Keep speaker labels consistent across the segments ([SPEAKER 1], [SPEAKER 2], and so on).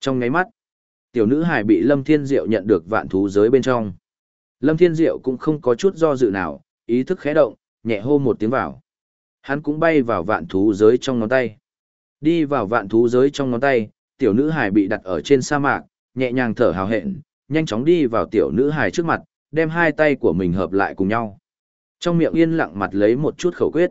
[SPEAKER 1] Trong ngáy mắt, tiểu nữ hải bị Lâm Thiên Diệu nhận được vạn thú giới bên trong. Lâm Thiên Diệu cũng không có chút do dự nào, ý thức khẽ động, nhẹ hô một tiếng vào. Hắn cũng bay vào vạn thú giới trong ngón tay. Đi vào vạn thú giới trong ngón tay, tiểu nữ hải bị đặt ở trên sa mạc, nhẹ nhàng thở hào hẹn, nhanh chóng đi vào tiểu nữ hải trước mặt, đem hai tay của mình hợp lại cùng nhau. Trong miệng yên lặng mặt lấy một chút khẩu quyết.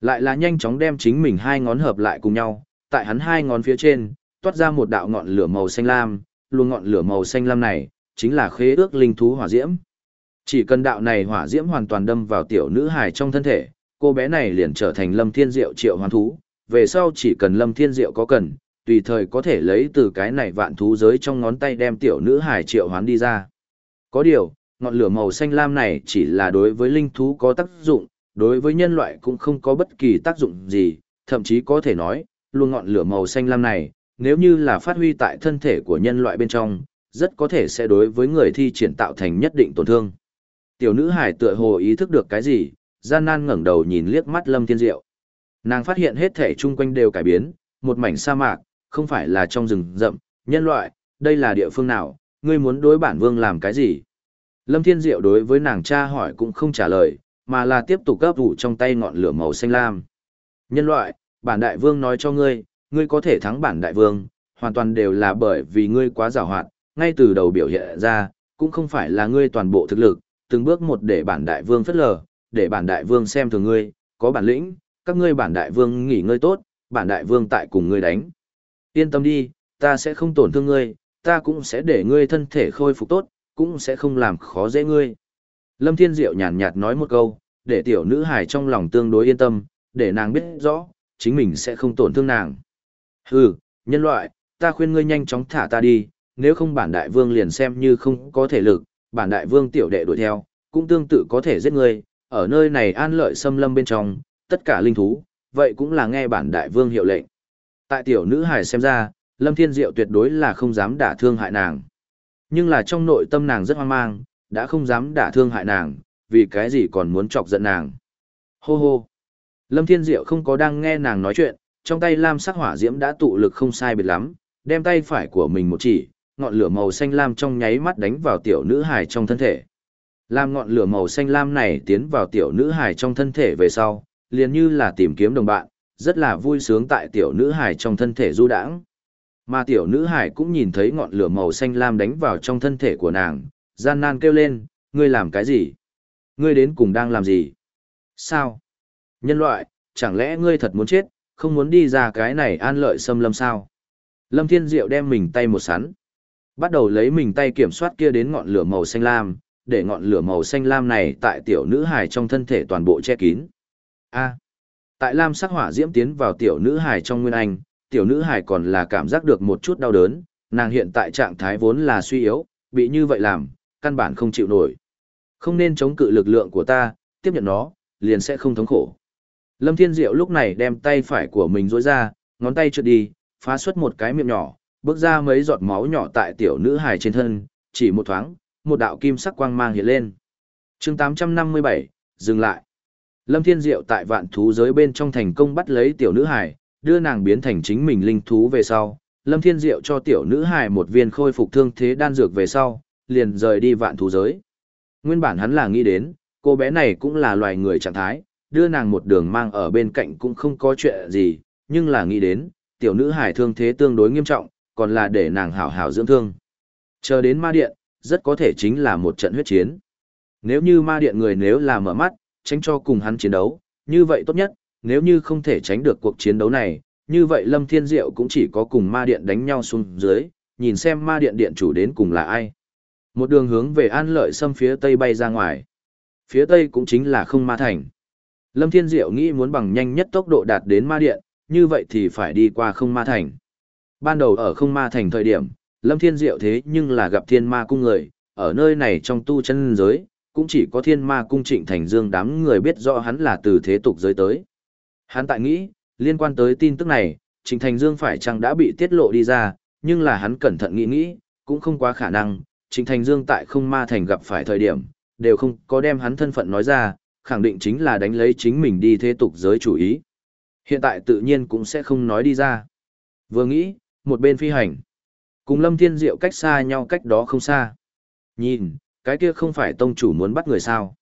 [SPEAKER 1] Lại là nhanh chóng đem chính mình hai ngón hợp lại cùng nhau, tại hắn hai ngón phía trên, toát ra một đạo ngọn lửa màu xanh lam, luôn ngọn lửa màu xanh lam này, chính là khế ước linh thú hỏa diễm. Chỉ cần đạo này hỏa diễm hoàn toàn đâm vào tiểu nữ hài trong thân thể, cô bé này liền trở thành Lâm Thiên Diệu triệu hoàn thú, về sau chỉ cần Lâm Thiên Diệu có cần, tùy thời có thể lấy từ cái này vạn thú giới trong ngón tay đem tiểu nữ hài triệu hoán đi ra. Có điều, ngọn lửa màu xanh lam này chỉ là đối với linh thú có tác dụng, đối với nhân loại cũng không có bất kỳ tác dụng gì, thậm chí có thể nói, luôn ngọn lửa màu xanh lam này, nếu như là phát huy tại thân thể của nhân loại bên trong, rất có thể sẽ đối với người thi triển tạo thành nhất định tổn thương. Tiểu nữ hải tựa hồ ý thức được cái gì, gian nan ngẩng đầu nhìn liếc mắt Lâm Thiên Diệu. Nàng phát hiện hết thể chung quanh đều cải biến, một mảnh sa mạc, không phải là trong rừng rậm, nhân loại, đây là địa phương nào, ngươi muốn đối bản vương làm cái gì? Lâm Thiên Diệu đối với nàng cha hỏi cũng không trả lời, mà là tiếp tục gấp vụ trong tay ngọn lửa màu xanh lam. Nhân loại, bản đại vương nói cho ngươi, ngươi có thể thắng bản đại vương, hoàn toàn đều là bởi vì ngươi quá giàu hoạt, ngay từ đầu biểu hiện ra, cũng không phải là ngươi toàn bộ thực lực, từng bước một để bản đại vương phất lờ, để bản đại vương xem thường ngươi, có bản lĩnh, các ngươi bản đại vương nghỉ ngơi tốt, bản đại vương tại cùng ngươi đánh. Yên tâm đi, ta sẽ không tổn thương ngươi, ta cũng sẽ để ngươi thân thể khôi phục tốt, cũng sẽ không làm khó dễ ngươi. Lâm Thiên Diệu nhàn nhạt nói một câu, để tiểu nữ hài trong lòng tương đối yên tâm, để nàng biết rõ, chính mình sẽ không tổn thương nàng. Hừ, nhân loại, ta khuyên ngươi nhanh chóng thả ta đi, nếu không bản đại vương liền xem như không có thể lực, bản đại vương tiểu đệ đuổi theo, cũng tương tự có thể giết ngươi, ở nơi này an lợi xâm lâm bên trong, tất cả linh thú, vậy cũng là nghe bản đại vương hiệu lệnh. Tại tiểu nữ hải xem ra, Lâm Thiên Diệu tuyệt đối là không dám đả thương hại nàng. Nhưng là trong nội tâm nàng rất hoang mang, đã không dám đả thương hại nàng, vì cái gì còn muốn chọc giận nàng. Hô hô. Lâm Thiên Diệu không có đang nghe nàng nói chuyện, trong tay lam sắc hỏa diễm đã tụ lực không sai biệt lắm, đem tay phải của mình một chỉ, ngọn lửa màu xanh lam trong nháy mắt đánh vào tiểu nữ hài trong thân thể. Làm ngọn lửa màu xanh lam này tiến vào tiểu nữ hài trong thân thể về sau, liền như là tìm kiếm đồng bạn, rất là vui sướng tại tiểu nữ hài trong thân thể du đãng. Mà tiểu nữ hài cũng nhìn thấy ngọn lửa màu xanh lam đánh vào trong thân thể của nàng, gian nan kêu lên, ngươi làm cái gì? Ngươi đến cùng đang làm gì? Sao? Nhân loại, chẳng lẽ ngươi thật muốn chết, không muốn đi ra cái này an lợi xâm lâm sao? Lâm Thiên Diệu đem mình tay một sắn. Bắt đầu lấy mình tay kiểm soát kia đến ngọn lửa màu xanh lam, để ngọn lửa màu xanh lam này tại tiểu nữ hài trong thân thể toàn bộ che kín. A. tại lam sắc hỏa diễm tiến vào tiểu nữ hài trong nguyên anh, tiểu nữ hài còn là cảm giác được một chút đau đớn, nàng hiện tại trạng thái vốn là suy yếu, bị như vậy làm, căn bản không chịu nổi. Không nên chống cự lực lượng của ta, tiếp nhận nó, liền sẽ không thống khổ. Lâm Thiên Diệu lúc này đem tay phải của mình rối ra, ngón tay trượt đi, phá xuất một cái miệng nhỏ, bước ra mấy giọt máu nhỏ tại tiểu nữ hài trên thân, chỉ một thoáng, một đạo kim sắc quang mang hiện lên. chương 857, dừng lại. Lâm Thiên Diệu tại vạn thú giới bên trong thành công bắt lấy tiểu nữ hài, đưa nàng biến thành chính mình linh thú về sau. Lâm Thiên Diệu cho tiểu nữ hài một viên khôi phục thương thế đan dược về sau, liền rời đi vạn thú giới. Nguyên bản hắn là nghĩ đến, cô bé này cũng là loài người trạng thái, đưa nàng một đường mang ở bên cạnh cũng không có chuyện gì, nhưng là nghĩ đến, tiểu nữ hải thương thế tương đối nghiêm trọng, còn là để nàng hảo hảo dưỡng thương. Chờ đến ma điện, rất có thể chính là một trận huyết chiến. Nếu như ma điện người nếu là mở mắt, tránh cho cùng hắn chiến đấu, như vậy tốt nhất, nếu như không thể tránh được cuộc chiến đấu này, như vậy Lâm Thiên Diệu cũng chỉ có cùng ma điện đánh nhau xuống dưới, nhìn xem ma điện điện chủ đến cùng là ai. Một đường hướng về an lợi xâm phía tây bay ra ngoài. Phía tây cũng chính là không ma thành. Lâm Thiên Diệu nghĩ muốn bằng nhanh nhất tốc độ đạt đến ma điện, như vậy thì phải đi qua không ma thành. Ban đầu ở không ma thành thời điểm, Lâm Thiên Diệu thế nhưng là gặp thiên ma cung người, ở nơi này trong tu chân giới, cũng chỉ có thiên ma cung trịnh thành dương đám người biết rõ hắn là từ thế tục giới tới. Hắn tại nghĩ, liên quan tới tin tức này, trịnh thành dương phải chăng đã bị tiết lộ đi ra, nhưng là hắn cẩn thận nghĩ nghĩ, cũng không quá khả năng, trịnh thành dương tại không ma thành gặp phải thời điểm, đều không có đem hắn thân phận nói ra, khẳng định chính là đánh lấy chính mình đi thế tục giới chủ ý. Hiện tại tự nhiên cũng sẽ không nói đi ra. Vừa nghĩ, một bên phi hành. Cùng Lâm Thiên Diệu cách xa nhau cách đó không xa. Nhìn, cái kia không phải tông chủ muốn bắt người sao.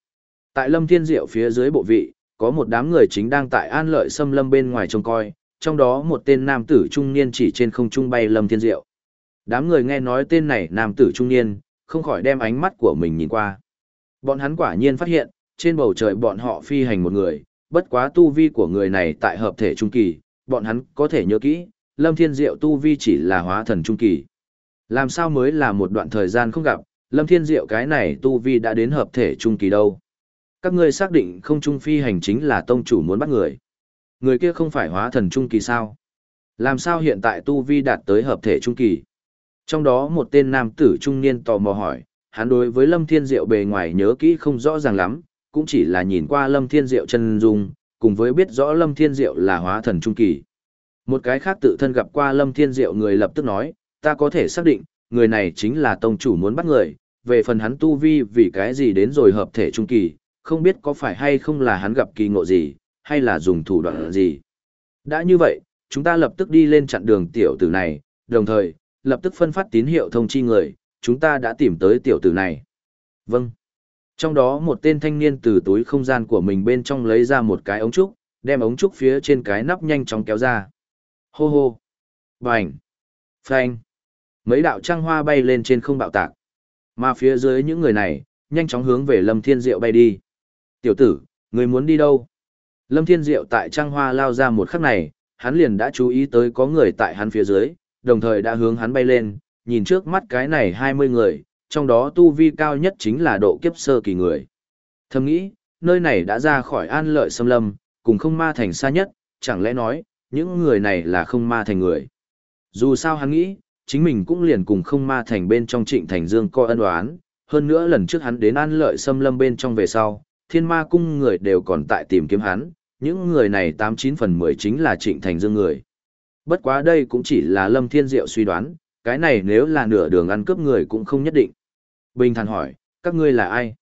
[SPEAKER 1] Tại Lâm Thiên Diệu phía dưới bộ vị, có một đám người chính đang tại an lợi xâm lâm bên ngoài trông coi, trong đó một tên nam tử trung niên chỉ trên không trung bay Lâm Thiên Diệu. Đám người nghe nói tên này nam tử trung niên, không khỏi đem ánh mắt của mình nhìn qua. Bọn hắn quả nhiên phát hiện, trên bầu trời bọn họ phi hành một người, bất quá tu vi của người này tại hợp thể trung kỳ, bọn hắn có thể nhớ kỹ, Lâm Thiên Diệu tu vi chỉ là hóa thần trung kỳ. Làm sao mới là một đoạn thời gian không gặp, Lâm Thiên Diệu cái này tu vi đã đến hợp thể trung kỳ đâu. Các ngươi xác định không trung phi hành chính là tông chủ muốn bắt người. Người kia không phải hóa thần trung kỳ sao? Làm sao hiện tại tu vi đạt tới hợp thể trung kỳ? Trong đó một tên nam tử trung niên tò mò hỏi, hắn đối với Lâm Thiên Diệu bề ngoài nhớ kỹ không rõ ràng lắm, cũng chỉ là nhìn qua Lâm Thiên Diệu chân dung, cùng với biết rõ Lâm Thiên Diệu là hóa thần trung kỳ. Một cái khác tự thân gặp qua Lâm Thiên Diệu người lập tức nói, ta có thể xác định, người này chính là tông chủ muốn bắt người, về phần hắn tu vi vì cái gì đến rồi hợp thể trung kỳ, không biết có phải hay không là hắn gặp kỳ ngộ gì, hay là dùng thủ đoạn gì. Đã như vậy, chúng ta lập tức đi lên chặn đường tiểu tử này, đồng thời, lập tức phân phát tín hiệu thông chi người, chúng ta đã tìm tới tiểu tử này. Vâng. Trong đó một tên thanh niên từ túi không gian của mình bên trong lấy ra một cái ống trúc, đem ống trúc phía trên cái nắp nhanh chóng kéo ra. Hô hô. Bành. Phanh. Mấy đạo trăng hoa bay lên trên không bạo tạc. Mà phía dưới những người này, nhanh chóng hướng về Lâm Thiên Diệu bay đi. Tiểu tử, người muốn đi đâu? Lâm Thiên Diệu tại trăng hoa lao ra một khắc này, hắn liền đã chú ý tới có người tại hắn phía dưới, đồng thời đã hướng hắn bay lên, nhìn trước mắt cái này 20 người, trong đó tu vi cao nhất chính là độ kiếp sơ kỳ người. Thầm nghĩ, nơi này đã ra khỏi an lợi xâm lâm, cùng không ma thành xa nhất, chẳng lẽ nói, những người này là không ma thành người. Dù sao hắn nghĩ, chính mình cũng liền cùng không ma thành bên trong trịnh thành dương coi ân oán, hơn nữa lần trước hắn đến an lợi xâm lâm bên trong về sau, thiên ma cung người đều còn tại tìm kiếm hắn, những người này 89 phần 10 chính là trịnh thành dương người. Bất quá đây cũng chỉ là lâm thiên diệu suy đoán, cái này nếu là nửa đường ăn cướp người cũng không nhất định. Bình thản hỏi, các ngươi là ai?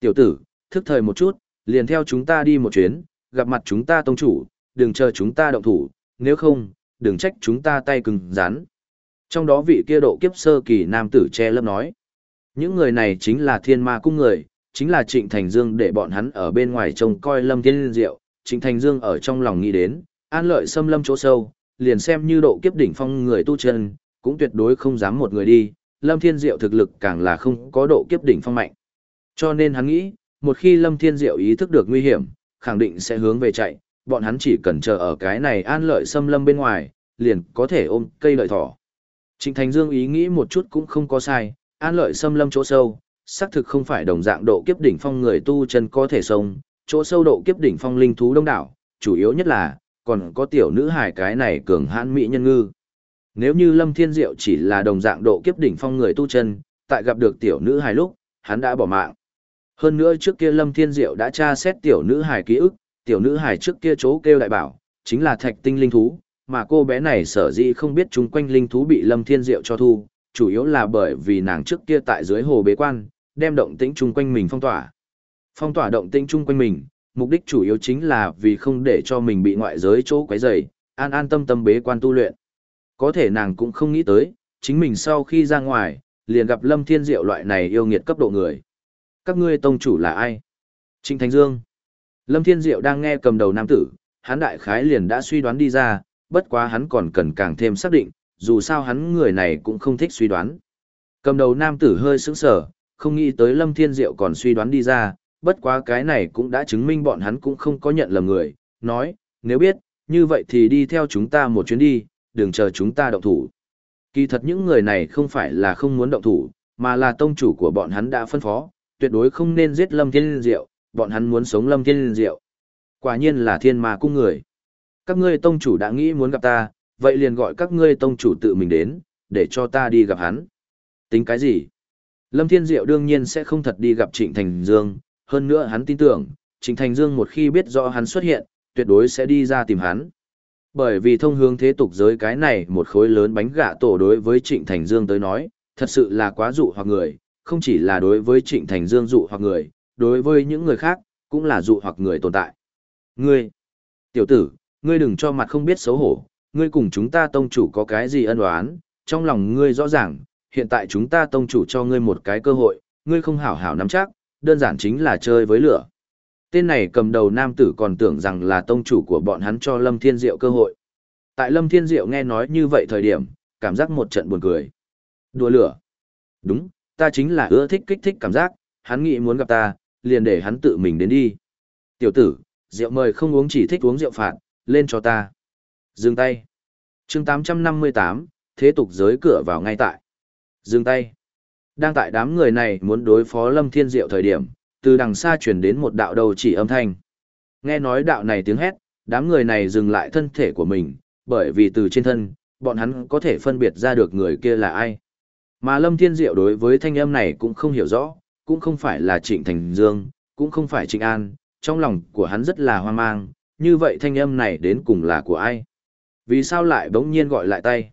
[SPEAKER 1] Tiểu tử, thức thời một chút, liền theo chúng ta đi một chuyến, gặp mặt chúng ta tông chủ, đừng chờ chúng ta động thủ, nếu không, đừng trách chúng ta tay cứng rắn. Trong đó vị kia độ kiếp sơ kỳ nam tử che lớp nói. Những người này chính là thiên ma cung người, chính là Trịnh Thành Dương để bọn hắn ở bên ngoài trông coi lâm thiên liên diệu. Trịnh Thành Dương ở trong lòng nghĩ đến, an lợi xâm lâm chỗ sâu, liền xem như độ kiếp đỉnh phong người tu chân, cũng tuyệt đối không dám một người đi, Lâm Thiên Diệu thực lực càng là không có độ kiếp đỉnh phong mạnh. Cho nên hắn nghĩ, một khi Lâm Thiên Diệu ý thức được nguy hiểm, khẳng định sẽ hướng về chạy, bọn hắn chỉ cần chờ ở cái này an lợi xâm lâm bên ngoài, liền có thể ôm cây lợi thỏ. Trịnh Thành Dương ý nghĩ một chút cũng không có sai, an lợi xâm lâm chỗ sâu, xác thực không phải đồng dạng độ kiếp đỉnh phong người tu chân có thể sông, chỗ sâu độ kiếp đỉnh phong linh thú đông đảo, chủ yếu nhất là, còn có tiểu nữ hài cái này cường hãn mỹ nhân ngư. Nếu như Lâm Thiên Diệu chỉ là đồng dạng độ kiếp đỉnh phong người tu chân, tại gặp được tiểu nữ hài lúc, hắn đã bỏ mạng. Hơn nữa trước kia Lâm Thiên Diệu đã tra xét tiểu nữ hài ký ức, tiểu nữ hài trước kia chỗ kêu đại bảo, chính là thạch tinh linh thú, mà cô bé này sở dĩ không biết chung quanh linh thú bị Lâm Thiên Diệu cho thu, chủ yếu là bởi vì nàng trước kia tại dưới hồ bế quan, đem động tĩnh chung quanh mình phong tỏa. Phong tỏa động tĩnh chung quanh mình, mục đích chủ yếu chính là vì không để cho mình bị ngoại giới chỗ quấy rầy, an an tâm tâm bế quan tu luyện. Có thể nàng cũng không nghĩ tới, chính mình sau khi ra ngoài, liền gặp Lâm Thiên Diệu loại này yêu nghiệt cấp độ người. Các ngươi tông chủ là ai? Trịnh Thành Dương. Lâm Thiên Diệu đang nghe cầm đầu nam tử, hắn đại khái liền đã suy đoán đi ra, bất quá hắn còn cần càng thêm xác định, dù sao hắn người này cũng không thích suy đoán. Cầm đầu nam tử hơi sững sờ, không nghĩ tới Lâm Thiên Diệu còn suy đoán đi ra, bất quá cái này cũng đã chứng minh bọn hắn cũng không có nhận lầm người, nói, nếu biết, như vậy thì đi theo chúng ta một chuyến đi, đừng chờ chúng ta động thủ. Kỳ thật những người này không phải là không muốn động thủ, mà là tông chủ của bọn hắn đã phân phó, tuyệt đối không nên giết Lâm Thiên Diệu, bọn hắn muốn sống Lâm Thiên Diệu. Quả nhiên là thiên ma cung người. Các ngươi tông chủ đã nghĩ muốn gặp ta, vậy liền gọi các ngươi tông chủ tự mình đến, để cho ta đi gặp hắn. Tính cái gì? Lâm Thiên Diệu đương nhiên sẽ không thật đi gặp Trịnh Thành Dương, hơn nữa hắn tin tưởng, Trịnh Thành Dương một khi biết rõ hắn xuất hiện, tuyệt đối sẽ đi ra tìm hắn. Bởi vì thông hướng thế tục giới cái này một khối lớn bánh gạ tổ đối với Trịnh Thành Dương tới nói, thật sự là quá dụ hoặc người, không chỉ là đối với Trịnh Thành Dương dụ hoặc người, đối với những người khác, cũng là dụ hoặc người tồn tại. Ngươi, tiểu tử, ngươi đừng cho mặt không biết xấu hổ, ngươi cùng chúng ta tông chủ có cái gì ân oán, trong lòng ngươi rõ ràng, hiện tại chúng ta tông chủ cho ngươi một cái cơ hội, ngươi không hảo hảo nắm chắc, đơn giản chính là chơi với lửa. Tên này cầm đầu nam tử còn tưởng rằng là tông chủ của bọn hắn cho Lâm Thiên Diệu cơ hội. Tại Lâm Thiên Diệu nghe nói như vậy thời điểm, cảm giác một trận buồn cười. Đùa lửa. Đúng, ta chính là ưa thích kích thích cảm giác, hắn nghĩ muốn gặp ta, liền để hắn tự mình đến đi. Tiểu tử, rượu mời không uống chỉ thích uống rượu phạt, lên cho ta. Dừng tay. chương 858, thế tục giới cửa vào ngay tại. Dừng tay. Đang tại đám người này muốn đối phó Lâm Thiên Diệu thời điểm, từ đằng xa chuyển đến một đạo đầu chỉ âm thanh. Nghe nói đạo này tiếng hét, đám người này dừng lại thân thể của mình, bởi vì từ trên thân, bọn hắn có thể phân biệt ra được người kia là ai. Mà Lâm Thiên Diệu đối với thanh âm này cũng không hiểu rõ, cũng không phải là Trịnh Thành Dương, cũng không phải Trịnh An, trong lòng của hắn rất là hoang mang, như vậy thanh âm này đến cùng là của ai? Vì sao lại bỗng nhiên gọi lại tay?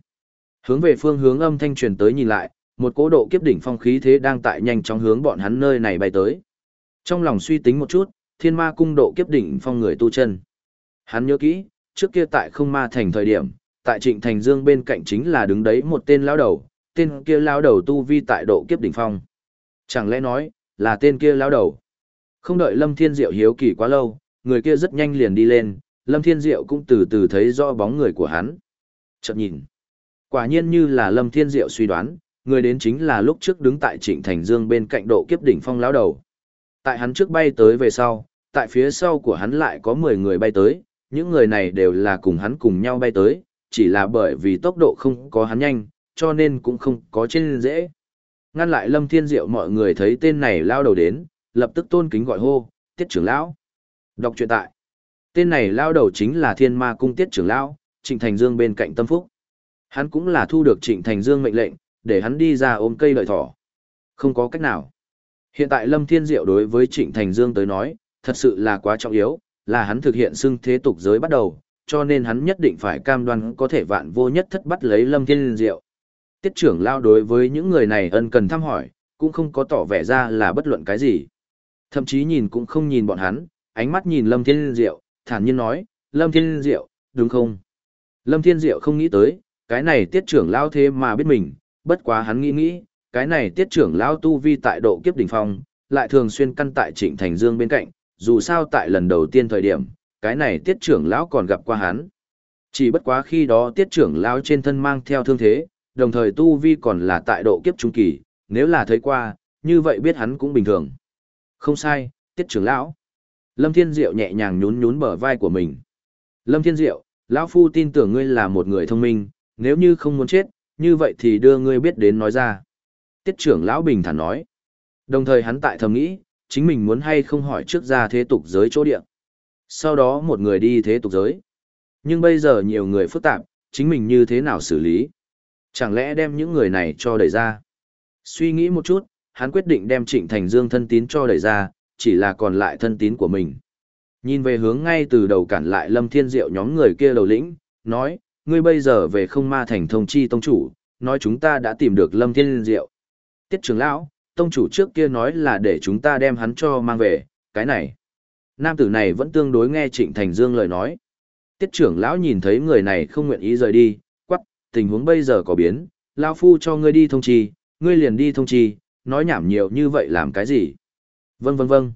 [SPEAKER 1] Hướng về phương hướng âm thanh truyền tới nhìn lại, một cố độ kiếp đỉnh phong khí thế đang tại nhanh chóng hướng bọn hắn nơi này bay tới. Trong lòng suy tính một chút, thiên ma cung độ kiếp đỉnh phong người tu chân. Hắn nhớ kỹ, trước kia tại không ma thành thời điểm, tại trịnh thành dương bên cạnh chính là đứng đấy một tên lão đầu, tên kia lão đầu tu vi tại độ kiếp đỉnh phong. Chẳng lẽ nói, là tên kia lão đầu. Không đợi Lâm Thiên Diệu hiếu kỳ quá lâu, người kia rất nhanh liền đi lên, Lâm Thiên Diệu cũng từ từ thấy rõ bóng người của hắn. Chợt nhìn. Quả nhiên như là Lâm Thiên Diệu suy đoán, người đến chính là lúc trước đứng tại Trịnh Thành Dương bên cạnh độ kiếp đỉnh phong lão đầu. Tại hắn trước bay tới về sau, tại phía sau của hắn lại có 10 người bay tới, những người này đều là cùng hắn cùng nhau bay tới, chỉ là bởi vì tốc độ không có hắn nhanh, cho nên cũng không có trên dễ. Ngăn lại Lâm Thiên Diệu mọi người thấy tên này lao đầu đến, lập tức tôn kính gọi hô, tiết trưởng lão. Đọc truyện tại. Tên này lao đầu chính là thiên ma cung tiết trưởng lão, Trịnh Thành Dương bên cạnh tâm phúc. Hắn cũng là thu được Trịnh Thành Dương mệnh lệnh, để hắn đi ra ôm cây lợi thỏ. Không có cách nào. Hiện tại Lâm Thiên Diệu đối với Trịnh Thành Dương tới nói, thật sự là quá trọng yếu, là hắn thực hiện xưng thế tục giới bắt đầu, cho nên hắn nhất định phải cam đoan có thể vạn vô nhất thất bắt lấy Lâm Thiên Diệu. Tiết trưởng lao đối với những người này ân cần thăm hỏi, cũng không có tỏ vẻ ra là bất luận cái gì. Thậm chí nhìn cũng không nhìn bọn hắn, ánh mắt nhìn Lâm Thiên Diệu, thản nhiên nói, Lâm Thiên Diệu, đúng không? Lâm Thiên Diệu không nghĩ tới, cái này tiết trưởng lao thế mà biết mình, bất quá hắn nghĩ nghĩ, cái này tiết trưởng lão tu vi tại độ kiếp đỉnh phong, lại thường xuyên căn tại Trịnh Thành Dương bên cạnh, dù sao tại lần đầu tiên thời điểm, cái này tiết trưởng lão còn gặp qua hắn. Chỉ bất quá khi đó tiết trưởng lão trên thân mang theo thương thế, đồng thời tu vi còn là tại độ kiếp trung kỳ, nếu là thấy qua, như vậy biết hắn cũng bình thường. Không sai, tiết trưởng lão. Lâm Thiên Diệu nhẹ nhàng nhún nhún bờ vai của mình. Lâm Thiên Diệu, lão phu tin tưởng ngươi là một người thông minh, nếu như không muốn chết, như vậy thì đưa ngươi biết đến nói ra. Tiết trưởng lão bình thản nói. Đồng thời hắn tại thầm nghĩ, chính mình muốn hay không hỏi trước ra thế tục giới chỗ địa. Sau đó một người đi thế tục giới. Nhưng bây giờ nhiều người phức tạp, chính mình như thế nào xử lý? Chẳng lẽ đem những người này cho đẩy ra? Suy nghĩ một chút, hắn quyết định đem Trịnh Thành Dương thân tín cho đẩy ra, chỉ là còn lại thân tín của mình. Nhìn về hướng ngay từ đầu cản lại Lâm Thiên Diệu nhóm người kia đầu lĩnh, nói, ngươi bây giờ về không ma thành thông chi tông chủ, nói chúng ta đã tìm được Lâm Thiên Diệu. Tiết trưởng lão, tông chủ trước kia nói là để chúng ta đem hắn cho mang về, cái này. Nam tử này vẫn tương đối nghe Trịnh Thành Dương lời nói. Tiết trưởng lão nhìn thấy người này không nguyện ý rời đi, quắc, tình huống bây giờ có biến, lão phu cho ngươi đi thông chi, ngươi liền đi thông chi, nói nhảm nhiều như vậy làm cái gì? Vâng vâng vâng.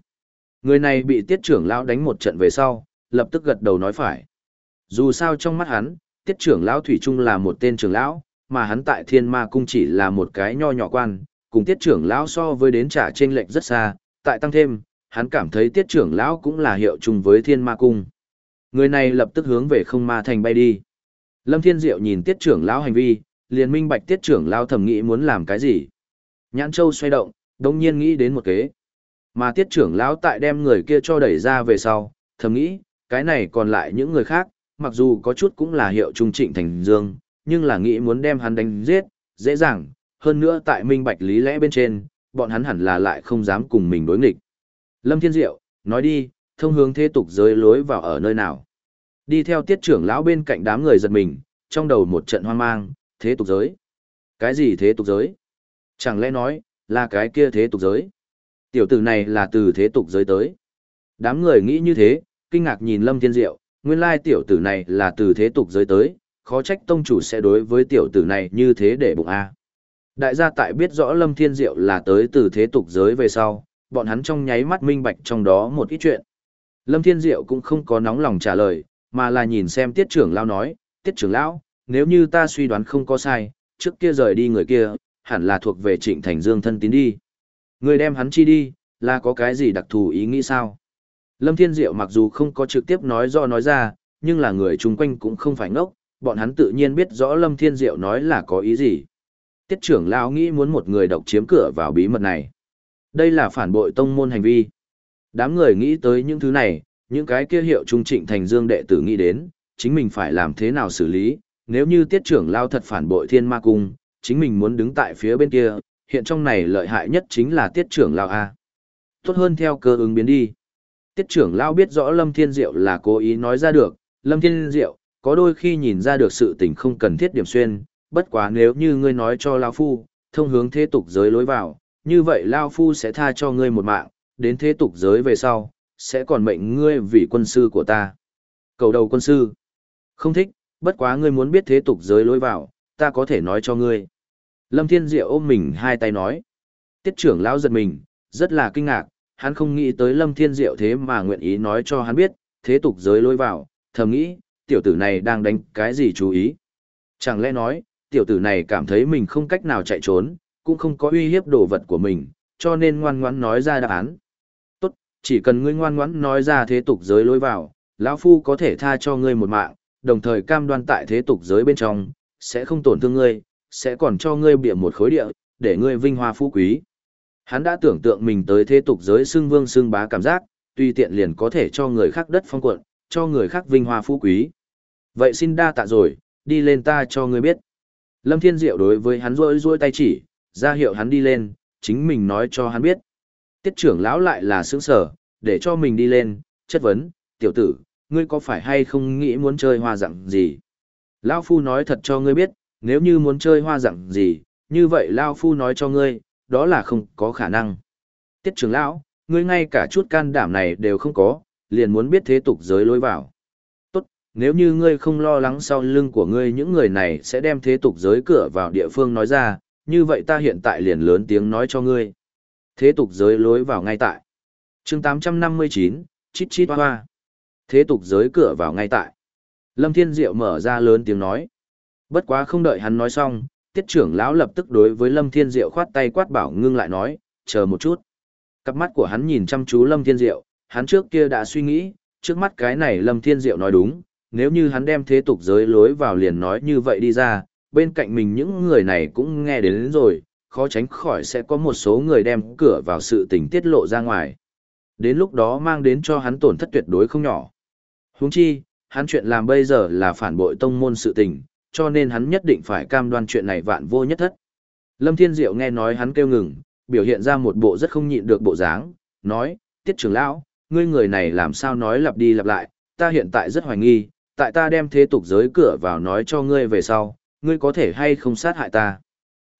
[SPEAKER 1] Người này bị tiết trưởng lão đánh một trận về sau, lập tức gật đầu nói phải. Dù sao trong mắt hắn, tiết trưởng lão Thủy Trung là một tên trưởng lão, mà hắn tại thiên ma cung chỉ là một cái nho nhỏ quan, cùng tiết trưởng lão so với đến trả trên lệnh rất xa, tại tăng thêm, hắn cảm thấy tiết trưởng lão cũng là hiệu chung với thiên ma cung. Người này lập tức hướng về không ma thành bay đi. Lâm Thiên Diệu nhìn tiết trưởng lão hành vi, liền minh bạch tiết trưởng lão thầm nghĩ muốn làm cái gì. Nhãn châu xoay động, đồng nhiên nghĩ đến một kế. Mà tiết trưởng lão tại đem người kia cho đẩy ra về sau, thầm nghĩ, cái này còn lại những người khác, mặc dù có chút cũng là hiệu trung trịnh thành dương, nhưng là nghĩ muốn đem hắn đánh giết, dễ dàng, hơn nữa tại minh bạch lý lẽ bên trên, bọn hắn hẳn là lại không dám cùng mình đối nghịch. Lâm Thiên Diệu, nói đi, thông hướng thế tục giới lối vào ở nơi nào? Đi theo tiết trưởng lão bên cạnh đám người giật mình, trong đầu một trận hoang mang, thế tục giới. Cái gì thế tục giới? Chẳng lẽ nói, là cái kia thế tục giới? Tiểu tử này là từ thế tục giới tới. Đám người nghĩ như thế, kinh ngạc nhìn Lâm Thiên Diệu, nguyên lai tiểu tử này là từ thế tục giới tới, khó trách tông chủ sẽ đối với tiểu tử này như thế để bụng A. Đại gia tại biết rõ Lâm Thiên Diệu là tới từ thế tục giới về sau, bọn hắn trong nháy mắt minh bạch trong đó một ít chuyện. Lâm Thiên Diệu cũng không có nóng lòng trả lời, mà là nhìn xem tiết trưởng lão nói, tiết trưởng lão, nếu như ta suy đoán không có sai, trước kia rời đi người kia, hẳn là thuộc về trịnh thành dương thân tín đi. Người đem hắn chi đi, là có cái gì đặc thù ý nghĩ sao? Lâm Thiên Diệu mặc dù không có trực tiếp nói do nói ra, nhưng là người chung quanh cũng không phải ngốc, bọn hắn tự nhiên biết rõ Lâm Thiên Diệu nói là có ý gì. Tiết trưởng lão nghĩ muốn một người độc chiếm cửa vào bí mật này. Đây là phản bội tông môn hành vi. Đám người nghĩ tới những thứ này, những cái kia hiệu trung trịnh thành dương đệ tử nghĩ đến, chính mình phải làm thế nào xử lý, nếu như tiết trưởng lao thật phản bội thiên ma cung, chính mình muốn đứng tại phía bên kia, hiện trong này lợi hại nhất chính là tiết trưởng lao A. Tốt hơn theo cơ ứng biến đi. Tiết trưởng lao biết rõ Lâm Thiên Diệu là cố ý nói ra được, Lâm Thiên Diệu, có đôi khi nhìn ra được sự tình không cần thiết điểm xuyên, bất quá nếu như ngươi nói cho Lao Phu, thông hướng thế tục giới lối vào, như vậy Lao Phu sẽ tha cho ngươi một mạng, đến thế tục giới về sau, sẽ còn mệnh ngươi vì quân sư của ta. Cầu đầu quân sư. Không thích, bất quá ngươi muốn biết thế tục giới lối vào, ta có thể nói cho ngươi. Lâm Thiên Diệu ôm mình hai tay nói. Tiết trưởng lão giật mình, rất là kinh ngạc, hắn không nghĩ tới Lâm Thiên Diệu thế mà nguyện ý nói cho hắn biết, thế tục giới lối vào, thầm nghĩ, tiểu tử này đang đánh cái gì chú ý. Chẳng lẽ nói, tiểu tử này cảm thấy mình không cách nào chạy trốn, cũng không có uy hiếp đồ vật của mình, cho nên ngoan ngoãn nói ra đáp án. Tốt, chỉ cần ngươi ngoan ngoãn nói ra thế tục giới lối vào, lão phu có thể tha cho ngươi một mạng, đồng thời cam đoan tại thế tục giới bên trong, sẽ không tổn thương ngươi, sẽ còn cho ngươi bịa một khối địa, để ngươi vinh hoa phú quý. Hắn đã tưởng tượng mình tới thế tục giới xưng vương xưng bá cảm giác, tùy tiện liền có thể cho người khác đất phong quận, cho người khác vinh hoa phú quý. Vậy xin đa tạ rồi, đi lên ta cho ngươi biết. Lâm Thiên Diệu đối với hắn rôi rôi tay chỉ, ra hiệu hắn đi lên, chính mình nói cho hắn biết. Tiết trưởng lão lại là sướng sở, để cho mình đi lên, chất vấn, tiểu tử, ngươi có phải hay không nghĩ muốn chơi hoa dạng gì? Lão Phu nói thật cho ngươi biết, nếu như muốn chơi hoa dạng gì, như vậy Lão Phu nói cho ngươi, đó là không có khả năng. Tiết trưởng lão, ngươi ngay cả chút can đảm này đều không có, liền muốn biết thế tục giới lối vào. Nếu như ngươi không lo lắng sau lưng của ngươi những người này sẽ đem thế tục giới cửa vào địa phương nói ra, như vậy ta hiện tại liền lớn tiếng nói cho ngươi. Thế tục giới lối vào ngay tại. chương 859, chít chít hoa hoa. Thế tục giới cửa vào ngay tại. Lâm Thiên Diệu mở ra lớn tiếng nói. Bất quá không đợi hắn nói xong, tiết trưởng lão lập tức đối với Lâm Thiên Diệu khoát tay quát bảo ngưng lại nói, chờ một chút. Cặp mắt của hắn nhìn chăm chú Lâm Thiên Diệu, hắn trước kia đã suy nghĩ, trước mắt cái này Lâm Thiên Diệu nói đúng, nếu như hắn đem thế tục giới lối vào liền nói như vậy đi ra, bên cạnh mình những người này cũng nghe đến, đến rồi, khó tránh khỏi sẽ có một số người đem cửa vào sự tình tiết lộ ra ngoài. Đến lúc đó mang đến cho hắn tổn thất tuyệt đối không nhỏ. Huống chi, hắn chuyện làm bây giờ là phản bội tông môn sự tình, cho nên hắn nhất định phải cam đoan chuyện này vạn vô nhất thất. Lâm Thiên Diệu nghe nói hắn kêu ngừng, biểu hiện ra một bộ rất không nhịn được bộ dáng, nói, tiết trưởng lão, ngươi người này làm sao nói lặp đi lặp lại, ta hiện tại rất hoài nghi, tại ta đem thế tục giới cửa vào nói cho ngươi về sau, ngươi có thể hay không sát hại ta.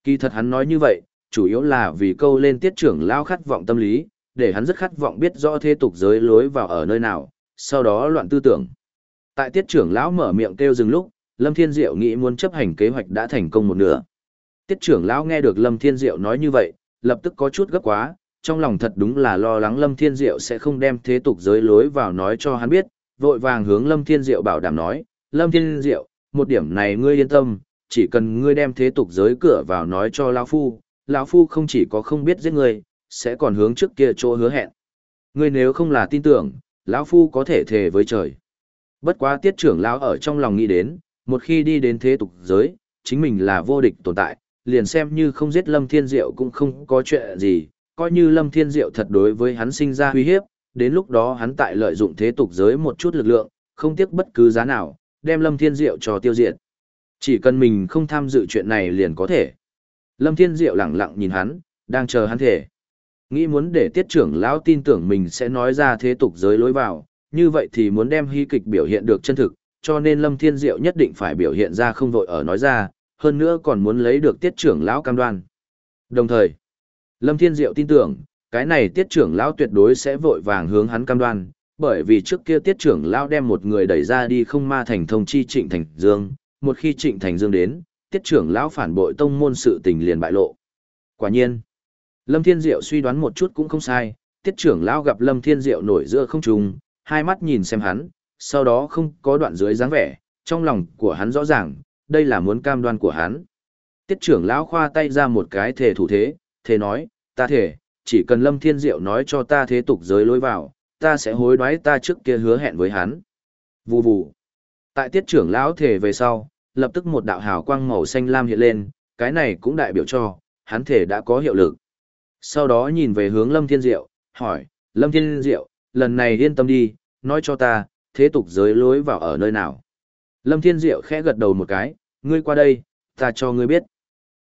[SPEAKER 1] Kỳ thật hắn nói như vậy, chủ yếu là vì câu lên tiết trưởng lão khát vọng tâm lý, để hắn rất khát vọng biết rõ thế tục giới lối vào ở nơi nào, sau đó loạn tư tưởng. Tại tiết trưởng lão mở miệng kêu dừng lúc, Lâm Thiên Diệu nghĩ muốn chấp hành kế hoạch đã thành công một nửa. Tiết trưởng lão nghe được Lâm Thiên Diệu nói như vậy, lập tức có chút gấp quá, trong lòng thật đúng là lo lắng Lâm Thiên Diệu sẽ không đem thế tục giới lối vào nói cho hắn biết, vội vàng hướng Lâm Thiên Diệu bảo đảm nói, Lâm Thiên Diệu, một điểm này ngươi yên tâm, chỉ cần ngươi đem thế tục giới cửa vào nói cho lão Phu, lão Phu không chỉ có không biết giết ngươi, sẽ còn hướng trước kia chỗ hứa hẹn. Ngươi nếu không là tin tưởng, lão Phu có thể thề với trời. Bất quá tiết trưởng lão ở trong lòng nghĩ đến, một khi đi đến thế tục giới, chính mình là vô địch tồn tại, liền xem như không giết Lâm Thiên Diệu cũng không có chuyện gì, coi như Lâm Thiên Diệu thật đối với hắn sinh ra uy hiếp, đến lúc đó hắn tại lợi dụng thế tục giới một chút lực lượng, không tiếc bất cứ giá nào, đem Lâm Thiên Diệu cho tiêu diệt. Chỉ cần mình không tham dự chuyện này liền có thể. Lâm Thiên Diệu lặng lặng nhìn hắn, đang chờ hắn thể. Nghĩ muốn để tiết trưởng lão tin tưởng mình sẽ nói ra thế tục giới lối vào, như vậy thì muốn đem hy kịch biểu hiện được chân thực, cho nên Lâm Thiên Diệu nhất định phải biểu hiện ra không vội ở nói ra, hơn nữa còn muốn lấy được tiết trưởng lão cam đoan. Đồng thời, Lâm Thiên Diệu tin tưởng, cái này tiết trưởng lão tuyệt đối sẽ vội vàng hướng hắn cam đoan, bởi vì trước kia tiết trưởng lão đem một người đẩy ra đi không ma thành thông chi trịnh thành dương, một khi Trịnh Thành Dương đến, tiết trưởng lão phản bội tông môn sự tình liền bại lộ. Quả nhiên, Lâm Thiên Diệu suy đoán một chút cũng không sai, tiết trưởng lão gặp Lâm Thiên Diệu nổi giữa không trùng, hai mắt nhìn xem hắn, sau đó không có đoạn dưới dáng vẻ, trong lòng của hắn rõ ràng, đây là muốn cam đoan của hắn. Tiết trưởng lão khoa tay ra một cái thể thủ thế, thể nói, ta thể, chỉ cần Lâm Thiên Diệu nói cho ta thế tục giới lối vào, ta sẽ hối đoái ta trước kia hứa hẹn với hắn. Vù vù. Tại tiết trưởng lão thể về sau, lập tức một đạo hào quang màu xanh lam hiện lên, cái này cũng đại biểu cho, hắn thể đã có hiệu lực. Sau đó nhìn về hướng Lâm Thiên Diệu, hỏi, Lâm Thiên Diệu, lần này yên tâm đi, nói cho ta, thế tục giới lối vào ở nơi nào. Lâm Thiên Diệu khẽ gật đầu một cái, ngươi qua đây, ta cho ngươi biết.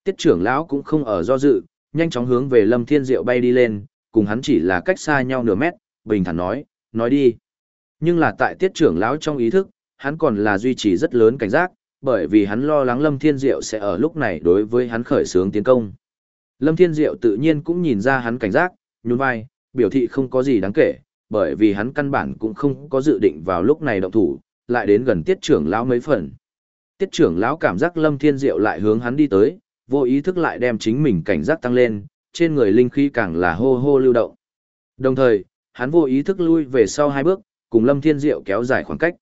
[SPEAKER 1] Tiết trưởng lão cũng không ở do dự, nhanh chóng hướng về Lâm Thiên Diệu bay đi lên, cùng hắn chỉ là cách xa nhau nửa mét, bình thản nói, nói đi. Nhưng là tại tiết trưởng lão trong ý thức, hắn còn là duy trì rất lớn cảnh giác, bởi vì hắn lo lắng Lâm Thiên Diệu sẽ ở lúc này đối với hắn khởi xướng tiến công. Lâm Thiên Diệu tự nhiên cũng nhìn ra hắn cảnh giác, nhún vai, biểu thị không có gì đáng kể, bởi vì hắn căn bản cũng không có dự định vào lúc này động thủ, lại đến gần tiết trưởng lão mấy phần. Tiết trưởng lão cảm giác Lâm Thiên Diệu lại hướng hắn đi tới, vô ý thức lại đem chính mình cảnh giác tăng lên, trên người linh khí càng là hô hô lưu động. Đồng thời, hắn vô ý thức lui về sau hai bước, cùng Lâm Thiên Diệu kéo dài khoảng cách.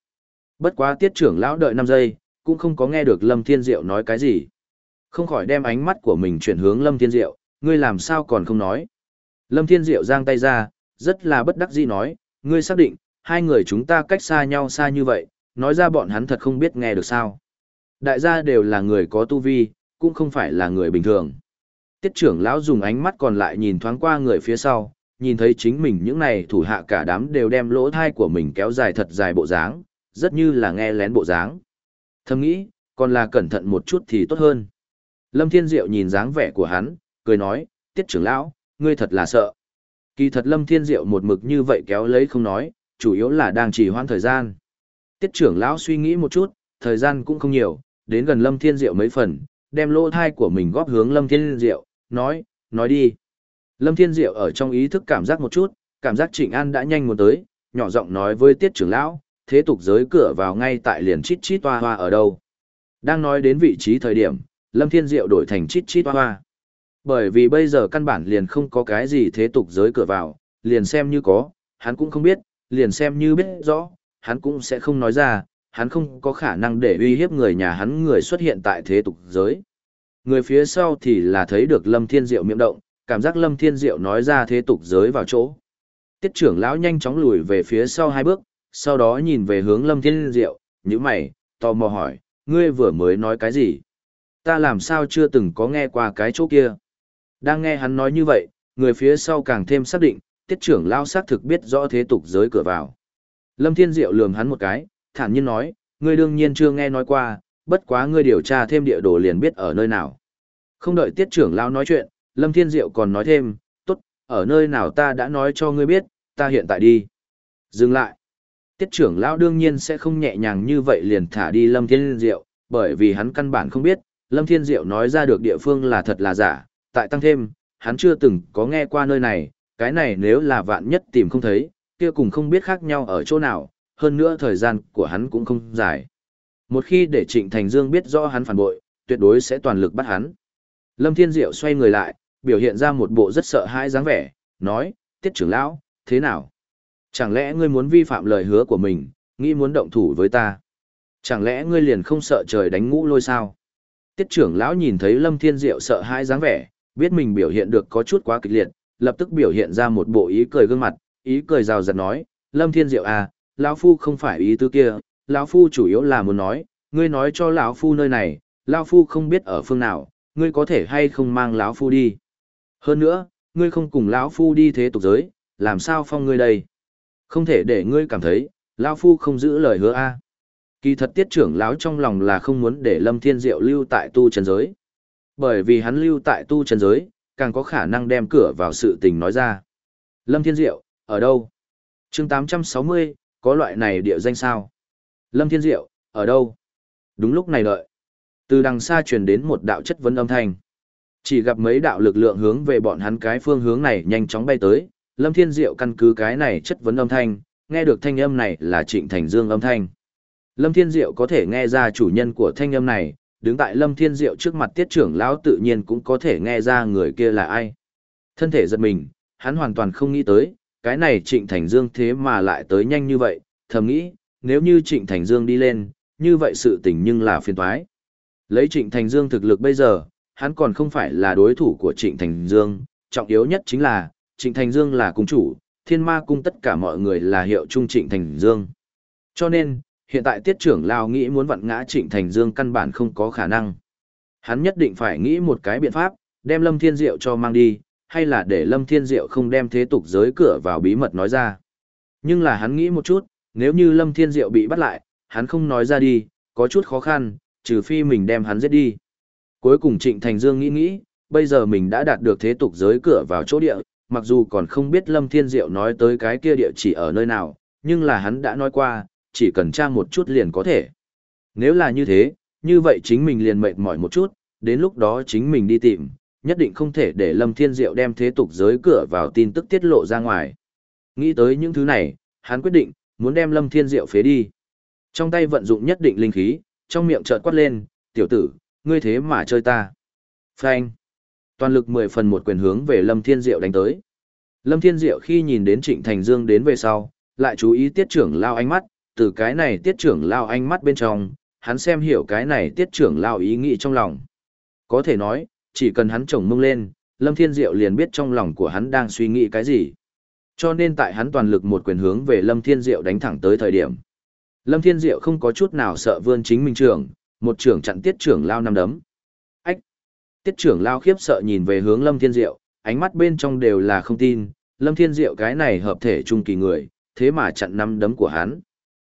[SPEAKER 1] Bất quá tiết trưởng lão đợi 5 giây, cũng không có nghe được Lâm Thiên Diệu nói cái gì. Không khỏi đem ánh mắt của mình chuyển hướng Lâm Thiên Diệu, ngươi làm sao còn không nói. Lâm Thiên Diệu giang tay ra, rất là bất đắc dĩ nói, ngươi xác định, hai người chúng ta cách xa nhau xa như vậy, nói ra bọn hắn thật không biết nghe được sao. Đại gia đều là người có tu vi, cũng không phải là người bình thường. Tiết trưởng lão dùng ánh mắt còn lại nhìn thoáng qua người phía sau, nhìn thấy chính mình những này thủ hạ cả đám đều đem lỗ thai của mình kéo dài thật dài bộ dáng, rất như là nghe lén bộ dáng. Thầm nghĩ, còn là cẩn thận một chút thì tốt hơn. Lâm Thiên Diệu nhìn dáng vẻ của hắn, cười nói, tiết trưởng lão, ngươi thật là sợ. Kỳ thật Lâm Thiên Diệu một mực như vậy kéo lấy không nói, chủ yếu là đang trì hoãn thời gian. Tiết trưởng lão suy nghĩ một chút, thời gian cũng không nhiều, đến gần Lâm Thiên Diệu mấy phần, đem lỗ thai của mình góp hướng Lâm Thiên Diệu, nói, nói đi. Lâm Thiên Diệu ở trong ý thức cảm giác một chút, cảm giác Trịnh An đã nhanh một tới, nhỏ giọng nói với Tiết trưởng lão, thế tục giới cửa vào ngay tại liền chít chít toa hoa ở đâu. Đang nói đến vị trí thời điểm, Lâm Thiên Diệu đổi thành chít chít toa hoa. Bởi vì bây giờ căn bản liền không có cái gì thế tục giới cửa vào, liền xem như có, hắn cũng không biết, liền xem như biết rõ, hắn cũng sẽ không nói ra, hắn không có khả năng để uy hiếp người nhà hắn người xuất hiện tại thế tục giới. Người phía sau thì là thấy được Lâm Thiên Diệu miệng động, cảm giác Lâm Thiên Diệu nói ra thế tục giới vào chỗ. Tiết trưởng lão nhanh chóng lùi về phía sau hai bước, sau đó nhìn về hướng Lâm Thiên Diệu, như mày, tò mò hỏi, ngươi vừa mới nói cái gì? Ta làm sao chưa từng có nghe qua cái chỗ kia? Đang nghe hắn nói như vậy, người phía sau càng thêm xác định, tiết trưởng lao xác thực biết rõ thế tục giới cửa vào. Lâm Thiên Diệu lườm hắn một cái, thản nhiên nói, ngươi đương nhiên chưa nghe nói qua, bất quá ngươi điều tra thêm địa đồ liền biết ở nơi nào. Không đợi tiết trưởng lão nói chuyện, Lâm Thiên Diệu còn nói thêm, tốt, ở nơi nào ta đã nói cho ngươi biết, ta hiện tại đi. Dừng lại. Tiết trưởng lão đương nhiên sẽ không nhẹ nhàng như vậy liền thả đi Lâm Thiên Diệu, bởi vì hắn căn bản không biết, Lâm Thiên Diệu nói ra được địa phương là thật là giả, tại tăng thêm, hắn chưa từng có nghe qua nơi này, cái này nếu là vạn nhất tìm không thấy, kia cùng không biết khác nhau ở chỗ nào, hơn nữa thời gian của hắn cũng không dài. Một khi để Trịnh Thành Dương biết rõ hắn phản bội, tuyệt đối sẽ toàn lực bắt hắn. Lâm Thiên Diệu xoay người lại, biểu hiện ra một bộ rất sợ hãi dáng vẻ, nói, tiết trưởng lão, thế nào? Chẳng lẽ ngươi muốn vi phạm lời hứa của mình, nghĩ muốn động thủ với ta? Chẳng lẽ ngươi liền không sợ trời đánh ngũ lôi sao? Tiết trưởng lão nhìn thấy Lâm Thiên Diệu sợ hãi dáng vẻ, biết mình biểu hiện được có chút quá kịch liệt, lập tức biểu hiện ra một bộ ý cười gương mặt, ý cười rào rạt nói, Lâm Thiên Diệu à, lão phu không phải ý tứ kia, lão phu chủ yếu là muốn nói, ngươi nói cho lão phu nơi này, lão phu không biết ở phương nào, ngươi có thể hay không mang lão phu đi. Hơn nữa, ngươi không cùng lão phu đi thế tục giới, làm sao phong ngươi đây? Không thể để ngươi cảm thấy, lão phu không giữ lời hứa a. Kỳ thật tiết trưởng lão trong lòng là không muốn để Lâm Thiên Diệu lưu tại tu chân giới. Bởi vì hắn lưu tại tu chân giới, càng có khả năng đem cửa vào sự tình nói ra. Lâm Thiên Diệu, ở đâu? chương 860, có loại này địa danh sao? Lâm Thiên Diệu, ở đâu? Đúng lúc này đợi. Từ đằng xa truyền đến một đạo chất vấn âm thanh. Chỉ gặp mấy đạo lực lượng hướng về bọn hắn cái phương hướng này nhanh chóng bay tới, Lâm Thiên Diệu căn cứ cái này chất vấn âm thanh, nghe được thanh âm này là Trịnh Thành Dương âm thanh. Lâm Thiên Diệu có thể nghe ra chủ nhân của thanh âm này, đứng tại Lâm Thiên Diệu trước mặt tiết trưởng lão tự nhiên cũng có thể nghe ra người kia là ai. Thân thể giật mình, hắn hoàn toàn không nghĩ tới, cái này Trịnh Thành Dương thế mà lại tới nhanh như vậy, thầm nghĩ, nếu như Trịnh Thành Dương đi lên, như vậy sự tình nhưng là phiền toái. Lấy Trịnh Thành Dương thực lực bây giờ, hắn còn không phải là đối thủ của Trịnh Thành Dương, trọng yếu nhất chính là, Trịnh Thành Dương là cung chủ, thiên ma cung tất cả mọi người là hiệu trung Trịnh Thành Dương. Cho nên, hiện tại tiết trưởng lao nghĩ muốn vặn ngã Trịnh Thành Dương căn bản không có khả năng. Hắn nhất định phải nghĩ một cái biện pháp, đem Lâm Thiên Diệu cho mang đi, hay là để Lâm Thiên Diệu không đem thế tục giới cửa vào bí mật nói ra. Nhưng là hắn nghĩ một chút, nếu như Lâm Thiên Diệu bị bắt lại, hắn không nói ra đi, có chút khó khăn, trừ phi mình đem hắn giết đi. Cuối cùng Trịnh Thành Dương nghĩ nghĩ, bây giờ mình đã đạt được thế tục giới cửa vào chỗ địa, mặc dù còn không biết Lâm Thiên Diệu nói tới cái kia địa chỉ ở nơi nào, nhưng là hắn đã nói qua, chỉ cần tra một chút liền có thể. Nếu là như thế, như vậy chính mình liền mệt mỏi một chút, đến lúc đó chính mình đi tìm, nhất định không thể để Lâm Thiên Diệu đem thế tục giới cửa vào tin tức tiết lộ ra ngoài. Nghĩ tới những thứ này, hắn quyết định, muốn đem Lâm Thiên Diệu phế đi. Trong tay vận dụng nhất định linh khí, trong miệng chợt quát lên, tiểu tử, ngươi thế mà chơi ta. Phanh. Toàn lực mười phần một quyền hướng về Lâm Thiên Diệu đánh tới. Lâm Thiên Diệu khi nhìn đến Trịnh Thành Dương đến về sau, lại chú ý tiết trưởng lao ánh mắt, từ cái này tiết trưởng lao ánh mắt bên trong, hắn xem hiểu cái này tiết trưởng lao ý nghĩ trong lòng. Có thể nói, chỉ cần hắn trồng mông lên, Lâm Thiên Diệu liền biết trong lòng của hắn đang suy nghĩ cái gì. Cho nên tại hắn toàn lực một quyền hướng về Lâm Thiên Diệu đánh thẳng tới thời điểm. Lâm Thiên Diệu không có chút nào sợ vươn chính mình trưởng, một trưởng chặn tiết trưởng lao năm đấm. Ách! Tiết trưởng lao khiếp sợ nhìn về hướng Lâm Thiên Diệu, ánh mắt bên trong đều là không tin, Lâm Thiên Diệu cái này hợp thể trung kỳ người, thế mà chặn năm đấm của hắn.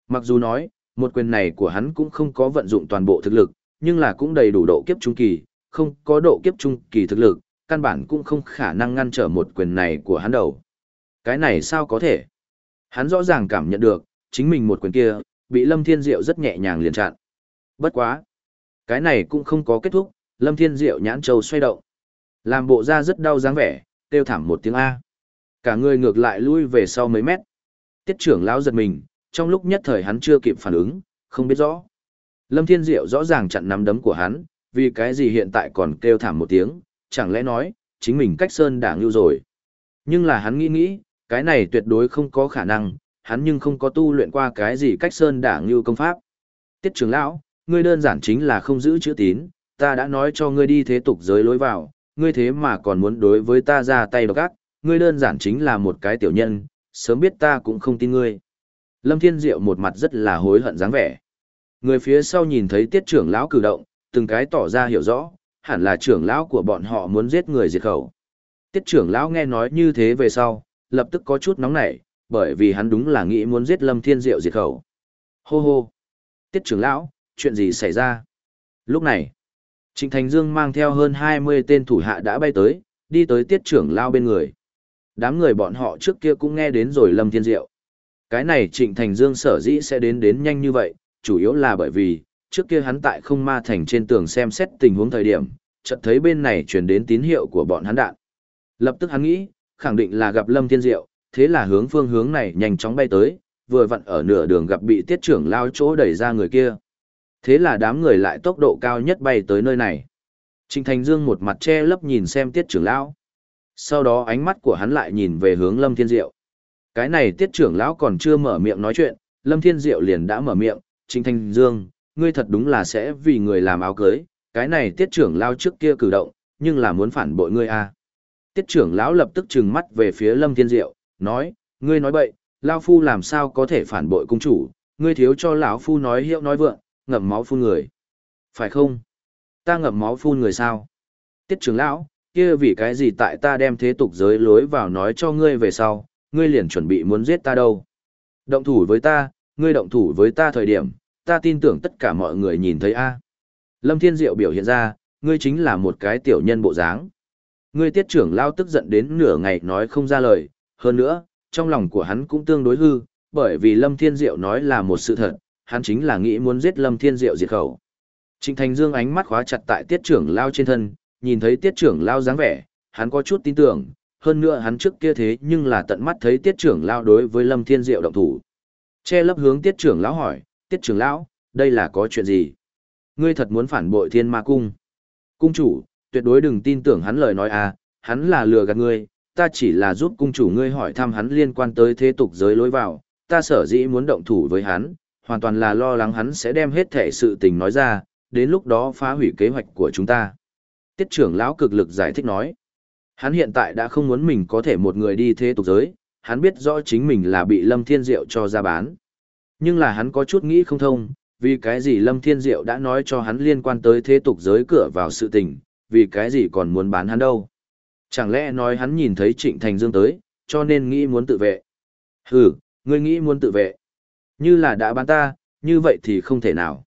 [SPEAKER 1] Mặc dù nói, một quyền này của hắn cũng không có vận dụng toàn bộ thực lực, nhưng là cũng đầy đủ độ kiếp trung kỳ, không có độ kiếp trung kỳ thực lực, căn bản cũng không khả năng ngăn trở một quyền này của hắn đầu. Cái này sao có thể? Hắn rõ ràng cảm nhận được, chính mình một quyền kia, bị Lâm Thiên Diệu rất nhẹ nhàng liền chặn. Bất quá. Cái này cũng không có kết thúc, Lâm Thiên Diệu nhãn châu xoay động. Làm bộ ra rất đau dáng vẻ, kêu thảm một tiếng A. Cả người ngược lại lui về sau mấy mét. Tiết trưởng lão giật mình, trong lúc nhất thời hắn chưa kịp phản ứng, không biết rõ. Lâm Thiên Diệu rõ ràng chặn nắm đấm của hắn, vì cái gì hiện tại còn kêu thảm một tiếng, chẳng lẽ nói, chính mình cách sơn đảng lưu rồi. Nhưng là hắn nghĩ nghĩ, cái này tuyệt đối không có khả năng, hắn nhưng không có tu luyện qua cái gì cách sơn đảng lưu công pháp. Tiết trưởng lão, ngươi đơn giản chính là không giữ chữ tín, ta đã nói cho ngươi đi thế tục giới lối vào, ngươi thế mà còn muốn đối với ta ra tay độc ác, ngươi đơn giản chính là một cái tiểu nhân, sớm biết ta cũng không tin ngươi. Lâm Thiên Diệu một mặt rất là hối hận dáng vẻ. Người phía sau nhìn thấy tiết trưởng lão cử động, từng cái tỏ ra hiểu rõ, hẳn là trưởng lão của bọn họ muốn giết người diệt khẩu. Tiết trưởng lão nghe nói như thế về sau, lập tức có chút nóng nảy, bởi vì hắn đúng là nghĩ muốn giết Lâm Thiên Diệu diệt khẩu. Hô hô! Tiết trưởng lão, chuyện gì xảy ra? Lúc này, Trịnh Thành Dương mang theo hơn 20 tên thủ hạ đã bay tới, đi tới tiết trưởng lão bên người. Đám người bọn họ trước kia cũng nghe đến rồi Lâm Thiên Diệu. Cái này Trịnh Thành Dương sở dĩ sẽ đến đến nhanh như vậy, chủ yếu là bởi vì, trước kia hắn tại không ma thành trên tường xem xét tình huống thời điểm, chợt thấy bên này truyền đến tín hiệu của bọn hắn đạn. Lập tức hắn nghĩ, khẳng định là gặp Lâm Thiên Diệu, thế là hướng phương hướng này nhanh chóng bay tới, vừa vặn ở nửa đường gặp bị tiết trưởng lao chỗ đẩy ra người kia. Thế là đám người lại tốc độ cao nhất bay tới nơi này. Trịnh Thành Dương một mặt che lấp nhìn xem tiết trưởng lão. Sau đó ánh mắt của hắn lại nhìn về hướng Lâm Thiên Diệu. Cái này tiết trưởng lão còn chưa mở miệng nói chuyện, Lâm Thiên Diệu liền đã mở miệng, Trịnh Thành Dương, ngươi thật đúng là sẽ vì người làm áo cưới, cái này tiết trưởng lao trước kia cử động, nhưng là muốn phản bội ngươi à. Tiết trưởng lão lập tức trừng mắt về phía Lâm Thiên Diệu, nói, ngươi nói bậy, lão phu làm sao có thể phản bội cung chủ, ngươi thiếu cho lão phu nói hiệu nói vượng, ngậm máu phun người. Phải không? Ta ngậm máu phun người sao? Tiết trưởng lão, kia vì cái gì tại ta đem thế tục giới lối vào nói cho ngươi về sau, ngươi liền chuẩn bị muốn giết ta đâu. Động thủ với ta, ngươi động thủ với ta thời điểm, ta tin tưởng tất cả mọi người nhìn thấy a. Lâm Thiên Diệu biểu hiện ra, ngươi chính là một cái tiểu nhân bộ dáng. Ngươi tiết trưởng lao tức giận đến nửa ngày nói không ra lời, hơn nữa, trong lòng của hắn cũng tương đối hư, bởi vì Lâm Thiên Diệu nói là một sự thật, hắn chính là nghĩ muốn giết Lâm Thiên Diệu diệt khẩu. Trịnh Thành Dương ánh mắt khóa chặt tại tiết trưởng lao trên thân, nhìn thấy tiết trưởng lao dáng vẻ, hắn có chút tin tưởng, hơn nữa hắn trước kia thế nhưng là tận mắt thấy tiết trưởng lao đối với Lâm Thiên Diệu động thủ. Che lấp hướng tiết trưởng lão hỏi, tiết trưởng lão, đây là có chuyện gì? Ngươi thật muốn phản bội thiên ma cung. Cung chủ, tuyệt đối đừng tin tưởng hắn lời nói à, hắn là lừa gạt ngươi, ta chỉ là giúp cung chủ ngươi hỏi thăm hắn liên quan tới thế tục giới lối vào, ta sở dĩ muốn động thủ với hắn, hoàn toàn là lo lắng hắn sẽ đem hết thể sự tình nói ra, đến lúc đó phá hủy kế hoạch của chúng ta. Tiết trưởng lão cực lực giải thích nói, hắn hiện tại đã không muốn mình có thể một người đi thế tục giới, hắn biết rõ chính mình là bị Lâm Thiên Diệu cho ra bán. Nhưng là hắn có chút nghĩ không thông, vì cái gì Lâm Thiên Diệu đã nói cho hắn liên quan tới thế tục giới cửa vào sự tình, vì cái gì còn muốn bán hắn đâu. Chẳng lẽ nói hắn nhìn thấy Trịnh Thành Dương tới, cho nên nghĩ muốn tự vệ. Hừ, ngươi nghĩ muốn tự vệ. Như là đã bán ta, như vậy thì không thể nào.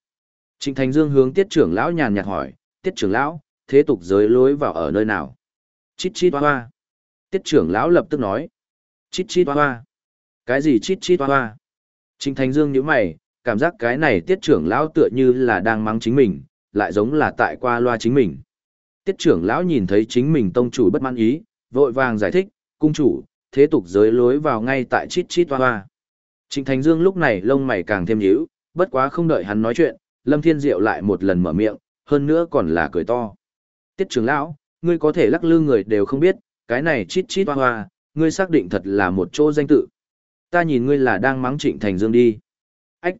[SPEAKER 1] Trịnh Thành Dương hướng tiết trưởng lão nhàn nhạt hỏi, tiết trưởng lão, thế tục giới lối vào ở nơi nào? Chít chít hoa hoa. Tiết trưởng lão lập tức nói, chít chít hoa hoa. Cái gì chít chít hoa hoa? Trịnh Thành Dương nhíu mày, cảm giác cái này tiết trưởng lão tựa như là đang mắng chính mình, lại giống là tại qua loa chính mình. Tiết trưởng lão nhìn thấy chính mình tông chủ bất mãn ý, vội vàng giải thích, cung chủ, thế tục giới lối vào ngay tại chít chít hoa hoa. Trịnh Thành Dương lúc này lông mày càng thêm nhíu, bất quá không đợi hắn nói chuyện, Lâm Thiên Diệu lại một lần mở miệng, hơn nữa còn là cười to. Tiết trưởng lão, ngươi có thể lắc lư người đều không biết, cái này chít chít hoa hoa, ngươi xác định thật là một chỗ danh tự. Ta nhìn ngươi là đang mắng Trịnh Thành Dương đi. Ách!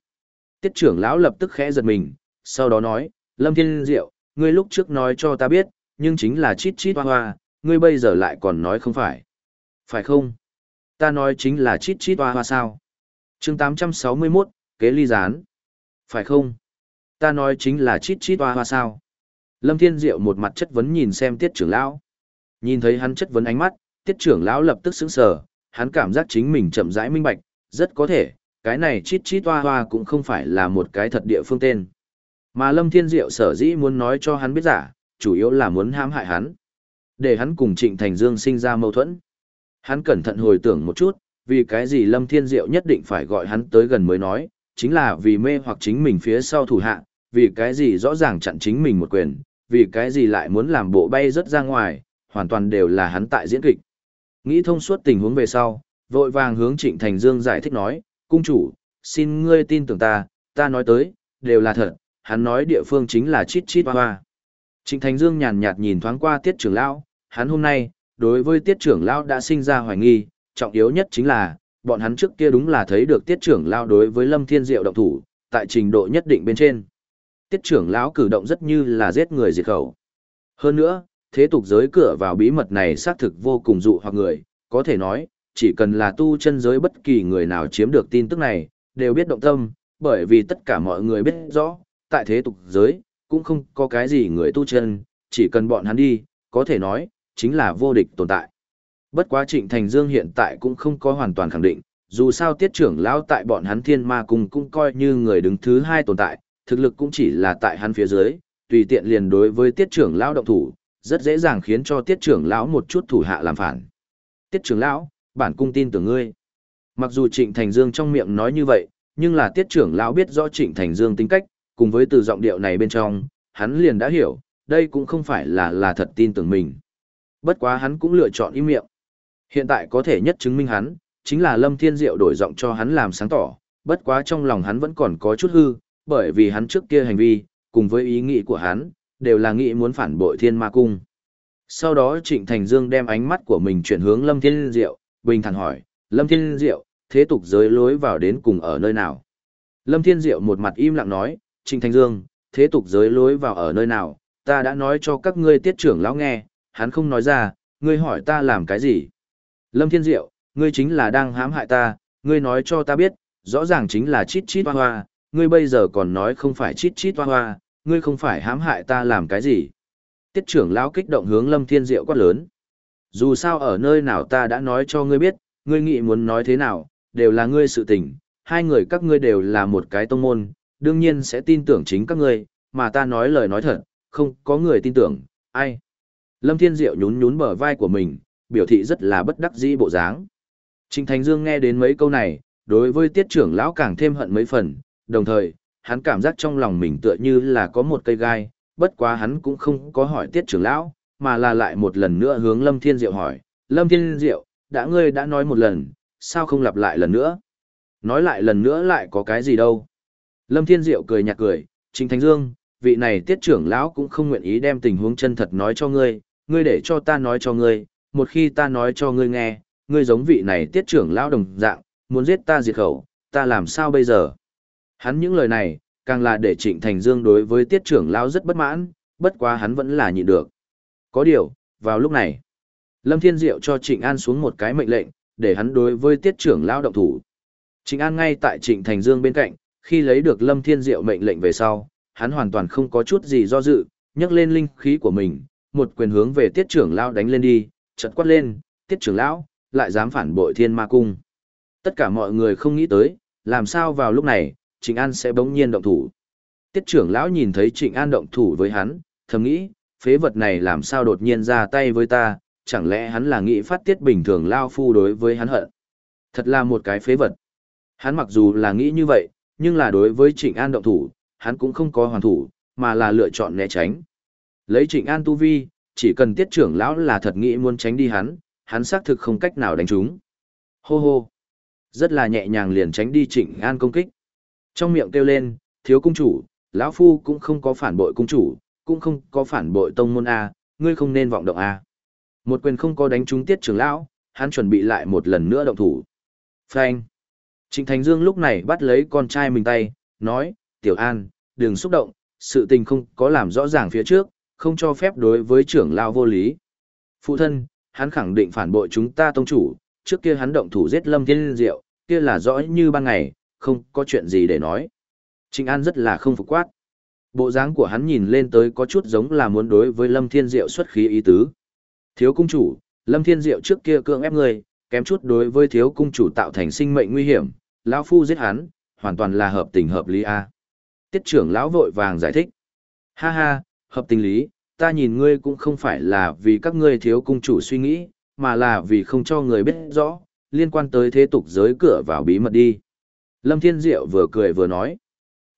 [SPEAKER 1] Tiết trưởng lão lập tức khẽ giật mình, sau đó nói, Lâm Thiên Diệu, ngươi lúc trước nói cho ta biết, nhưng chính là chít chít hoa hoa, ngươi bây giờ lại còn nói không phải. Phải không? Ta nói chính là chít chít hoa hoa sao? chương 861, kế ly gián. Phải không? Ta nói chính là chít chít hoa hoa sao? Lâm Thiên Diệu một mặt chất vấn nhìn xem tiết trưởng lão. Nhìn thấy hắn chất vấn ánh mắt, tiết trưởng lão lập tức sững sờ, hắn cảm giác chính mình chậm rãi minh bạch, rất có thể, cái này chít chít hoa hoa cũng không phải là một cái thật địa phương tên. Mà Lâm Thiên Diệu sở dĩ muốn nói cho hắn biết giả, chủ yếu là muốn hãm hại hắn. Để hắn cùng Trịnh Thành Dương sinh ra mâu thuẫn. Hắn cẩn thận hồi tưởng một chút, vì cái gì Lâm Thiên Diệu nhất định phải gọi hắn tới gần mới nói, chính là vì mê hoặc chính mình phía sau thủ hạ, vì cái gì rõ ràng chặn chính mình một quyền, vì cái gì lại muốn làm bộ bay rất ra ngoài, hoàn toàn đều là hắn tại diễn kịch. Nghĩ thông suốt tình huống về sau, vội vàng hướng Trịnh Thành Dương giải thích nói, cung chủ, xin ngươi tin tưởng ta, ta nói tới, đều là thật, hắn nói địa phương chính là chít chít hoa hoa. Trịnh Thành Dương nhàn nhạt nhìn thoáng qua tiết trưởng lão, hắn hôm nay, đối với tiết trưởng lão đã sinh ra hoài nghi, trọng yếu nhất chính là, bọn hắn trước kia đúng là thấy được tiết trưởng lão đối với Lâm Thiên Diệu động thủ, tại trình độ nhất định bên trên. Tiết trưởng lão cử động rất như là giết người diệt khẩu. Hơn nữa, thế tục giới cửa vào bí mật này xác thực vô cùng dụ hoặc người, có thể nói, chỉ cần là tu chân giới bất kỳ người nào chiếm được tin tức này, đều biết động tâm, bởi vì tất cả mọi người biết rõ, tại thế tục giới, cũng không có cái gì người tu chân, chỉ cần bọn hắn đi, có thể nói, chính là vô địch tồn tại. Bất quá Trịnh Thành Dương hiện tại cũng không có hoàn toàn khẳng định, dù sao tiết trưởng lão tại bọn hắn thiên ma cùng cũng coi như người đứng thứ hai tồn tại, thực lực cũng chỉ là tại hắn phía dưới, tùy tiện liền đối với tiết trưởng lão động thủ, rất dễ dàng khiến cho tiết trưởng lão một chút thủ hạ làm phản. Tiết trưởng lão, bản cung tin tưởng ngươi. Mặc dù Trịnh Thành Dương trong miệng nói như vậy, nhưng là tiết trưởng lão biết rõ Trịnh Thành Dương tính cách, cùng với từ giọng điệu này bên trong, hắn liền đã hiểu, đây cũng không phải là là thật tin tưởng mình. Bất quá hắn cũng lựa chọn im miệng. Hiện tại có thể nhất chứng minh hắn, chính là Lâm Thiên Diệu đổi giọng cho hắn làm sáng tỏ, bất quá trong lòng hắn vẫn còn có chút hư, bởi vì hắn trước kia hành vi, cùng với ý nghĩ của hắn, đều là nghĩ muốn phản bội Thiên Ma Cung. Sau đó Trịnh Thành Dương đem ánh mắt của mình chuyển hướng Lâm Thiên Diệu, bình thản hỏi, Lâm Thiên Diệu, thế tục giới lối vào đến cùng ở nơi nào? Lâm Thiên Diệu một mặt im lặng nói, Trịnh Thành Dương, thế tục giới lối vào ở nơi nào, ta đã nói cho các ngươi tiết trưởng lão nghe, hắn không nói ra, ngươi hỏi ta làm cái gì? Lâm Thiên Diệu, ngươi chính là đang hãm hại ta, ngươi nói cho ta biết, rõ ràng chính là chít chít hoa hoa, ngươi bây giờ còn nói không phải chít chít hoa hoa, ngươi không phải hãm hại ta làm cái gì? Tiết trưởng lão kích động hướng Lâm Thiên Diệu quát lớn. Dù sao ở nơi nào ta đã nói cho ngươi biết, ngươi nghĩ muốn nói thế nào, đều là ngươi sự tình, hai người các ngươi đều là một cái tông môn, đương nhiên sẽ tin tưởng chính các ngươi, mà ta nói lời nói thật, không có người tin tưởng, ai. Lâm Thiên Diệu nhún nhún bờ vai của mình, biểu thị rất là bất đắc dĩ bộ dáng. Trình Thành Dương nghe đến mấy câu này, đối với tiết trưởng lão càng thêm hận mấy phần, đồng thời, hắn cảm giác trong lòng mình tựa như là có một cây gai, bất quá hắn cũng không có hỏi tiết trưởng lão, mà là lại một lần nữa hướng Lâm Thiên Diệu hỏi, Lâm Thiên Diệu, đã ngươi đã nói một lần, sao không lặp lại lần nữa? Nói lại lần nữa lại có cái gì đâu? Lâm Thiên Diệu cười nhạt cười, Trình Thánh Dương, vị này tiết trưởng lão cũng không nguyện ý đem tình huống chân thật nói cho ngươi, ngươi để cho ta nói cho ngươi, một khi ta nói cho ngươi nghe, ngươi giống vị này tiết trưởng lão đồng dạng, muốn giết ta diệt khẩu, ta làm sao bây giờ? Hắn những lời này, càng là để Trịnh Thành Dương đối với tiết trưởng lão rất bất mãn, bất quá hắn vẫn là nhịn được. Có điều, vào lúc này, Lâm Thiên Diệu cho Trịnh An xuống một cái mệnh lệnh, để hắn đối với tiết trưởng lão động thủ. Trịnh An ngay tại Trịnh Thành Dương bên cạnh, khi lấy được Lâm Thiên Diệu mệnh lệnh về sau, hắn hoàn toàn không có chút gì do dự, nhấc lên linh khí của mình, một quyền hướng về tiết trưởng lão đánh lên đi, chợt quát lên, tiết trưởng lão, lại dám phản bội thiên ma cung. Tất cả mọi người không nghĩ tới, làm sao vào lúc này, Trịnh An sẽ bỗng nhiên động thủ. Tiết trưởng lão nhìn thấy Trịnh An động thủ với hắn, thầm nghĩ, phế vật này làm sao đột nhiên ra tay với ta, chẳng lẽ hắn là nghĩ phát tiết bình thường lao phu đối với hắn hận. Thật là một cái phế vật. Hắn mặc dù là nghĩ như vậy, nhưng là đối với Trịnh An động thủ, hắn cũng không có hoàn thủ, mà là lựa chọn né tránh. Lấy Trịnh An tu vi, chỉ cần tiết trưởng lão là thật nghĩ muốn tránh đi hắn, hắn xác thực không cách nào đánh trúng. Hô hô. Rất là nhẹ nhàng liền tránh đi Trịnh An công kích. Trong miệng kêu lên, thiếu cung chủ, lão phu cũng không có phản bội cung chủ, cũng không có phản bội tông môn A, ngươi không nên vọng động A. Một quyền không có đánh trúng tiết trưởng lão, hắn chuẩn bị lại một lần nữa động thủ. Phanh. Trịnh Thành Dương lúc này bắt lấy con trai mình tay, nói, Tiểu An, đừng xúc động, sự tình không có làm rõ ràng phía trước, không cho phép đối với trưởng lão vô lý. Phụ thân, hắn khẳng định phản bội chúng ta tông chủ, trước kia hắn động thủ giết Lâm Thiên Diệu, kia là rõ như ban ngày, không có chuyện gì để nói. Trịnh An rất là không phục quát. Bộ dáng của hắn nhìn lên tới có chút giống là muốn đối với Lâm Thiên Diệu xuất khí ý tứ. Thiếu cung chủ, Lâm Thiên Diệu trước kia cưỡng ép người, kém chút đối với thiếu cung chủ tạo thành sinh mệnh nguy hiểm, lão phu giết hắn, hoàn toàn là hợp tình hợp lý a. Tiết trưởng lão vội vàng giải thích. Ha ha, hợp tình lý, ta nhìn ngươi cũng không phải là vì các ngươi thiếu cung chủ suy nghĩ, mà là vì không cho người biết rõ, liên quan tới thế tục giới cửa vào bí mật đi. Lâm Thiên Diệu vừa cười vừa nói.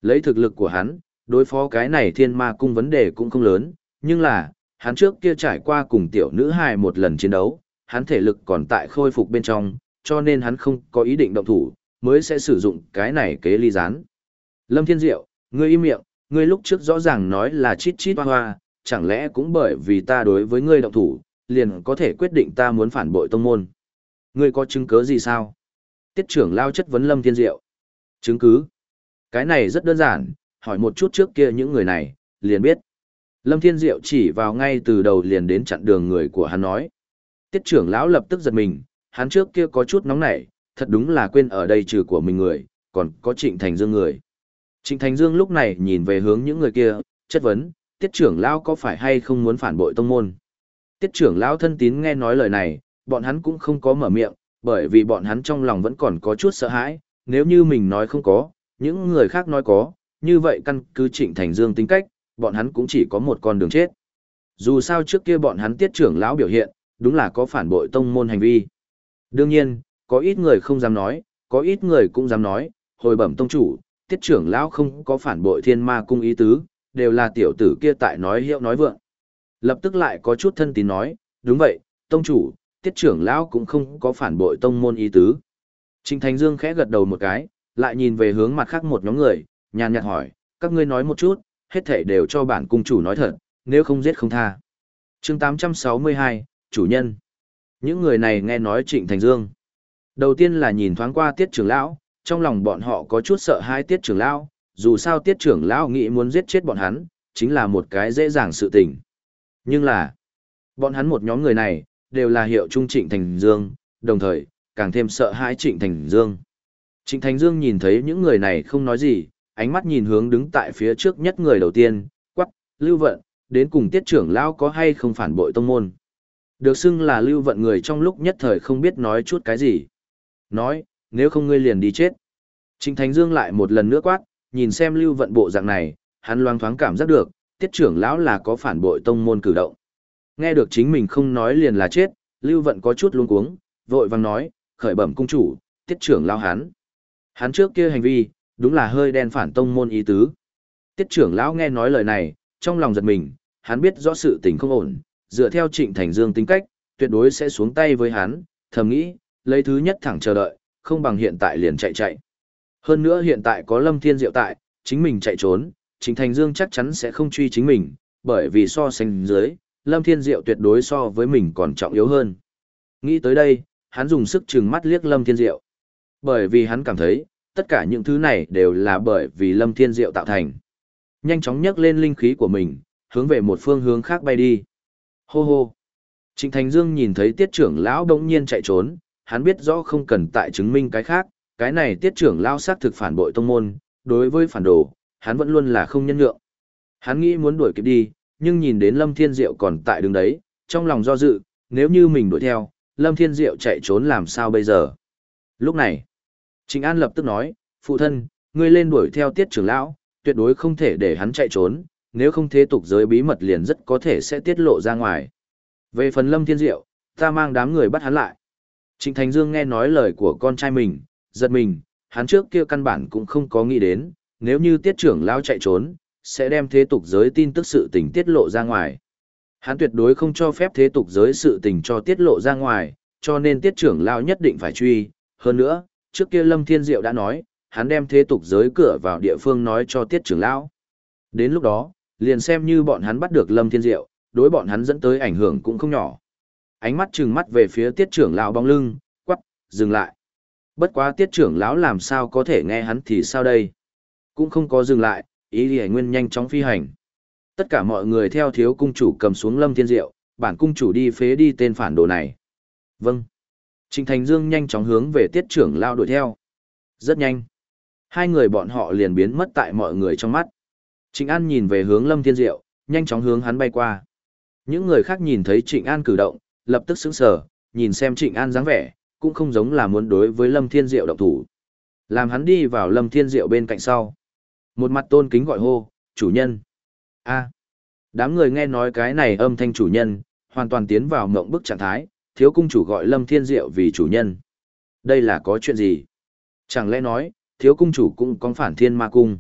[SPEAKER 1] Lấy thực lực của hắn, đối phó cái này thiên ma cung vấn đề cũng không lớn, nhưng là, hắn trước kia trải qua cùng tiểu nữ hài một lần chiến đấu, hắn thể lực còn tại khôi phục bên trong, cho nên hắn không có ý định động thủ, mới sẽ sử dụng cái này kế ly gián. Lâm Thiên Diệu, ngươi im miệng, ngươi lúc trước rõ ràng nói là chít chít hoa hoa, chẳng lẽ cũng bởi vì ta đối với ngươi động thủ, liền có thể quyết định ta muốn phản bội tông môn. Ngươi có chứng cứ gì sao? Tiết trưởng lao chất vấn Lâm Thiên Diệu. Chứng cứ? Cái này rất đơn giản, hỏi một chút trước kia những người này, liền biết. Lâm Thiên Diệu chỉ vào ngay từ đầu liền đến chặn đường người của hắn nói. Tiết trưởng lão lập tức giật mình, hắn trước kia có chút nóng nảy, thật đúng là quên ở đây trừ của mình người, còn có Trịnh Thành Dương người. Trịnh Thành Dương lúc này nhìn về hướng những người kia, chất vấn, tiết trưởng lão có phải hay không muốn phản bội tông môn. Tiết trưởng lão thân tín nghe nói lời này, bọn hắn cũng không có mở miệng, bởi vì bọn hắn trong lòng vẫn còn có chút sợ hãi, nếu như mình nói không có, những người khác nói có, như vậy căn cứ Trịnh Thành Dương tính cách, bọn hắn cũng chỉ có một con đường chết. Dù sao trước kia bọn hắn tiết trưởng lão biểu hiện, đúng là có phản bội tông môn hành vi. Đương nhiên, có ít người không dám nói, có ít người cũng dám nói, hồi bẩm tông chủ, tiết trưởng lão không có phản bội thiên ma cung ý tứ, đều là tiểu tử kia tại nói hiệu nói vượng. Lập tức lại có chút thân tín nói, đúng vậy, tông chủ, tiết trưởng lão cũng không có phản bội tông môn ý tứ. Trình Thành Dương khẽ gật đầu một cái, lại nhìn về hướng mặt khác một nhóm người, nhàn nhạt hỏi, các ngươi nói một chút, hết thể đều cho bản cung chủ nói thật, nếu không giết không tha. chương 862, chủ nhân. Những người này nghe nói Trịnh Thành Dương. Đầu tiên là nhìn thoáng qua tiết trưởng lão, trong lòng bọn họ có chút sợ hai tiết trưởng lão, dù sao tiết trưởng lão nghĩ muốn giết chết bọn hắn, chính là một cái dễ dàng sự tình. Nhưng là, bọn hắn một nhóm người này, đều là hiệu trung Trịnh Thành Dương, đồng thời, càng thêm sợ hãi Trịnh Thành Dương. Trịnh Thành Dương nhìn thấy những người này không nói gì, ánh mắt nhìn hướng đứng tại phía trước nhất người đầu tiên, quắc, lưu vận, đến cùng tiết trưởng lão có hay không phản bội tông môn. Được xưng là lưu vận người trong lúc nhất thời không biết nói chút cái gì. Nói, nếu không ngươi liền đi chết. Trịnh Thành Dương lại một lần nữa quát, nhìn xem lưu vận bộ dạng này, hắn loang thoáng cảm giác được, tiết trưởng lão là có phản bội tông môn cử động. Nghe được chính mình không nói liền là chết, lưu vận có chút luống cuống, vội vàng nói, khởi bẩm cung chủ, tiết trưởng lao hắn. Hắn trước kia hành vi, đúng là hơi đen phản tông môn ý tứ. Tiết trưởng lão nghe nói lời này, trong lòng giật mình, hắn biết rõ sự tình không ổn, dựa theo Trịnh Thành Dương tính cách, tuyệt đối sẽ xuống tay với hắn, thầm nghĩ, lấy thứ nhất thẳng chờ đợi, không bằng hiện tại liền chạy chạy. Hơn nữa hiện tại có Lâm Thiên Diệu tại, Chính mình chạy trốn, Trịnh Thành Dương chắc chắn sẽ không truy chính mình, bởi vì so sánh dưới, Lâm Thiên Diệu tuyệt đối so với mình còn trọng yếu hơn. Nghĩ tới đây, hắn dùng sức trừng mắt liếc Lâm Thiên Diệu. Bởi vì hắn cảm thấy, tất cả những thứ này đều là bởi vì Lâm Thiên Diệu tạo thành. Nhanh chóng nhấc lên linh khí của mình, hướng về một phương hướng khác bay đi. Hô hô. Trịnh Thành Dương nhìn thấy tiết trưởng lão đống nhiên chạy trốn, hắn biết rõ không cần tại chứng minh cái khác, cái này tiết trưởng lão xác thực phản bội tông môn, đối với phản đồ, hắn vẫn luôn là không nhân nhượng. Hắn nghĩ muốn đuổi kịp đi, nhưng nhìn đến Lâm Thiên Diệu còn tại đường đấy, trong lòng do dự, nếu như mình đuổi theo, Lâm Thiên Diệu chạy trốn làm sao bây giờ? Lúc này, Trịnh An lập tức nói, phụ thân, ngươi lên đuổi theo tiết trưởng lão, tuyệt đối không thể để hắn chạy trốn, nếu không thế tục giới bí mật liền rất có thể sẽ tiết lộ ra ngoài. Về phần Lâm Thiên Diệu, ta mang đám người bắt hắn lại. Trịnh Thành Dương nghe nói lời của con trai mình, giật mình, hắn trước kia căn bản cũng không có nghĩ đến, nếu như tiết trưởng lão chạy trốn, sẽ đem thế tục giới tin tức sự tình tiết lộ ra ngoài. Hắn tuyệt đối không cho phép thế tục giới sự tình cho tiết lộ ra ngoài, cho nên tiết trưởng lão nhất định phải truy. Hơn nữa, trước kia Lâm Thiên Diệu đã nói, hắn đem thế tục giới cửa vào địa phương nói cho tiết trưởng lão. Đến lúc đó, liền xem như bọn hắn bắt được Lâm Thiên Diệu, đối bọn hắn dẫn tới ảnh hưởng cũng không nhỏ. Ánh mắt trừng mắt về phía tiết trưởng lão bóng lưng, quắc, dừng lại. Bất quá tiết trưởng lão làm sao có thể nghe hắn thì sao đây? Cũng không có dừng lại, ý lì nguyên nhanh chóng phi hành. Tất cả mọi người theo thiếu cung chủ cầm xuống lâm thiên diệu, bản cung chủ đi phế đi tên phản đồ này. Vâng. Trình Thành Dương nhanh chóng hướng về tiết trưởng lao đuổi theo. Rất nhanh. Hai người bọn họ liền biến mất tại mọi người trong mắt. Trịnh An nhìn về hướng Lâm Thiên Diệu, nhanh chóng hướng hắn bay qua. Những người khác nhìn thấy Trịnh An cử động, lập tức sững sờ, nhìn xem Trịnh An dáng vẻ, cũng không giống là muốn đối với Lâm Thiên Diệu động thủ. Làm hắn đi vào Lâm Thiên Diệu bên cạnh sau. Một mặt tôn kính gọi hô, chủ nhân a đám người nghe nói cái này âm thanh chủ nhân, hoàn toàn tiến vào mộng bức trạng thái, thiếu cung chủ gọi Lâm Thiên Diệu vì chủ nhân. Đây là có chuyện gì? Chẳng lẽ nói, thiếu cung chủ cũng có phản thiên ma cung?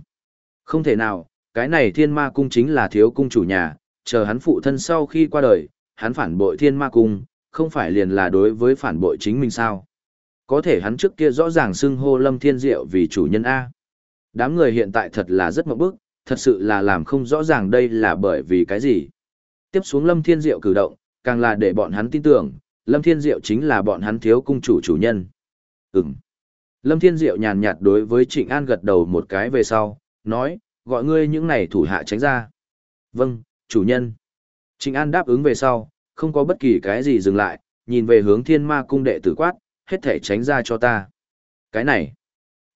[SPEAKER 1] Không thể nào, cái này thiên ma cung chính là thiếu cung chủ nhà, chờ hắn phụ thân sau khi qua đời, hắn phản bội thiên ma cung, không phải liền là đối với phản bội chính mình sao? Có thể hắn trước kia rõ ràng xưng hô Lâm Thiên Diệu vì chủ nhân A. Đám người hiện tại thật là rất mộng bức, thật sự là làm không rõ ràng đây là bởi vì cái gì. Tiếp xuống Lâm Thiên Diệu cử động, càng là để bọn hắn tin tưởng, Lâm Thiên Diệu chính là bọn hắn thiếu cung chủ chủ nhân. Ừm. Lâm Thiên Diệu nhàn nhạt đối với Trịnh An gật đầu một cái về sau, nói, gọi ngươi những này thủ hạ tránh ra. Vâng, chủ nhân. Trịnh An đáp ứng về sau, không có bất kỳ cái gì dừng lại, nhìn về hướng thiên ma cung đệ tử quát, hết thể tránh ra cho ta. Cái này.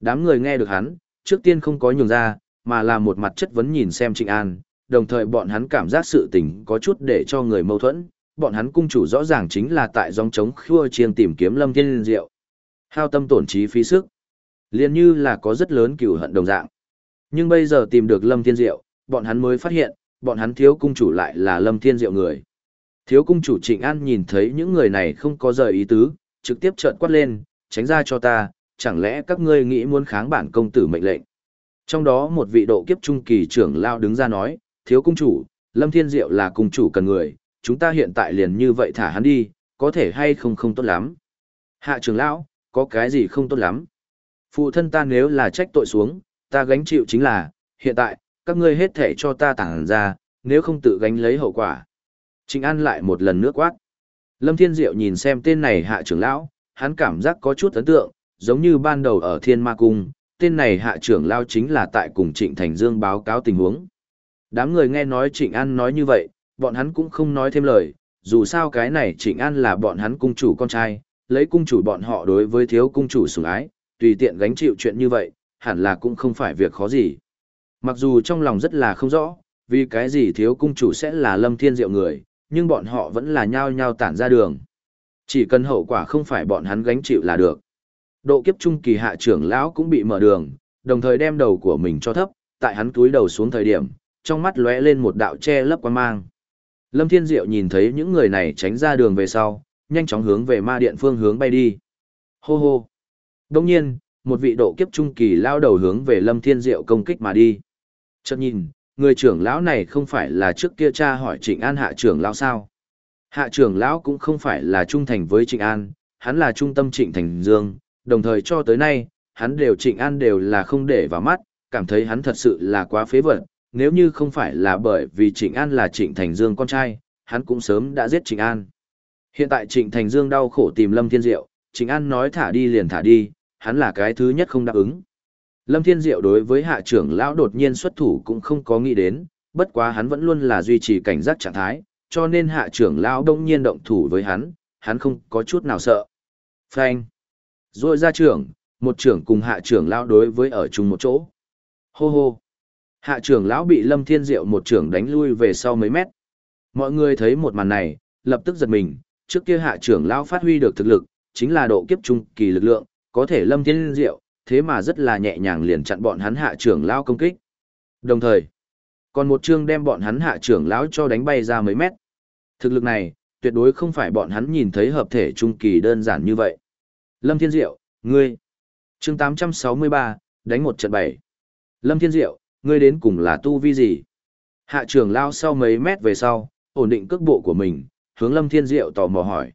[SPEAKER 1] Đám người nghe được hắn, trước tiên không có nhường ra, mà là một mặt chất vấn nhìn xem Trịnh An, đồng thời bọn hắn cảm giác sự tình có chút để cho người mâu thuẫn, bọn hắn cung chủ rõ ràng chính là tại dòng chống khua chiêng tìm kiếm Lâm Thiên Liên Diệu. Hao tâm tổn trí phí sức, liền như là có rất lớn cừu hận đồng dạng. Nhưng bây giờ tìm được Lâm Thiên Diệu, bọn hắn mới phát hiện, bọn hắn thiếu cung chủ lại là Lâm Thiên Diệu người. Thiếu cung chủ Trịnh An nhìn thấy những người này không có rời ý tứ, trực tiếp trợn quát lên, tránh ra cho ta, chẳng lẽ các ngươi nghĩ muốn kháng bản công tử mệnh lệnh. Trong đó một vị độ kiếp trung kỳ trưởng lao đứng ra nói, thiếu cung chủ, Lâm Thiên Diệu là cung chủ cần người, chúng ta hiện tại liền như vậy thả hắn đi, có thể hay không không tốt lắm. Hạ trưởng lão, có cái gì không tốt lắm. Phụ thân ta nếu là trách tội xuống, ta gánh chịu chính là, hiện tại, các ngươi hết thể cho ta tảng ra, nếu không tự gánh lấy hậu quả. Trịnh An lại một lần nước quát. Lâm Thiên Diệu nhìn xem tên này hạ trưởng lão, hắn cảm giác có chút ấn tượng, giống như ban đầu ở Thiên Ma Cung, tên này hạ trưởng lao chính là tại cùng Trịnh Thành Dương báo cáo tình huống. Đám người nghe nói Trịnh An nói như vậy, bọn hắn cũng không nói thêm lời, dù sao cái này Trịnh An là bọn hắn cung chủ con trai, lấy cung chủ bọn họ đối với thiếu cung chủ sủng ái, tùy tiện gánh chịu chuyện như vậy, hẳn là cũng không phải việc khó gì. Mặc dù trong lòng rất là không rõ, vì cái gì thiếu cung chủ sẽ là lâm thiên diệu người, nhưng bọn họ vẫn là nhao nhao tản ra đường. Chỉ cần hậu quả không phải bọn hắn gánh chịu là được. Độ kiếp trung kỳ hạ trưởng lão cũng bị mở đường, đồng thời đem đầu của mình cho thấp, tại hắn túi đầu xuống thời điểm, trong mắt lóe lên một đạo che lấp quan mang. Lâm Thiên Diệu nhìn thấy những người này tránh ra đường về sau, nhanh chóng hướng về ma điện phương hướng bay đi. Hô hô. Đông nhiên, một vị độ kiếp trung kỳ lao đầu hướng về Lâm Thiên Diệu công kích mà đi. Chợt nhìn, người trưởng lão này không phải là trước kia cha hỏi Trịnh An hạ trưởng lão sao? Hạ trưởng lão cũng không phải là trung thành với Trịnh An, hắn là trung tâm Trịnh Thành Dương, đồng thời cho tới nay, hắn đều Trịnh An đều là không để vào mắt, cảm thấy hắn thật sự là quá phế vật, nếu như không phải là bởi vì Trịnh An là Trịnh Thành Dương con trai, hắn cũng sớm đã giết Trịnh An. Hiện tại Trịnh Thành Dương đau khổ tìm Lâm Thiên Diệu, Trịnh An nói thả đi liền thả đi, hắn là cái thứ nhất không đáp ứng. Lâm Thiên Diệu đối với hạ trưởng lão đột nhiên xuất thủ cũng không có nghĩ đến, bất quá hắn vẫn luôn là duy trì cảnh giác trạng thái, cho nên hạ trưởng lão đông nhiên động thủ với hắn, hắn không có chút nào sợ. Phanh. Rồi ra trưởng, một trưởng cùng hạ trưởng lão đối với ở chung một chỗ. Hô hô. Hạ trưởng lão bị Lâm Thiên Diệu một trưởng đánh lui về sau mấy mét. Mọi người thấy một màn này, lập tức giật mình, trước kia hạ trưởng lão phát huy được thực lực, chính là độ kiếp trung kỳ lực lượng, có thể Lâm Thiên Diệu, thế mà rất là nhẹ nhàng liền chặn bọn hắn hạ trưởng lão công kích. Đồng thời, còn một chương đem bọn hắn hạ trưởng lão cho đánh bay ra mấy mét. Thực lực này, tuyệt đối không phải bọn hắn nhìn thấy hợp thể trung kỳ đơn giản như vậy. Lâm Thiên Diệu, ngươi. Chương 863, đánh một trận bảy. Lâm Thiên Diệu, ngươi đến cùng là tu vi gì? Hạ trưởng lao sau mấy mét về sau, ổn định cước bộ của mình, hướng Lâm Thiên Diệu tò mò hỏi.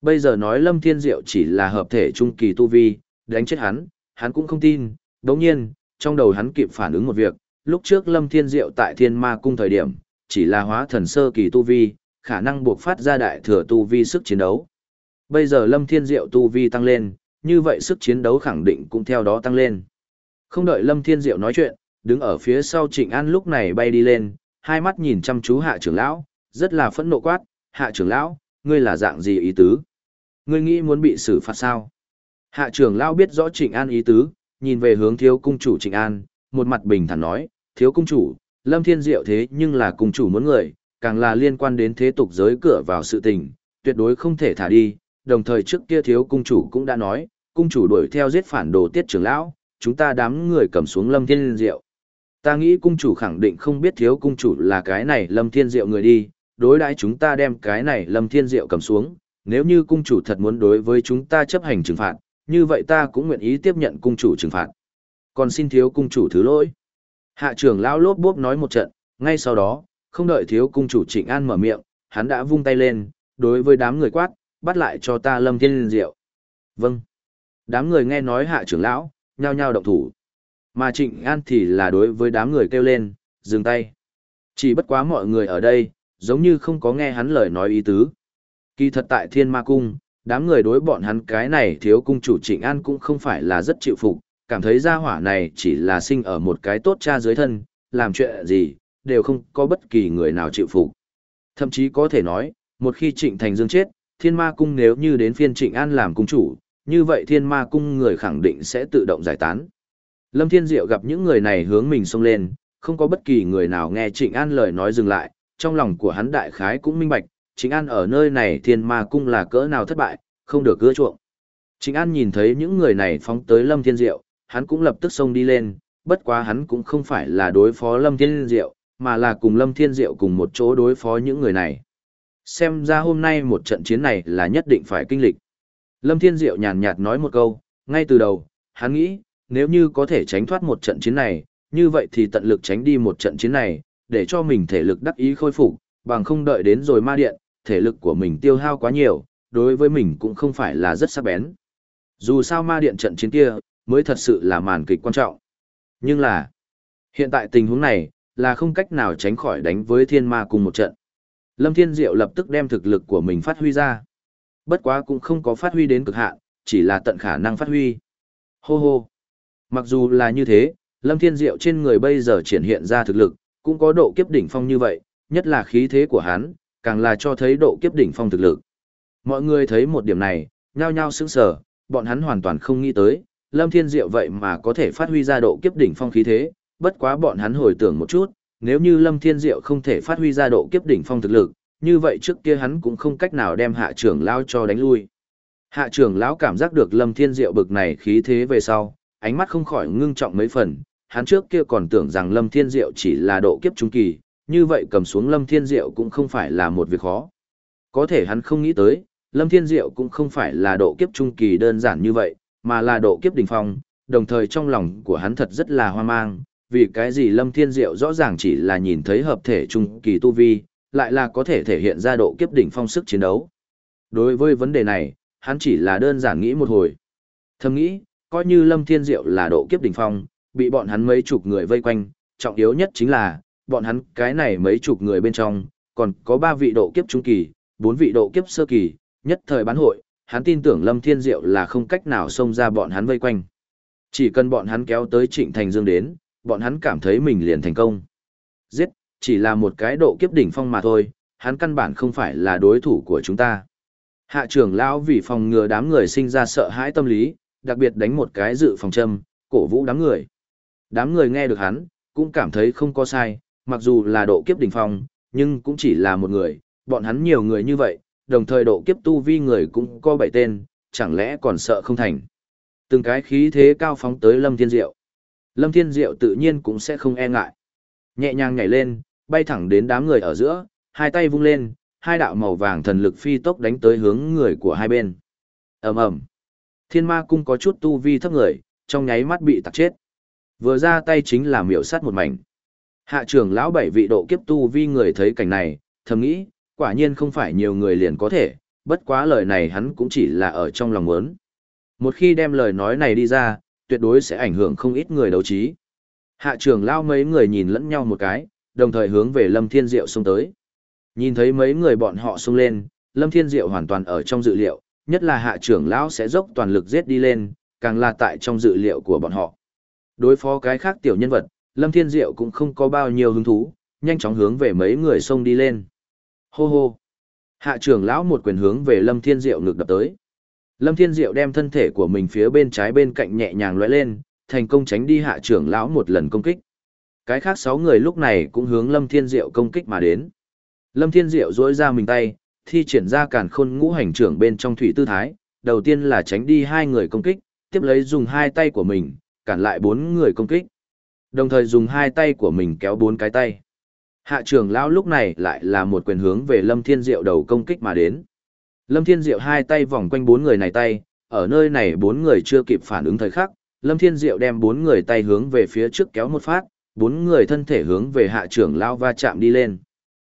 [SPEAKER 1] Bây giờ nói Lâm Thiên Diệu chỉ là hợp thể trung kỳ tu vi, đánh chết hắn, hắn cũng không tin. Đồng nhiên, trong đầu hắn kịp phản ứng một việc, lúc trước Lâm Thiên Diệu tại Thiên Ma Cung thời điểm, chỉ là hóa thần sơ kỳ tu vi, khả năng buộc phát ra đại thừa tu vi sức chiến đấu. Bây giờ Lâm Thiên Diệu tu vi tăng lên, như vậy sức chiến đấu khẳng định cũng theo đó tăng lên. Không đợi Lâm Thiên Diệu nói chuyện, đứng ở phía sau Trịnh An lúc này bay đi lên, hai mắt nhìn chăm chú hạ trưởng lão, rất là phẫn nộ quát, hạ trưởng lão, ngươi là dạng gì ý tứ? Ngươi nghĩ muốn bị xử phạt sao? Hạ trưởng lão biết rõ Trịnh An ý tứ, nhìn về hướng thiếu cung chủ Trịnh An, một mặt bình thản nói, thiếu cung chủ, Lâm Thiên Diệu thế nhưng là cung chủ muốn người, càng là liên quan đến thế tục giới cửa vào sự tình, tuyệt đối không thể thả đi, đồng thời trước kia thiếu cung chủ cũng đã nói, cung chủ đuổi theo giết phản đồ tiết trưởng lão, chúng ta đám người cầm xuống Lâm Thiên Diệu. Ta nghĩ cung chủ khẳng định không biết thiếu cung chủ là cái này Lâm Thiên Diệu người đi, đối đãi chúng ta đem cái này Lâm Thiên Diệu cầm xuống, nếu như cung chủ thật muốn đối với chúng ta chấp hành trừng phạt, như vậy ta cũng nguyện ý tiếp nhận cung chủ trừng phạt. Còn xin thiếu cung chủ thứ lỗi. Hạ trưởng lão lốp bốp nói một trận, ngay sau đó, không đợi thiếu cung chủ Trịnh An mở miệng, hắn đã vung tay lên, đối với đám người quát, bắt lại cho ta Lâm Thiên Diệu. Vâng. Đám người nghe nói hạ trưởng lão, nhao nhao động thủ. Mà Trịnh An thì là đối với đám người kêu lên, dừng tay. Chỉ bất quá mọi người ở đây, giống như không có nghe hắn lời nói ý tứ. Kỳ thật tại Thiên Ma Cung, đám người đối bọn hắn cái này thiếu cung chủ Trịnh An cũng không phải là rất chịu phục, cảm thấy gia hỏa này chỉ là sinh ở một cái tốt cha dưới thân, làm chuyện gì, đều không có bất kỳ người nào chịu phục. Thậm chí có thể nói, một khi Trịnh Thành Dương chết, Thiên Ma Cung nếu như đến phiên Trịnh An làm cung chủ, như vậy Thiên Ma Cung người khẳng định sẽ tự động giải tán. Lâm Thiên Diệu gặp những người này hướng mình xông lên, không có bất kỳ người nào nghe Trịnh An lời nói dừng lại, trong lòng của hắn đại khái cũng minh bạch, Trịnh An ở nơi này Thiên Ma Cung là cỡ nào thất bại, không được gỡ chuộng. Trịnh An nhìn thấy những người này phóng tới Lâm Thiên Diệu, hắn cũng lập tức xông đi lên, bất quá hắn cũng không phải là đối phó Lâm Thiên Diệu, mà là cùng Lâm Thiên Diệu cùng một chỗ đối phó những người này. Xem ra hôm nay một trận chiến này là nhất định phải kinh lịch. Lâm Thiên Diệu nhàn nhạt nói một câu, ngay từ đầu, hắn nghĩ, nếu như có thể tránh thoát một trận chiến này, như vậy thì tận lực tránh đi một trận chiến này, để cho mình thể lực đắc ý khôi phục, bằng không đợi đến rồi ma điện, thể lực của mình tiêu hao quá nhiều, đối với mình cũng không phải là rất sắc bén. Dù sao ma điện trận chiến kia, mới thật sự là màn kịch quan trọng. Nhưng là, hiện tại tình huống này, là không cách nào tránh khỏi đánh với thiên ma cùng một trận. Lâm Thiên Diệu lập tức đem thực lực của mình phát huy ra. Bất quá cũng không có phát huy đến cực hạn, chỉ là tận khả năng phát huy. Hô hô. Mặc dù là như thế, Lâm Thiên Diệu trên người bây giờ triển hiện ra thực lực, cũng có độ kiếp đỉnh phong như vậy, nhất là khí thế của hắn, càng là cho thấy độ kiếp đỉnh phong thực lực. Mọi người thấy một điểm này, nhao nhao sững sờ, bọn hắn hoàn toàn không nghĩ tới, Lâm Thiên Diệu vậy mà có thể phát huy ra độ kiếp đỉnh phong khí thế, bất quá bọn hắn hồi tưởng một chút, nếu như Lâm Thiên Diệu không thể phát huy ra độ kiếp đỉnh phong thực lực, như vậy trước kia hắn cũng không cách nào đem hạ trưởng lão cho đánh lui. Hạ trưởng lão cảm giác được Lâm Thiên Diệu bực này khí thế về sau, ánh mắt không khỏi ngưng trọng mấy phần, hắn trước kia còn tưởng rằng Lâm Thiên Diệu chỉ là độ kiếp trung kỳ, như vậy cầm xuống Lâm Thiên Diệu cũng không phải là một việc khó. Có thể hắn không nghĩ tới, Lâm Thiên Diệu cũng không phải là độ kiếp trung kỳ đơn giản như vậy, mà là độ kiếp đỉnh phong, đồng thời trong lòng của hắn thật rất là hoang mang, vì cái gì Lâm Thiên Diệu rõ ràng chỉ là nhìn thấy hợp thể trung kỳ tu vi, lại là có thể thể hiện ra độ kiếp đỉnh phong sức chiến đấu. Đối với vấn đề này, hắn chỉ là đơn giản nghĩ một hồi. Thầm nghĩ, coi như Lâm Thiên Diệu là độ kiếp đỉnh phong, bị bọn hắn mấy chục người vây quanh, trọng yếu nhất chính là, bọn hắn cái này mấy chục người bên trong, còn có ba vị độ kiếp trung kỳ, bốn vị độ kiếp sơ kỳ, nhất thời bán hội, hắn tin tưởng Lâm Thiên Diệu là không cách nào xông ra bọn hắn vây quanh. Chỉ cần bọn hắn kéo tới Trịnh Thành Dương đến, bọn hắn cảm thấy mình liền thành công. Giết, chỉ là một cái độ kiếp đỉnh phong mà thôi, hắn căn bản không phải là đối thủ của chúng ta. Hạ trưởng lão vì phòng ngừa đám người sinh ra sợ hãi tâm lý, đặc biệt đánh một cái dự phòng châm, cổ vũ đám người. Đám người nghe được hắn, cũng cảm thấy không có sai, mặc dù là độ kiếp đỉnh phong, nhưng cũng chỉ là một người, bọn hắn nhiều người như vậy, đồng thời độ kiếp tu vi người cũng có bảy tên, chẳng lẽ còn sợ không thành. Từng cái khí thế cao phóng tới Lâm Thiên Diệu. Lâm Thiên Diệu tự nhiên cũng sẽ không e ngại. Nhẹ nhàng nhảy lên, bay thẳng đến đám người ở giữa, hai tay vung lên, hai đạo màu vàng thần lực phi tốc đánh tới hướng người của hai bên. ầm ầm, Thiên ma cung có chút tu vi thấp người, trong nháy mắt bị tạc chết. Vừa ra tay chính là miểu sát một mảnh. Hạ trưởng lão bảy vị độ kiếp tu vi người thấy cảnh này, thầm nghĩ, quả nhiên không phải nhiều người liền có thể, bất quá lời này hắn cũng chỉ là ở trong lòng muốn. Một khi đem lời nói này đi ra, tuyệt đối sẽ ảnh hưởng không ít người đấu trí. Hạ trưởng lão mấy người nhìn lẫn nhau một cái, đồng thời hướng về Lâm Thiên Diệu xông tới. Nhìn thấy mấy người bọn họ xông lên, Lâm Thiên Diệu hoàn toàn ở trong dự liệu, nhất là hạ trưởng lão sẽ dốc toàn lực giết đi lên, càng là tại trong dự liệu của bọn họ. Đối phó cái khác tiểu nhân vật, Lâm Thiên Diệu cũng không có bao nhiêu hứng thú, nhanh chóng hướng về mấy người xông đi lên. Hô hô! Hạ trưởng lão một quyền hướng về Lâm Thiên Diệu ngược đập tới. Lâm Thiên Diệu đem thân thể của mình phía bên trái bên cạnh nhẹ nhàng lóe lên, thành công tránh đi hạ trưởng lão một lần công kích. Cái khác sáu người lúc này cũng hướng Lâm Thiên Diệu công kích mà đến. Lâm Thiên Diệu duỗi ra mình tay, thi triển ra càn khôn ngũ hành trưởng bên trong thủy tư thái, đầu tiên là tránh đi hai người công kích, tiếp lấy dùng hai tay của mình, cản lại bốn người công kích. Đồng thời dùng hai tay của mình kéo bốn cái tay. Hạ trưởng lão lúc này lại là một quyền hướng về Lâm Thiên Diệu đầu công kích mà đến. Lâm Thiên Diệu hai tay vòng quanh bốn người này tay, ở nơi này bốn người chưa kịp phản ứng thời khắc, Lâm Thiên Diệu đem bốn người tay hướng về phía trước kéo một phát, bốn người thân thể hướng về hạ trưởng lão va chạm đi lên.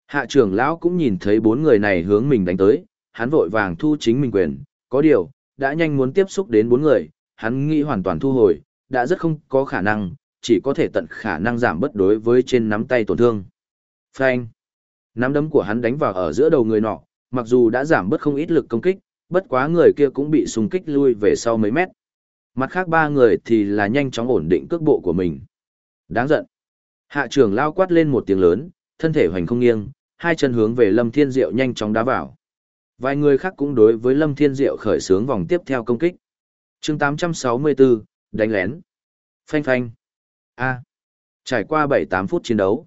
[SPEAKER 1] Hạ trưởng lão cũng nhìn thấy bốn người này hướng mình đánh tới, hắn vội vàng thu chính mình quyền, có điều, đã nhanh muốn tiếp xúc đến bốn người, hắn nghĩ hoàn toàn thu hồi, đã rất không có khả năng, chỉ có thể tận khả năng giảm bất đối với trên nắm tay tổn thương. Phanh. Nắm đấm của hắn đánh vào ở giữa đầu người nọ, mặc dù đã giảm bớt không ít lực công kích, bất quá người kia cũng bị xung kích lui về sau mấy mét. Mặt khác ba người thì là nhanh chóng ổn định cước bộ của mình. Đáng giận. Hạ trưởng lao quát lên một tiếng lớn, thân thể hoành không nghiêng, hai chân hướng về Lâm Thiên Diệu nhanh chóng đá vào. Vài người khác cũng đối với Lâm Thiên Diệu khởi xướng vòng tiếp theo công kích. chương 864, đánh lén. Phanh phanh. A. Trải qua 7-8 phút chiến đấu.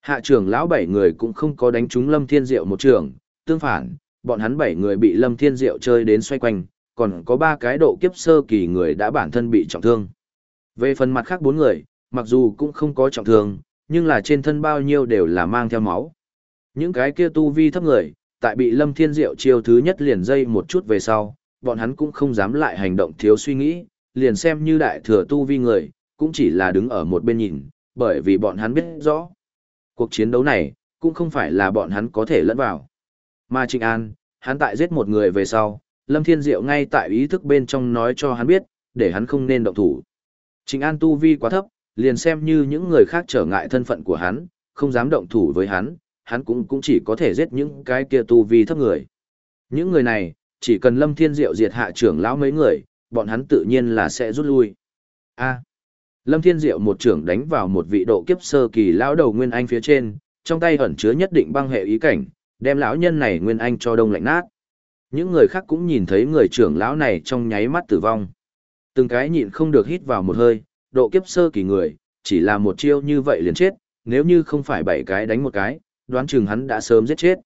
[SPEAKER 1] Hạ trưởng lão bảy người cũng không có đánh trúng Lâm Thiên Diệu một trường, tương phản, bọn hắn bảy người bị Lâm Thiên Diệu chơi đến xoay quanh, còn có ba cái độ kiếp sơ kỳ người đã bản thân bị trọng thương. Về phần mặt khác bốn người, mặc dù cũng không có trọng thương, nhưng là trên thân bao nhiêu đều là mang theo máu. Những cái kia tu vi thấp người, tại bị Lâm Thiên Diệu chiêu thứ nhất liền dây một chút về sau, bọn hắn cũng không dám lại hành động thiếu suy nghĩ, liền xem như đại thừa tu vi người, cũng chỉ là đứng ở một bên nhìn, bởi vì bọn hắn biết rõ. Cuộc chiến đấu này, cũng không phải là bọn hắn có thể lẫn vào. Mà Trịnh An, hắn tại giết một người về sau, Lâm Thiên Diệu ngay tại ý thức bên trong nói cho hắn biết, để hắn không nên động thủ. Trịnh An tu vi quá thấp, liền xem như những người khác trở ngại thân phận của hắn, không dám động thủ với hắn, hắn cũng cũng chỉ có thể giết những cái kia tu vi thấp người. Những người này, chỉ cần Lâm Thiên Diệu diệt hạ trưởng lão mấy người, bọn hắn tự nhiên là sẽ rút lui. A. Lâm Thiên Diệu một trưởng đánh vào một vị độ kiếp sơ kỳ lão đầu Nguyên Anh phía trên, trong tay ẩn chứa nhất định băng hệ ý cảnh, đem lão nhân này Nguyên Anh cho đông lạnh nát. Những người khác cũng nhìn thấy người trưởng lão này trong nháy mắt tử vong. Từng cái nhịn không được hít vào một hơi, độ kiếp sơ kỳ người, chỉ là một chiêu như vậy liền chết, nếu như không phải bảy cái đánh một cái, đoán chừng hắn đã sớm giết chết.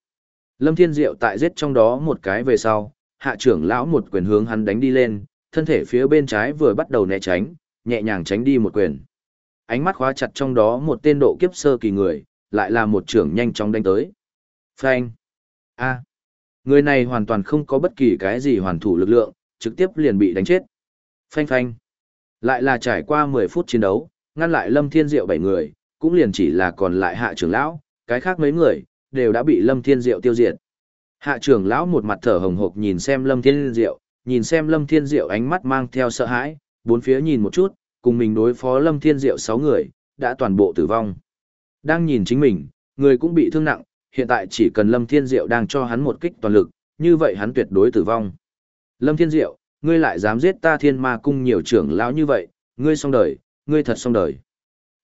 [SPEAKER 1] Lâm Thiên Diệu tại giết trong đó một cái về sau, hạ trưởng lão một quyền hướng hắn đánh đi lên, thân thể phía bên trái vừa bắt đầu né tránh, nhẹ nhàng tránh đi một quyền. Ánh mắt khóa chặt trong đó một tên độ kiếp sơ kỳ người, lại là một trưởng nhanh chóng đánh tới. Phanh. A. Người này hoàn toàn không có bất kỳ cái gì hoàn thủ lực lượng, trực tiếp liền bị đánh chết. Phanh phanh. Lại là trải qua 10 phút chiến đấu, ngăn lại Lâm Thiên Diệu bảy người, cũng liền chỉ là còn lại hạ trưởng lão, cái khác mấy người, đều đã bị Lâm Thiên Diệu tiêu diệt. Hạ trưởng lão một mặt thở hồng hộc nhìn xem Lâm Thiên Diệu, nhìn xem Lâm Thiên Diệu ánh mắt mang theo sợ hãi, bốn phía nhìn một chút, cùng mình đối phó Lâm Thiên Diệu 6 người, đã toàn bộ tử vong. Đang nhìn chính mình, người cũng bị thương nặng, hiện tại chỉ cần Lâm Thiên Diệu đang cho hắn một kích toàn lực, như vậy hắn tuyệt đối tử vong. Lâm Thiên Diệu, ngươi lại dám giết ta thiên ma cung nhiều trưởng lão như vậy, ngươi xong đời, ngươi thật xong đời.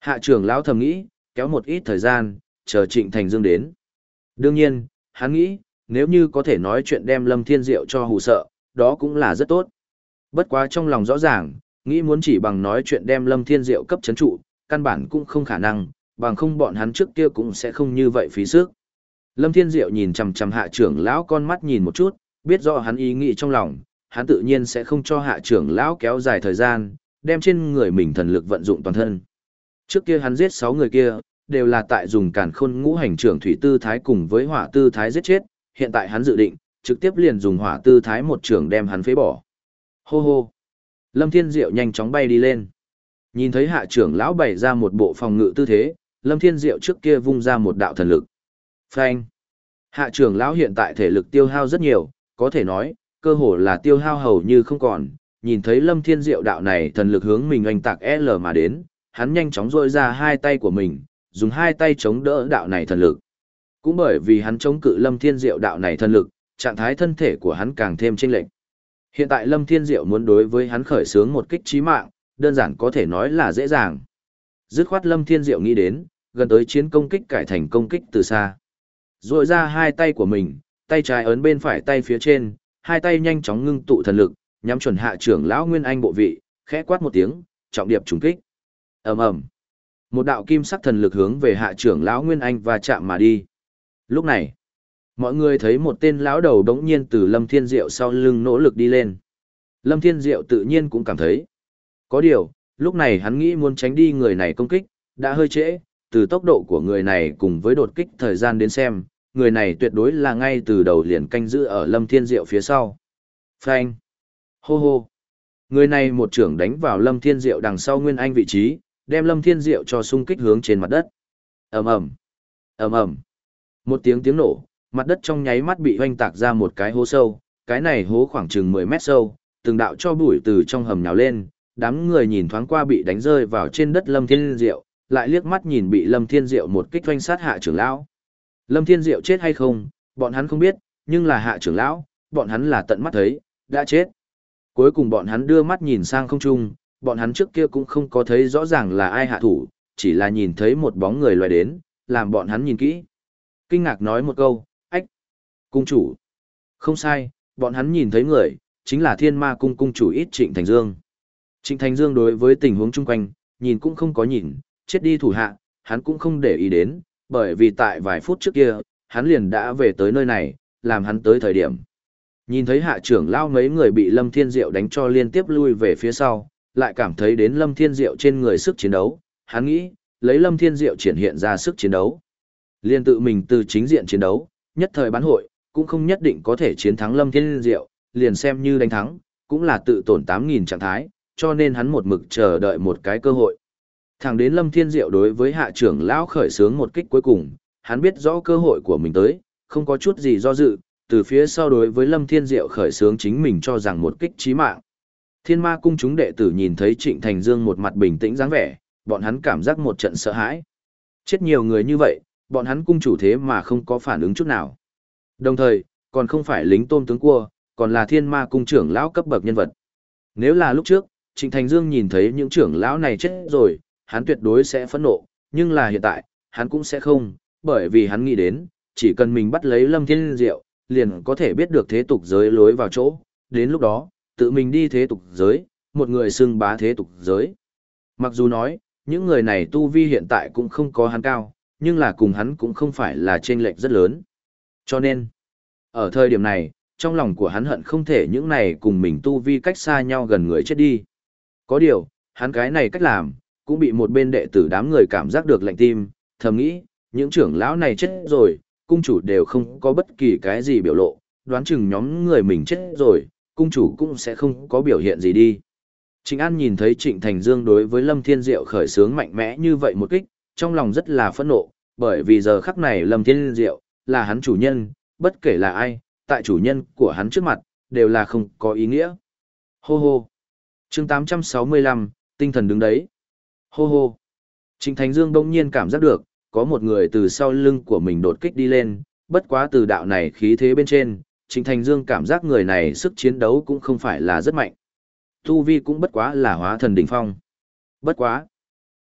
[SPEAKER 1] Hạ trưởng lão thầm nghĩ, kéo một ít thời gian, chờ Trịnh Thành Dương đến. Đương nhiên, hắn nghĩ, nếu như có thể nói chuyện đem Lâm Thiên Diệu cho hù sợ, đó cũng là rất tốt. Bất quá trong lòng rõ ràng, nghĩ muốn chỉ bằng nói chuyện đem Lâm Thiên Diệu cấp chấn trụ, căn bản cũng không khả năng, bằng không bọn hắn trước kia cũng sẽ không như vậy phí sức. Lâm Thiên Diệu nhìn chằm chằm hạ trưởng lão con mắt nhìn một chút, biết rõ hắn ý nghĩ trong lòng, hắn tự nhiên sẽ không cho hạ trưởng lão kéo dài thời gian, đem trên người mình thần lực vận dụng toàn thân. Trước kia hắn giết 6 người kia, đều là tại dùng càn khôn ngũ hành trưởng thủy tư thái cùng với hỏa tư thái giết chết, hiện tại hắn dự định, trực tiếp liền dùng hỏa tư thái một trưởng đem hắn phế bỏ. Hô hô. Lâm Thiên Diệu nhanh chóng bay đi lên. Nhìn thấy hạ trưởng lão bày ra một bộ phòng ngự tư thế, Lâm Thiên Diệu trước kia vung ra một đạo thần lực. Phanh. Hạ trưởng lão hiện tại thể lực tiêu hao rất nhiều, có thể nói, cơ hồ là tiêu hao hầu như không còn. Nhìn thấy Lâm Thiên Diệu đạo này thần lực hướng mình oanh tạc L mà đến, hắn nhanh chóng rôi ra hai tay của mình, dùng hai tay chống đỡ đạo này thần lực. Cũng bởi vì hắn chống cự Lâm Thiên Diệu đạo này thần lực, trạng thái thân thể của hắn càng thêm chênh lệch. Hiện tại Lâm Thiên Diệu muốn đối với hắn khởi xướng một kích chí mạng, đơn giản có thể nói là dễ dàng. Dứt khoát Lâm Thiên Diệu nghĩ đến, gần tới chiến công kích cải thành công kích từ xa. Rồi ra hai tay của mình, tay trái ấn bên phải tay phía trên, hai tay nhanh chóng ngưng tụ thần lực, nhắm chuẩn hạ trưởng lão Nguyên Anh bộ vị, khẽ quát một tiếng, trọng điệp trùng kích. Ầm ầm. Một đạo kim sắc thần lực hướng về hạ trưởng lão Nguyên Anh và chạm mà đi. Lúc này, mọi người thấy một tên lão đầu đống nhiên từ Lâm Thiên Diệu sau lưng nỗ lực đi lên. Lâm Thiên Diệu tự nhiên cũng cảm thấy. Có điều, lúc này hắn nghĩ muốn tránh đi người này công kích, đã hơi trễ, từ tốc độ của người này cùng với đột kích thời gian đến xem, người này tuyệt đối là ngay từ đầu liền canh giữ ở Lâm Thiên Diệu phía sau. Phanh! Hô hô! Người này một trưởng đánh vào Lâm Thiên Diệu đằng sau Nguyên Anh vị trí, đem Lâm Thiên Diệu cho xung kích hướng trên mặt đất. ầm ầm, ầm ầm, một tiếng tiếng nổ, mặt đất trong nháy mắt bị hoanh tạc ra một cái hố sâu, cái này hố khoảng chừng 10 mét sâu, từng đạo cho bụi từ trong hầm nhào lên, đám người nhìn thoáng qua bị đánh rơi vào trên đất Lâm Thiên Diệu, lại liếc mắt nhìn bị Lâm Thiên Diệu một kích hoanh sát hạ trưởng lão. Lâm Thiên Diệu chết hay không, bọn hắn không biết, nhưng là hạ trưởng lão, bọn hắn là tận mắt thấy, đã chết. Cuối cùng bọn hắn đưa mắt nhìn sang không trung, bọn hắn trước kia cũng không có thấy rõ ràng là ai hạ thủ, chỉ là nhìn thấy một bóng người loài đến, làm bọn hắn nhìn kỹ. Kinh ngạc nói một câu, ách, cung chủ. Không sai, bọn hắn nhìn thấy người, chính là thiên ma cung cung chủ ít Trịnh Thành Dương. Trịnh Thành Dương đối với tình huống chung quanh, nhìn cũng không có nhìn, chết đi thủ hạ, hắn cũng không để ý đến, bởi vì tại vài phút trước kia, hắn liền đã về tới nơi này, làm hắn tới thời điểm. Nhìn thấy hạ trưởng lao mấy người bị Lâm Thiên Diệu đánh cho liên tiếp lui về phía sau, lại cảm thấy đến Lâm Thiên Diệu trên người sức chiến đấu, hắn nghĩ, lấy Lâm Thiên Diệu triển hiện ra sức chiến đấu. Liên tự mình từ chính diện chiến đấu, nhất thời bán hội, cũng không nhất định có thể chiến thắng Lâm Thiên Diệu, liền xem như đánh thắng, cũng là tự tổn 8.000 trạng thái, cho nên hắn một mực chờ đợi một cái cơ hội. Thẳng đến Lâm Thiên Diệu đối với hạ trưởng lão khởi sướng một kích cuối cùng, hắn biết rõ cơ hội của mình tới, không có chút gì do dự, từ phía sau đối với Lâm Thiên Diệu khởi sướng chính mình cho rằng một kích chí mạng. Thiên ma cung chúng đệ tử nhìn thấy Trịnh Thành Dương một mặt bình tĩnh dáng vẻ, bọn hắn cảm giác một trận sợ hãi. Chết nhiều người như vậy, bọn hắn cung chủ thế mà không có phản ứng chút nào. Đồng thời, còn không phải lính tôm tướng cua, còn là thiên ma cung trưởng lão cấp bậc nhân vật. Nếu là lúc trước, Trịnh Thành Dương nhìn thấy những trưởng lão này chết rồi, hắn tuyệt đối sẽ phẫn nộ, nhưng là hiện tại, hắn cũng sẽ không, bởi vì hắn nghĩ đến, chỉ cần mình bắt lấy Lâm Thiên Diệu, liền có thể biết được thế tục giới lối vào chỗ, đến lúc đó, tự mình đi thế tục giới, một người xưng bá thế tục giới. Mặc dù nói, những người này tu vi hiện tại cũng không có hắn cao, nhưng là cùng hắn cũng không phải là chênh lệch rất lớn. Cho nên, ở thời điểm này, trong lòng của hắn hận không thể những này cùng mình tu vi cách xa nhau gần người chết đi. Có điều, hắn cái này cách làm, cũng bị một bên đệ tử đám người cảm giác được lạnh tim, thầm nghĩ, những trưởng lão này chết rồi, cung chủ đều không có bất kỳ cái gì biểu lộ, đoán chừng nhóm người mình chết rồi, cung chủ cũng sẽ không có biểu hiện gì đi. Trịnh An nhìn thấy Trịnh Thành Dương đối với Lâm Thiên Diệu khởi sướng mạnh mẽ như vậy một kích, trong lòng rất là phẫn nộ, bởi vì giờ khắc này Lâm Thiên Diệu là hắn chủ nhân, bất kể là ai, tại chủ nhân của hắn trước mặt, đều là không có ý nghĩa. Hô hô! chương 865, tinh thần đứng đấy. Hô hô. Trịnh Thành Dương đông nhiên cảm giác được, có một người từ sau lưng của mình đột kích đi lên, bất quá từ đạo này khí thế bên trên, Trịnh Thành Dương cảm giác người này sức chiến đấu cũng không phải là rất mạnh. Tu vi cũng bất quá là hóa thần đỉnh phong. Bất quá.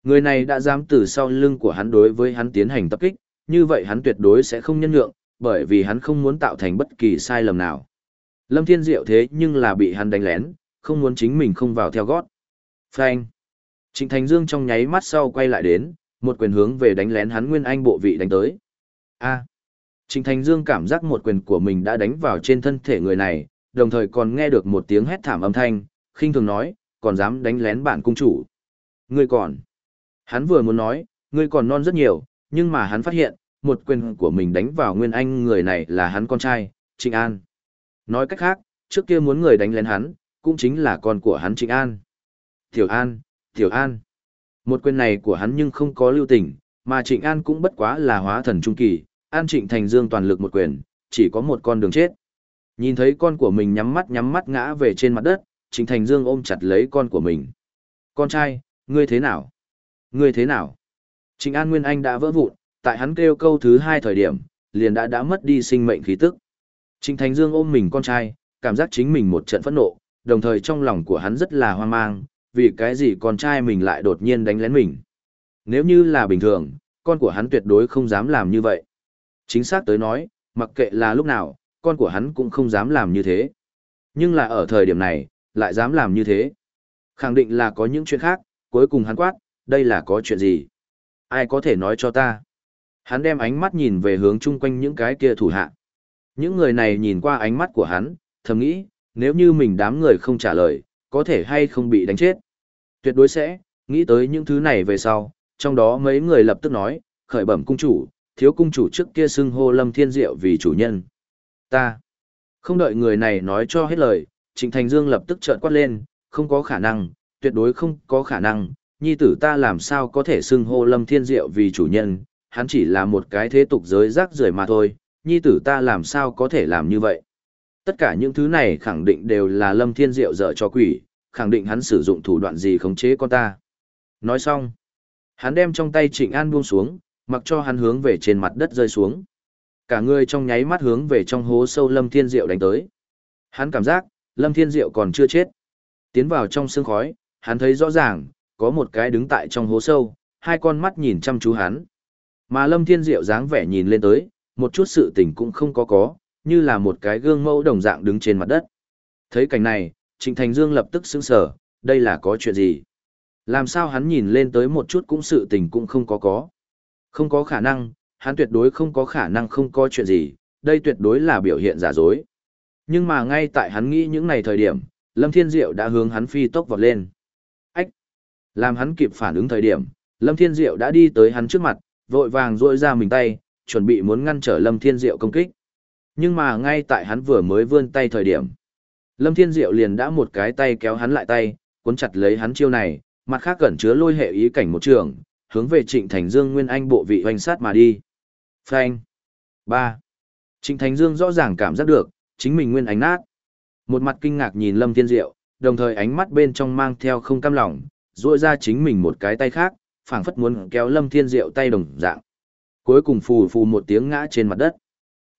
[SPEAKER 1] Người này đã dám từ sau lưng của hắn đối với hắn tiến hành tập kích, như vậy hắn tuyệt đối sẽ không nhân nhượng, bởi vì hắn không muốn tạo thành bất kỳ sai lầm nào. Lâm Thiên Diệu thế nhưng là bị hắn đánh lén, không muốn chính mình không vào theo gót. Phanh. Trịnh Thành Dương trong nháy mắt sau quay lại đến, một quyền hướng về đánh lén hắn Nguyên Anh bộ vị đánh tới. A. Trịnh Thành Dương cảm giác một quyền của mình đã đánh vào trên thân thể người này, đồng thời còn nghe được một tiếng hét thảm âm thanh, khinh thường nói, còn dám đánh lén bản cung chủ. Ngươi còn. Hắn vừa muốn nói, ngươi còn non rất nhiều, nhưng mà hắn phát hiện, một quyền của mình đánh vào Nguyên Anh người này là hắn con trai, Trịnh An. Nói cách khác, trước kia muốn người đánh lén hắn, cũng chính là con của hắn Trịnh An. Tiểu An, Tiểu An. Một quyền này của hắn nhưng không có lưu tình, mà Trịnh An cũng bất quá là hóa thần trung kỳ, An Trịnh Thành Dương toàn lực một quyền, chỉ có một con đường chết. Nhìn thấy con của mình nhắm mắt nhắm mắt ngã về trên mặt đất, Trịnh Thành Dương ôm chặt lấy con của mình. Con trai, ngươi thế nào? Ngươi thế nào? Trịnh An Nguyên Anh đã vỡ vụn, tại hắn kêu câu thứ hai thời điểm, liền đã đã mất đi sinh mệnh khí tức. Trịnh Thành Dương ôm mình con trai, cảm giác chính mình một trận phẫn nộ, đồng thời trong lòng của hắn rất là hoang mang, vì cái gì con trai mình lại đột nhiên đánh lén mình. Nếu như là bình thường, con của hắn tuyệt đối không dám làm như vậy. Chính xác tới nói, mặc kệ là lúc nào, con của hắn cũng không dám làm như thế. Nhưng là ở thời điểm này, lại dám làm như thế. Khẳng định là có những chuyện khác, cuối cùng hắn quát, đây là có chuyện gì? Ai có thể nói cho ta? Hắn đem ánh mắt nhìn về hướng chung quanh những cái kia thủ hạ. Những người này nhìn qua ánh mắt của hắn, thầm nghĩ, nếu như mình đám người không trả lời, có thể hay không bị đánh chết. Tuyệt đối sẽ, nghĩ tới những thứ này về sau, trong đó mấy người lập tức nói, khởi bẩm cung chủ, thiếu cung chủ trước kia xưng hô Lâm Thiên Diệu vì chủ nhân. Ta, không đợi người này nói cho hết lời, Trịnh Thành Dương lập tức trợn quát lên, không có khả năng, tuyệt đối không có khả năng, nhi tử ta làm sao có thể xưng hô Lâm Thiên Diệu vì chủ nhân, hắn chỉ là một cái thế tục giới rác rưởi mà thôi, nhi tử ta làm sao có thể làm như vậy. Tất cả những thứ này khẳng định đều là Lâm Thiên Diệu dở cho quỷ, khẳng định hắn sử dụng thủ đoạn gì khống chế con ta. Nói xong, hắn đem trong tay Trịnh An buông xuống, mặc cho hắn hướng về trên mặt đất rơi xuống. Cả người trong nháy mắt hướng về trong hố sâu Lâm Thiên Diệu đánh tới. Hắn cảm giác, Lâm Thiên Diệu còn chưa chết. Tiến vào trong sương khói, hắn thấy rõ ràng, có một cái đứng tại trong hố sâu, hai con mắt nhìn chăm chú hắn. Mà Lâm Thiên Diệu dáng vẻ nhìn lên tới, một chút sự tình cũng không có có, như là một cái gương mẫu đồng dạng đứng trên mặt đất. Thấy cảnh này, Trịnh Thành Dương lập tức sững sờ, đây là có chuyện gì? Làm sao hắn nhìn lên tới một chút cũng sự tình cũng không có có. Không có khả năng, hắn tuyệt đối không có khả năng không có chuyện gì, đây tuyệt đối là biểu hiện giả dối. Nhưng mà ngay tại hắn nghĩ những này thời điểm, Lâm Thiên Diệu đã hướng hắn phi tốc vọt lên. Ách! Làm hắn kịp phản ứng thời điểm, Lâm Thiên Diệu đã đi tới hắn trước mặt, vội vàng rôi ra mình tay, chuẩn bị muốn ngăn trở Lâm Thiên Diệu công kích. Nhưng mà ngay tại hắn vừa mới vươn tay thời điểm, Lâm Thiên Diệu liền đã một cái tay kéo hắn lại tay, cuốn chặt lấy hắn chiêu này, mặt khác cẩn chứa lôi hệ ý cảnh một trường, hướng về Trịnh Thành Dương Nguyên Anh bộ vị hoành sát mà đi. Phanh. ba Trịnh Thành Dương rõ ràng cảm giác được, chính mình Nguyên Anh nát. Một mặt kinh ngạc nhìn Lâm Thiên Diệu, đồng thời ánh mắt bên trong mang theo không cam lòng, duỗi ra chính mình một cái tay khác, phảng phất muốn kéo Lâm Thiên Diệu tay đồng dạng. Cuối cùng phù phù một tiếng ngã trên mặt đất.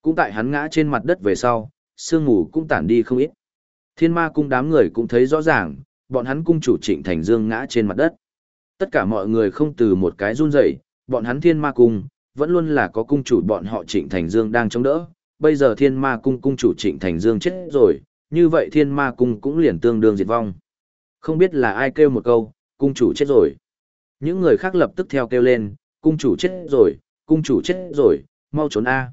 [SPEAKER 1] Cũng tại hắn ngã trên mặt đất về sau, sương mù cũng tản đi không ít. Thiên ma cung đám người cũng thấy rõ ràng, bọn hắn cung chủ trịnh thành dương ngã trên mặt đất. Tất cả mọi người không từ một cái run rẩy, bọn hắn thiên ma cung, vẫn luôn là có cung chủ bọn họ trịnh thành dương đang chống đỡ. Bây giờ thiên ma cung cung chủ trịnh thành dương chết rồi, như vậy thiên ma cung cũng liền tương đương diệt vong. Không biết là ai kêu một câu, cung chủ chết rồi. Những người khác lập tức theo kêu lên, cung chủ chết rồi, cung chủ chết rồi, mau trốn A.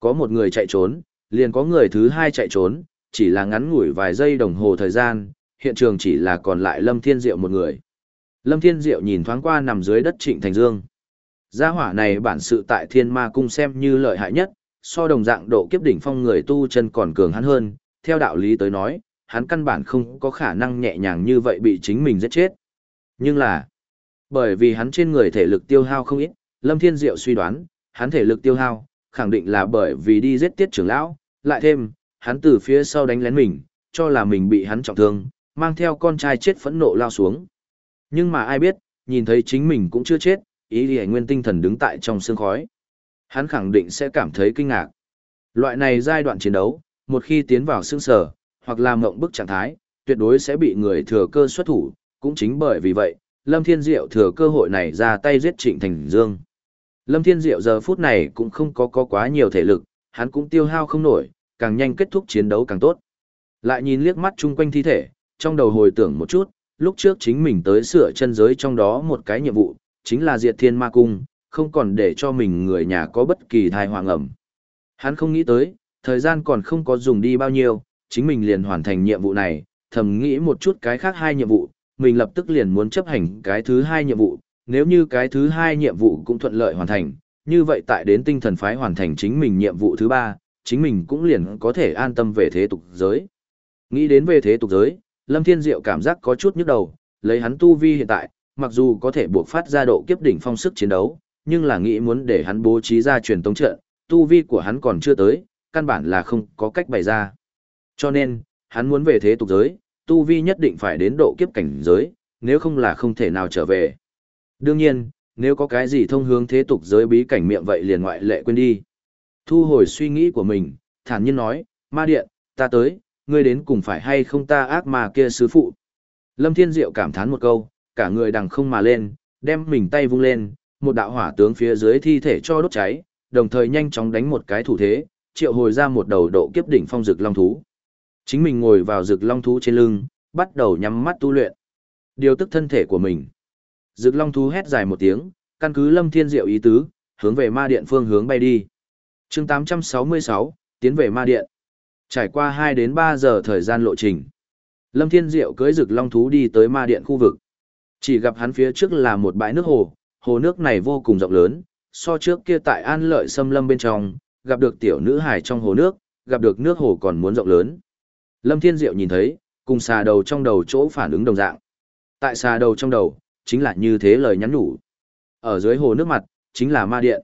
[SPEAKER 1] Có một người chạy trốn, liền có người thứ hai chạy trốn, chỉ là ngắn ngủi vài giây đồng hồ thời gian, hiện trường chỉ là còn lại Lâm Thiên Diệu một người. Lâm Thiên Diệu nhìn thoáng qua nằm dưới đất Trịnh Thành Dương. Gia hỏa này bản sự tại Thiên Ma Cung xem như lợi hại nhất, so đồng dạng độ kiếp đỉnh phong người tu chân còn cường hắn hơn, theo đạo lý tới nói, hắn căn bản không có khả năng nhẹ nhàng như vậy bị chính mình giết chết. Nhưng là, bởi vì hắn trên người thể lực tiêu hao không ít, Lâm Thiên Diệu suy đoán, hắn thể lực tiêu hao, khẳng định là bởi vì đi giết tiết trưởng lão, lại thêm, hắn từ phía sau đánh lén mình, cho là mình bị hắn trọng thương, mang theo con trai chết phẫn nộ lao xuống. Nhưng mà ai biết, nhìn thấy chính mình cũng chưa chết, ý lì nguyên tinh thần đứng tại trong sương khói. Hắn khẳng định sẽ cảm thấy kinh ngạc. Loại này giai đoạn chiến đấu, một khi tiến vào sương sở, hoặc làm mộng bức trạng thái, tuyệt đối sẽ bị người thừa cơ xuất thủ, cũng chính bởi vì vậy, Lâm Thiên Diệu thừa cơ hội này ra tay giết Trịnh Thành Dương. Lâm Thiên Diệu giờ phút này cũng không có, có quá nhiều thể lực, hắn cũng tiêu hao không nổi, càng nhanh kết thúc chiến đấu càng tốt. Lại nhìn liếc mắt chung quanh thi thể, trong đầu hồi tưởng một chút, lúc trước chính mình tới sửa chân giới trong đó một cái nhiệm vụ, chính là diệt thiên ma cung, không còn để cho mình người nhà có bất kỳ thai hoàng ẩm. Hắn không nghĩ tới, thời gian còn không có dùng đi bao nhiêu, chính mình liền hoàn thành nhiệm vụ này, thầm nghĩ một chút cái khác hai nhiệm vụ, mình lập tức liền muốn chấp hành cái thứ hai nhiệm vụ, nếu như cái thứ hai nhiệm vụ cũng thuận lợi hoàn thành, như vậy tại đến tinh thần phái hoàn thành chính mình nhiệm vụ thứ ba, chính mình cũng liền có thể an tâm về thế tục giới. Nghĩ đến về thế tục giới, Lâm Thiên Diệu cảm giác có chút nhức đầu, lấy hắn tu vi hiện tại, mặc dù có thể buộc phát ra độ kiếp đỉnh phong sức chiến đấu, nhưng là nghĩ muốn để hắn bố trí ra truyền tống trận, tu vi của hắn còn chưa tới, căn bản là không có cách bày ra. Cho nên, hắn muốn về thế tục giới, tu vi nhất định phải đến độ kiếp cảnh giới, nếu không là không thể nào trở về. Đương nhiên, nếu có cái gì thông hướng thế tục giới bí cảnh miệng vậy liền ngoại lệ quên đi. Thu hồi suy nghĩ của mình, thản nhiên nói, ma điện, ta tới, ngươi đến cùng phải hay không ta ác ma kia sứ phụ. Lâm Thiên Diệu cảm thán một câu, cả người đằng không mà lên, đem mình tay vung lên, một đạo hỏa tướng phía dưới thi thể cho đốt cháy, đồng thời nhanh chóng đánh một cái thủ thế, triệu hồi ra một đầu độ kiếp đỉnh phong rực long thú. Chính mình ngồi vào rực long thú trên lưng, bắt đầu nhắm mắt tu luyện. Điều tức thân thể của mình. Dực long thú hét dài một tiếng, căn cứ Lâm Thiên Diệu ý tứ, hướng về ma điện phương hướng bay đi. chương 866, tiến về ma điện. Trải qua 2 đến 3 giờ thời gian lộ trình. Lâm Thiên Diệu cưỡi Dực long thú đi tới ma điện khu vực. Chỉ gặp hắn phía trước là một bãi nước hồ, hồ nước này vô cùng rộng lớn, so trước kia tại An Lợi Sâm Lâm bên trong, gặp được tiểu nữ hải trong hồ nước, gặp được nước hồ còn muốn rộng lớn. Lâm Thiên Diệu nhìn thấy, cùng xà đầu trong đầu chỗ phản ứng đồng dạng. Tại xà đầu trong đầu, chính là như thế lời nhắn nhủ. Ở dưới hồ nước mặt, chính là ma điện.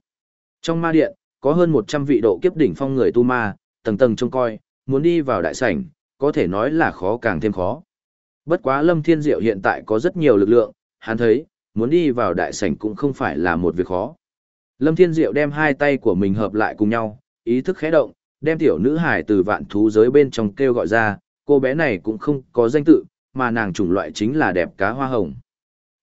[SPEAKER 1] Trong ma điện, có hơn 100 vị độ kiếp đỉnh phong người tu ma, tầng tầng trông coi, muốn đi vào đại sảnh, có thể nói là khó càng thêm khó. Bất quá Lâm Thiên Diệu hiện tại có rất nhiều lực lượng, hắn thấy, muốn đi vào đại sảnh cũng không phải là một việc khó. Lâm Thiên Diệu đem hai tay của mình hợp lại cùng nhau, ý thức khẽ động, đem tiểu nữ hải từ vạn thú giới bên trong kêu gọi ra, cô bé này cũng không có danh tự, mà nàng chủng loại chính là đẹp cá hoa hồng.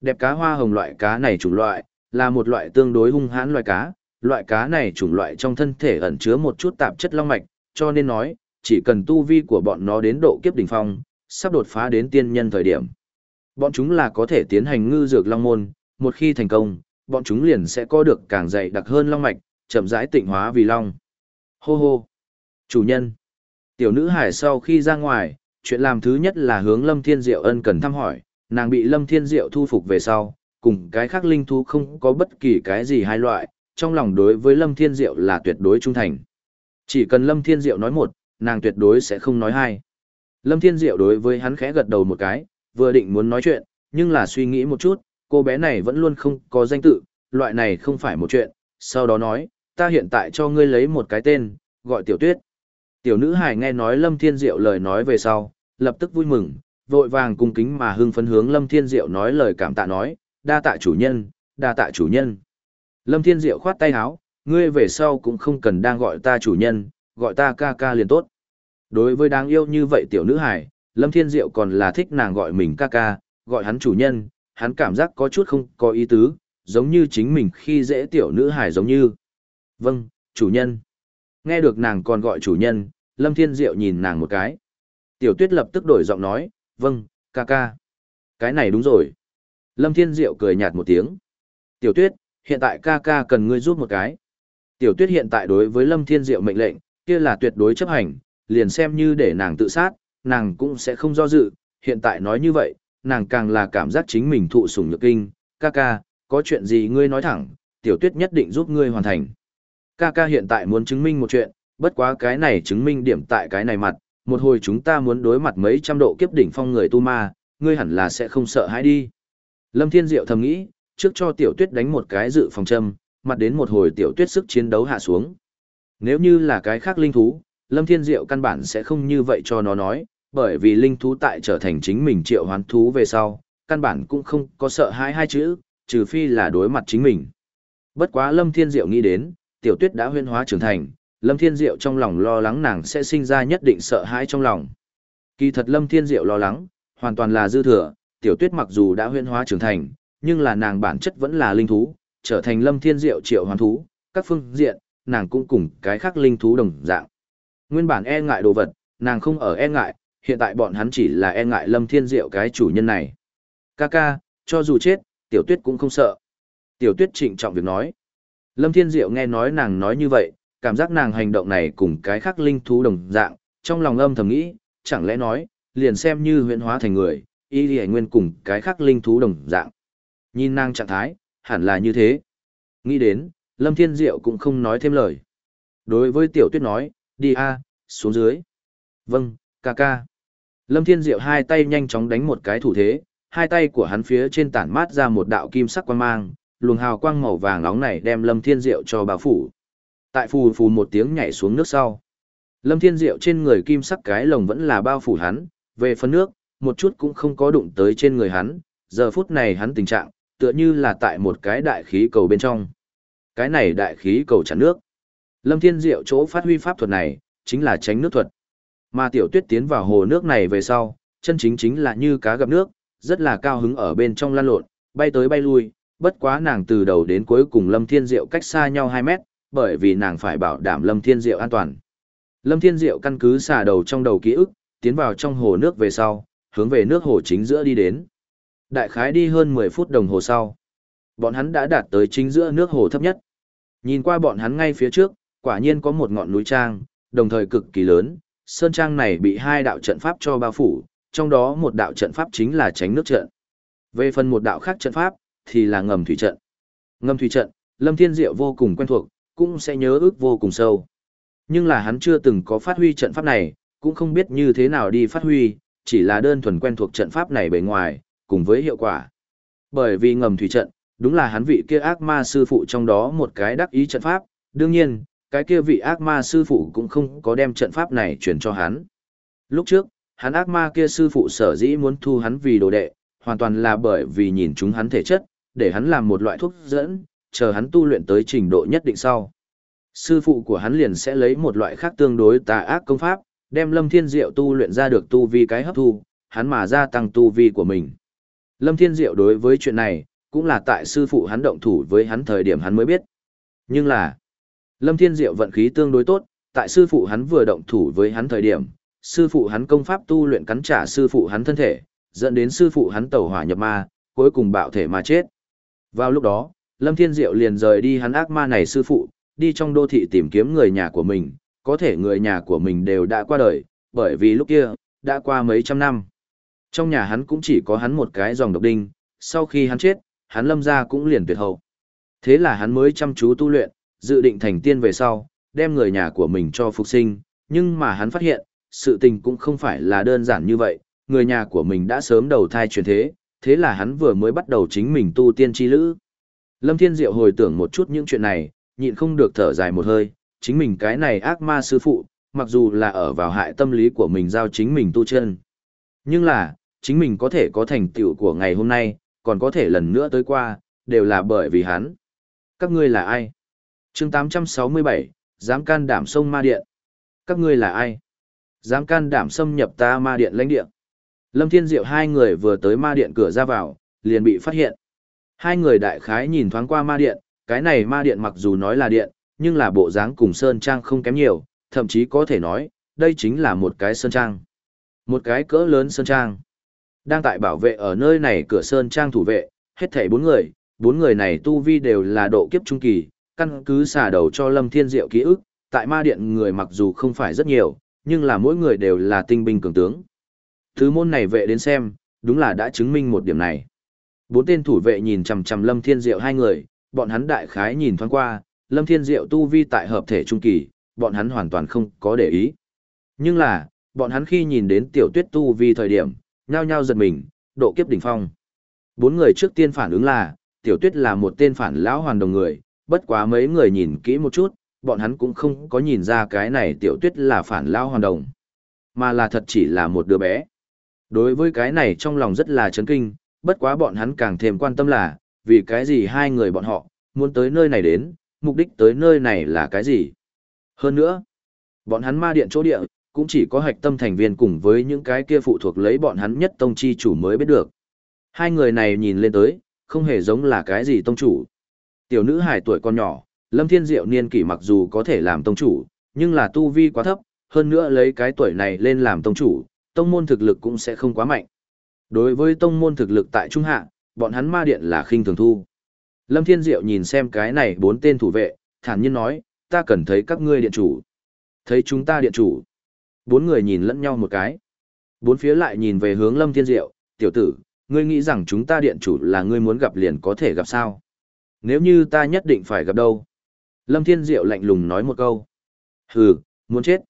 [SPEAKER 1] Đẹp cá hoa hồng loại cá này chủng loại, là một loại tương đối hung hãn loại cá, loại cá này chủng loại trong thân thể ẩn chứa một chút tạp chất long mạch, cho nên nói, chỉ cần tu vi của bọn nó đến độ kiếp đỉnh phong, sắp đột phá đến tiên nhân thời điểm. Bọn chúng là có thể tiến hành ngư dược long môn, một khi thành công, bọn chúng liền sẽ có được càng dày đặc hơn long mạch, chậm rãi tịnh hóa vì long. Hô hô. Chủ nhân. Tiểu nữ hải sau khi ra ngoài, chuyện làm thứ nhất là hướng Lâm Thiên Diệu ân cần thăm hỏi, nàng bị Lâm Thiên Diệu thu phục về sau, cùng cái khác linh thú không có bất kỳ cái gì hai loại, trong lòng đối với Lâm Thiên Diệu là tuyệt đối trung thành. Chỉ cần Lâm Thiên Diệu nói một, nàng tuyệt đối sẽ không nói hai. Lâm Thiên Diệu đối với hắn khẽ gật đầu một cái, vừa định muốn nói chuyện, nhưng là suy nghĩ một chút, cô bé này vẫn luôn không có danh tự, loại này không phải một chuyện, sau đó nói, ta hiện tại cho ngươi lấy một cái tên, gọi Tiểu Tuyết. Tiểu nữ hải nghe nói Lâm Thiên Diệu lời nói về sau, lập tức vui mừng, vội vàng cung kính mà hưng phấn hướng Lâm Thiên Diệu nói lời cảm tạ nói, đa tạ chủ nhân, đa tạ chủ nhân. Lâm Thiên Diệu khoát tay áo, ngươi về sau cũng không cần đang gọi ta chủ nhân, gọi ta ca ca liền tốt. Đối với đáng yêu như vậy tiểu nữ hải, Lâm Thiên Diệu còn là thích nàng gọi mình ca ca, gọi hắn chủ nhân, hắn cảm giác có chút không có ý tứ, giống như chính mình khi dễ tiểu nữ hải giống như. Vâng, chủ nhân. Nghe được nàng còn gọi chủ nhân, Lâm Thiên Diệu nhìn nàng một cái. Tiểu tuyết lập tức đổi giọng nói, vâng, ca ca. Cái này đúng rồi. Lâm Thiên Diệu cười nhạt một tiếng. Tiểu tuyết, hiện tại ca ca cần ngươi giúp một cái. Tiểu tuyết hiện tại đối với Lâm Thiên Diệu mệnh lệnh, kia là tuyệt đối chấp hành, liền xem như để nàng tự sát, nàng cũng sẽ không do dự. Hiện tại nói như vậy, nàng càng là cảm giác chính mình thụ sủng nhược kinh. Ca ca, có chuyện gì ngươi nói thẳng, tiểu tuyết nhất định giúp ngươi hoàn thành. Ca ca hiện tại muốn chứng minh một chuyện, bất quá cái này chứng minh điểm tại cái này mặt, một hồi chúng ta muốn đối mặt mấy trăm độ kiếp đỉnh phong người tu ma, ngươi hẳn là sẽ không sợ hãi đi. Lâm Thiên Diệu thầm nghĩ, trước cho tiểu tuyết đánh một cái dự phòng châm, mặt đến một hồi tiểu tuyết sức chiến đấu hạ xuống. Nếu như là cái khác linh thú, Lâm Thiên Diệu căn bản sẽ không như vậy cho nó nói, bởi vì linh thú tại trở thành chính mình triệu hoán thú về sau, căn bản cũng không có sợ hãi hai chữ, trừ phi là đối mặt chính mình. Bất quá Lâm Thiên Diệu nghĩ đến, tiểu tuyết đã huyên hóa trưởng thành, Lâm Thiên Diệu trong lòng lo lắng nàng sẽ sinh ra nhất định sợ hãi trong lòng. Kỳ thật Lâm Thiên Diệu lo lắng, hoàn toàn là dư thừa, tiểu tuyết mặc dù đã huyên hóa trưởng thành, nhưng là nàng bản chất vẫn là linh thú, trở thành Lâm Thiên Diệu triệu hoàn thú, các phương diện, nàng cũng cùng cái khác linh thú đồng dạng. Nguyên bản e ngại đồ vật, nàng không ở e ngại, hiện tại bọn hắn chỉ là e ngại Lâm Thiên Diệu cái chủ nhân này. Ca ca, cho dù chết, tiểu tuyết cũng không sợ. Tiểu tuyết trịnh trọng việc nói. Lâm Thiên Diệu nghe nói nàng nói như vậy, cảm giác nàng hành động này cùng cái khác linh thú đồng dạng, trong lòng âm thầm nghĩ, chẳng lẽ nói, liền xem như huyện hóa thành người, y lì nguyên cùng cái khác linh thú đồng dạng. Nhìn nàng trạng thái, hẳn là như thế. Nghĩ đến, Lâm Thiên Diệu cũng không nói thêm lời. Đối với tiểu tuyết nói, đi a, xuống dưới. Vâng, ca ca. Lâm Thiên Diệu hai tay nhanh chóng đánh một cái thủ thế, hai tay của hắn phía trên tản mát ra một đạo kim sắc quang mang, luồng hào quang màu vàng nóng này đem Lâm Thiên Diệu cho bao phủ. Tại phù phù một tiếng nhảy xuống nước sau. Lâm Thiên Diệu trên người kim sắc cái lồng vẫn là bao phủ hắn, về phần nước, một chút cũng không có đụng tới trên người hắn, giờ phút này hắn tình trạng, tựa như là tại một cái đại khí cầu bên trong. Cái này đại khí cầu chắn nước. Lâm Thiên Diệu chỗ phát huy pháp thuật này, chính là tránh nước thuật. Mà tiểu tuyết tiến vào hồ nước này về sau, chân chính chính là như cá gặp nước, rất là cao hứng ở bên trong lan lộn, bay tới bay lui, bất quá nàng từ đầu đến cuối cùng Lâm Thiên Diệu cách xa nhau 2 mét, bởi vì nàng phải bảo đảm Lâm Thiên Diệu an toàn. Lâm Thiên Diệu căn cứ xả đầu trong đầu ký ức, tiến vào trong hồ nước về sau, hướng về nước hồ chính giữa đi đến. Đại khái đi hơn 10 phút đồng hồ sau. Bọn hắn đã đạt tới chính giữa nước hồ thấp nhất. Nhìn qua bọn hắn ngay phía trước, quả nhiên có một ngọn núi trang, đồng thời cực kỳ lớn, sơn trang này bị hai đạo trận pháp cho bao phủ, trong đó một đạo trận pháp chính là tránh nước trận. Về phần một đạo khác trận pháp, thì là ngầm thủy trận. Ngầm thủy trận, Lâm Thiên Diệu vô cùng quen thuộc, cũng sẽ nhớ ước vô cùng sâu. Nhưng là hắn chưa từng có phát huy trận pháp này, cũng không biết như thế nào đi phát huy, chỉ là đơn thuần quen thuộc trận pháp này bề ngoài, cùng với hiệu quả. Bởi vì ngầm thủy trận, đúng là hắn vị kia ác ma sư phụ trong đó một cái đắc ý trận pháp, đương nhiên, cái kia vị ác ma sư phụ cũng không có đem trận pháp này truyền cho hắn. Lúc trước, hắn ác ma kia sư phụ sở dĩ muốn thu hắn vì đồ đệ, hoàn toàn là bởi vì nhìn chúng hắn thể chất, để hắn làm một loại thuốc dẫn, chờ hắn tu luyện tới trình độ nhất định sau. Sư phụ của hắn liền sẽ lấy một loại khác tương đối tà ác công pháp, đem Lâm Thiên Diệu tu luyện ra được tu vi cái hấp thu, hắn mà gia tăng tu vi của mình. Lâm Thiên Diệu đối với chuyện này, cũng là tại sư phụ hắn động thủ với hắn thời điểm hắn mới biết. Nhưng là, Lâm Thiên Diệu vận khí tương đối tốt, tại sư phụ hắn vừa động thủ với hắn thời điểm, sư phụ hắn công pháp tu luyện cắn trả sư phụ hắn thân thể, dẫn đến sư phụ hắn tẩu hỏa nhập ma, cuối cùng bạo thể mà chết. Vào lúc đó, Lâm Thiên Diệu liền rời đi hắn ác ma này sư phụ, đi trong đô thị tìm kiếm người nhà của mình, có thể người nhà của mình đều đã qua đời, bởi vì lúc kia, đã qua mấy trăm năm. Trong nhà hắn cũng chỉ có hắn một cái dòng độc đinh, sau khi hắn chết, hắn lâm ra cũng liền tuyệt hậu. Thế là hắn mới chăm chú tu luyện, dự định thành tiên về sau, đem người nhà của mình cho phục sinh, nhưng mà hắn phát hiện, sự tình cũng không phải là đơn giản như vậy, người nhà của mình đã sớm đầu thai chuyển thế, thế là hắn vừa mới bắt đầu chính mình tu tiên chi lữ. Lâm Thiên Diệu hồi tưởng một chút những chuyện này, nhịn không được thở dài một hơi, chính mình cái này ác ma sư phụ, mặc dù là ở vào hại tâm lý của mình giao chính mình tu chân. Nhưng là, chính mình có thể có thành tựu của ngày hôm nay, còn có thể lần nữa tới qua, đều là bởi vì hắn. Các ngươi là ai? chương 867, dám can đảm sông ma điện. Các ngươi là ai? Dám can đảm xâm nhập ta ma điện lãnh địa. Lâm Thiên Diệu hai người vừa tới ma điện cửa ra vào, liền bị phát hiện. Hai người đại khái nhìn thoáng qua ma điện, cái này ma điện mặc dù nói là điện, nhưng là bộ dáng cùng sơn trang không kém nhiều, thậm chí có thể nói, đây chính là một cái sơn trang. Một cái cỡ lớn sơn trang. Đang tại bảo vệ ở nơi này cửa sơn trang thủ vệ, hết thảy bốn người, bốn người này tu vi đều là độ kiếp trung kỳ, căn cứ xả đầu cho Lâm Thiên Diệu ký ức, tại ma điện người mặc dù không phải rất nhiều, nhưng là mỗi người đều là tinh binh cường tướng. Thứ môn này vệ đến xem, đúng là đã chứng minh một điểm này. Bốn tên thủ vệ nhìn chằm chằm Lâm Thiên Diệu hai người, bọn hắn đại khái nhìn thoáng qua, Lâm Thiên Diệu tu vi tại hợp thể trung kỳ, bọn hắn hoàn toàn không có để ý. Nhưng là, bọn hắn khi nhìn đến tiểu tuyết tu vi thời điểm, nhao nhao giật mình, độ kiếp đỉnh phong. Bốn người trước tiên phản ứng là, tiểu tuyết là một tên phản lão hoàn đồng người, bất quá mấy người nhìn kỹ một chút, bọn hắn cũng không có nhìn ra cái này tiểu tuyết là phản lão hoàn đồng, mà là thật chỉ là một đứa bé. Đối với cái này trong lòng rất là chấn kinh, bất quá bọn hắn càng thêm quan tâm là, vì cái gì hai người bọn họ, muốn tới nơi này đến, mục đích tới nơi này là cái gì. Hơn nữa, bọn hắn ma điện chỗ địa, cũng chỉ có hạch tâm thành viên cùng với những cái kia phụ thuộc lấy bọn hắn nhất tông chi chủ mới biết được. Hai người này nhìn lên tới, không hề giống là cái gì tông chủ. Tiểu nữ hải tuổi còn nhỏ, Lâm Thiên Diệu niên kỷ mặc dù có thể làm tông chủ, nhưng là tu vi quá thấp, hơn nữa lấy cái tuổi này lên làm tông chủ, tông môn thực lực cũng sẽ không quá mạnh. Đối với tông môn thực lực tại Trung Hạ, bọn hắn ma điện là khinh thường thu. Lâm Thiên Diệu nhìn xem cái này bốn tên thủ vệ, thản nhiên nói, ta cần thấy các ngươi điện chủ. Thấy chúng ta điện chủ. Bốn người nhìn lẫn nhau một cái. Bốn phía lại nhìn về hướng Lâm Thiên Diệu, tiểu tử, ngươi nghĩ rằng chúng ta điện chủ là ngươi muốn gặp liền có thể gặp sao? Nếu như ta nhất định phải gặp đâu? Lâm Thiên Diệu lạnh lùng nói một câu. Hừ, muốn chết.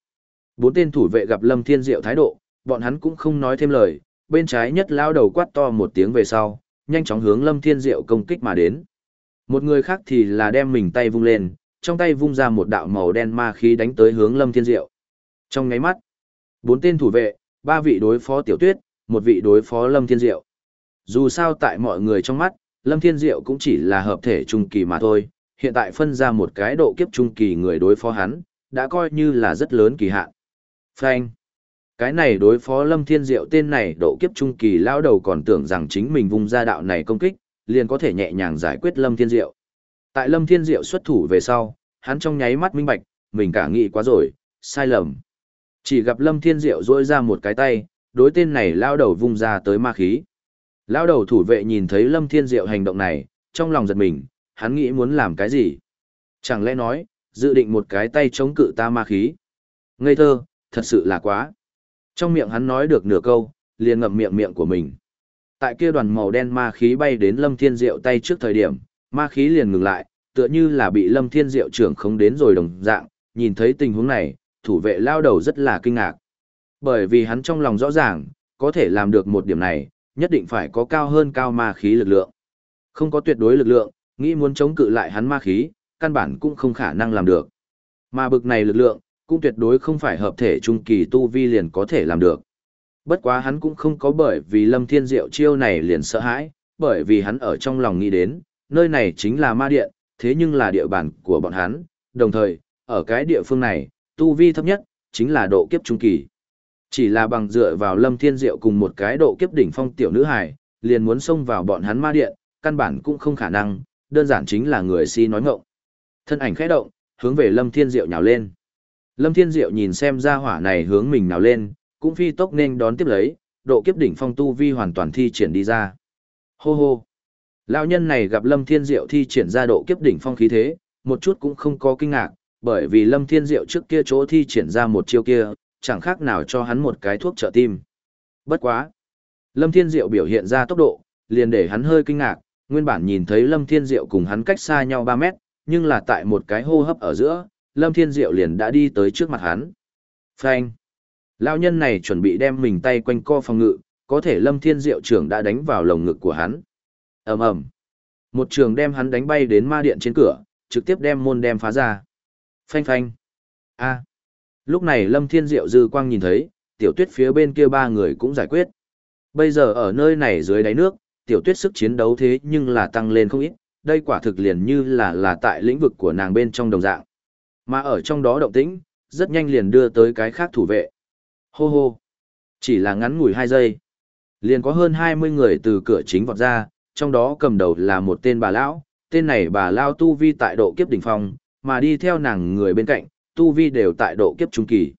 [SPEAKER 1] Bốn tên thủ vệ gặp Lâm Thiên Diệu thái độ, bọn hắn cũng không nói thêm lời, bên trái nhất lao đầu quát to một tiếng về sau, nhanh chóng hướng Lâm Thiên Diệu công kích mà đến. Một người khác thì là đem mình tay vung lên, trong tay vung ra một đạo màu đen ma khí đánh tới hướng Lâm Thiên Diệu. Trong ngáy mắt, bốn tên thủ vệ, ba vị đối phó Tiểu Tuyết, một vị đối phó Lâm Thiên Diệu. Dù sao tại mọi người trong mắt, Lâm Thiên Diệu cũng chỉ là hợp thể trung kỳ mà thôi, hiện tại phân ra một cái độ kiếp trung kỳ người đối phó hắn, đã coi như là rất lớn kỳ hạn. Phanh. Cái này đối phó Lâm Thiên Diệu tên này độ kiếp trung kỳ lão đầu còn tưởng rằng chính mình vung ra đạo này công kích, liền có thể nhẹ nhàng giải quyết Lâm Thiên Diệu. Tại Lâm Thiên Diệu xuất thủ về sau, hắn trong nháy mắt minh bạch, mình cả nghĩ quá rồi, sai lầm. Chỉ gặp Lâm Thiên Diệu dỗi ra một cái tay, đối tên này lao đầu vung ra tới ma khí. Lao đầu thủ vệ nhìn thấy Lâm Thiên Diệu hành động này, trong lòng giật mình, hắn nghĩ muốn làm cái gì? Chẳng lẽ nói, dự định một cái tay chống cự ta ma khí? Ngây thơ, thật sự là quá. Trong miệng hắn nói được nửa câu, liền ngậm miệng miệng của mình. Tại kia đoàn màu đen ma khí bay đến Lâm Thiên Diệu tay trước thời điểm, ma khí liền ngừng lại, tựa như là bị Lâm Thiên Diệu trưởng không đến rồi đồng dạng, nhìn thấy tình huống này, thủ vệ lao đầu rất là kinh ngạc. Bởi vì hắn trong lòng rõ ràng, có thể làm được một điểm này, nhất định phải có cao hơn cao ma khí lực lượng. Không có tuyệt đối lực lượng, nghĩ muốn chống cự lại hắn ma khí, căn bản cũng không khả năng làm được. Mà bực này lực lượng, cũng tuyệt đối không phải hợp thể trung kỳ tu vi liền có thể làm được. Bất quá hắn cũng không có bởi vì Lâm Thiên Diệu chiêu này liền sợ hãi, bởi vì hắn ở trong lòng nghĩ đến, nơi này chính là ma điện, thế nhưng là địa bàn của bọn hắn, đồng thời, ở cái địa phương này, tu vi thấp nhất, chính là độ kiếp trung kỳ. Chỉ là bằng dựa vào Lâm Thiên Diệu cùng một cái độ kiếp đỉnh phong tiểu nữ hài, liền muốn xông vào bọn hắn ma điện, căn bản cũng không khả năng, đơn giản chính là người si nói ngọng. Thân ảnh khẽ động, hướng về Lâm Thiên Diệu nhào lên. Lâm Thiên Diệu nhìn xem ra hỏa này hướng mình nhào lên, cũng phi tốc nên đón tiếp lấy, độ kiếp đỉnh phong tu vi hoàn toàn thi triển đi ra. Hô hô. Lão nhân này gặp Lâm Thiên Diệu thi triển ra độ kiếp đỉnh phong khí thế, một chút cũng không có kinh ngạc, bởi vì Lâm Thiên Diệu trước kia chỗ thi triển ra một chiêu kia, chẳng khác nào cho hắn một cái thuốc trợ tim. Bất quá. Lâm Thiên Diệu biểu hiện ra tốc độ, liền để hắn hơi kinh ngạc, nguyên bản nhìn thấy Lâm Thiên Diệu cùng hắn cách xa nhau 3 mét, nhưng là tại một cái hô hấp ở giữa, Lâm Thiên Diệu liền đã đi tới trước mặt hắn. Phanh. Lão nhân này chuẩn bị đem mình tay quanh co phòng ngự, có thể Lâm Thiên Diệu trưởng đã đánh vào lồng ngực của hắn. ầm ầm, Một trường đem hắn đánh bay đến ma điện trên cửa, trực tiếp đem môn đem phá ra. Phanh phanh. A. Lúc này Lâm Thiên Diệu dư quang nhìn thấy, tiểu tuyết phía bên kia ba người cũng giải quyết. Bây giờ ở nơi này dưới đáy nước, tiểu tuyết sức chiến đấu thế nhưng là tăng lên không ít, đây quả thực liền như là là tại lĩnh vực của nàng bên trong đồng dạng. Mà ở trong đó động tĩnh, rất nhanh liền đưa tới cái khác thủ vệ. Hô hô. Chỉ là ngắn ngủi 2 giây. Liền có hơn 20 người từ cửa chính vọt ra, trong đó cầm đầu là một tên bà lão, tên này bà lao tu vi tại độ kiếp đỉnh phong, mà đi theo nàng người bên cạnh, tu vi đều tại độ kiếp trung kỳ.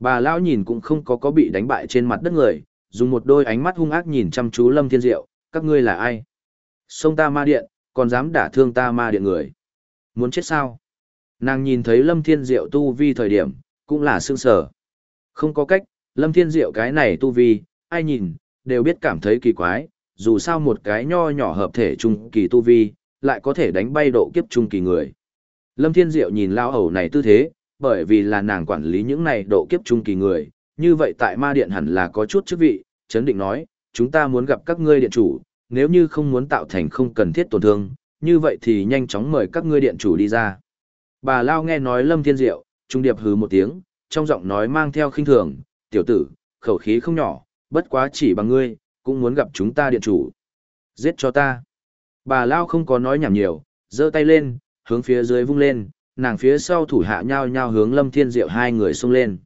[SPEAKER 1] Bà lão nhìn cũng không có có bị đánh bại trên mặt đất người, dùng một đôi ánh mắt hung ác nhìn chăm chú Lâm Thiên Diệu, các ngươi là ai? Sông ta ma điện, còn dám đả thương ta ma điện người. Muốn chết sao? Nàng nhìn thấy Lâm Thiên Diệu tu vi thời điểm, cũng là sương sở. Không có cách, Lâm Thiên Diệu cái này tu vi, ai nhìn, đều biết cảm thấy kỳ quái, dù sao một cái nho nhỏ hợp thể trung kỳ tu vi, lại có thể đánh bay độ kiếp trung kỳ người. Lâm Thiên Diệu nhìn lao hầu này tư thế, bởi vì là nàng quản lý những này độ kiếp trung kỳ người, như vậy tại ma điện hẳn là có chút chức vị, chấn định nói, chúng ta muốn gặp các ngươi điện chủ, nếu như không muốn tạo thành không cần thiết tổn thương, như vậy thì nhanh chóng mời các ngươi điện chủ đi ra. Bà Lao nghe nói Lâm Thiên Diệu, trung điệp hứ một tiếng, trong giọng nói mang theo khinh thường, tiểu tử, khẩu khí không nhỏ, bất quá chỉ bằng ngươi, cũng muốn gặp chúng ta điện chủ. Giết cho ta. Bà Lao không có nói nhảm nhiều, giơ tay lên, hướng phía dưới vung lên, nàng phía sau thủ hạ nhau nhau hướng Lâm Thiên Diệu hai người xông lên.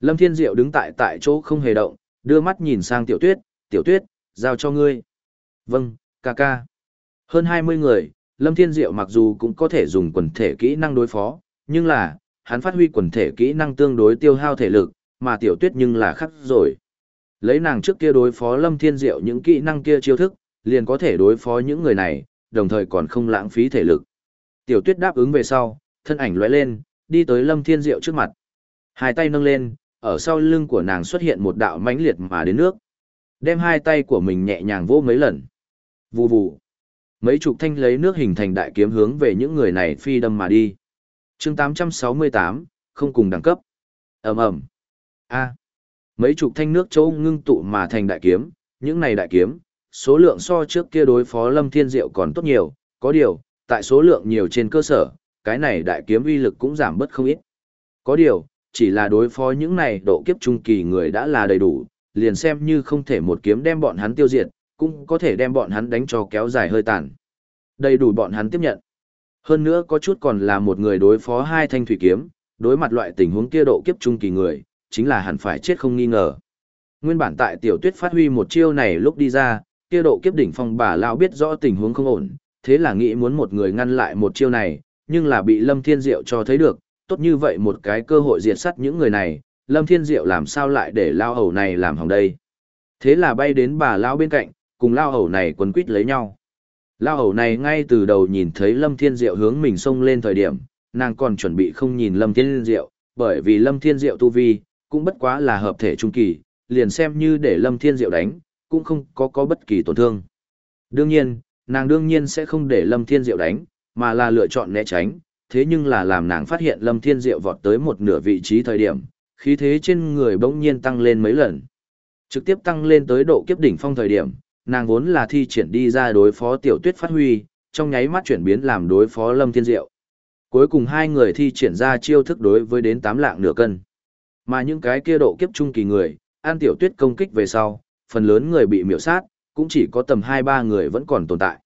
[SPEAKER 1] Lâm Thiên Diệu đứng tại tại chỗ không hề động, đưa mắt nhìn sang Tiểu Tuyết, Tiểu Tuyết, giao cho ngươi. Vâng, ca ca. Hơn 20 người, Lâm Thiên Diệu mặc dù cũng có thể dùng quần thể kỹ năng đối phó, nhưng là, hắn phát huy quần thể kỹ năng tương đối tiêu hao thể lực, mà Tiểu Tuyết nhưng là khắc rồi. Lấy nàng trước kia đối phó Lâm Thiên Diệu những kỹ năng kia chiêu thức, liền có thể đối phó những người này, đồng thời còn không lãng phí thể lực. Tiểu Tuyết đáp ứng về sau, thân ảnh lóe lên, đi tới Lâm Thiên Diệu trước mặt. Hai tay nâng lên, ở sau lưng của nàng xuất hiện một đạo mãnh liệt mà đến nước. Đem hai tay của mình nhẹ nhàng vỗ mấy lần. Vù vù. Mấy chục thanh lấy nước hình thành đại kiếm hướng về những người này phi đâm mà đi. chương 868, không cùng đẳng cấp. ầm ầm A. Mấy chục thanh nước châu ngưng tụ mà thành đại kiếm, những này đại kiếm, số lượng so trước kia đối phó Lâm Thiên Diệu còn tốt nhiều, có điều, tại số lượng nhiều trên cơ sở, cái này đại kiếm uy lực cũng giảm bớt không ít. Có điều, chỉ là đối phó những này độ kiếp trung kỳ người đã là đầy đủ, liền xem như không thể một kiếm đem bọn hắn tiêu diệt, cũng có thể đem bọn hắn đánh cho kéo dài hơi tàn. Đầy đủ bọn hắn tiếp nhận. Hơn nữa có chút còn là một người đối phó hai thanh thủy kiếm, đối mặt loại tình huống kia độ kiếp trung kỳ người, chính là hẳn phải chết không nghi ngờ. Nguyên bản tại tiểu tuyết phát huy một chiêu này lúc đi ra, kia độ kiếp đỉnh phong bà lão biết rõ tình huống không ổn, thế là nghĩ muốn một người ngăn lại một chiêu này, nhưng là bị Lâm Thiên Diệu cho thấy được, tốt như vậy một cái cơ hội diệt sát những người này, Lâm Thiên Diệu làm sao lại để lao hầu này làm hỏng đây. Thế là bay đến bà lão bên cạnh, cùng lao hầu này quấn quýt lấy nhau. Lao hầu này ngay từ đầu nhìn thấy Lâm Thiên Diệu hướng mình xông lên thời điểm, nàng còn chuẩn bị không nhìn Lâm Thiên Diệu, bởi vì Lâm Thiên Diệu tu vi, cũng bất quá là hợp thể trung kỳ, liền xem như để Lâm Thiên Diệu đánh, cũng không có có bất kỳ tổn thương. Đương nhiên, nàng đương nhiên sẽ không để Lâm Thiên Diệu đánh, mà là lựa chọn né tránh, thế nhưng là làm nàng phát hiện Lâm Thiên Diệu vọt tới một nửa vị trí thời điểm, khí thế trên người bỗng nhiên tăng lên mấy lần. Trực tiếp tăng lên tới độ kiếp đỉnh phong thời điểm, nàng vốn là thi triển đi ra đối phó tiểu tuyết phát huy, trong nháy mắt chuyển biến làm đối phó Lâm Thiên Diệu. Cuối cùng hai người thi triển ra chiêu thức đối với đến tám lạng nửa cân. Mà những cái kia độ kiếp trung kỳ người, an tiểu tuyết công kích về sau, phần lớn người bị miểu sát, cũng chỉ có tầm 2-3 người vẫn còn tồn tại.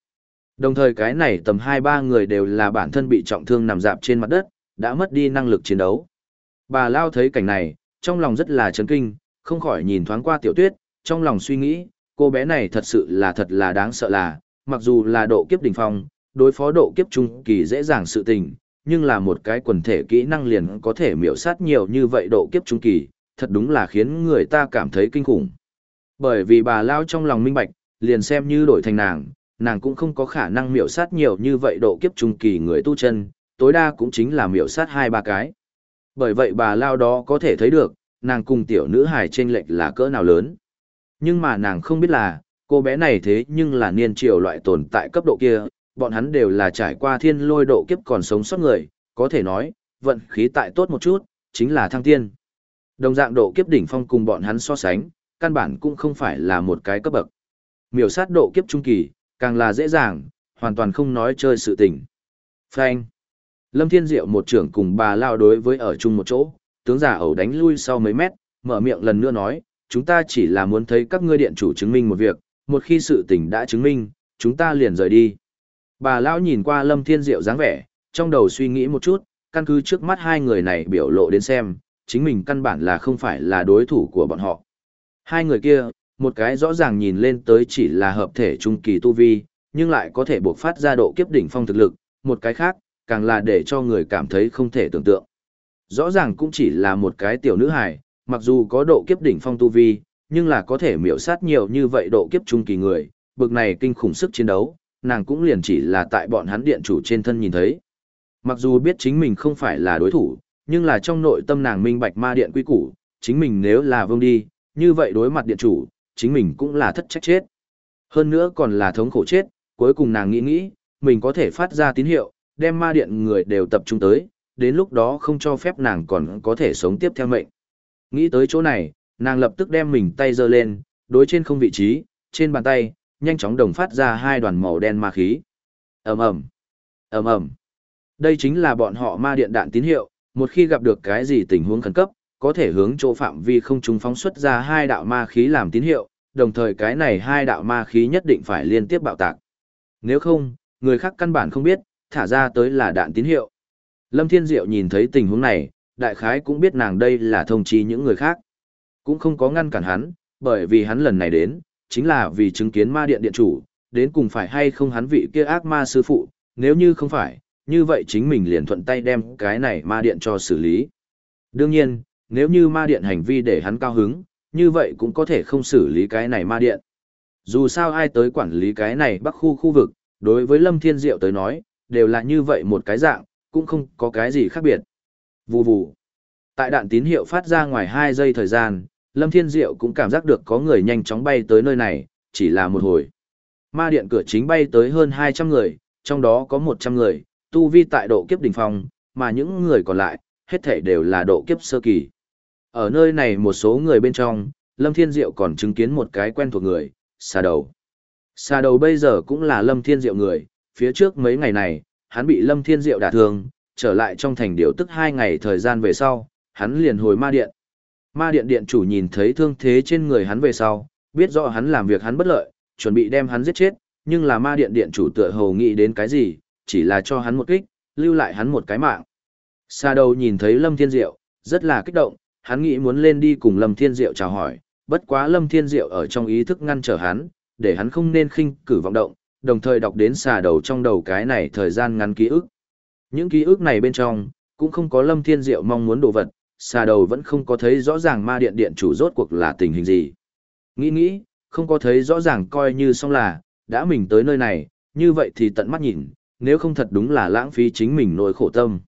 [SPEAKER 1] Đồng thời cái này tầm 2-3 người đều là bản thân bị trọng thương nằm dạp trên mặt đất, đã mất đi năng lực chiến đấu. Bà Lao thấy cảnh này, trong lòng rất là chấn kinh, không khỏi nhìn thoáng qua tiểu tuyết, trong lòng suy nghĩ, cô bé này thật sự là thật là đáng sợ là, mặc dù là độ kiếp đỉnh phong, đối phó độ kiếp trung kỳ dễ dàng sự tình, nhưng là một cái quần thể kỹ năng liền có thể miểu sát nhiều như vậy độ kiếp trung kỳ, thật đúng là khiến người ta cảm thấy kinh khủng. Bởi vì bà Lao trong lòng minh bạch, liền xem như đổi thành nàng, nàng cũng không có khả năng miểu sát nhiều như vậy độ kiếp trung kỳ người tu chân, tối đa cũng chính là miểu sát hai ba cái. Bởi vậy bà Lao đó có thể thấy được, nàng cùng tiểu nữ hài chênh lệch là cỡ nào lớn. Nhưng mà nàng không biết là, cô bé này thế nhưng là niên triều loại tồn tại cấp độ kia, bọn hắn đều là trải qua thiên lôi độ kiếp còn sống sót người, có thể nói, vận khí tại tốt một chút, chính là thăng tiên. Đồng dạng độ kiếp đỉnh phong cùng bọn hắn so sánh, căn bản cũng không phải là một cái cấp bậc. Miểu sát độ kiếp trung kỳ, càng là dễ dàng, hoàn toàn không nói chơi sự tình. Phanh. Lâm Thiên Diệu một trưởng cùng bà lao đối với ở chung một chỗ, tướng giả ẩu đánh lui sau mấy mét, mở miệng lần nữa nói, chúng ta chỉ là muốn thấy các ngươi điện chủ chứng minh một việc, một khi sự tình đã chứng minh, chúng ta liền rời đi. Bà lão nhìn qua Lâm Thiên Diệu dáng vẻ, trong đầu suy nghĩ một chút, căn cứ trước mắt hai người này biểu lộ đến xem, chính mình căn bản là không phải là đối thủ của bọn họ. Hai người kia, một cái rõ ràng nhìn lên tới chỉ là hợp thể trung kỳ tu vi, nhưng lại có thể buộc phát ra độ kiếp đỉnh phong thực lực, một cái khác, càng là để cho người cảm thấy không thể tưởng tượng. Rõ ràng cũng chỉ là một cái tiểu nữ hài, mặc dù có độ kiếp đỉnh phong tu vi, nhưng là có thể miểu sát nhiều như vậy độ kiếp trung kỳ người, bực này kinh khủng sức chiến đấu, nàng cũng liền chỉ là tại bọn hắn điện chủ trên thân nhìn thấy. Mặc dù biết chính mình không phải là đối thủ, nhưng là trong nội tâm nàng minh bạch ma điện quy củ, chính mình nếu là vương đi, như vậy đối mặt điện chủ, chính mình cũng là thất trách chết. Hơn nữa còn là thống khổ chết, cuối cùng nàng nghĩ nghĩ, mình có thể phát ra tín hiệu, đem ma điện người đều tập trung tới, đến lúc đó không cho phép nàng còn có thể sống tiếp theo mệnh. Nghĩ tới chỗ này, nàng lập tức đem mình tay giơ lên, đối trên không vị trí, trên bàn tay, nhanh chóng đồng phát ra hai đoàn màu đen ma khí. ầm ầm ầm ầm Đây chính là bọn họ ma điện đạn tín hiệu, một khi gặp được cái gì tình huống khẩn cấp, có thể hướng chỗ phạm vi không trung phóng xuất ra hai đạo ma khí làm tín hiệu, đồng thời cái này hai đạo ma khí nhất định phải liên tiếp bạo tạc. Nếu không, người khác căn bản không biết, thả ra tới là đạn tín hiệu. Lâm Thiên Diệu nhìn thấy tình huống này, đại khái cũng biết nàng đây là thông chi những người khác. Cũng không có ngăn cản hắn, bởi vì hắn lần này đến, chính là vì chứng kiến ma điện điện chủ, đến cùng phải hay không hắn vị kia ác ma sư phụ, nếu như không phải, như vậy chính mình liền thuận tay đem cái này ma điện cho xử lý. Đương nhiên, nếu như ma điện hành vi để hắn cao hứng, như vậy cũng có thể không xử lý cái này ma điện. Dù sao ai tới quản lý cái này bắc khu khu vực, đối với Lâm Thiên Diệu tới nói, đều là như vậy một cái dạng, cũng không có cái gì khác biệt. Vù vù. Tại đạn tín hiệu phát ra ngoài 2 giây thời gian, Lâm Thiên Diệu cũng cảm giác được có người nhanh chóng bay tới nơi này, chỉ là một hồi. Ma điện cửa chính bay tới hơn 200 người, trong đó có 100 người, tu vi tại độ kiếp đỉnh phong, mà những người còn lại, hết thảy đều là độ kiếp sơ kỳ. Ở nơi này một số người bên trong, Lâm Thiên Diệu còn chứng kiến một cái quen thuộc người, xà đầu. Xà đầu bây giờ cũng là Lâm Thiên Diệu người, phía trước mấy ngày này, hắn bị Lâm Thiên Diệu đả thương, trở lại trong thành điều tức hai ngày thời gian về sau, hắn liền hồi ma điện. Ma điện điện chủ nhìn thấy thương thế trên người hắn về sau, biết rõ hắn làm việc hắn bất lợi, chuẩn bị đem hắn giết chết, nhưng là ma điện điện chủ tựa hồ nghĩ đến cái gì, chỉ là cho hắn một kích, lưu lại hắn một cái mạng. Sa đầu nhìn thấy Lâm Thiên Diệu, rất là kích động, hắn nghĩ muốn lên đi cùng Lâm Thiên Diệu chào hỏi, bất quá Lâm Thiên Diệu ở trong ý thức ngăn trở hắn, để hắn không nên khinh cử vọng động, đồng thời đọc đến xà đầu trong đầu cái này thời gian ngắn ký ức. Những ký ức này bên trong, cũng không có Lâm Thiên Diệu mong muốn đồ vật, xà đầu vẫn không có thấy rõ ràng ma điện điện chủ rốt cuộc là tình hình gì. Nghĩ nghĩ, không có thấy rõ ràng coi như xong là, đã mình tới nơi này, như vậy thì tận mắt nhìn, nếu không thật đúng là lãng phí chính mình nỗi khổ tâm.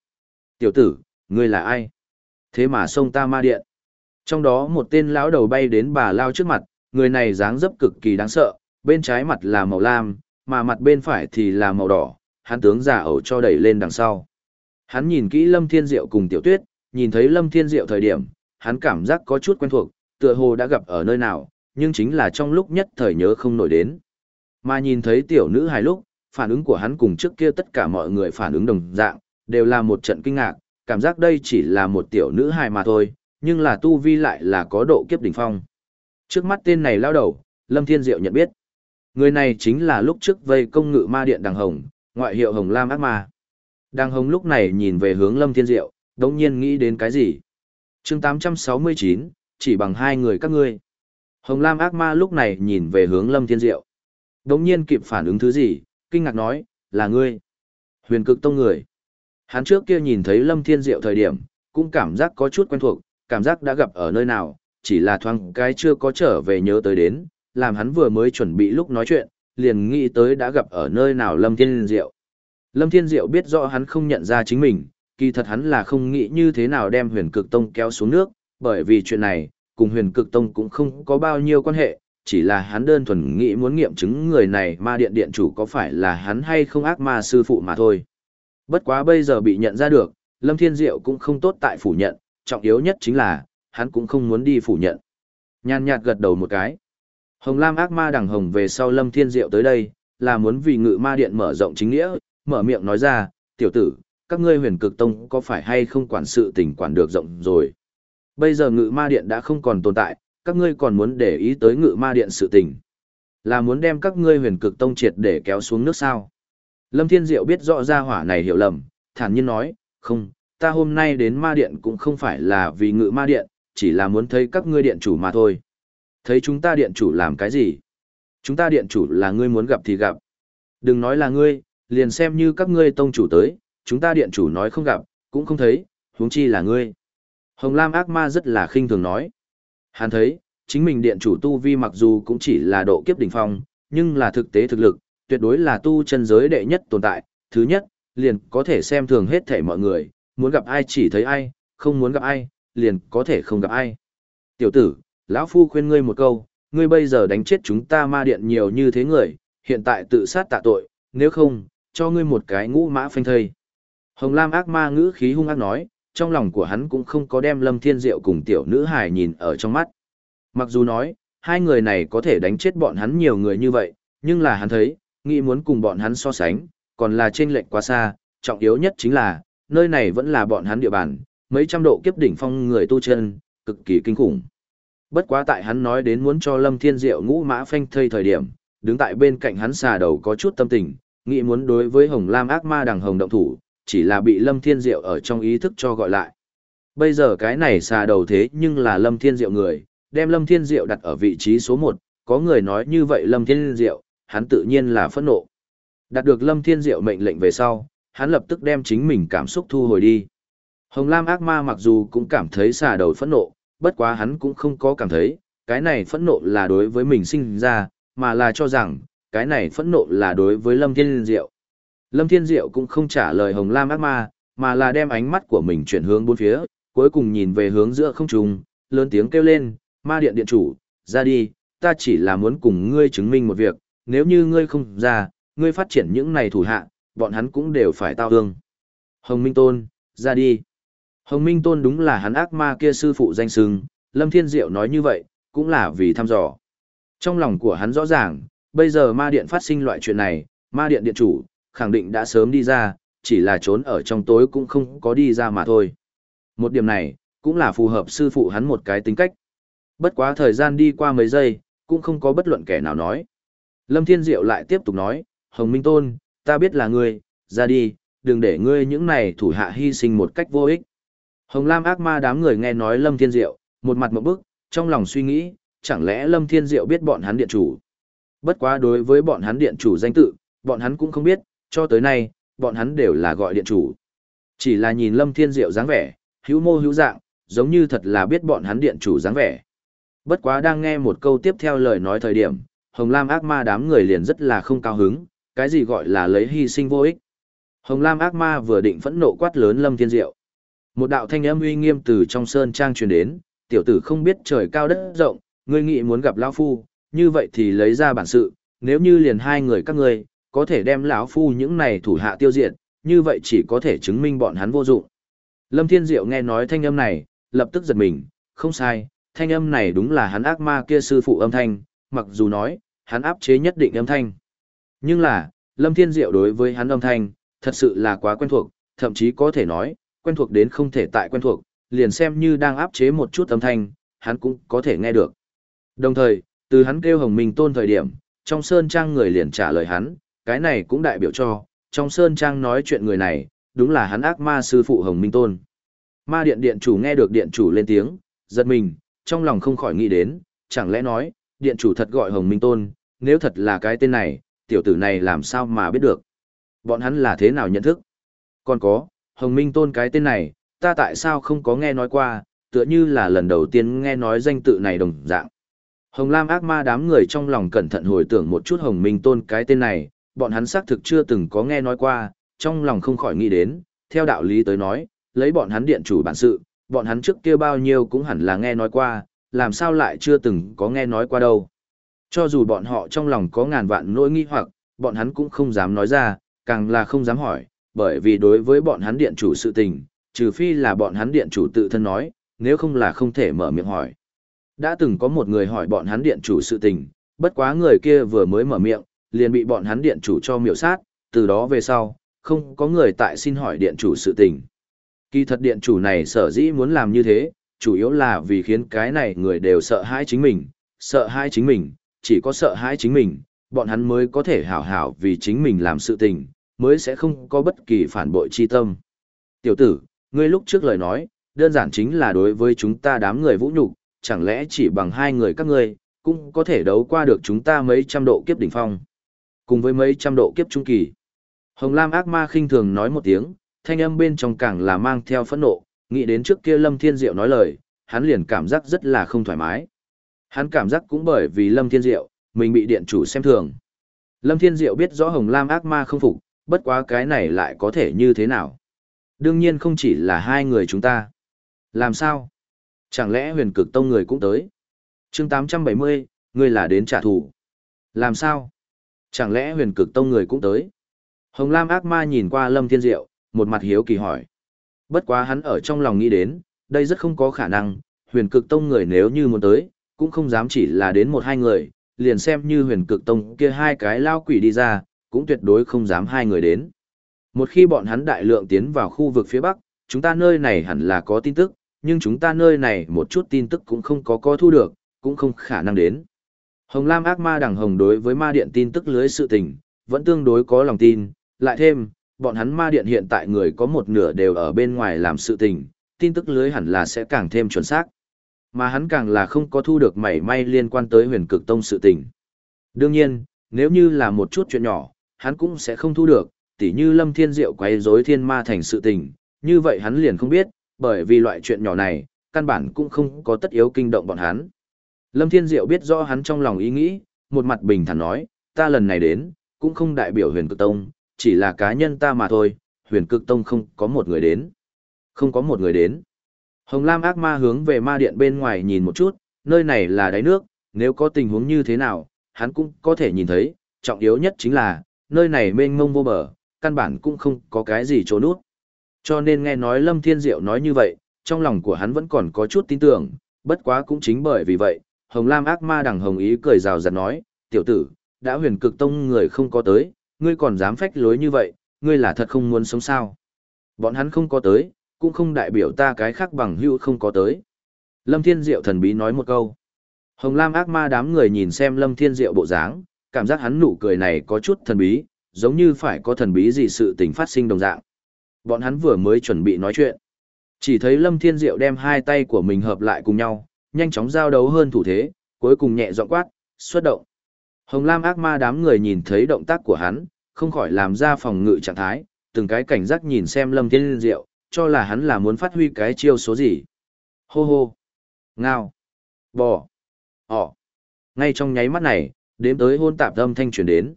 [SPEAKER 1] Tiểu tử, ngươi là ai? Thế mà xông ta ma điện. Trong đó một tên lão đầu bay đến bà lao trước mặt, người này dáng dấp cực kỳ đáng sợ, bên trái mặt là màu lam, mà mặt bên phải thì là màu đỏ, hắn tướng giả ẩu cho đẩy lên đằng sau. Hắn nhìn kỹ Lâm Thiên Diệu cùng Tiểu Tuyết, nhìn thấy Lâm Thiên Diệu thời điểm, hắn cảm giác có chút quen thuộc, tựa hồ đã gặp ở nơi nào, nhưng chính là trong lúc nhất thời nhớ không nổi đến. Mà nhìn thấy tiểu nữ hài lúc, phản ứng của hắn cùng trước kia tất cả mọi người phản ứng đồng dạng, đều là một trận kinh ngạc, cảm giác đây chỉ là một tiểu nữ hài mà thôi, nhưng là tu vi lại là có độ kiếp đỉnh phong. Trước mắt tên này lao đầu, Lâm Thiên Diệu nhận biết. Người này chính là lúc trước vây công ngự ma điện Đằng Hồng, ngoại hiệu Hồng Lam Ác Ma. đang Hồng lúc này nhìn về hướng Lâm Thiên Diệu, đống nhiên nghĩ đến cái gì? chương 869, chỉ bằng hai người các ngươi. Hồng Lam Ác Ma lúc này nhìn về hướng Lâm Thiên Diệu. Đống nhiên kịp phản ứng thứ gì, kinh ngạc nói, là ngươi. Huyền cực tông người. Hắn trước kia nhìn thấy Lâm Thiên Diệu thời điểm, cũng cảm giác có chút quen thuộc, cảm giác đã gặp ở nơi nào, chỉ là thoáng cái chưa có trở về nhớ tới đến, làm hắn vừa mới chuẩn bị lúc nói chuyện, liền nghĩ tới đã gặp ở nơi nào Lâm Thiên Diệu. Lâm Thiên Diệu biết rõ hắn không nhận ra chính mình, kỳ thật hắn là không nghĩ như thế nào đem huyền cực tông kéo xuống nước, bởi vì chuyện này, cùng huyền cực tông cũng không có bao nhiêu quan hệ, chỉ là hắn đơn thuần nghĩ muốn nghiệm chứng người này ma điện điện chủ có phải là hắn hay không ác ma sư phụ mà thôi. Bất quá bây giờ bị nhận ra được, Lâm Thiên Diệu cũng không tốt tại phủ nhận, trọng yếu nhất chính là, hắn cũng không muốn đi phủ nhận. Nhàn nhạt gật đầu một cái. Hồng Lam ác ma đằng hồng về sau Lâm Thiên Diệu tới đây, là muốn vì ngự ma điện mở rộng chính nghĩa, mở miệng nói ra, tiểu tử, các ngươi huyền cực tông có phải hay không quản sự tình quản được rộng rồi. Bây giờ ngự ma điện đã không còn tồn tại, các ngươi còn muốn để ý tới ngự ma điện sự tình. Là muốn đem các ngươi huyền cực tông triệt để kéo xuống nước sao. Lâm Thiên Diệu biết rõ ra hỏa này hiểu lầm, thản nhiên nói, không, ta hôm nay đến ma điện cũng không phải là vì ngự ma điện, chỉ là muốn thấy các ngươi điện chủ mà thôi. Thấy chúng ta điện chủ làm cái gì? Chúng ta điện chủ là ngươi muốn gặp thì gặp. Đừng nói là ngươi, liền xem như các ngươi tông chủ tới, chúng ta điện chủ nói không gặp, cũng không thấy, huống chi là ngươi. Hồng Lam ác ma rất là khinh thường nói. Hắn thấy, chính mình điện chủ tu vi mặc dù cũng chỉ là độ kiếp đỉnh phong, nhưng là thực tế thực lực, tuyệt đối là tu chân giới đệ nhất tồn tại. Thứ nhất, liền có thể xem thường hết thể mọi người, muốn gặp ai chỉ thấy ai, không muốn gặp ai, liền có thể không gặp ai. Tiểu tử, lão phu khuyên ngươi một câu, ngươi bây giờ đánh chết chúng ta ma điện nhiều như thế người, hiện tại tự sát tạ tội, nếu không, cho ngươi một cái ngũ mã phanh thây. Hồng Lam ác ma ngữ khí hung ác nói, trong lòng của hắn cũng không có đem Lâm Thiên Diệu cùng tiểu nữ hài nhìn ở trong mắt. Mặc dù nói, hai người này có thể đánh chết bọn hắn nhiều người như vậy, nhưng là hắn thấy, nghĩ muốn cùng bọn hắn so sánh, còn là trên lệnh quá xa, trọng yếu nhất chính là, nơi này vẫn là bọn hắn địa bàn, mấy trăm độ kiếp đỉnh phong người tu chân, cực kỳ kinh khủng. Bất quá tại hắn nói đến muốn cho Lâm Thiên Diệu ngũ mã phanh thây thời điểm, đứng tại bên cạnh hắn xà đầu có chút tâm tình, nghĩ muốn đối với Hồng Lam ác ma đằng hồng động thủ, chỉ là bị Lâm Thiên Diệu ở trong ý thức cho gọi lại. Bây giờ cái này xà đầu thế nhưng là Lâm Thiên Diệu người, đem Lâm Thiên Diệu đặt ở vị trí số 1, có người nói như vậy Lâm Thiên Diệu, hắn tự nhiên là phẫn nộ. Đạt được Lâm Thiên Diệu mệnh lệnh về sau, hắn lập tức đem chính mình cảm xúc thu hồi đi. Hồng Lam ác ma mặc dù cũng cảm thấy xà đầu phẫn nộ, bất quá hắn cũng không có cảm thấy, cái này phẫn nộ là đối với mình sinh ra, mà là cho rằng, cái này phẫn nộ là đối với Lâm Thiên Diệu. Lâm Thiên Diệu cũng không trả lời Hồng Lam ác ma, mà là đem ánh mắt của mình chuyển hướng bốn phía, cuối cùng nhìn về hướng giữa không trung, lớn tiếng kêu lên, ma điện điện chủ, ra đi, ta chỉ là muốn cùng ngươi chứng minh một việc, nếu như ngươi không ra, ngươi phát triển những này thủ hạ, bọn hắn cũng đều phải tao hương. Hồng Minh Tôn, ra đi. Hồng Minh Tôn đúng là hắn ác ma kia sư phụ danh sừng, Lâm Thiên Diệu nói như vậy, cũng là vì thăm dò. Trong lòng của hắn rõ ràng, bây giờ ma điện phát sinh loại chuyện này, ma điện điện chủ, khẳng định đã sớm đi ra, chỉ là trốn ở trong tối cũng không có đi ra mà thôi. Một điểm này, cũng là phù hợp sư phụ hắn một cái tính cách. Bất quá thời gian đi qua mấy giây, cũng không có bất luận kẻ nào nói. Lâm Thiên Diệu lại tiếp tục nói, Hồng Minh Tôn, ta biết là ngươi, ra đi, đừng để ngươi những này thủ hạ hy sinh một cách vô ích. Hồng Lam ác ma đám người nghe nói Lâm Thiên Diệu, một mặt một bức, trong lòng suy nghĩ, chẳng lẽ Lâm Thiên Diệu biết bọn hắn điện chủ. Bất quá đối với bọn hắn điện chủ danh tự, bọn hắn cũng không biết, cho tới nay, bọn hắn đều là gọi điện chủ. Chỉ là nhìn Lâm Thiên Diệu dáng vẻ, hữu mô hữu dạng, giống như thật là biết bọn hắn điện chủ dáng vẻ. Bất quá đang nghe một câu tiếp theo lời nói thời điểm, Hồng Lam ác ma đám người liền rất là không cao hứng, cái gì gọi là lấy hy sinh vô ích. Hồng Lam ác ma vừa định phẫn nộ quát lớn Lâm Thiên Diệu. Một đạo thanh âm uy nghiêm từ trong sơn trang truyền đến, tiểu tử không biết trời cao đất rộng, ngươi nghĩ muốn gặp lão phu, như vậy thì lấy ra bản sự, nếu như liền hai người các ngươi có thể đem lão phu những này thủ hạ tiêu diệt, như vậy chỉ có thể chứng minh bọn hắn vô dụng. Lâm Thiên Diệu nghe nói thanh âm này, lập tức giật mình, không sai, thanh âm này đúng là hắn ác ma kia sư phụ âm thanh, mặc dù nói, hắn áp chế nhất định âm thanh. Nhưng là, Lâm Thiên Diệu đối với hắn âm thanh, thật sự là quá quen thuộc, thậm chí có thể nói, quen thuộc đến không thể tại quen thuộc, liền xem như đang áp chế một chút âm thanh, hắn cũng có thể nghe được. Đồng thời, từ hắn kêu Hồng Minh Tôn thời điểm, trong Sơn Trang người liền trả lời hắn, cái này cũng đại biểu cho, trong Sơn Trang nói chuyện người này, đúng là hắn ác ma sư phụ Hồng Minh Tôn. Ma điện điện chủ nghe được điện chủ lên tiếng, giật mình, trong lòng không khỏi nghĩ đến, chẳng lẽ nói, điện chủ thật gọi Hồng Minh Tôn, nếu thật là cái tên này, tiểu tử này làm sao mà biết được. Bọn hắn là thế nào nhận thức? Còn có, Hồng Minh Tôn cái tên này, ta tại sao không có nghe nói qua, tựa như là lần đầu tiên nghe nói danh tự này đồng dạng. Hồng Lam ác ma đám người trong lòng cẩn thận hồi tưởng một chút Hồng Minh Tôn cái tên này, bọn hắn xác thực chưa từng có nghe nói qua, trong lòng không khỏi nghĩ đến, theo đạo lý tới nói, lấy bọn hắn điện chủ bản sự, bọn hắn trước kia bao nhiêu cũng hẳn là nghe nói qua, làm sao lại chưa từng có nghe nói qua đâu. Cho dù bọn họ trong lòng có ngàn vạn nỗi nghi hoặc, bọn hắn cũng không dám nói ra, càng là không dám hỏi, bởi vì đối với bọn hắn điện chủ sự tình, trừ phi là bọn hắn điện chủ tự thân nói, nếu không là không thể mở miệng hỏi. Đã từng có một người hỏi bọn hắn điện chủ sự tình, bất quá người kia vừa mới mở miệng, liền bị bọn hắn điện chủ cho miểu sát, từ đó về sau, không có người tại xin hỏi điện chủ sự tình. Kỳ thật điện chủ này sở dĩ muốn làm như thế, chủ yếu là vì khiến cái này người đều sợ hãi chính mình, sợ hãi chính mình, chỉ có sợ hãi chính mình, bọn hắn mới có thể hảo hảo vì chính mình làm sự tình, mới sẽ không có bất kỳ phản bội chi tâm. Tiểu tử, ngươi lúc trước lời nói, đơn giản chính là đối với chúng ta đám người vũ nhục, chẳng lẽ chỉ bằng hai người các ngươi, cũng có thể đấu qua được chúng ta mấy trăm độ kiếp đỉnh phong, cùng với mấy trăm độ kiếp trung kỳ. Hồng Lam ác ma khinh thường nói một tiếng, thanh âm bên trong càng là mang theo phẫn nộ, nghĩ đến trước kia Lâm Thiên Diệu nói lời, hắn liền cảm giác rất là không thoải mái. Hắn cảm giác cũng bởi vì Lâm Thiên Diệu, mình bị điện chủ xem thường. Lâm Thiên Diệu biết rõ Hồng Lam ác ma không phục, bất quá cái này lại có thể như thế nào. Đương nhiên không chỉ là hai người chúng ta. Làm sao? Chẳng lẽ huyền cực tông người cũng tới? chương 870, ngươi là đến trả thù. Làm sao? Chẳng lẽ huyền cực tông người cũng tới? Hồng Lam ác ma nhìn qua Lâm Thiên Diệu, một mặt hiếu kỳ hỏi. Bất quá hắn ở trong lòng nghĩ đến, đây rất không có khả năng, huyền cực tông người nếu như muốn tới, cũng không dám chỉ là đến một hai người, liền xem như huyền cực tông kia hai cái lao quỷ đi ra, cũng tuyệt đối không dám hai người đến. Một khi bọn hắn đại lượng tiến vào khu vực phía Bắc, chúng ta nơi này hẳn là có tin tức, nhưng chúng ta nơi này một chút tin tức cũng không có có thu được, cũng không khả năng đến. Hồng Lam ác ma đằng hồng đối với ma điện tin tức lưới sự tình, vẫn tương đối có lòng tin, lại thêm, bọn hắn ma điện hiện tại người có một nửa đều ở bên ngoài làm sự tình, tin tức lưới hẳn là sẽ càng thêm chuẩn xác. Mà hắn càng là không có thu được mảy may liên quan tới huyền cực tông sự tình. Đương nhiên, nếu như là một chút chuyện nhỏ, hắn cũng sẽ không thu được, tỉ như Lâm Thiên Diệu quấy rối thiên ma thành sự tình, như vậy hắn liền không biết, bởi vì loại chuyện nhỏ này, căn bản cũng không có tất yếu kinh động bọn hắn. Lâm Thiên Diệu biết rõ hắn trong lòng ý nghĩ, một mặt bình thản nói, ta lần này đến, cũng không đại biểu huyền cực tông, chỉ là cá nhân ta mà thôi, huyền cực tông không có một người đến. Không có một người đến. Hồng Lam ác ma hướng về ma điện bên ngoài nhìn một chút, nơi này là đáy nước, nếu có tình huống như thế nào, hắn cũng có thể nhìn thấy, trọng yếu nhất chính là, nơi này mênh mông vô bờ, căn bản cũng không có cái gì chỗ nút. Cho nên nghe nói Lâm Thiên Diệu nói như vậy, trong lòng của hắn vẫn còn có chút tin tưởng, bất quá cũng chính bởi vì vậy, Hồng Lam ác ma đằng Hồng Ý cười rào rạt nói, tiểu tử, đã huyền cực tông người không có tới, ngươi còn dám phách lối như vậy, ngươi là thật không muốn sống sao. Bọn hắn không có tới, cũng không đại biểu ta cái khác bằng hữu không có tới. Lâm Thiên Diệu thần bí nói một câu. Hồng Lam ác ma đám người nhìn xem Lâm Thiên Diệu bộ dáng, cảm giác hắn nụ cười này có chút thần bí, giống như phải có thần bí gì sự tình phát sinh đồng dạng. Bọn hắn vừa mới chuẩn bị nói chuyện. Chỉ thấy Lâm Thiên Diệu đem hai tay của mình hợp lại cùng nhau, nhanh chóng giao đấu hơn thủ thế, cuối cùng nhẹ giọng quát, xuất động. Hồng Lam ác ma đám người nhìn thấy động tác của hắn, không khỏi làm ra phòng ngự trạng thái, từng cái cảnh giác nhìn xem Lâm Thiên Diệu, cho là hắn là muốn phát huy cái chiêu số gì. Hô hô, ngao, bò, ỏ. Ngay trong nháy mắt này, đếm tới hôn tạp âm thanh truyền đến.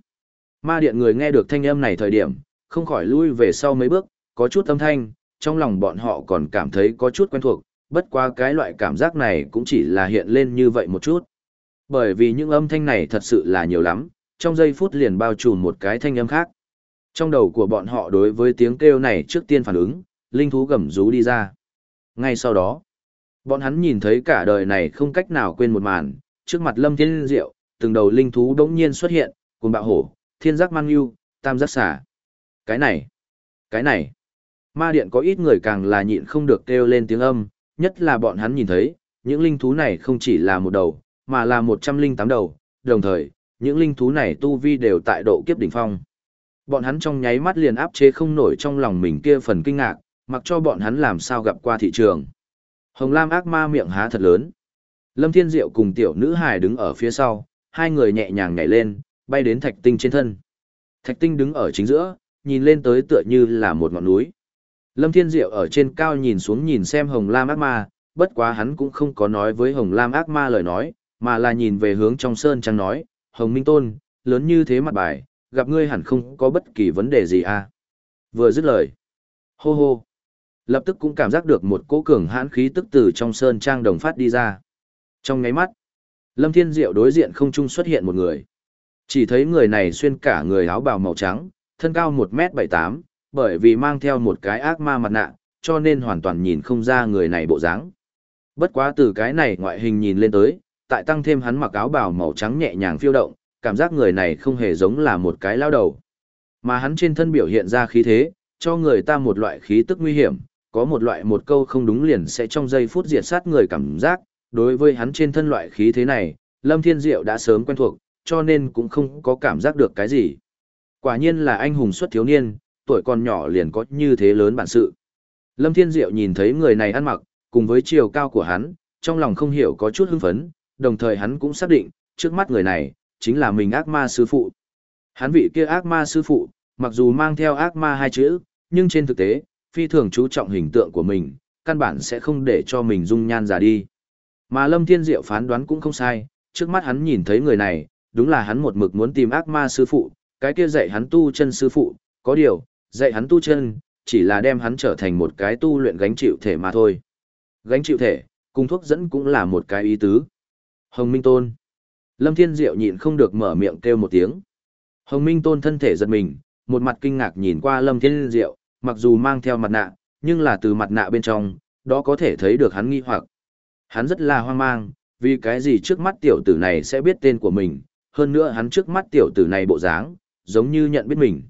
[SPEAKER 1] Ma điện người nghe được thanh âm này thời điểm, không khỏi lui về sau mấy bước, có chút âm thanh, trong lòng bọn họ còn cảm thấy có chút quen thuộc, bất qua cái loại cảm giác này cũng chỉ là hiện lên như vậy một chút. Bởi vì những âm thanh này thật sự là nhiều lắm, trong giây phút liền bao trùm một cái thanh âm khác. Trong đầu của bọn họ đối với tiếng kêu này trước tiên phản ứng, linh thú gầm rú đi ra. Ngay sau đó, bọn hắn nhìn thấy cả đời này không cách nào quên một màn, trước mặt lâm thiên diệu, từng đầu linh thú đống nhiên xuất hiện, cùng bạo hổ, thiên giác mang yêu, tam giác xả. Cái này, cái này, ma điện có ít người càng là nhịn không được kêu lên tiếng âm, nhất là bọn hắn nhìn thấy, những linh thú này không chỉ là một đầu, mà là một trăm linh tám đầu, đồng thời, những linh thú này tu vi đều tại độ kiếp đỉnh phong. Bọn hắn trong nháy mắt liền áp chế không nổi trong lòng mình kia phần kinh ngạc, mặc cho bọn hắn làm sao gặp qua thị trường. Hồng Lam ác ma miệng há thật lớn. Lâm Thiên Diệu cùng tiểu nữ hài đứng ở phía sau, hai người nhẹ nhàng nhảy lên, bay đến thạch tinh trên thân. Thạch tinh đứng ở chính giữa, nhìn lên tới tựa như là một ngọn núi. Lâm Thiên Diệu ở trên cao nhìn xuống nhìn xem Hồng Lam ác ma, bất quá hắn cũng không có nói với Hồng Lam ác ma lời nói, mà là nhìn về hướng trong sơn trăng nói, Hồng Minh Tôn, lớn như thế mặt bài, gặp ngươi hẳn không có bất kỳ vấn đề gì à. Vừa dứt lời. Hô hô. Lập tức cũng cảm giác được một cỗ cường hãn khí tức từ trong sơn trang đồng phát đi ra. Trong ngáy mắt, Lâm Thiên Diệu đối diện không trung xuất hiện một người. Chỉ thấy người này xuyên cả người áo bào màu trắng, thân cao 1m78, bởi vì mang theo một cái ác ma mặt nạ, cho nên hoàn toàn nhìn không ra người này bộ dáng. Bất quá từ cái này ngoại hình nhìn lên tới, tại tăng thêm hắn mặc áo bào màu trắng nhẹ nhàng phiêu động, cảm giác người này không hề giống là một cái lao đầu. Mà hắn trên thân biểu hiện ra khí thế, cho người ta một loại khí tức nguy hiểm, có một loại một câu không đúng liền sẽ trong giây phút diệt sát người cảm giác, đối với hắn trên thân loại khí thế này, Lâm Thiên Diệu đã sớm quen thuộc, cho nên cũng không có cảm giác được cái gì. Quả nhiên là anh hùng xuất thiếu niên, tuổi còn nhỏ liền có như thế lớn bản sự. Lâm Thiên Diệu nhìn thấy người này ăn mặc, cùng với chiều cao của hắn, trong lòng không hiểu có chút hưng phấn, đồng thời hắn cũng xác định, trước mắt người này, chính là mình ác ma sư phụ. Hắn vị kia ác ma sư phụ, mặc dù mang theo ác ma hai chữ, nhưng trên thực tế, phi thường chú trọng hình tượng của mình, căn bản sẽ không để cho mình dung nhan già đi. Mà Lâm Thiên Diệu phán đoán cũng không sai, trước mắt hắn nhìn thấy người này, đúng là hắn một mực muốn tìm ác ma sư phụ, cái kia dạy hắn tu chân sư phụ, có điều, dạy hắn tu chân, chỉ là đem hắn trở thành một cái tu luyện gánh chịu thể mà thôi. Gánh chịu thể, cung thuốc dẫn cũng là một cái ý tứ. Hồng Minh Tôn. Lâm Thiên Diệu nhịn không được mở miệng kêu một tiếng. Hồng Minh Tôn thân thể giật mình, một mặt kinh ngạc nhìn qua Lâm Thiên Diệu, mặc dù mang theo mặt nạ, nhưng là từ mặt nạ bên trong, đó có thể thấy được hắn nghi hoặc. Hắn rất là hoang mang, vì cái gì trước mắt tiểu tử này sẽ biết tên của mình, hơn nữa hắn trước mắt tiểu tử này bộ dáng, giống như nhận biết mình.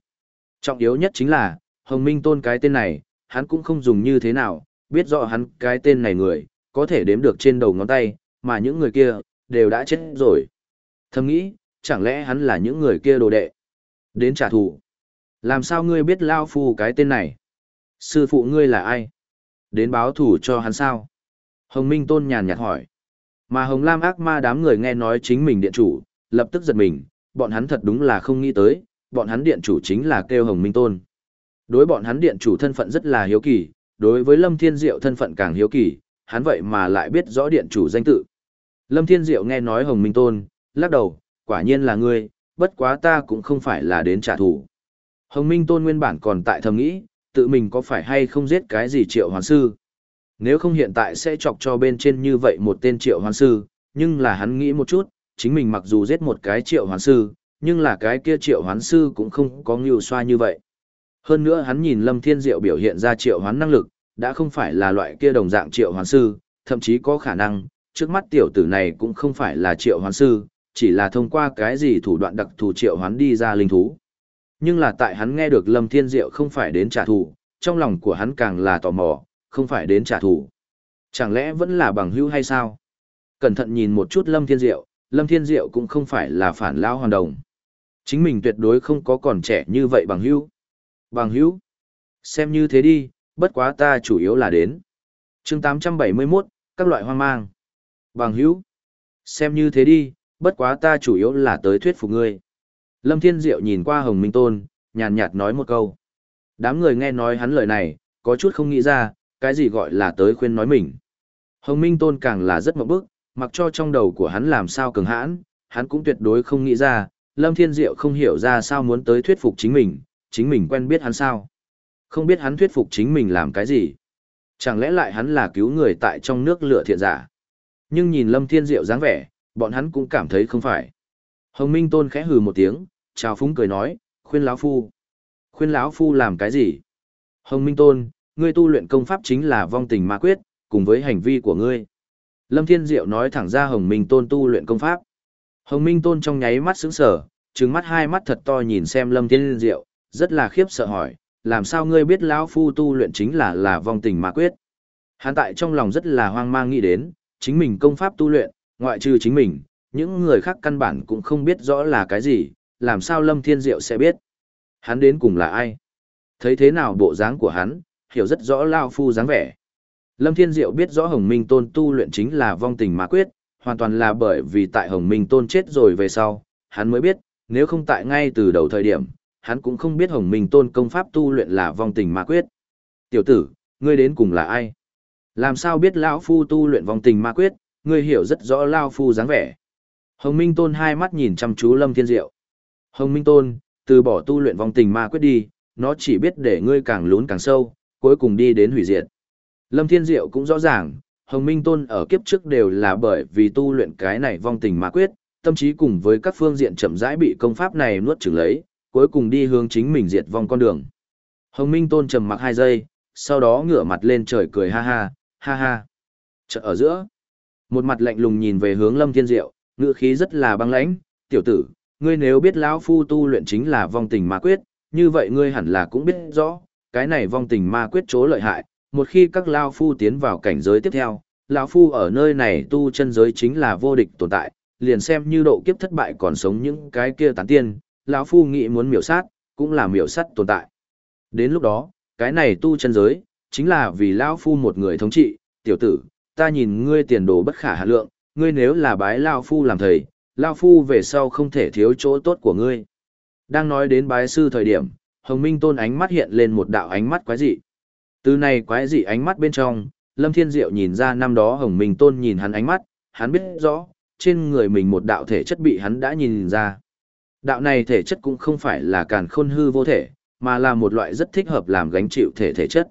[SPEAKER 1] Trọng yếu nhất chính là, Hồng Minh Tôn cái tên này, hắn cũng không dùng như thế nào, biết rõ hắn cái tên này người, có thể đếm được trên đầu ngón tay, mà những người kia, đều đã chết rồi. Thầm nghĩ, chẳng lẽ hắn là những người kia đồ đệ? Đến trả thù. Làm sao ngươi biết Lao Phu cái tên này? Sư phụ ngươi là ai? Đến báo thủ cho hắn sao? Hồng Minh Tôn nhàn nhạt hỏi. Mà Hồng Lam ác ma đám người nghe nói chính mình điện chủ, lập tức giật mình, bọn hắn thật đúng là không nghĩ tới, bọn hắn điện chủ chính là kêu Hồng Minh Tôn. Đối bọn hắn điện chủ thân phận rất là hiếu kỳ, đối với Lâm Thiên Diệu thân phận càng hiếu kỳ, hắn vậy mà lại biết rõ điện chủ danh tự. Lâm Thiên Diệu nghe nói Hồng Minh Tôn, lắc đầu, quả nhiên là ngươi, bất quá ta cũng không phải là đến trả thù. Hồng Minh Tôn nguyên bản còn tại thầm nghĩ, tự mình có phải hay không giết cái gì triệu hoàn sư. Nếu không hiện tại sẽ chọc cho bên trên như vậy một tên triệu hoàn sư, nhưng là hắn nghĩ một chút, chính mình mặc dù giết một cái triệu hoàn sư, nhưng là cái kia triệu hoán sư cũng không có ngưu xoa như vậy. Hơn nữa hắn nhìn Lâm Thiên Diệu biểu hiện ra triệu hoán năng lực, đã không phải là loại kia đồng dạng triệu hoán sư, thậm chí có khả năng, trước mắt tiểu tử này cũng không phải là triệu hoán sư, chỉ là thông qua cái gì thủ đoạn đặc thù triệu hoán đi ra linh thú. Nhưng là tại hắn nghe được Lâm Thiên Diệu không phải đến trả thù, trong lòng của hắn càng là tò mò, không phải đến trả thù. Chẳng lẽ vẫn là bằng hữu hay sao? Cẩn thận nhìn một chút Lâm Thiên Diệu, Lâm Thiên Diệu cũng không phải là phản lao hoàn đồng. Chính mình tuyệt đối không có còn trẻ như vậy bằng hữu. Bằng hữu? Xem như thế đi, bất quá ta chủ yếu là đến. chương 871, các loại hoang mang. Bằng hữu? Xem như thế đi, bất quá ta chủ yếu là tới thuyết phục ngươi. Lâm Thiên Diệu nhìn qua Hồng Minh Tôn, nhàn nhạt nói một câu. Đám người nghe nói hắn lời này, có chút không nghĩ ra, cái gì gọi là tới khuyên nói mình. Hồng Minh Tôn càng là rất mộng bức, mặc cho trong đầu của hắn làm sao cường hãn, hắn cũng tuyệt đối không nghĩ ra, Lâm Thiên Diệu không hiểu ra sao muốn tới thuyết phục chính mình, chính mình quen biết hắn sao. Không biết hắn thuyết phục chính mình làm cái gì. Chẳng lẽ lại hắn là cứu người tại trong nước lửa thiện giả. Nhưng nhìn Lâm Thiên Diệu dáng vẻ, bọn hắn cũng cảm thấy không phải. Hồng Minh Tôn khẽ hừ một tiếng, chào phúng cười nói, khuyên lão phu. Khuyên lão phu làm cái gì? Hồng Minh Tôn, ngươi tu luyện công pháp chính là vong tình ma quyết, cùng với hành vi của ngươi. Lâm Thiên Diệu nói thẳng ra Hồng Minh Tôn tu luyện công pháp. Hồng Minh Tôn trong nháy mắt sững sờ, trừng mắt hai mắt thật to nhìn xem Lâm Thiên Diệu, rất là khiếp sợ hỏi, làm sao ngươi biết lão phu tu luyện chính là là vong tình ma quyết? Hắn tại trong lòng rất là hoang mang nghĩ đến, chính mình công pháp tu luyện, ngoại trừ chính mình, những người khác căn bản cũng không biết rõ là cái gì, làm sao Lâm Thiên Diệu sẽ biết? Hắn đến cùng là ai? Thấy thế nào bộ dáng của hắn, hiểu rất rõ lao phu dáng vẻ. Lâm Thiên Diệu biết rõ Hồng Minh Tôn tu luyện chính là vong tình ma quyết, hoàn toàn là bởi vì tại Hồng Minh Tôn chết rồi về sau, hắn mới biết, nếu không tại ngay từ đầu thời điểm, hắn cũng không biết Hồng Minh Tôn công pháp tu luyện là vong tình ma quyết. Tiểu tử, ngươi đến cùng là ai? Làm sao biết lão phu tu luyện vong tình ma quyết, ngươi hiểu rất rõ lão phu dáng vẻ. Hồng Minh Tôn hai mắt nhìn chăm chú Lâm Thiên Diệu. Hồng Minh Tôn, từ bỏ tu luyện vong tình ma quyết đi, nó chỉ biết để ngươi càng lún càng sâu, cuối cùng đi đến hủy diệt. Lâm Thiên Diệu cũng rõ ràng, Hồng Minh Tôn ở kiếp trước đều là bởi vì tu luyện cái này vong tình ma quyết, tâm trí cùng với các phương diện chậm rãi bị công pháp này nuốt chửng lấy, cuối cùng đi hướng chính mình diệt vong con đường. Hồng Minh Tôn trầm mặc hai giây, sau đó ngửa mặt lên trời cười ha ha, ha ha. Chợt ở giữa, một mặt lạnh lùng nhìn về hướng Lâm Thiên Diệu, ngữ khí rất là băng lãnh, "Tiểu tử, ngươi nếu biết lão phu tu luyện chính là vong tình ma quyết, như vậy ngươi hẳn là cũng biết rõ, cái này vong tình ma quyết chỗ lợi hại, một khi các lão phu tiến vào cảnh giới tiếp theo, lão phu ở nơi này tu chân giới chính là vô địch tồn tại, liền xem như độ kiếp thất bại còn sống những cái kia tán tiên, lão phu nghĩ muốn miểu sát, cũng là miểu sát tồn tại. Đến lúc đó, cái này tu chân giới, chính là vì lão phu một người thống trị, tiểu tử, ta nhìn ngươi tiền đồ bất khả hạ lượng, ngươi nếu là bái lão phu làm thầy, lão phu về sau không thể thiếu chỗ tốt của ngươi. Đang nói đến bái sư thời điểm, Hồng Minh Tôn ánh mắt hiện lên một đạo ánh mắt quái dị. Từ này quái dị ánh mắt bên trong, Lâm Thiên Diệu nhìn ra năm đó Hồng Minh Tôn nhìn hắn ánh mắt, hắn biết rõ, trên người mình một đạo thể chất bị hắn đã nhìn ra. Đạo này thể chất cũng không phải là càn khôn hư vô thể, mà là một loại rất thích hợp làm gánh chịu thể thể chất.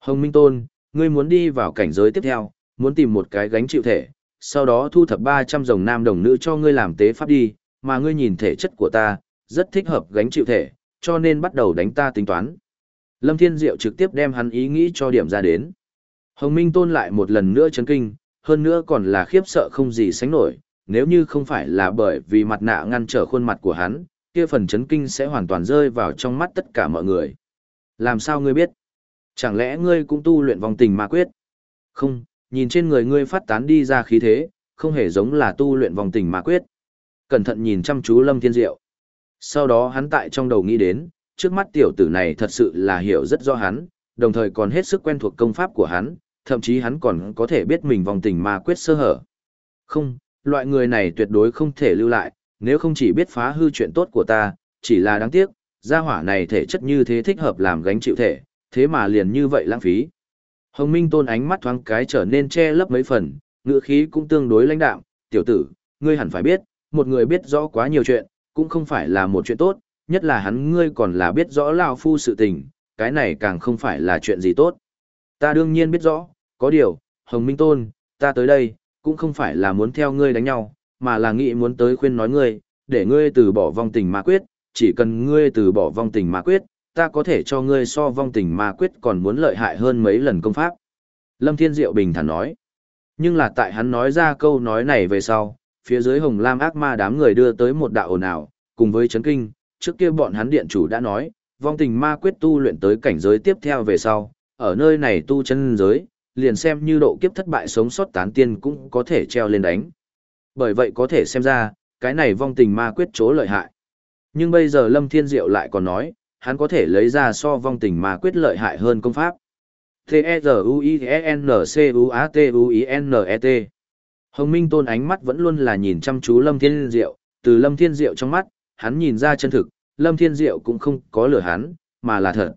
[SPEAKER 1] Hồng Minh Tôn, ngươi muốn đi vào cảnh giới tiếp theo, muốn tìm một cái gánh chịu thể, sau đó thu thập 300 dòng nam đồng nữ cho ngươi làm tế pháp đi, mà ngươi nhìn thể chất của ta, rất thích hợp gánh chịu thể, cho nên bắt đầu đánh ta tính toán. Lâm Thiên Diệu trực tiếp đem hắn ý nghĩ cho điểm ra đến. Hồng Minh Tôn lại một lần nữa chấn kinh, hơn nữa còn là khiếp sợ không gì sánh nổi, nếu như không phải là bởi vì mặt nạ ngăn trở khuôn mặt của hắn, kia phần chấn kinh sẽ hoàn toàn rơi vào trong mắt tất cả mọi người. Làm sao ngươi biết? Chẳng lẽ ngươi cũng tu luyện vòng tình ma quyết? Không, nhìn trên người ngươi phát tán đi ra khí thế, không hề giống là tu luyện vòng tình ma quyết. Cẩn thận nhìn chăm chú Lâm Thiên Diệu. Sau đó hắn tại trong đầu nghĩ đến, trước mắt tiểu tử này thật sự là hiểu rất rõ hắn, đồng thời còn hết sức quen thuộc công pháp của hắn, thậm chí hắn còn có thể biết mình vòng tình ma quyết sơ hở. Không, loại người này tuyệt đối không thể lưu lại, nếu không chỉ biết phá hư chuyện tốt của ta, chỉ là đáng tiếc, gia hỏa này thể chất như thế thích hợp làm gánh chịu thể, thế mà liền như vậy lãng phí. Hồng Minh Tôn ánh mắt thoáng cái trở nên che lấp mấy phần, ngựa khí cũng tương đối lãnh đạm, tiểu tử, ngươi hẳn phải biết, một người biết rõ quá nhiều chuyện, cũng không phải là một chuyện tốt, nhất là hắn ngươi còn là biết rõ Lao Phu sự tình, cái này càng không phải là chuyện gì tốt. Ta đương nhiên biết rõ, có điều, Hồng Minh Tôn, ta tới đây, cũng không phải là muốn theo ngươi đánh nhau, mà là nghĩ muốn tới khuyên nói ngươi, để ngươi từ bỏ vong tình ma quyết, chỉ cần ngươi từ bỏ vong tình ma quyết, ta có thể cho ngươi so vong tình ma quyết còn muốn lợi hại hơn mấy lần công pháp. Lâm Thiên Diệu bình thản nói. Nhưng là tại hắn nói ra câu nói này về sau, phía dưới hồng lam ác ma đám người đưa tới một đạo ồn ào, cùng với chấn kinh, trước kia bọn hắn điện chủ đã nói, vong tình ma quyết tu luyện tới cảnh giới tiếp theo về sau, ở nơi này tu chân giới, liền xem như độ kiếp thất bại sống sót tán tiên cũng có thể treo lên đánh. Bởi vậy có thể xem ra, cái này vong tình ma quyết chỗ lợi hại. Nhưng bây giờ Lâm Thiên Diệu lại còn nói, hắn có thể lấy ra so vong tình ma quyết lợi hại hơn công pháp. T-E-Z-U-I-E-N-C-U-A-T-U-I-N-E-T e Hồng Minh Tôn ánh mắt vẫn luôn là nhìn chăm chú Lâm Thiên Diệu, từ Lâm Thiên Diệu trong mắt, hắn nhìn ra chân thực, Lâm Thiên Diệu cũng không có lừa hắn, mà là thật.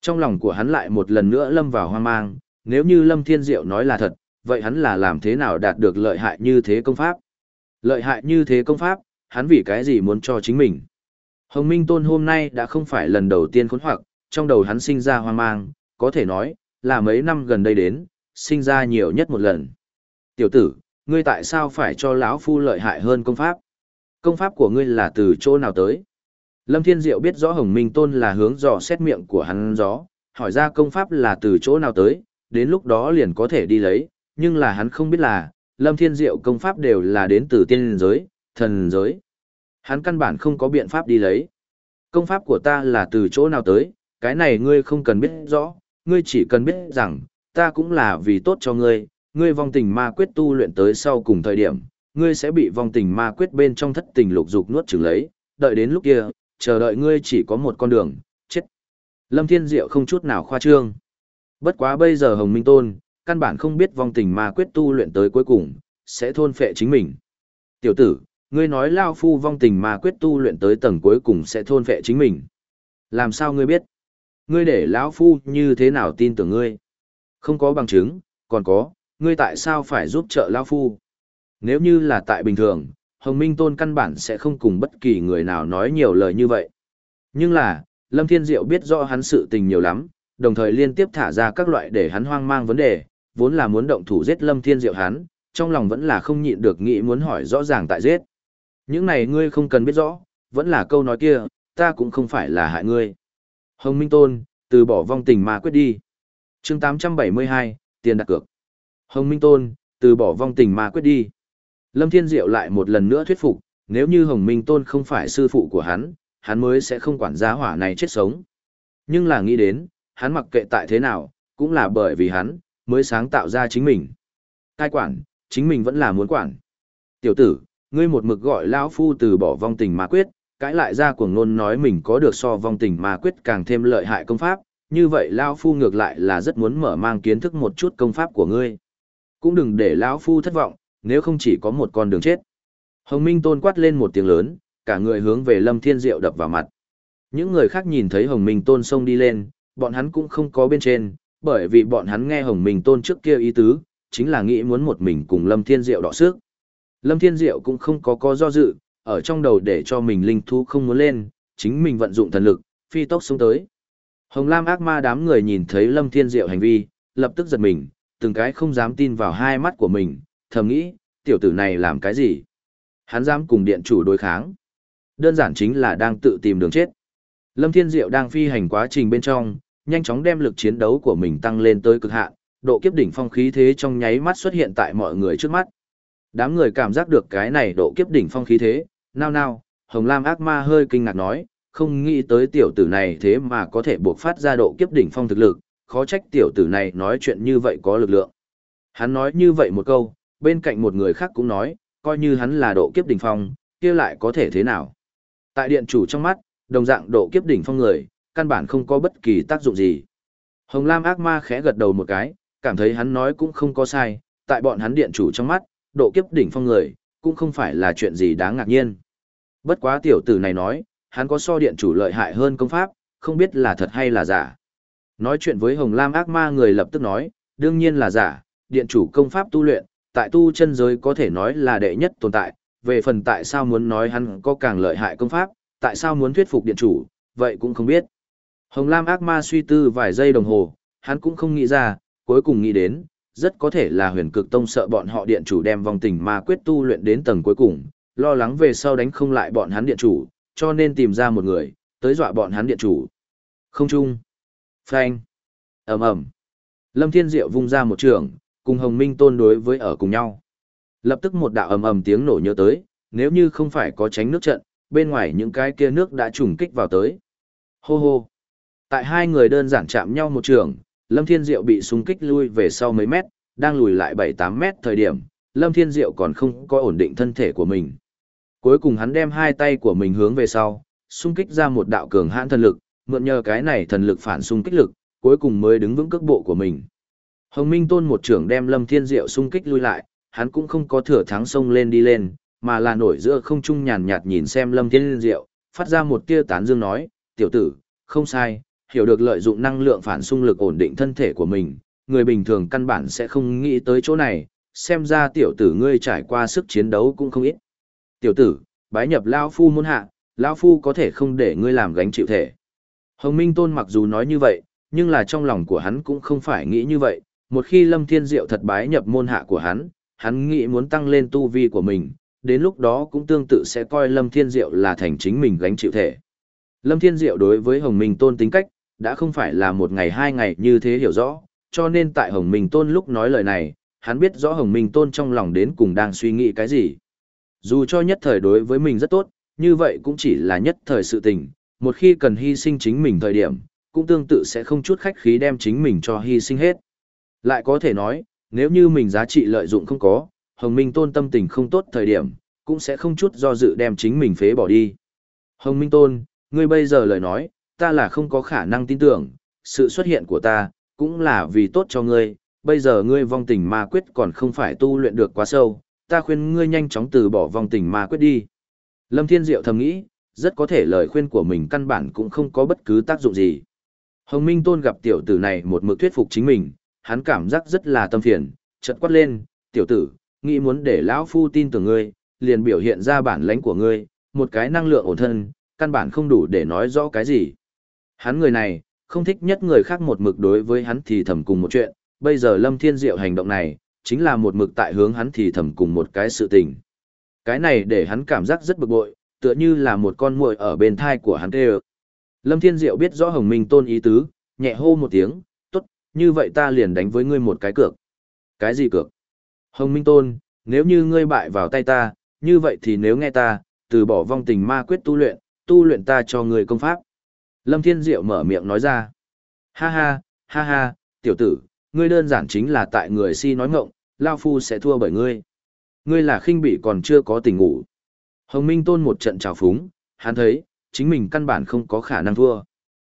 [SPEAKER 1] Trong lòng của hắn lại một lần nữa lâm vào hoang mang, nếu như Lâm Thiên Diệu nói là thật, vậy hắn là làm thế nào đạt được lợi hại như thế công pháp? Lợi hại như thế công pháp, hắn vì cái gì muốn cho chính mình? Hồng Minh Tôn hôm nay đã không phải lần đầu tiên khốn hoặc, trong đầu hắn sinh ra hoang mang, có thể nói, là mấy năm gần đây đến, sinh ra nhiều nhất một lần. Tiểu tử, ngươi tại sao phải cho lão phu lợi hại hơn công pháp? Công pháp của ngươi là từ chỗ nào tới? Lâm Thiên Diệu biết rõ Hồng Minh Tôn là hướng dò xét miệng của hắn gió, hỏi ra công pháp là từ chỗ nào tới, đến lúc đó liền có thể đi lấy, nhưng là hắn không biết là, Lâm Thiên Diệu công pháp đều là đến từ tiên giới, thần giới. Hắn căn bản không có biện pháp đi lấy. Công pháp của ta là từ chỗ nào tới, cái này ngươi không cần biết rõ, ngươi chỉ cần biết rằng, ta cũng là vì tốt cho ngươi, ngươi vong tình ma quyết tu luyện tới sau cùng thời điểm, ngươi sẽ bị vong tình ma quyết bên trong thất tình lục dục nuốt chửng lấy, đợi đến lúc kia, chờ đợi ngươi chỉ có một con đường, chết. Lâm Thiên Diệu không chút nào khoa trương. Bất quá bây giờ Hồng Minh Tôn, căn bản không biết vong tình ma quyết tu luyện tới cuối cùng, sẽ thôn phệ chính mình. Tiểu tử, ngươi nói Lao Phu vong tình ma quyết tu luyện tới tầng cuối cùng sẽ thôn phệ chính mình. Làm sao ngươi biết? Ngươi để lão Phu như thế nào tin tưởng ngươi? Không có bằng chứng, còn có, ngươi tại sao phải giúp trợ Lao Phu? Nếu như là tại bình thường, Hồng Minh Tôn căn bản sẽ không cùng bất kỳ người nào nói nhiều lời như vậy. Nhưng là, Lâm Thiên Diệu biết rõ hắn sự tình nhiều lắm, đồng thời liên tiếp thả ra các loại để hắn hoang mang vấn đề, vốn là muốn động thủ giết Lâm Thiên Diệu hắn, trong lòng vẫn là không nhịn được nghĩ muốn hỏi rõ ràng tại giết. Những này ngươi không cần biết rõ, vẫn là câu nói kia, ta cũng không phải là hại ngươi. Hồng Minh Tôn, từ bỏ vong tình mà quyết đi. chương 872, tiền đặt cược. Hồng Minh Tôn, từ bỏ vong tình mà quyết đi. Lâm Thiên Diệu lại một lần nữa thuyết phục, nếu như Hồng Minh Tôn không phải sư phụ của hắn, hắn mới sẽ không quản giá hỏa này chết sống. Nhưng là nghĩ đến, hắn mặc kệ tại thế nào, cũng là bởi vì hắn, mới sáng tạo ra chính mình. Cai quản, chính mình vẫn là muốn quản. Tiểu tử, ngươi một mực gọi lão phu từ bỏ vong tình ma quyết, cãi lại ra cuồng nôn nói mình có được so vong tình ma quyết càng thêm lợi hại công pháp, như vậy lão phu ngược lại là rất muốn mở mang kiến thức một chút công pháp của ngươi. Cũng đừng để lão phu thất vọng, nếu không chỉ có một con đường chết. Hồng Minh Tôn quát lên một tiếng lớn, cả người hướng về Lâm Thiên Diệu đập vào mặt. Những người khác nhìn thấy Hồng Minh Tôn xông đi lên, bọn hắn cũng không có bên trên, bởi vì bọn hắn nghe Hồng Minh Tôn trước kia ý tứ, chính là nghĩ muốn một mình cùng Lâm Thiên Diệu đọ sức. Lâm Thiên Diệu cũng không có có do dự, ở trong đầu để cho mình linh thú không muốn lên, chính mình vận dụng thần lực, phi tốc xuống tới. Hồng Lam ác ma đám người nhìn thấy Lâm Thiên Diệu hành vi, lập tức giật mình, từng cái không dám tin vào hai mắt của mình, thầm nghĩ, tiểu tử này làm cái gì? Hắn dám cùng điện chủ đối kháng. Đơn giản chính là đang tự tìm đường chết. Lâm Thiên Diệu đang phi hành quá trình bên trong, nhanh chóng đem lực chiến đấu của mình tăng lên tới cực hạn, độ kiếp đỉnh phong khí thế trong nháy mắt xuất hiện tại mọi người trước mắt. Đám người cảm giác được cái này độ kiếp đỉnh phong khí thế, nao nao, Hồng Lam ác ma hơi kinh ngạc nói, không nghĩ tới tiểu tử này thế mà có thể buộc phát ra độ kiếp đỉnh phong thực lực, khó trách tiểu tử này nói chuyện như vậy có lực lượng. Hắn nói như vậy một câu, bên cạnh một người khác cũng nói, coi như hắn là độ kiếp đỉnh phong, kia lại có thể thế nào. Tại điện chủ trong mắt, đồng dạng độ kiếp đỉnh phong người, căn bản không có bất kỳ tác dụng gì. Hồng Lam ác ma khẽ gật đầu một cái, cảm thấy hắn nói cũng không có sai, tại bọn hắn điện chủ trong mắt, độ kiếp đỉnh phong người, cũng không phải là chuyện gì đáng ngạc nhiên. Bất quá tiểu tử này nói, hắn có so điện chủ lợi hại hơn công pháp, không biết là thật hay là giả. Nói chuyện với Hồng Lam ác ma người lập tức nói, đương nhiên là giả, điện chủ công pháp tu luyện, tại tu chân giới có thể nói là đệ nhất tồn tại, về phần tại sao muốn nói hắn có càng lợi hại công pháp, tại sao muốn thuyết phục điện chủ, vậy cũng không biết. Hồng Lam ác ma suy tư vài giây đồng hồ, hắn cũng không nghĩ ra, cuối cùng nghĩ đến, rất có thể là huyền cực tông sợ bọn họ điện chủ đem vòng tình ma quyết tu luyện đến tầng cuối cùng, lo lắng về sau đánh không lại bọn hắn điện chủ, cho nên tìm ra một người, tới dọa bọn hắn điện chủ. Không chung. Phanh. ầm ầm Lâm Thiên Diệu vung ra một trường, cùng Hồng Minh Tôn đối với ở cùng nhau. Lập tức một đạo ầm ầm tiếng nổ nhớ tới, nếu như không phải có tránh nước trận, bên ngoài những cái kia nước đã trùng kích vào tới. Hô hô. Tại hai người đơn giản chạm nhau một trường, Lâm Thiên Diệu bị xung kích lui về sau mấy mét, đang lùi lại 7-8 mét thời điểm, Lâm Thiên Diệu còn không có ổn định thân thể của mình. Cuối cùng hắn đem hai tay của mình hướng về sau, xung kích ra một đạo cường hãn thần lực, mượn nhờ cái này thần lực phản xung kích lực, cuối cùng mới đứng vững cước bộ của mình. Hồng Minh Tôn một trưởng đem Lâm Thiên Diệu xung kích lui lại, hắn cũng không có thừa thắng sông lên đi lên, mà là nổi giữa không trung nhàn nhạt nhìn xem Lâm Thiên Diệu, phát ra một tia tán dương nói, tiểu tử, không sai, hiểu được lợi dụng năng lượng phản xung lực ổn định thân thể của mình, người bình thường căn bản sẽ không nghĩ tới chỗ này, xem ra tiểu tử ngươi trải qua sức chiến đấu cũng không ít. Tiểu tử, bái nhập Lao Phu môn hạ, Lao Phu có thể không để ngươi làm gánh chịu thể. Hồng Minh Tôn mặc dù nói như vậy, nhưng là trong lòng của hắn cũng không phải nghĩ như vậy, một khi Lâm Thiên Diệu thật bái nhập môn hạ của hắn, hắn nghĩ muốn tăng lên tu vi của mình, đến lúc đó cũng tương tự sẽ coi Lâm Thiên Diệu là thành chính mình gánh chịu thể. Lâm Thiên Diệu đối với Hồng Minh Tôn tính cách, đã không phải là một ngày hai ngày như thế hiểu rõ, cho nên tại Hồng Minh Tôn lúc nói lời này, hắn biết rõ Hồng Minh Tôn trong lòng đến cùng đang suy nghĩ cái gì. Dù cho nhất thời đối với mình rất tốt, như vậy cũng chỉ là nhất thời sự tình, một khi cần hy sinh chính mình thời điểm, cũng tương tự sẽ không chút khách khí đem chính mình cho hy sinh hết. Lại có thể nói, nếu như mình giá trị lợi dụng không có, Hồng Minh Tôn tâm tình không tốt thời điểm, cũng sẽ không chút do dự đem chính mình phế bỏ đi. Hồng Minh Tôn, ngươi bây giờ lời nói, ta là không có khả năng tin tưởng, sự xuất hiện của ta, cũng là vì tốt cho ngươi, bây giờ ngươi vong tình ma quyết còn không phải tu luyện được quá sâu, ta khuyên ngươi nhanh chóng từ bỏ vong tình ma quyết đi. Lâm Thiên Diệu thầm nghĩ, rất có thể lời khuyên của mình căn bản cũng không có bất cứ tác dụng gì. Hồng Minh Tôn gặp tiểu tử này một mực thuyết phục chính mình, hắn cảm giác rất là tâm phiền, chợt quát lên, tiểu tử, nghĩ muốn để lão phu tin tưởng ngươi, liền biểu hiện ra bản lãnh của ngươi, một cái năng lượng ổn thân, căn bản không đủ để nói rõ cái gì. Hắn người này, không thích nhất người khác một mực đối với hắn thì thầm cùng một chuyện, bây giờ Lâm Thiên Diệu hành động này, chính là một mực tại hướng hắn thì thầm cùng một cái sự tình. Cái này để hắn cảm giác rất bực bội, tựa như là một con muội ở bên thai của hắn kêu. Lâm Thiên Diệu biết rõ Hồng Minh Tôn ý tứ, nhẹ hô một tiếng, tốt, như vậy ta liền đánh với ngươi một cái cược. Cái gì cược? Hồng Minh Tôn, nếu như ngươi bại vào tay ta, như vậy thì nếu nghe ta, từ bỏ vong tình ma quyết tu luyện, tu luyện ta cho ngươi công pháp. Lâm Thiên Diệu mở miệng nói ra. Ha ha, ha ha, tiểu tử, ngươi đơn giản chính là tại người si nói ngọng, Lao Phu sẽ thua bởi ngươi. Ngươi là khinh bị còn chưa có tình ngủ. Hồng Minh Tôn một trận trào phúng, hắn thấy, chính mình căn bản không có khả năng thua.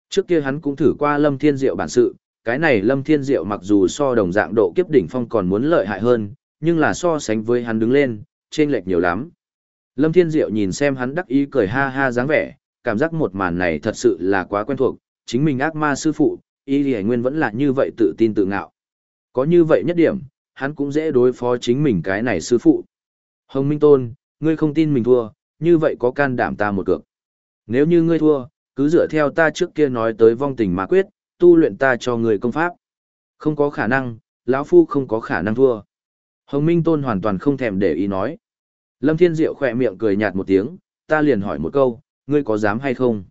[SPEAKER 1] Trước kia hắn cũng thử qua Lâm Thiên Diệu bản sự, cái này Lâm Thiên Diệu mặc dù so đồng dạng độ kiếp đỉnh phong còn muốn lợi hại hơn, nhưng là so sánh với hắn đứng lên, trên lệch nhiều lắm. Lâm Thiên Diệu nhìn xem hắn đắc ý cười ha ha dáng vẻ, cảm giác một màn này thật sự là quá quen thuộc, chính mình ác ma sư phụ, y lì nguyên vẫn là như vậy tự tin tự ngạo. Có như vậy nhất điểm, hắn cũng dễ đối phó chính mình cái này sư phụ. Hồng Minh Tôn, ngươi không tin mình thua, như vậy có can đảm ta một cược. Nếu như ngươi thua, cứ dựa theo ta trước kia nói tới vong tình mà quyết, tu luyện ta cho ngươi công pháp. Không có khả năng, lão phu không có khả năng thua. Hồng Minh Tôn hoàn toàn không thèm để ý nói. Lâm Thiên Diệu khỏe miệng cười nhạt một tiếng, ta liền hỏi một câu, ngươi có dám hay không?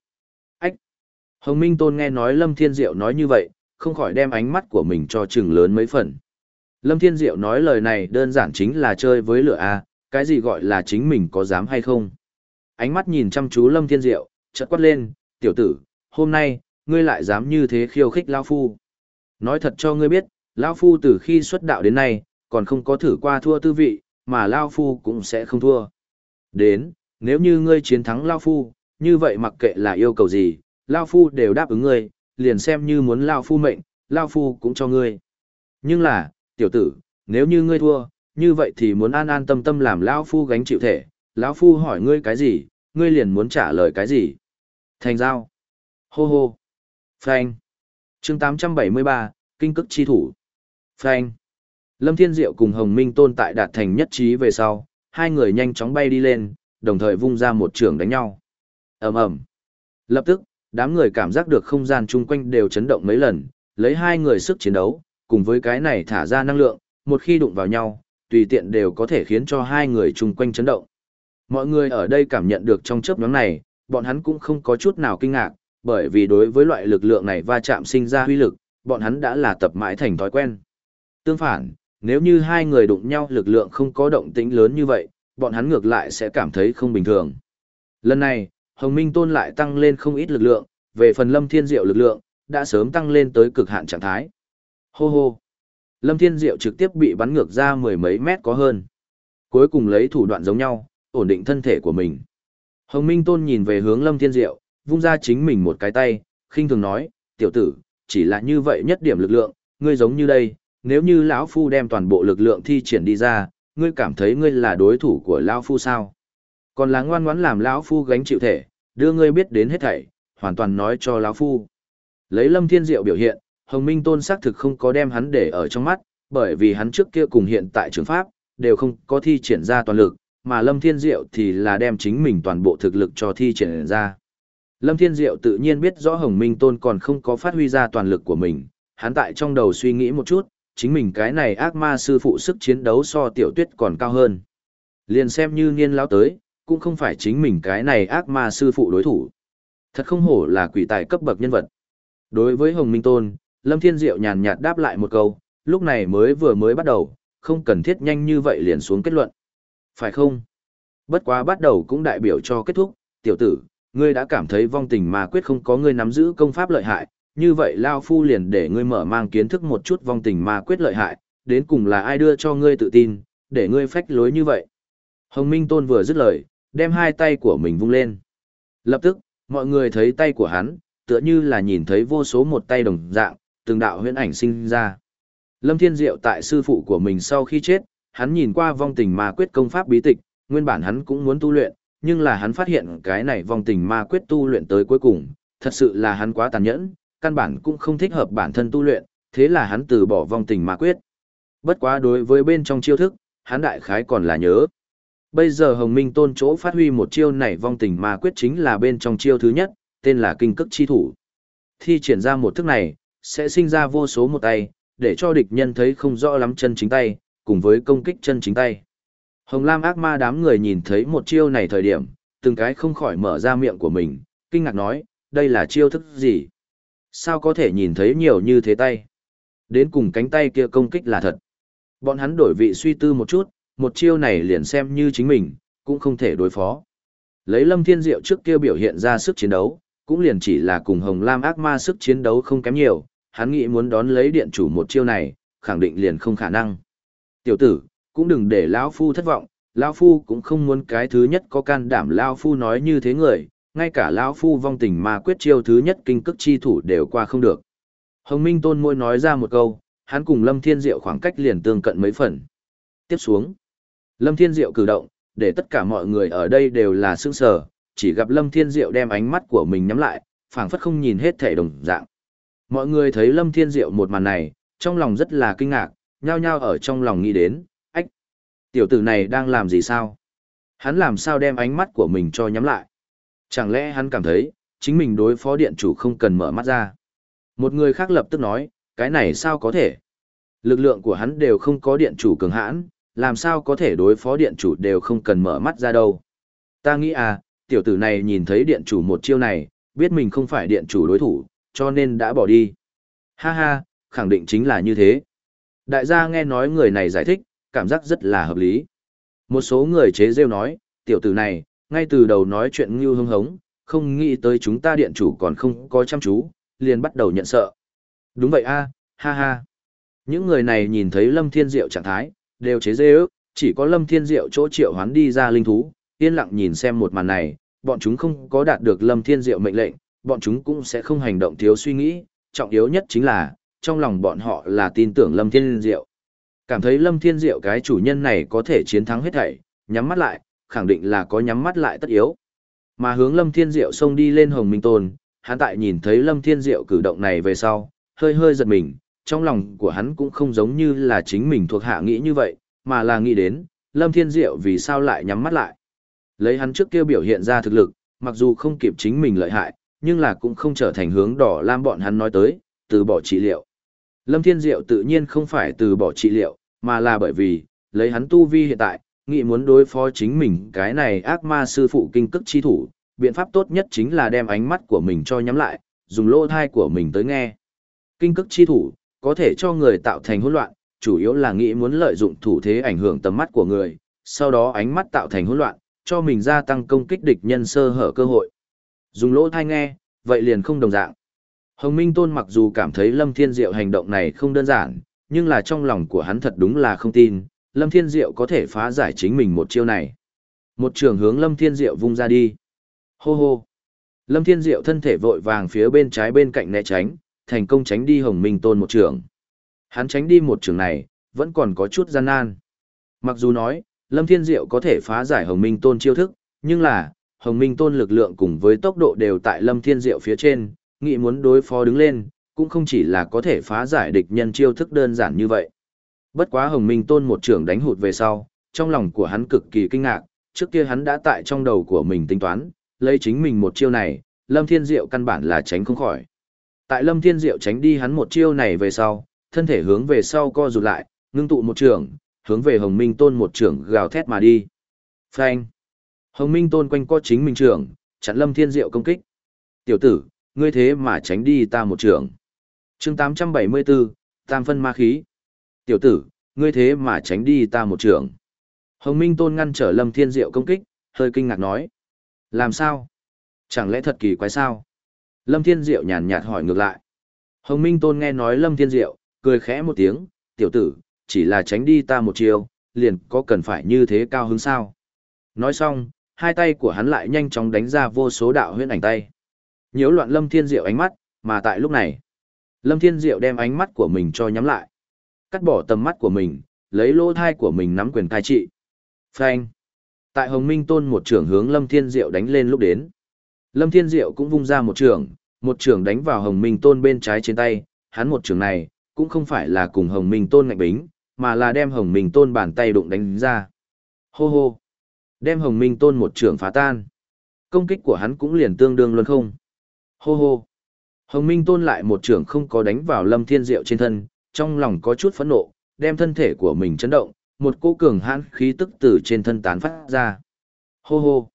[SPEAKER 1] Ách! Hồng Minh Tôn nghe nói Lâm Thiên Diệu nói như vậy, không khỏi đem ánh mắt của mình cho chừng lớn mấy phần. Lâm Thiên Diệu nói lời này đơn giản chính là chơi với lửa A, cái gì gọi là chính mình có dám hay không? Ánh mắt nhìn chăm chú Lâm Thiên Diệu, chợt quát lên, tiểu tử, hôm nay, ngươi lại dám như thế khiêu khích Lao Phu. Nói thật cho ngươi biết, Lao Phu từ khi xuất đạo đến nay, còn không có thử qua thua tư vị, mà Lao Phu cũng sẽ không thua. Đến, nếu như ngươi chiến thắng Lao Phu, như vậy mặc kệ là yêu cầu gì, Lao Phu đều đáp ứng ngươi, liền xem như muốn Lao Phu mệnh, Lao Phu cũng cho ngươi. Nhưng là, tiểu tử, nếu như ngươi thua, như vậy thì muốn an an tâm tâm làm lão Phu gánh chịu thể, lão Phu hỏi ngươi cái gì, ngươi liền muốn trả lời cái gì. Thành giao. Hô hô. Phanh. chương 873, Kinh cức chi thủ. Phanh. Lâm Thiên Diệu cùng Hồng Minh Tôn tại đạt thành nhất trí về sau, hai người nhanh chóng bay đi lên, đồng thời vung ra một trường đánh nhau. ầm ầm. Lập tức, đám người cảm giác được không gian chung quanh đều chấn động mấy lần, lấy hai người sức chiến đấu, cùng với cái này thả ra năng lượng, một khi đụng vào nhau, tùy tiện đều có thể khiến cho hai người chung quanh chấn động. Mọi người ở đây cảm nhận được trong chớp nhóm này, bọn hắn cũng không có chút nào kinh ngạc, bởi vì đối với loại lực lượng này va chạm sinh ra huy lực, bọn hắn đã là tập mãi thành thói quen. Tương phản, nếu như hai người đụng nhau lực lượng không có động tĩnh lớn như vậy, bọn hắn ngược lại sẽ cảm thấy không bình thường. Lần này, Hồng Minh Tôn lại tăng lên không ít lực lượng, về phần Lâm Thiên Diệu lực lượng, đã sớm tăng lên tới cực hạn trạng thái. Hô hô! Lâm Thiên Diệu trực tiếp bị bắn ngược ra mười mấy mét có hơn. Cuối cùng lấy thủ đoạn giống nhau, ổn định thân thể của mình. Hồng Minh Tôn nhìn về hướng Lâm Thiên Diệu, vung ra chính mình một cái tay, khinh thường nói, tiểu tử, chỉ là như vậy nhất điểm lực lượng, ngươi giống như đây, nếu như lão phu đem toàn bộ lực lượng thi triển đi ra, ngươi cảm thấy ngươi là đối thủ của lão phu sao? Còn là ngoan ngoãn làm lão phu gánh chịu thể, đưa ngươi biết đến hết thảy, hoàn toàn nói cho lão phu. Lấy Lâm Thiên Diệu biểu hiện, Hồng Minh Tôn xác thực không có đem hắn để ở trong mắt, bởi vì hắn trước kia cùng hiện tại trường pháp, đều không có thi triển ra toàn lực, mà Lâm Thiên Diệu thì là đem chính mình toàn bộ thực lực cho thi triển ra. Lâm Thiên Diệu tự nhiên biết rõ Hồng Minh Tôn còn không có phát huy ra toàn lực của mình, hắn tại trong đầu suy nghĩ một chút, chính mình cái này ác ma sư phụ sức chiến đấu so tiểu tuyết còn cao hơn. Liền xem như niên lão tới, cũng không phải chính mình cái này ác ma sư phụ đối thủ. Thật không hổ là quỷ tài cấp bậc nhân vật. Đối với Hồng Minh Tôn, Lâm Thiên Diệu nhàn nhạt đáp lại một câu, lúc này mới vừa mới bắt đầu, không cần thiết nhanh như vậy liền xuống kết luận. Phải không? Bất quá bắt đầu cũng đại biểu cho kết thúc, tiểu tử, ngươi đã cảm thấy vong tình mà quyết không có ngươi nắm giữ công pháp lợi hại, như vậy Lao Phu liền để ngươi mở mang kiến thức một chút vong tình ma quyết lợi hại, đến cùng là ai đưa cho ngươi tự tin, để ngươi phách lối như vậy. Hồng Minh Tôn vừa dứt lời, đem hai tay của mình vung lên. Lập tức, mọi người thấy tay của hắn, tựa như là nhìn thấy vô số một tay đồng dạng, từng đạo huyễn ảnh sinh ra. Lâm Thiên Diệu tại sư phụ của mình sau khi chết, hắn nhìn qua vong tình ma quyết công pháp bí tịch, nguyên bản hắn cũng muốn tu luyện, nhưng là hắn phát hiện cái này vong tình ma quyết tu luyện tới cuối cùng, thật sự là hắn quá tàn nhẫn, căn bản cũng không thích hợp bản thân tu luyện, thế là hắn từ bỏ vong tình ma quyết. Bất quá đối với bên trong chiêu thức, hắn đại khái còn là nhớ. Bây giờ Hồng Minh Tôn chỗ phát huy một chiêu này vong tình ma quyết chính là bên trong chiêu thứ nhất, tên là kinh cức chi thủ. Thi triển ra một thức này, sẽ sinh ra vô số một tay, để cho địch nhân thấy không rõ lắm chân chính tay, cùng với công kích chân chính tay. Hồng Lam ác ma đám người nhìn thấy một chiêu này thời điểm, từng cái không khỏi mở ra miệng của mình, kinh ngạc nói, đây là chiêu thức gì? Sao có thể nhìn thấy nhiều như thế tay? Đến cùng cánh tay kia công kích là thật. Bọn hắn đổi vị suy tư một chút, một chiêu này liền xem như chính mình, cũng không thể đối phó. Lấy Lâm Thiên Diệu trước kia biểu hiện ra sức chiến đấu, cũng liền chỉ là cùng Hồng Lam ác ma sức chiến đấu không kém nhiều, hắn nghĩ muốn đón lấy điện chủ một chiêu này, khẳng định liền không khả năng. Tiểu tử, cũng đừng để lão phu thất vọng, lão phu cũng không muốn cái thứ nhất có can đảm lão phu nói như thế người, ngay cả lão phu vong tình mà quyết chiêu thứ nhất kinh cức chi thủ đều qua không được. Hồng Minh Tôn môi nói ra một câu, hắn cùng Lâm Thiên Diệu khoảng cách liền tương cận mấy phần. Tiếp xuống, Lâm Thiên Diệu cử động, để tất cả mọi người ở đây đều là sững sờ, chỉ gặp Lâm Thiên Diệu đem ánh mắt của mình nhắm lại, phảng phất không nhìn hết thể đồng dạng. Mọi người thấy Lâm Thiên Diệu một màn này, trong lòng rất là kinh ngạc, nhao nhao ở trong lòng nghĩ đến, ách, tiểu tử này đang làm gì sao? Hắn làm sao đem ánh mắt của mình cho nhắm lại? Chẳng lẽ hắn cảm thấy, chính mình đối phó điện chủ không cần mở mắt ra? Một người khác lập tức nói, cái này sao có thể? Lực lượng của hắn đều không có điện chủ cường hãn, làm sao có thể đối phó điện chủ đều không cần mở mắt ra đâu? Ta nghĩ à, tiểu tử này nhìn thấy điện chủ một chiêu này, biết mình không phải điện chủ đối thủ, cho nên đã bỏ đi. Ha ha, khẳng định chính là như thế. Đại gia nghe nói người này giải thích, cảm giác rất là hợp lý. Một số người chế rêu nói, tiểu tử này, ngay từ đầu nói chuyện như hưng hống, không nghĩ tới chúng ta điện chủ còn không có chăm chú, liền bắt đầu nhận sợ. Đúng vậy a, ha ha. Những người này nhìn thấy Lâm Thiên Diệu trạng thái, đều chế dê ước, chỉ có Lâm Thiên Diệu chỗ triệu hoán đi ra linh thú, yên lặng nhìn xem một màn này, bọn chúng không có đạt được Lâm Thiên Diệu mệnh lệnh, bọn chúng cũng sẽ không hành động thiếu suy nghĩ, trọng yếu nhất chính là, trong lòng bọn họ là tin tưởng Lâm Thiên Diệu. Cảm thấy Lâm Thiên Diệu cái chủ nhân này có thể chiến thắng hết thảy, nhắm mắt lại, khẳng định là có nhắm mắt lại tất yếu. Mà hướng Lâm Thiên Diệu xông đi lên Hồng Minh Tôn, hắn tại nhìn thấy Lâm Thiên Diệu cử động này về sau, hơi hơi giật mình, trong lòng của hắn cũng không giống như là chính mình thuộc hạ nghĩ như vậy, mà là nghĩ đến, Lâm Thiên Diệu vì sao lại nhắm mắt lại. Lấy hắn trước kia biểu hiện ra thực lực, mặc dù không kịp chính mình lợi hại, nhưng là cũng không trở thành hướng đỏ lam bọn hắn nói tới, từ bỏ trị liệu. Lâm Thiên Diệu tự nhiên không phải từ bỏ trị liệu, mà là bởi vì, lấy hắn tu vi hiện tại, nghĩ muốn đối phó chính mình cái này ác ma sư phụ kinh cức chi thủ, biện pháp tốt nhất chính là đem ánh mắt của mình cho nhắm lại, dùng lỗ thai của mình tới nghe. Kinh cức chi thủ, có thể cho người tạo thành hỗn loạn, chủ yếu là nghĩ muốn lợi dụng thủ thế ảnh hưởng tầm mắt của người, sau đó ánh mắt tạo thành hỗn loạn, cho mình gia tăng công kích địch nhân sơ hở cơ hội. Dùng lỗ thai nghe, vậy liền không đồng dạng. Hồng Minh Tôn mặc dù cảm thấy Lâm Thiên Diệu hành động này không đơn giản, nhưng là trong lòng của hắn thật đúng là không tin, Lâm Thiên Diệu có thể phá giải chính mình một chiêu này. Một trường hướng Lâm Thiên Diệu vung ra đi. Hô hô. Lâm Thiên Diệu thân thể vội vàng phía bên trái bên cạnh né tránh, thành công tránh đi Hồng Minh Tôn một trường. Hắn tránh đi một trường này, vẫn còn có chút gian nan. Mặc dù nói, Lâm Thiên Diệu có thể phá giải Hồng Minh Tôn chiêu thức, nhưng là, Hồng Minh Tôn lực lượng cùng với tốc độ đều tại Lâm Thiên Diệu phía trên, nghĩ muốn đối phó đứng lên, cũng không chỉ là có thể phá giải địch nhân chiêu thức đơn giản như vậy. Bất quá Hồng Minh Tôn một trưởng đánh hụt về sau, trong lòng của hắn cực kỳ kinh ngạc, trước kia hắn đã tại trong đầu của mình tính toán, lấy chính mình một chiêu này, Lâm Thiên Diệu căn bản là tránh không khỏi. Tại Lâm Thiên Diệu tránh đi hắn một chiêu này về sau, thân thể hướng về sau co rụt lại, ngưng tụ một trường, hướng về Hồng Minh Tôn một trưởng gào thét mà đi. Phanh! Hồng Minh Tôn quanh co chính mình trưởng, chặn Lâm Thiên Diệu công kích. Tiểu tử, ngươi thế mà tránh đi ta một trưởng. chương 874, Tam phân ma khí. Tiểu tử, ngươi thế mà tránh đi ta một trưởng. Hồng Minh Tôn ngăn trở Lâm Thiên Diệu công kích, hơi kinh ngạc nói. Làm sao? Chẳng lẽ thật kỳ quái sao? Lâm Thiên Diệu nhàn nhạt hỏi ngược lại. Hồng Minh Tôn nghe nói Lâm Thiên Diệu, cười khẽ một tiếng, tiểu tử, chỉ là tránh đi ta một chiều, liền có cần phải như thế cao hứng sao? Nói xong, hai tay của hắn lại nhanh chóng đánh ra vô số đạo huyễn ảnh tay. Nhiễu loạn Lâm Thiên Diệu ánh mắt, mà tại lúc này, Lâm Thiên Diệu đem ánh mắt của mình cho nhắm lại. Cắt bỏ tầm mắt của mình, lấy lỗ thai của mình nắm quyền thai trị. Phanh. Tại Hồng Minh Tôn một trường hướng Lâm Thiên Diệu đánh lên lúc đến. Lâm Thiên Diệu cũng vung ra một trường, một trường đánh vào Hồng Minh Tôn bên trái trên tay, hắn một trường này, cũng không phải là cùng Hồng Minh Tôn ngạnh bính, mà là đem Hồng Minh Tôn bàn tay đụng đánh ra. Hô hô. Đem Hồng Minh Tôn một trường phá tan. Công kích của hắn cũng liền tương đương luôn không. Hô hô. Hồng Minh Tôn lại một trường không có đánh vào Lâm Thiên Diệu trên thân, trong lòng có chút phẫn nộ, đem thân thể của mình chấn động, một cô cường hãn khí tức từ trên thân tán phát ra. Hô hô.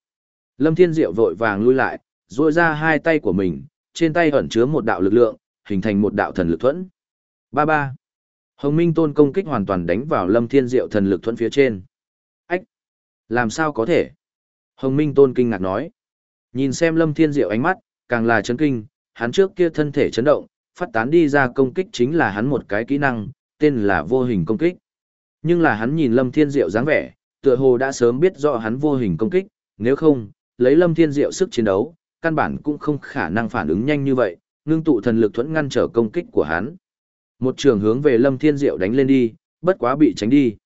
[SPEAKER 1] Lâm Thiên Diệu vội vàng lui lại, duỗi ra hai tay của mình, trên tay ẩn chứa một đạo lực lượng, hình thành một đạo thần lực thuẫn. Ba ba. Hồng Minh Tôn công kích hoàn toàn đánh vào Lâm Thiên Diệu thần lực thuẫn phía trên. Ách! Làm sao có thể? Hồng Minh Tôn kinh ngạc nói. Nhìn xem Lâm Thiên Diệu ánh mắt, càng là chấn kinh, hắn trước kia thân thể chấn động, phát tán đi ra công kích chính là hắn một cái kỹ năng, tên là vô hình công kích. Nhưng là hắn nhìn Lâm Thiên Diệu dáng vẻ, tựa hồ đã sớm biết rõ hắn vô hình công kích, nếu không, lấy Lâm Thiên Diệu sức chiến đấu, căn bản cũng không khả năng phản ứng nhanh như vậy, ngưng tụ thần lực thuẫn ngăn trở công kích của hắn. Một trường hướng về Lâm Thiên Diệu đánh lên đi, bất quá bị tránh đi.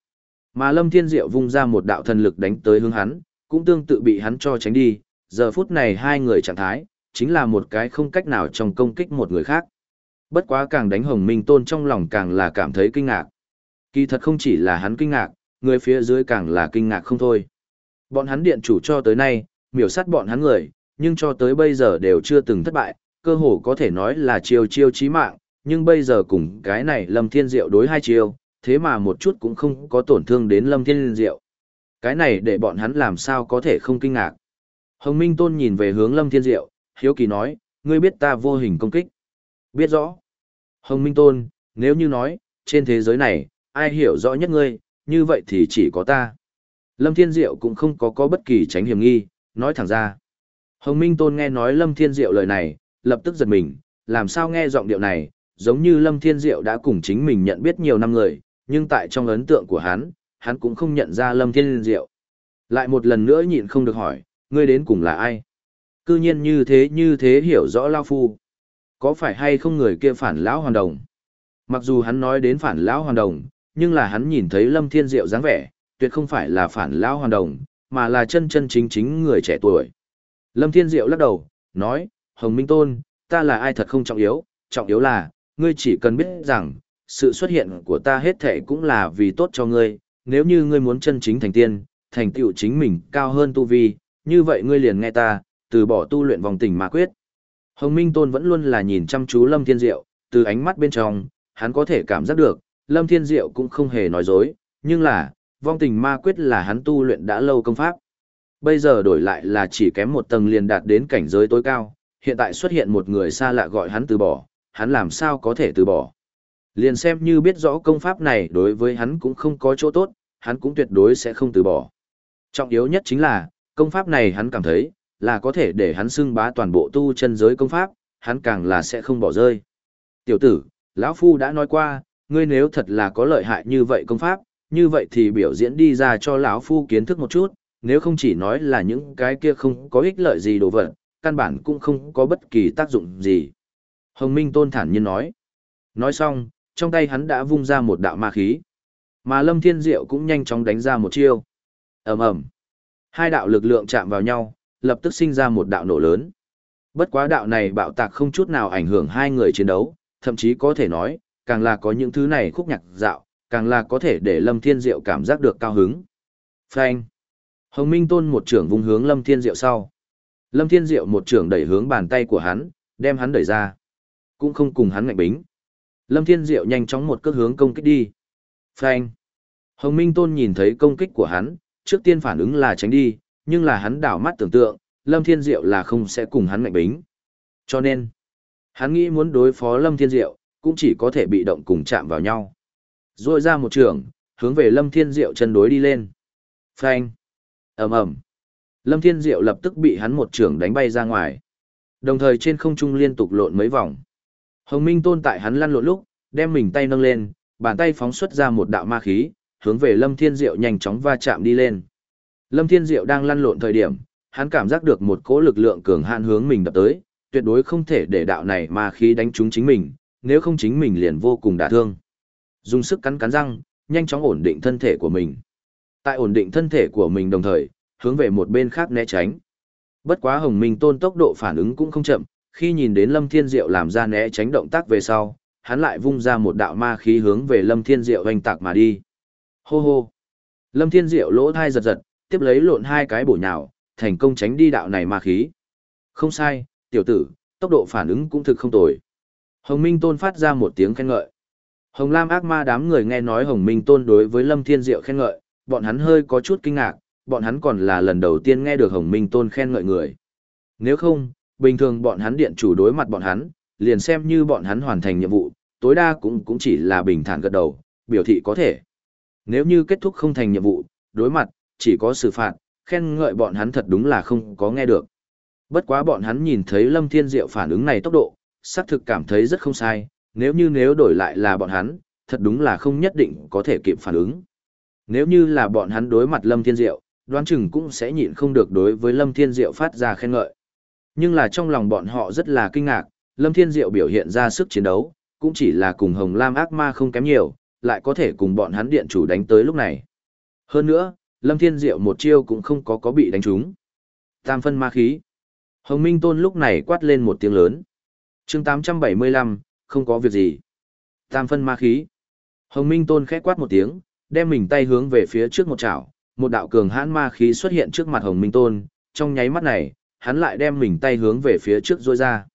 [SPEAKER 1] Mà Lâm Thiên Diệu vung ra một đạo thần lực đánh tới hướng hắn, cũng tương tự bị hắn cho tránh đi. Giờ phút này hai người trạng thái, chính là một cái không cách nào trong công kích một người khác. Bất quá càng đánh Hồng Minh Tôn trong lòng càng là cảm thấy kinh ngạc. Kỳ thật không chỉ là hắn kinh ngạc, người phía dưới càng là kinh ngạc không thôi. Bọn hắn điện chủ cho tới nay, miểu sát bọn hắn người, nhưng cho tới bây giờ đều chưa từng thất bại, cơ hồ có thể nói là chiêu chiêu chí mạng, nhưng bây giờ cùng cái này Lâm Thiên Diệu đối hai chiêu, thế mà một chút cũng không có tổn thương đến Lâm Thiên Diệu. Cái này để bọn hắn làm sao có thể không kinh ngạc. Hồng Minh Tôn nhìn về hướng Lâm Thiên Diệu, hiếu kỳ nói, ngươi biết ta vô hình công kích. Biết rõ. Hồng Minh Tôn, nếu như nói, trên thế giới này, ai hiểu rõ nhất ngươi, như vậy thì chỉ có ta. Lâm Thiên Diệu cũng không có có bất kỳ tránh hiểm nghi, nói thẳng ra. Hồng Minh Tôn nghe nói Lâm Thiên Diệu lời này, lập tức giật mình, làm sao nghe giọng điệu này, giống như Lâm Thiên Diệu đã cùng chính mình nhận biết nhiều năm người, nhưng tại trong ấn tượng của hắn, hắn cũng không nhận ra Lâm Thiên Diệu. Lại một lần nữa nhịn không được hỏi, ngươi đến cùng là ai? Cư nhiên như thế như thế hiểu rõ Lao Phu. Có phải hay không người kia phản lão hoàn đồng? Mặc dù hắn nói đến phản lão hoàn đồng, nhưng là hắn nhìn thấy Lâm Thiên Diệu dáng vẻ, tuyệt không phải là phản lão hoàn đồng, mà là chân chân chính chính người trẻ tuổi. Lâm Thiên Diệu lắc đầu, nói, Hồng Minh Tôn, ta là ai thật không trọng yếu, trọng yếu là, ngươi chỉ cần biết rằng, sự xuất hiện của ta hết thể cũng là vì tốt cho ngươi, nếu như ngươi muốn chân chính thành tiên, thành tựu chính mình cao hơn tu vi, như vậy ngươi liền nghe ta, từ bỏ tu luyện vòng tình mà quyết. Hồng Minh Tôn vẫn luôn là nhìn chăm chú Lâm Thiên Diệu, từ ánh mắt bên trong, hắn có thể cảm giác được, Lâm Thiên Diệu cũng không hề nói dối, nhưng là, vong tình ma quyết là hắn tu luyện đã lâu công pháp. Bây giờ đổi lại là chỉ kém một tầng liền đạt đến cảnh giới tối cao, hiện tại xuất hiện một người xa lạ gọi hắn từ bỏ, hắn làm sao có thể từ bỏ. Liền xem như biết rõ công pháp này đối với hắn cũng không có chỗ tốt, hắn cũng tuyệt đối sẽ không từ bỏ. Trọng yếu nhất chính là, công pháp này hắn cảm thấy, là có thể để hắn xưng bá toàn bộ tu chân giới công pháp, hắn càng là sẽ không bỏ rơi. Tiểu tử, lão Phu đã nói qua, ngươi nếu thật là có lợi hại như vậy công pháp, như vậy thì biểu diễn đi ra cho lão Phu kiến thức một chút, nếu không chỉ nói là những cái kia không có ích lợi gì đồ vật, căn bản cũng không có bất kỳ tác dụng gì. Hồng Minh Tôn thản nhiên nói. Nói xong, trong tay hắn đã vung ra một đạo ma khí. Mà Lâm Thiên Diệu cũng nhanh chóng đánh ra một chiêu. ầm ầm, Hai đạo lực lượng chạm vào nhau, lập tức sinh ra một đạo nổ lớn. Bất quá đạo này bạo tạc không chút nào ảnh hưởng hai người chiến đấu, thậm chí có thể nói, càng là có những thứ này khúc nhạc dạo, càng là có thể để Lâm Thiên Diệu cảm giác được cao hứng. Phanh. Hồng Minh Tôn một trưởng vung hướng Lâm Thiên Diệu sau. Lâm Thiên Diệu một trưởng đẩy hướng bàn tay của hắn, đem hắn đẩy ra. Cũng không cùng hắn ngạnh bính. Lâm Thiên Diệu nhanh chóng một cước hướng công kích đi. Phanh. Hồng Minh Tôn nhìn thấy công kích của hắn, trước tiên phản ứng là tránh đi, nhưng là hắn đảo mắt tưởng tượng, Lâm Thiên Diệu là không sẽ cùng hắn ngạnh bính. Cho nên, hắn nghĩ muốn đối phó Lâm Thiên Diệu, cũng chỉ có thể bị động cùng chạm vào nhau. Rồi ra một trường, hướng về Lâm Thiên Diệu chân đối đi lên. Phanh. ầm ầm. Lâm Thiên Diệu lập tức bị hắn một trường đánh bay ra ngoài. Đồng thời trên không trung liên tục lộn mấy vòng. Hồng Minh Tôn tại hắn lăn lộn lúc, đem mình tay nâng lên, bàn tay phóng xuất ra một đạo ma khí, hướng về Lâm Thiên Diệu nhanh chóng va chạm đi lên. Lâm Thiên Diệu đang lăn lộn thời điểm, hắn cảm giác được một cỗ lực lượng cường hạn hướng mình đập tới, tuyệt đối không thể để đạo này ma khí đánh trúng chính mình, nếu không chính mình liền vô cùng đả thương. Dùng sức cắn cắn răng, nhanh chóng ổn định thân thể của mình. Tại ổn định thân thể của mình đồng thời, hướng về một bên khác né tránh. Bất quá Hồng Minh Tôn tốc độ phản ứng cũng không chậm, khi nhìn đến Lâm Thiên Diệu làm ra né tránh động tác về sau, hắn lại vung ra một đạo ma khí hướng về Lâm Thiên Diệu hoành tạc mà đi. Hô hô. Lâm Thiên Diệu lỗ thai giật giật, tiếp lấy lộn hai cái bổ nhào, thành công tránh đi đạo này ma khí. Không sai, tiểu tử, tốc độ phản ứng cũng thực không tồi. Hồng Minh Tôn phát ra một tiếng khen ngợi. Hồng Lam ác ma đám người nghe nói Hồng Minh Tôn đối với Lâm Thiên Diệu khen ngợi, bọn hắn hơi có chút kinh ngạc, bọn hắn còn là lần đầu tiên nghe được Hồng Minh Tôn khen ngợi người. Nếu không, bình thường bọn hắn điện chủ đối mặt bọn hắn, liền xem như bọn hắn hoàn thành nhiệm vụ, tối đa cũng cũng chỉ là bình thản gật đầu, biểu thị có thể. Nếu như kết thúc không thành nhiệm vụ, đối mặt, chỉ có xử phạt, khen ngợi bọn hắn thật đúng là không có nghe được. Bất quá bọn hắn nhìn thấy Lâm Thiên Diệu phản ứng này tốc độ, xác thực cảm thấy rất không sai, nếu như nếu đổi lại là bọn hắn, thật đúng là không nhất định có thể kịp phản ứng. Nếu như là bọn hắn đối mặt Lâm Thiên Diệu, đoán chừng cũng sẽ nhịn không được đối với Lâm Thiên Diệu phát ra khen ngợi. Nhưng là trong lòng bọn họ rất là kinh ngạc, Lâm Thiên Diệu biểu hiện ra sức chiến đấu, cũng chỉ là cùng Hồng Lam ác ma không kém nhiều, lại có thể cùng bọn hắn điện chủ đánh tới lúc này. Hơn nữa, Lâm Thiên Diệu một chiêu cũng không có có bị đánh trúng. Tam phân ma khí. Hồng Minh Tôn lúc này quát lên một tiếng lớn. chương 875, không có việc gì. Tam phân ma khí. Hồng Minh Tôn khẽ quát một tiếng, đem mình tay hướng về phía trước một chảo, một đạo cường hãn ma khí xuất hiện trước mặt Hồng Minh Tôn, trong nháy mắt này, hắn lại đem mình tay hướng về phía trước rôi ra.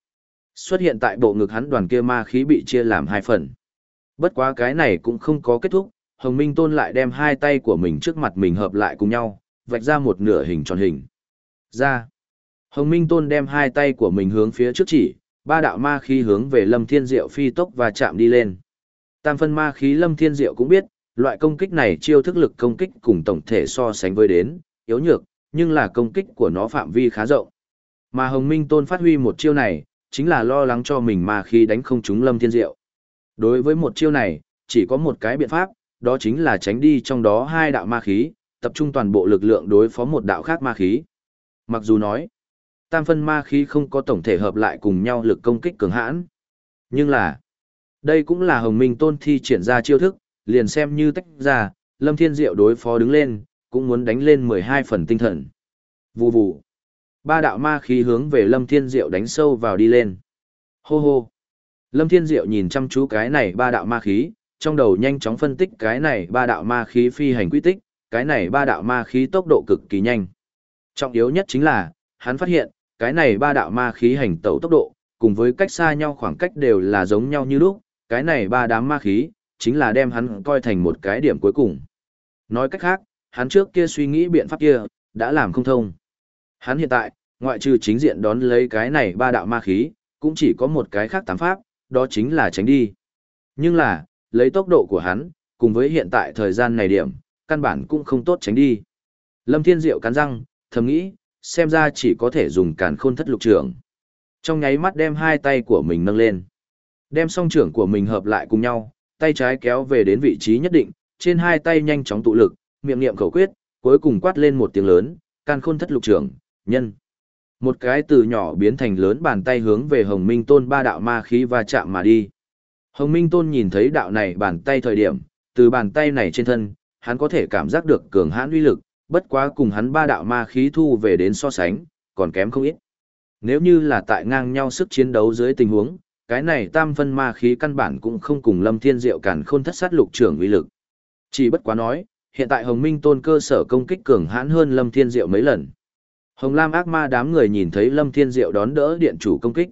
[SPEAKER 1] Xuất hiện tại bộ ngực hắn đoàn kia ma khí bị chia làm hai phần. Bất quá cái này cũng không có kết thúc, Hồng Minh Tôn lại đem hai tay của mình trước mặt mình hợp lại cùng nhau, vạch ra một nửa hình tròn hình. Ra. Hồng Minh Tôn đem hai tay của mình hướng phía trước chỉ, ba đạo ma khí hướng về Lâm Thiên Diệu phi tốc và chạm đi lên. Tam phân ma khí Lâm Thiên Diệu cũng biết, loại công kích này chiêu thức lực công kích cùng tổng thể so sánh với đến, yếu nhược, nhưng là công kích của nó phạm vi khá rộng. Mà Hồng Minh Tôn phát huy một chiêu này, chính là lo lắng cho mình mà khi đánh không trúng Lâm Thiên Diệu. Đối với một chiêu này, chỉ có một cái biện pháp, đó chính là tránh đi trong đó hai đạo ma khí, tập trung toàn bộ lực lượng đối phó một đạo khác ma khí. Mặc dù nói, tam phân ma khí không có tổng thể hợp lại cùng nhau lực công kích cường hãn. Nhưng là, đây cũng là Hồng Minh Tôn thi triển ra chiêu thức, liền xem như tách ra, Lâm Thiên Diệu đối phó đứng lên, cũng muốn đánh lên 12 phần tinh thần. Vù vù. Ba đạo ma khí hướng về Lâm Thiên Diệu đánh sâu vào đi lên. Hô hô. Lâm Thiên Diệu nhìn chăm chú cái này ba đạo ma khí, trong đầu nhanh chóng phân tích cái này ba đạo ma khí phi hành quy tích, cái này ba đạo ma khí tốc độ cực kỳ nhanh. Trọng yếu nhất chính là, hắn phát hiện, cái này ba đạo ma khí hành tẩu tốc độ, cùng với cách xa nhau khoảng cách đều là giống nhau như lúc, cái này ba đám ma khí, chính là đem hắn coi thành một cái điểm cuối cùng. Nói cách khác, hắn trước kia suy nghĩ biện pháp kia, đã làm không thông. Hắn hiện tại, ngoại trừ chính diện đón lấy cái này ba đạo ma khí, cũng chỉ có một cái khác tám pháp, đó chính là tránh đi. Nhưng là, lấy tốc độ của hắn, cùng với hiện tại thời gian này điểm, căn bản cũng không tốt tránh đi. Lâm Thiên Diệu cắn răng, thầm nghĩ, xem ra chỉ có thể dùng càn khôn thất lục trưởng. Trong nháy mắt đem hai tay của mình nâng lên. Đem song trưởng của mình hợp lại cùng nhau, tay trái kéo về đến vị trí nhất định, trên hai tay nhanh chóng tụ lực, miệng niệm khẩu quyết, cuối cùng quát lên một tiếng lớn, càn khôn thất lục trưởng, nhân. Một cái từ nhỏ biến thành lớn bàn tay hướng về Hồng Minh Tôn ba đạo ma khí va chạm mà đi. Hồng Minh Tôn nhìn thấy đạo này bàn tay thời điểm, từ bàn tay này trên thân, hắn có thể cảm giác được cường hãn uy lực, bất quá cùng hắn ba đạo ma khí thu về đến so sánh, còn kém không ít. Nếu như là tại ngang nhau sức chiến đấu dưới tình huống, cái này tam phân ma khí căn bản cũng không cùng Lâm Thiên Diệu cản khôn thất sát lục trưởng uy lực. Chỉ bất quá nói, hiện tại Hồng Minh Tôn cơ sở công kích cường hãn hơn Lâm Thiên Diệu mấy lần. Hồng Lam ác ma đám người nhìn thấy Lâm Thiên Diệu đón đỡ điện chủ công kích.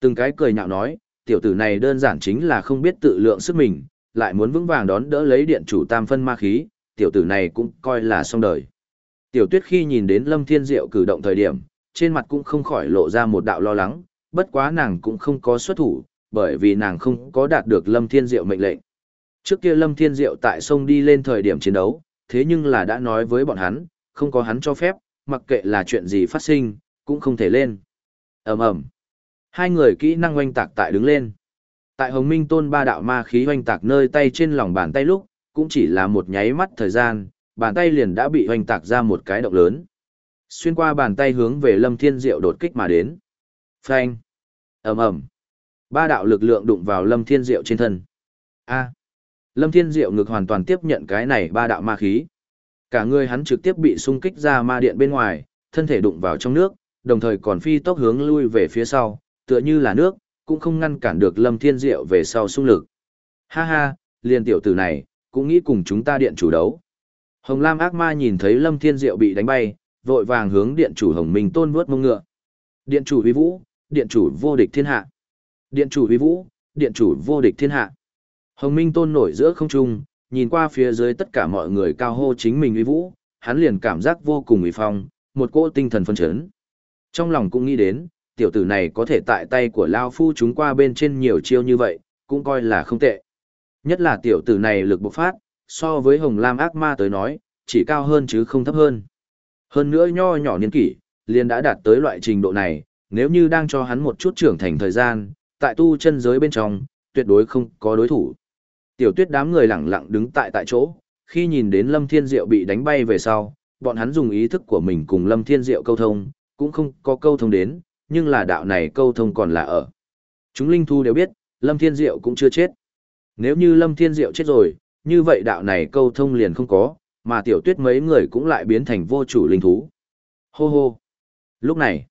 [SPEAKER 1] Từng cái cười nhạo nói, tiểu tử này đơn giản chính là không biết tự lượng sức mình, lại muốn vững vàng đón đỡ lấy điện chủ tam phân ma khí, tiểu tử này cũng coi là xong đời. Tiểu tuyết khi nhìn đến Lâm Thiên Diệu cử động thời điểm, trên mặt cũng không khỏi lộ ra một đạo lo lắng, bất quá nàng cũng không có xuất thủ, bởi vì nàng không có đạt được Lâm Thiên Diệu mệnh lệnh. Trước kia Lâm Thiên Diệu tại sông đi lên thời điểm chiến đấu, thế nhưng là đã nói với bọn hắn, không có hắn cho phép, mặc kệ là chuyện gì phát sinh, cũng không thể lên. ầm ầm Hai người kỹ năng oanh tạc tại đứng lên. Tại Hồng Minh Tôn ba đạo ma khí oanh tạc nơi tay trên lòng bàn tay lúc, cũng chỉ là một nháy mắt thời gian, bàn tay liền đã bị oanh tạc ra một cái động lớn. Xuyên qua bàn tay hướng về Lâm Thiên Diệu đột kích mà đến. Phanh. ầm ầm Ba đạo lực lượng đụng vào Lâm Thiên Diệu trên thân. A. Lâm Thiên Diệu ngực hoàn toàn tiếp nhận cái này ba đạo ma khí. Cả người hắn trực tiếp bị xung kích ra ma điện bên ngoài, thân thể đụng vào trong nước, đồng thời còn phi tốc hướng lui về phía sau, tựa như là nước, cũng không ngăn cản được Lâm Thiên Diệu về sau xung lực. Ha ha, liền tiểu tử này, cũng nghĩ cùng chúng ta điện chủ đấu. Hồng Lam ác ma nhìn thấy Lâm Thiên Diệu bị đánh bay, vội vàng hướng điện chủ Hồng Minh Tôn vuốt mông ngựa. Điện chủ uy vũ, điện chủ vô địch thiên hạ. Điện chủ uy vũ, điện chủ vô địch thiên hạ. Hồng Minh Tôn nổi giữa không trung, nhìn qua phía dưới tất cả mọi người cao hô chính mình uy vũ, hắn liền cảm giác vô cùng uy phong, một cỗ tinh thần phân chấn. Trong lòng cũng nghĩ đến, tiểu tử này có thể tại tay của Lao Phu chúng qua bên trên nhiều chiêu như vậy, cũng coi là không tệ. Nhất là tiểu tử này lực bộc phát, so với Hồng Lam ác ma tới nói, chỉ cao hơn chứ không thấp hơn. Hơn nữa nho nhỏ niên kỷ, liền đã đạt tới loại trình độ này, nếu như đang cho hắn một chút trưởng thành thời gian, tại tu chân giới bên trong, tuyệt đối không có đối thủ. Tiểu tuyết đám người lặng lặng đứng tại tại chỗ, khi nhìn đến Lâm Thiên Diệu bị đánh bay về sau, bọn hắn dùng ý thức của mình cùng Lâm Thiên Diệu câu thông, cũng không có câu thông đến, nhưng là đạo này câu thông còn là ở. Chúng linh thu đều biết, Lâm Thiên Diệu cũng chưa chết. Nếu như Lâm Thiên Diệu chết rồi, như vậy đạo này câu thông liền không có, mà tiểu tuyết mấy người cũng lại biến thành vô chủ linh thú. Hô hô. Lúc này,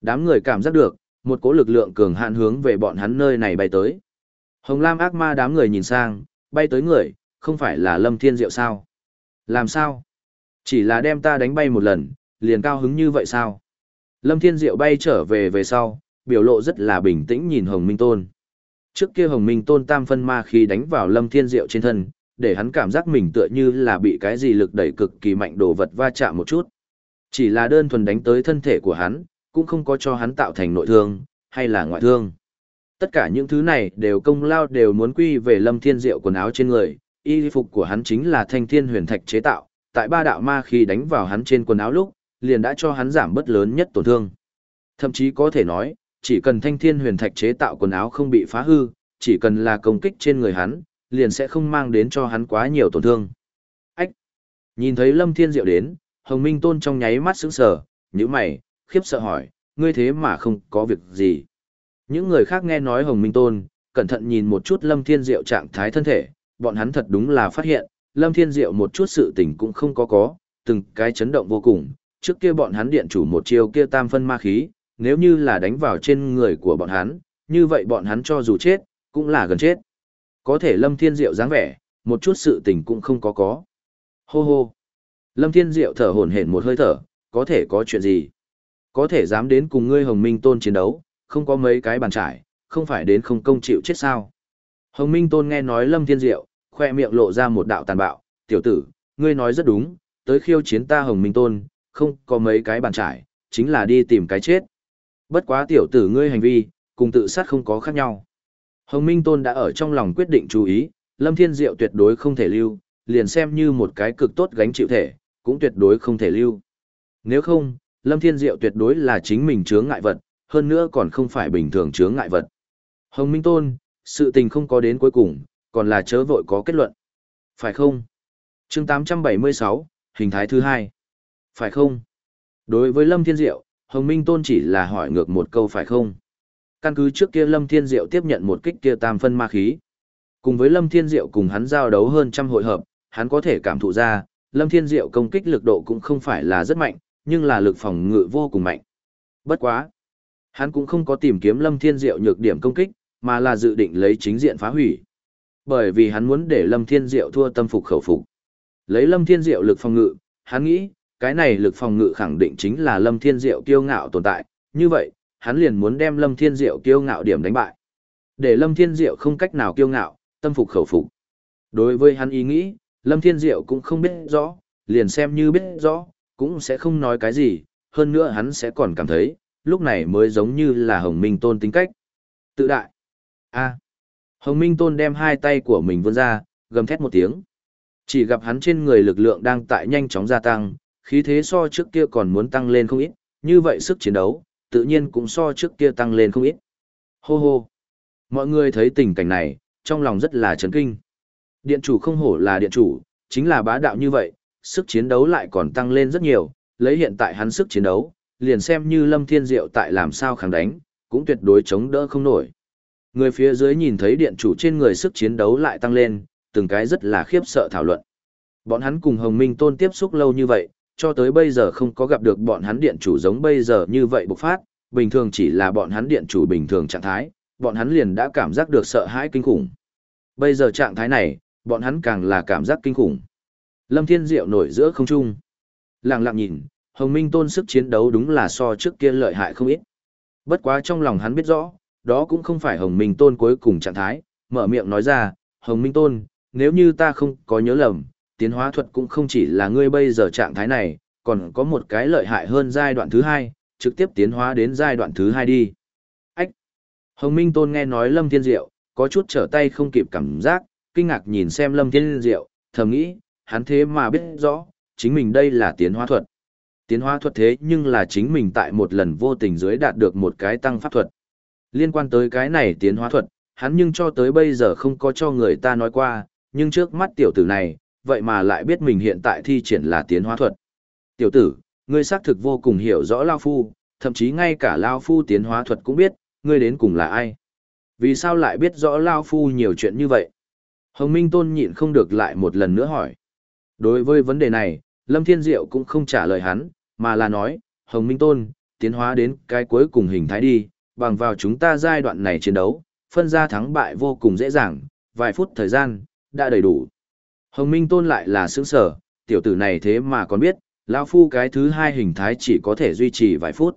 [SPEAKER 1] đám người cảm giác được, một cỗ lực lượng cường hạn hướng về bọn hắn nơi này bay tới. Hồng Lam ác ma đám người nhìn sang, bay tới người, không phải là Lâm Thiên Diệu sao? Làm sao? Chỉ là đem ta đánh bay một lần, liền cao hứng như vậy sao? Lâm Thiên Diệu bay trở về về sau, biểu lộ rất là bình tĩnh nhìn Hồng Minh Tôn. Trước kia Hồng Minh Tôn tam phân ma khi đánh vào Lâm Thiên Diệu trên thân, để hắn cảm giác mình tựa như là bị cái gì lực đẩy cực kỳ mạnh đồ vật va chạm một chút. Chỉ là đơn thuần đánh tới thân thể của hắn, cũng không có cho hắn tạo thành nội thương, hay là ngoại thương. Tất cả những thứ này đều công lao đều muốn quy về Lâm Thiên Diệu quần áo trên người, y phục của hắn chính là thanh thiên huyền thạch chế tạo, tại ba đạo ma khi đánh vào hắn trên quần áo lúc, liền đã cho hắn giảm bất lớn nhất tổn thương. Thậm chí có thể nói, chỉ cần thanh thiên huyền thạch chế tạo quần áo không bị phá hư, chỉ cần là công kích trên người hắn, liền sẽ không mang đến cho hắn quá nhiều tổn thương. Ách! Nhìn thấy Lâm Thiên Diệu đến, Hồng Minh Tôn trong nháy mắt sững sờ, nhíu mày, khiếp sợ hỏi, ngươi thế mà không có việc gì. Những người khác nghe nói Hồng Minh Tôn, cẩn thận nhìn một chút Lâm Thiên Diệu trạng thái thân thể, bọn hắn thật đúng là phát hiện, Lâm Thiên Diệu một chút sự tỉnh cũng không có có, từng cái chấn động vô cùng, trước kia bọn hắn điện chủ một chiêu kia tam phân ma khí, nếu như là đánh vào trên người của bọn hắn, như vậy bọn hắn cho dù chết, cũng là gần chết. Có thể Lâm Thiên Diệu dáng vẻ, một chút sự tình cũng không có có. Hô hô. Lâm Thiên Diệu thở hổn hển một hơi thở, có thể có chuyện gì? Có thể dám đến cùng ngươi Hồng Minh Tôn chiến đấu, không có mấy cái bàn trải, không phải đến không công chịu chết sao? Hồng Minh Tôn nghe nói Lâm Thiên Diệu, khoe miệng lộ ra một đạo tàn bạo, tiểu tử, ngươi nói rất đúng, tới khiêu chiến ta Hồng Minh Tôn, không có mấy cái bàn trải, chính là đi tìm cái chết. Bất quá tiểu tử ngươi hành vi, cùng tự sát không có khác nhau. Hồng Minh Tôn đã ở trong lòng quyết định chú ý, Lâm Thiên Diệu tuyệt đối không thể lưu, liền xem như một cái cực tốt gánh chịu thể, cũng tuyệt đối không thể lưu. Nếu không, Lâm Thiên Diệu tuyệt đối là chính mình chướng ngại vật, hơn nữa còn không phải bình thường chướng ngại vật. Hồng Minh Tôn, sự tình không có đến cuối cùng, còn là chớ vội có kết luận. Phải không? chương 876, hình thái thứ hai. Phải không? Đối với Lâm Thiên Diệu, Hồng Minh Tôn chỉ là hỏi ngược một câu phải không? Căn cứ trước kia Lâm Thiên Diệu tiếp nhận một kích kia tam phân ma khí. Cùng với Lâm Thiên Diệu cùng hắn giao đấu hơn trăm hội hợp, hắn có thể cảm thụ ra, Lâm Thiên Diệu công kích lực độ cũng không phải là rất mạnh, nhưng là lực phòng ngự vô cùng mạnh. Bất quá. Hắn cũng không có tìm kiếm Lâm Thiên Diệu nhược điểm công kích, mà là dự định lấy chính diện phá hủy. Bởi vì hắn muốn để Lâm Thiên Diệu thua tâm phục khẩu phục. Lấy Lâm Thiên Diệu lực phòng ngự, hắn nghĩ, cái này lực phòng ngự khẳng định chính là Lâm Thiên Diệu kiêu ngạo tồn tại, như vậy, hắn liền muốn đem Lâm Thiên Diệu kiêu ngạo điểm đánh bại. Để Lâm Thiên Diệu không cách nào kiêu ngạo, tâm phục khẩu phục. Đối với hắn ý nghĩ, Lâm Thiên Diệu cũng không biết rõ, liền xem như biết rõ, cũng sẽ không nói cái gì, hơn nữa hắn sẽ còn cảm thấy, lúc này mới giống như là Hồng Minh Tôn tính cách. Tự đại. A. Hồng Minh Tôn đem hai tay của mình vươn ra, gầm thét một tiếng. Chỉ gặp hắn trên người lực lượng đang tại nhanh chóng gia tăng, khí thế so trước kia còn muốn tăng lên không ít, như vậy sức chiến đấu, tự nhiên cũng so trước kia tăng lên không ít. Hô hô. Mọi người thấy tình cảnh này, trong lòng rất là chấn kinh. Điện chủ không hổ là điện chủ, chính là bá đạo như vậy, sức chiến đấu lại còn tăng lên rất nhiều, lấy hiện tại hắn sức chiến đấu, liền xem như Lâm Thiên Diệu tại làm sao kháng đánh, cũng tuyệt đối chống đỡ không nổi. Người phía dưới nhìn thấy điện chủ trên người sức chiến đấu lại tăng lên, từng cái rất là khiếp sợ thảo luận. Bọn hắn cùng Hồng Minh Tôn tiếp xúc lâu như vậy, cho tới bây giờ không có gặp được bọn hắn điện chủ giống bây giờ như vậy bộc phát, bình thường chỉ là bọn hắn điện chủ bình thường trạng thái, bọn hắn liền đã cảm giác được sợ hãi kinh khủng. Bây giờ trạng thái này, bọn hắn càng là cảm giác kinh khủng. Lâm Thiên Diệu nổi giữa không trung. Lặng lặng nhìn, Hồng Minh Tôn sức chiến đấu đúng là so trước kia lợi hại không ít. Bất quá trong lòng hắn biết rõ, đó cũng không phải Hồng Minh Tôn cuối cùng trạng thái, mở miệng nói ra, Hồng Minh Tôn, nếu như ta không có nhớ lầm, tiến hóa thuật cũng không chỉ là ngươi bây giờ trạng thái này, còn có một cái lợi hại hơn giai đoạn thứ hai, trực tiếp tiến hóa đến giai đoạn thứ hai đi. Ách! Hồng Minh Tôn nghe nói Lâm Thiên Diệu, có chút trở tay không kịp cảm giác, kinh ngạc nhìn xem Lâm Thiên Diệu, thầm nghĩ, hắn thế mà biết rõ, chính mình đây là tiến hóa thuật. Tiến hóa thuật thế nhưng là chính mình tại một lần vô tình dưới đạt được một cái tăng pháp thuật. Liên quan tới cái này tiến hóa thuật, hắn nhưng cho tới bây giờ không có cho người ta nói qua, nhưng trước mắt tiểu tử này, vậy mà lại biết mình hiện tại thi triển là tiến hóa thuật. Tiểu tử, ngươi xác thực vô cùng hiểu rõ Lao Phu, thậm chí ngay cả Lao Phu tiến hóa thuật cũng biết, ngươi đến cùng là ai. Vì sao lại biết rõ Lao Phu nhiều chuyện như vậy? Hồng Minh Tôn nhịn không được lại một lần nữa hỏi. Đối với vấn đề này, Lâm Thiên Diệu cũng không trả lời hắn, mà là nói, Hồng Minh Tôn, tiến hóa đến cái cuối cùng hình thái đi, bằng vào chúng ta giai đoạn này chiến đấu, phân ra thắng bại vô cùng dễ dàng, vài phút thời gian, đã đầy đủ. Hồng Minh Tôn lại là sướng sở, tiểu tử này thế mà còn biết, lão Phu cái thứ hai hình thái chỉ có thể duy trì vài phút.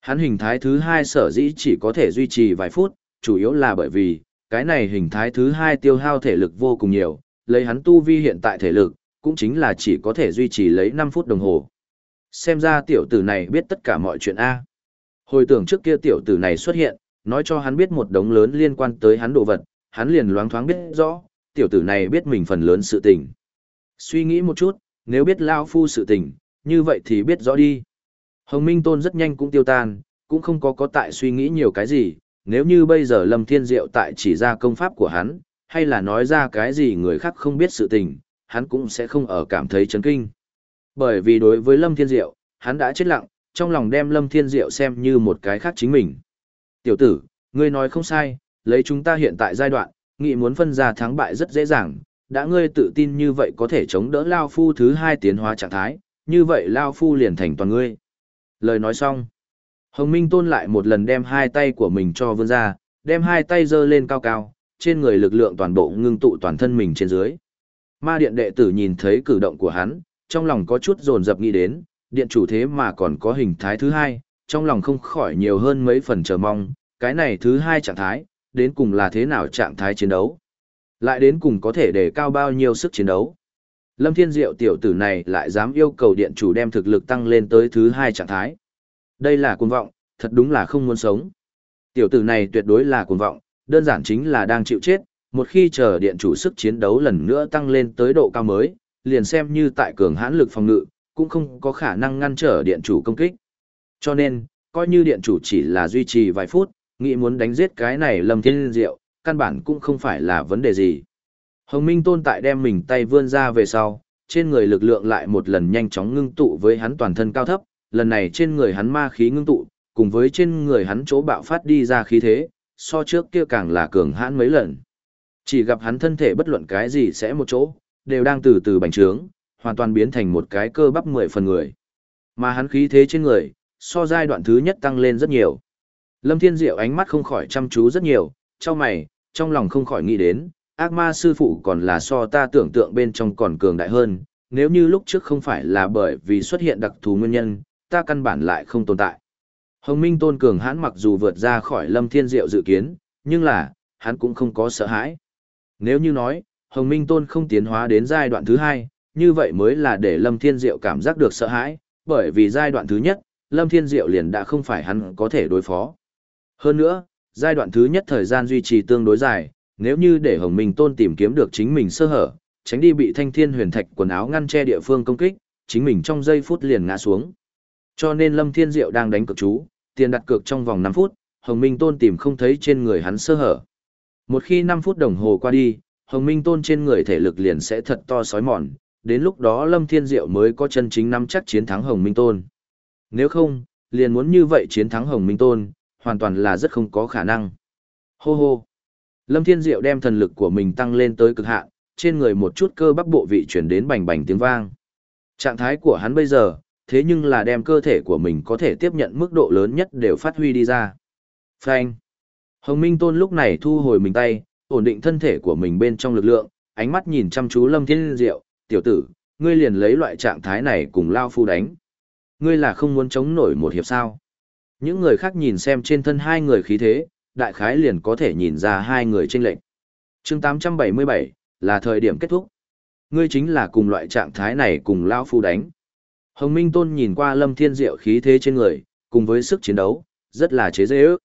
[SPEAKER 1] Hắn hình thái thứ hai sở dĩ chỉ có thể duy trì vài phút, chủ yếu là bởi vì, cái này hình thái thứ hai tiêu hao thể lực vô cùng nhiều, lấy hắn tu vi hiện tại thể lực, cũng chính là chỉ có thể duy trì lấy 5 phút đồng hồ. Xem ra tiểu tử này biết tất cả mọi chuyện A. Hồi tưởng trước kia tiểu tử này xuất hiện, nói cho hắn biết một đống lớn liên quan tới hắn đồ vật, hắn liền loáng thoáng biết rõ, tiểu tử này biết mình phần lớn sự tình. Suy nghĩ một chút, nếu biết Lao Phu sự tình, như vậy thì biết rõ đi. Hồng Minh Tôn rất nhanh cũng tiêu tan, cũng không có có tại suy nghĩ nhiều cái gì, nếu như bây giờ Lâm Thiên Diệu tại chỉ ra công pháp của hắn, hay là nói ra cái gì người khác không biết sự tình, hắn cũng sẽ không ở cảm thấy chấn kinh. Bởi vì đối với Lâm Thiên Diệu, hắn đã chết lặng, trong lòng đem Lâm Thiên Diệu xem như một cái khác chính mình. Tiểu tử, ngươi nói không sai, lấy chúng ta hiện tại giai đoạn, nghị muốn phân ra thắng bại rất dễ dàng, đã ngươi tự tin như vậy có thể chống đỡ Lao Phu thứ hai tiến hóa trạng thái, như vậy Lao Phu liền thành toàn ngươi. Lời nói xong, Hồng Minh Tôn lại một lần đem hai tay của mình cho vươn ra, đem hai tay giơ lên cao cao, trên người lực lượng toàn bộ ngưng tụ toàn thân mình trên dưới. Ma điện đệ tử nhìn thấy cử động của hắn, trong lòng có chút dồn dập nghĩ đến, điện chủ thế mà còn có hình thái thứ hai, trong lòng không khỏi nhiều hơn mấy phần chờ mong, cái này thứ hai trạng thái, đến cùng là thế nào trạng thái chiến đấu. Lại đến cùng có thể đề cao bao nhiêu sức chiến đấu. Lâm Thiên Diệu tiểu tử này lại dám yêu cầu điện chủ đem thực lực tăng lên tới thứ hai trạng thái. Đây là cuồng vọng, thật đúng là không muốn sống. Tiểu tử này tuyệt đối là cuồng vọng, đơn giản chính là đang chịu chết, một khi chờ điện chủ sức chiến đấu lần nữa tăng lên tới độ cao mới, liền xem như tại cường hãn lực phòng ngự, cũng không có khả năng ngăn trở điện chủ công kích. Cho nên, coi như điện chủ chỉ là duy trì vài phút, nghĩ muốn đánh giết cái này Lâm Thiên Diệu, căn bản cũng không phải là vấn đề gì. Hồng Minh Tôn tại đem mình tay vươn ra về sau, trên người lực lượng lại một lần nhanh chóng ngưng tụ với hắn toàn thân cao thấp, lần này trên người hắn ma khí ngưng tụ, cùng với trên người hắn chỗ bạo phát đi ra khí thế, so trước kia càng là cường hãn mấy lần. Chỉ gặp hắn thân thể bất luận cái gì sẽ một chỗ, đều đang từ từ bành trướng, hoàn toàn biến thành một cái cơ bắp mười phần người. Mà hắn khí thế trên người, so giai đoạn thứ nhất tăng lên rất nhiều. Lâm Thiên Diệu ánh mắt không khỏi chăm chú rất nhiều, trong mày, trong lòng không khỏi nghĩ đến, ác ma sư phụ còn là so ta tưởng tượng bên trong còn cường đại hơn, nếu như lúc trước không phải là bởi vì xuất hiện đặc thù nguyên nhân, ta căn bản lại không tồn tại. Hồng Minh Tôn Cường hãn mặc dù vượt ra khỏi Lâm Thiên Diệu dự kiến, nhưng là, hắn cũng không có sợ hãi. Nếu như nói, Hồng Minh Tôn không tiến hóa đến giai đoạn thứ hai, như vậy mới là để Lâm Thiên Diệu cảm giác được sợ hãi, bởi vì giai đoạn thứ nhất, Lâm Thiên Diệu liền đã không phải hắn có thể đối phó. Hơn nữa, giai đoạn thứ nhất thời gian duy trì tương đối dài, nếu như để Hồng Minh Tôn tìm kiếm được chính mình sơ hở, tránh đi bị Thanh Thiên Huyền Thạch quần áo ngăn che địa phương công kích, chính mình trong giây phút liền ngã xuống. Cho nên Lâm Thiên Diệu đang đánh cược chú, tiền đặt cược trong vòng 5 phút, Hồng Minh Tôn tìm không thấy trên người hắn sơ hở. Một khi 5 phút đồng hồ qua đi, Hồng Minh Tôn trên người thể lực liền sẽ thật to sói mòn, đến lúc đó Lâm Thiên Diệu mới có chân chính nắm chắc chiến thắng Hồng Minh Tôn. Nếu không, liền muốn như vậy chiến thắng Hồng Minh Tôn, hoàn toàn là rất không có khả năng. Hô hô. Lâm Thiên Diệu đem thần lực của mình tăng lên tới cực hạn, trên người một chút cơ bắp bộ vị chuyển đến bành bành tiếng vang. Trạng thái của hắn bây giờ, thế nhưng là đem cơ thể của mình có thể tiếp nhận mức độ lớn nhất đều phát huy đi ra. Phanh. Hồng Minh Tôn lúc này thu hồi mình tay, ổn định thân thể của mình bên trong lực lượng, ánh mắt nhìn chăm chú Lâm Thiên Diệu, tiểu tử, ngươi liền lấy loại trạng thái này cùng Lao Phu đánh. Ngươi là không muốn chống nổi một hiệp sao. Những người khác nhìn xem trên thân hai người khí thế, đại khái liền có thể nhìn ra hai người tranh lệnh. chương 877, là thời điểm kết thúc. Ngươi chính là cùng loại trạng thái này cùng Lao Phu đánh. Hồng Minh Tôn nhìn qua Lâm Thiên Diệu khí thế trên người, cùng với sức chiến đấu, rất là chế dễ ước.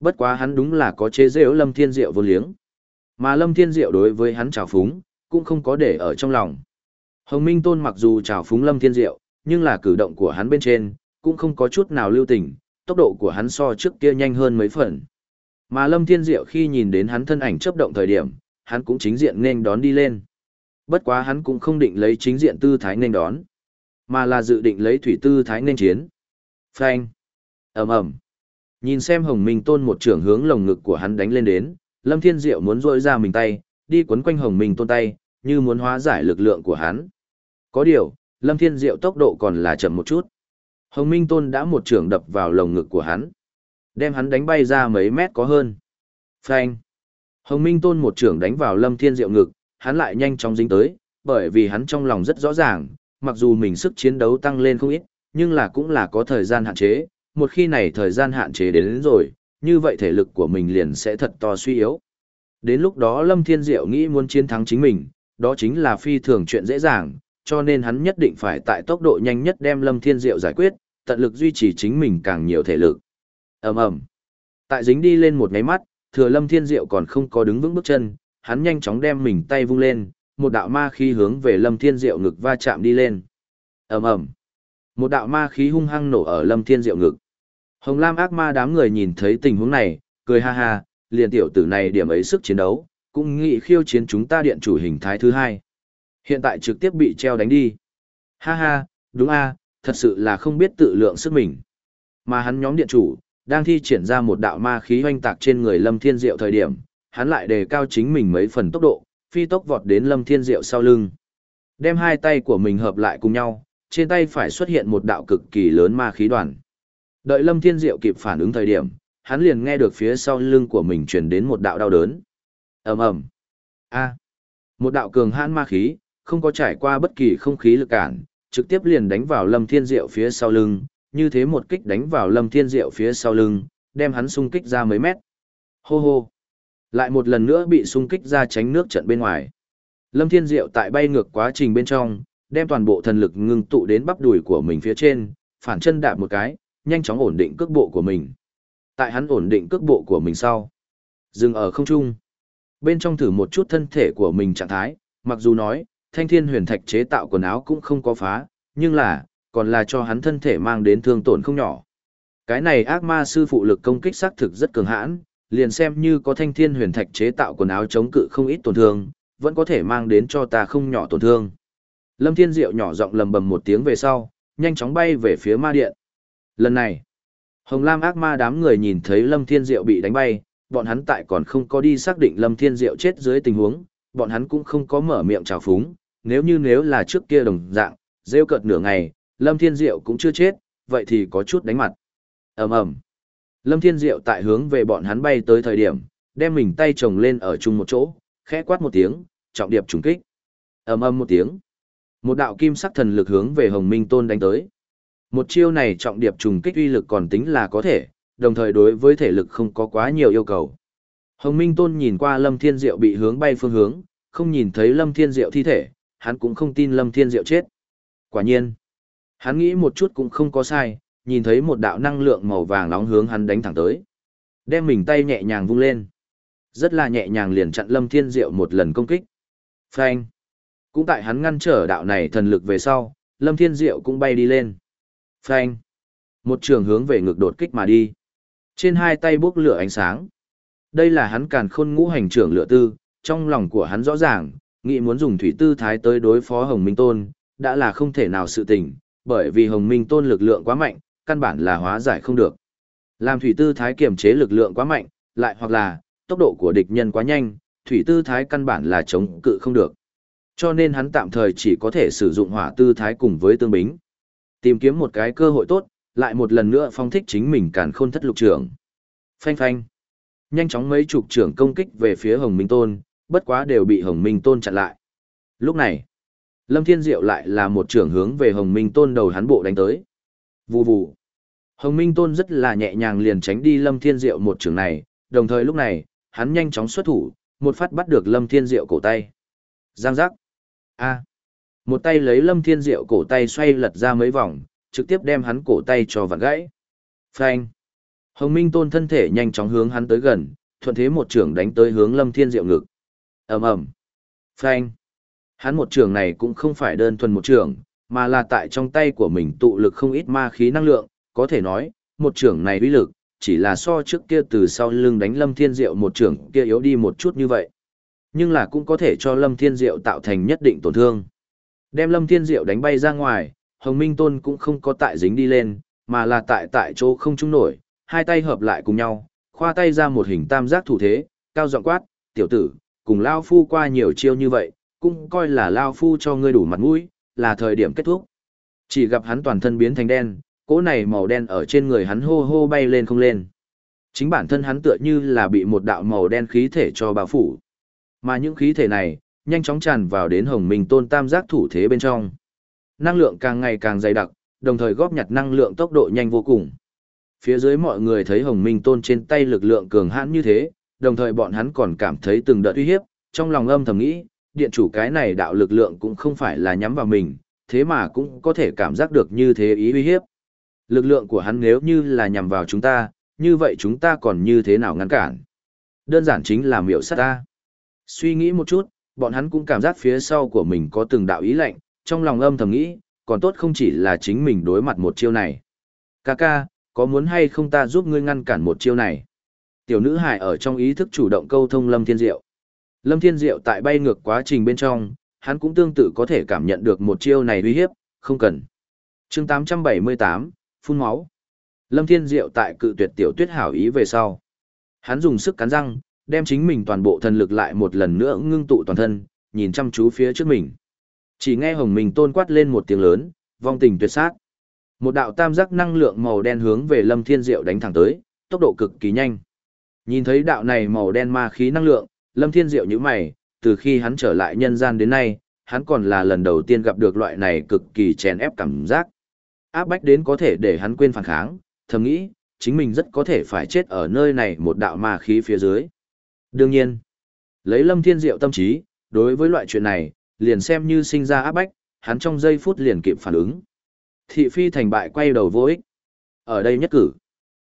[SPEAKER 1] Bất quá hắn đúng là có chế dễ Lâm Thiên Diệu vô liếng. Mà Lâm Thiên Diệu đối với hắn trào phúng, cũng không có để ở trong lòng. Hồng Minh Tôn mặc dù trào phúng Lâm Thiên Diệu, nhưng là cử động của hắn bên trên, cũng không có chút nào lưu tình, tốc độ của hắn so trước kia nhanh hơn mấy phần. Mà Lâm Thiên Diệu khi nhìn đến hắn thân ảnh chấp động thời điểm, hắn cũng chính diện nên đón đi lên. Bất quá hắn cũng không định lấy chính diện tư thái nên đón, mà là dự định lấy thủy tư thái nên chiến. Phanh! ầm ầm Nhìn xem Hồng Minh Tôn một trưởng hướng lồng ngực của hắn đánh lên đến, Lâm Thiên Diệu muốn rôi ra mình tay, đi quấn quanh Hồng Minh Tôn tay, như muốn hóa giải lực lượng của hắn. Có điều, Lâm Thiên Diệu tốc độ còn là chậm một chút. Hồng Minh Tôn đã một trường đập vào lồng ngực của hắn, đem hắn đánh bay ra mấy mét có hơn. Phanh! Hồng Minh Tôn một trường đánh vào Lâm Thiên Diệu ngực, hắn lại nhanh chóng dính tới, bởi vì hắn trong lòng rất rõ ràng, mặc dù mình sức chiến đấu tăng lên không ít, nhưng là cũng là có thời gian hạn chế, một khi này thời gian hạn chế đến, đến rồi, như vậy thể lực của mình liền sẽ thật to suy yếu. Đến lúc đó Lâm Thiên Diệu nghĩ muốn chiến thắng chính mình, đó chính là phi thường chuyện dễ dàng, cho nên hắn nhất định phải tại tốc độ nhanh nhất đem Lâm Thiên Diệu giải quyết, tận lực duy trì chính mình càng nhiều thể lực. Ầm ầm. Tại dính đi lên một cái mắt, thừa Lâm Thiên Diệu còn không có đứng vững bước chân, hắn nhanh chóng đem mình tay vung lên, một đạo ma khí hướng về Lâm Thiên Diệu ngực va chạm đi lên. Ầm ầm. Một đạo ma khí hung hăng nổ ở Lâm Thiên Diệu ngực. Hồng Lam ác ma đám người nhìn thấy tình huống này, cười ha ha, liền tiểu tử này điểm ấy sức chiến đấu, cũng nghĩ khiêu chiến chúng ta điện chủ hình thái thứ hai. Hiện tại trực tiếp bị treo đánh đi. Ha ha, đúng a, thật sự là không biết tự lượng sức mình. Mà hắn nhóm điện chủ, đang thi triển ra một đạo ma khí hoanh tạc trên người Lâm Thiên Diệu thời điểm, hắn lại đề cao chính mình mấy phần tốc độ, phi tốc vọt đến Lâm Thiên Diệu sau lưng. Đem hai tay của mình hợp lại cùng nhau, trên tay phải xuất hiện một đạo cực kỳ lớn ma khí đoàn. Đợi Lâm Thiên Diệu kịp phản ứng thời điểm, hắn liền nghe được phía sau lưng của mình truyền đến một đạo đau đớn. Ầm ầm. A. Một đạo cường hãn ma khí, không có trải qua bất kỳ không khí lực cản, trực tiếp liền đánh vào Lâm Thiên Diệu phía sau lưng, như thế một kích đánh vào Lâm Thiên Diệu phía sau lưng, đem hắn xung kích ra mấy mét. Hô hô. Lại một lần nữa bị xung kích ra tránh nước trận bên ngoài. Lâm Thiên Diệu tại bay ngược quá trình bên trong, đem toàn bộ thần lực ngưng tụ đến bắp đùi của mình phía trên, phản chân đạp một cái, nhanh chóng ổn định cước bộ của mình. Tại hắn ổn định cước bộ của mình sau, dừng ở không trung. Bên trong thử một chút thân thể của mình trạng thái, mặc dù nói, thanh thiên huyền thạch chế tạo quần áo cũng không có phá, nhưng là, còn là cho hắn thân thể mang đến thương tổn không nhỏ. Cái này ác ma sư phụ lực công kích xác thực rất cường hãn, liền xem như có thanh thiên huyền thạch chế tạo quần áo chống cự không ít tổn thương, vẫn có thể mang đến cho ta không nhỏ tổn thương. Lâm Thiên Diệu nhỏ giọng lầm bầm một tiếng về sau, nhanh chóng bay về phía ma điện. Lần này, Hồng Lam ác ma đám người nhìn thấy Lâm Thiên Diệu bị đánh bay, bọn hắn tại còn không có đi xác định Lâm Thiên Diệu chết dưới tình huống, bọn hắn cũng không có mở miệng chào phúng, nếu như nếu là trước kia đồng dạng, rêu cợt nửa ngày, Lâm Thiên Diệu cũng chưa chết, vậy thì có chút đánh mặt. ầm ầm Lâm Thiên Diệu tại hướng về bọn hắn bay tới thời điểm, đem mình tay chồng lên ở chung một chỗ, khẽ quát một tiếng, trọng điệp trùng kích. ầm ầm một tiếng. Một đạo kim sắc thần lực hướng về Hồng Minh Tôn đánh tới. Một chiêu này trọng điệp trùng kích uy lực còn tính là có thể, đồng thời đối với thể lực không có quá nhiều yêu cầu. Hồng Minh Tôn nhìn qua Lâm Thiên Diệu bị hướng bay phương hướng, không nhìn thấy Lâm Thiên Diệu thi thể, hắn cũng không tin Lâm Thiên Diệu chết. Quả nhiên, hắn nghĩ một chút cũng không có sai, nhìn thấy một đạo năng lượng màu vàng nóng hướng hắn đánh thẳng tới. Đem mình tay nhẹ nhàng vung lên. Rất là nhẹ nhàng liền chặn Lâm Thiên Diệu một lần công kích. Phanh. Cũng tại hắn ngăn trở đạo này thần lực về sau, Lâm Thiên Diệu cũng bay đi lên. Phanh. Một trường hướng về ngược đột kích mà đi. Trên hai tay bốc lửa ánh sáng. Đây là hắn càn khôn ngũ hành trưởng lửa tư, trong lòng của hắn rõ ràng, nghĩ muốn dùng thủy tư thái tới đối phó Hồng Minh Tôn, đã là không thể nào sự tình, bởi vì Hồng Minh Tôn lực lượng quá mạnh, căn bản là hóa giải không được. Làm thủy tư thái kiểm chế lực lượng quá mạnh, lại hoặc là, tốc độ của địch nhân quá nhanh, thủy tư thái căn bản là chống cự không được. Cho nên hắn tạm thời chỉ có thể sử dụng hỏa tư thái cùng với tương bính. Tìm kiếm một cái cơ hội tốt, lại một lần nữa phong thích chính mình càn khôn thất lục trưởng. Phanh phanh. Nhanh chóng mấy chục trưởng công kích về phía Hồng Minh Tôn, bất quá đều bị Hồng Minh Tôn chặn lại. Lúc này, Lâm Thiên Diệu lại là một trưởng hướng về Hồng Minh Tôn đầu hắn bộ đánh tới. Vù vù. Hồng Minh Tôn rất là nhẹ nhàng liền tránh đi Lâm Thiên Diệu một trưởng này, đồng thời lúc này, hắn nhanh chóng xuất thủ, một phát bắt được Lâm Thiên Diệu cổ tay. Giang giác. A. Một tay lấy Lâm Thiên Diệu cổ tay xoay lật ra mấy vòng, trực tiếp đem hắn cổ tay cho vặn gãy. Phanh. Hồng Minh Tôn thân thể nhanh chóng hướng hắn tới gần, thuận thế một trường đánh tới hướng Lâm Thiên Diệu ngực. Ầm ầm. Phanh. Hắn một trường này cũng không phải đơn thuần một trường, mà là tại trong tay của mình tụ lực không ít ma khí năng lượng, có thể nói, một trường này uy lực, chỉ là so trước kia từ sau lưng đánh Lâm Thiên Diệu một trường kia yếu đi một chút như vậy. Nhưng là cũng có thể cho Lâm Thiên Diệu tạo thành nhất định tổn thương. Đem Lâm Thiên Diệu đánh bay ra ngoài, Hồng Minh Tôn cũng không có tại dính đi lên, mà là tại tại chỗ không trung nổi, hai tay hợp lại cùng nhau, khoa tay ra một hình tam giác thủ thế, cao giọng quát, tiểu tử, cùng Lao Phu qua nhiều chiêu như vậy, cũng coi là Lao Phu cho ngươi đủ mặt mũi, là thời điểm kết thúc. Chỉ gặp hắn toàn thân biến thành đen, cỗ này màu đen ở trên người hắn hô hô bay lên không lên. Chính bản thân hắn tựa như là bị một đạo màu đen khí thể cho bao phủ. Mà những khí thể này, nhanh chóng tràn vào đến hồng minh tôn tam giác thủ thế bên trong. Năng lượng càng ngày càng dày đặc, đồng thời góp nhặt năng lượng tốc độ nhanh vô cùng. Phía dưới mọi người thấy hồng minh tôn trên tay lực lượng cường hãn như thế, đồng thời bọn hắn còn cảm thấy từng đợt uy hiếp, trong lòng âm thầm nghĩ, điện chủ cái này đạo lực lượng cũng không phải là nhắm vào mình, thế mà cũng có thể cảm giác được như thế ý uy hiếp. Lực lượng của hắn nếu như là nhằm vào chúng ta, như vậy chúng ta còn như thế nào ngăn cản? Đơn giản chính là miểu sát ta. Suy nghĩ một chút, bọn hắn cũng cảm giác phía sau của mình có từng đạo ý lạnh, trong lòng âm thầm nghĩ, còn tốt không chỉ là chính mình đối mặt một chiêu này. Kaka, có muốn hay không ta giúp ngươi ngăn cản một chiêu này? Tiểu nữ hài ở trong ý thức chủ động câu thông Lâm Thiên Diệu. Lâm Thiên Diệu tại bay ngược quá trình bên trong, hắn cũng tương tự có thể cảm nhận được một chiêu này uy hiếp, không cần. chương 878, phun máu. Lâm Thiên Diệu tại cự tuyệt tiểu tuyết hảo ý về sau. Hắn dùng sức cắn răng, đem chính mình toàn bộ thần lực lại một lần nữa ngưng tụ toàn thân, nhìn chăm chú phía trước mình. Chỉ nghe Hồng Minh tôn quát lên một tiếng lớn, vong tình tuyệt sát. Một đạo tam giác năng lượng màu đen hướng về Lâm Thiên Diệu đánh thẳng tới, tốc độ cực kỳ nhanh. Nhìn thấy đạo này màu đen ma khí năng lượng, Lâm Thiên Diệu nhíu mày, từ khi hắn trở lại nhân gian đến nay, hắn còn là lần đầu tiên gặp được loại này cực kỳ chèn ép cảm giác. Áp bách đến có thể để hắn quên phản kháng, thầm nghĩ, chính mình rất có thể phải chết ở nơi này một đạo ma khí phía dưới. Đương nhiên, lấy Lâm Thiên Diệu tâm trí, đối với loại chuyện này, liền xem như sinh ra áp bách, hắn trong giây phút liền kịp phản ứng. Thị phi thành bại quay đầu vô ích. Ở đây nhất cử.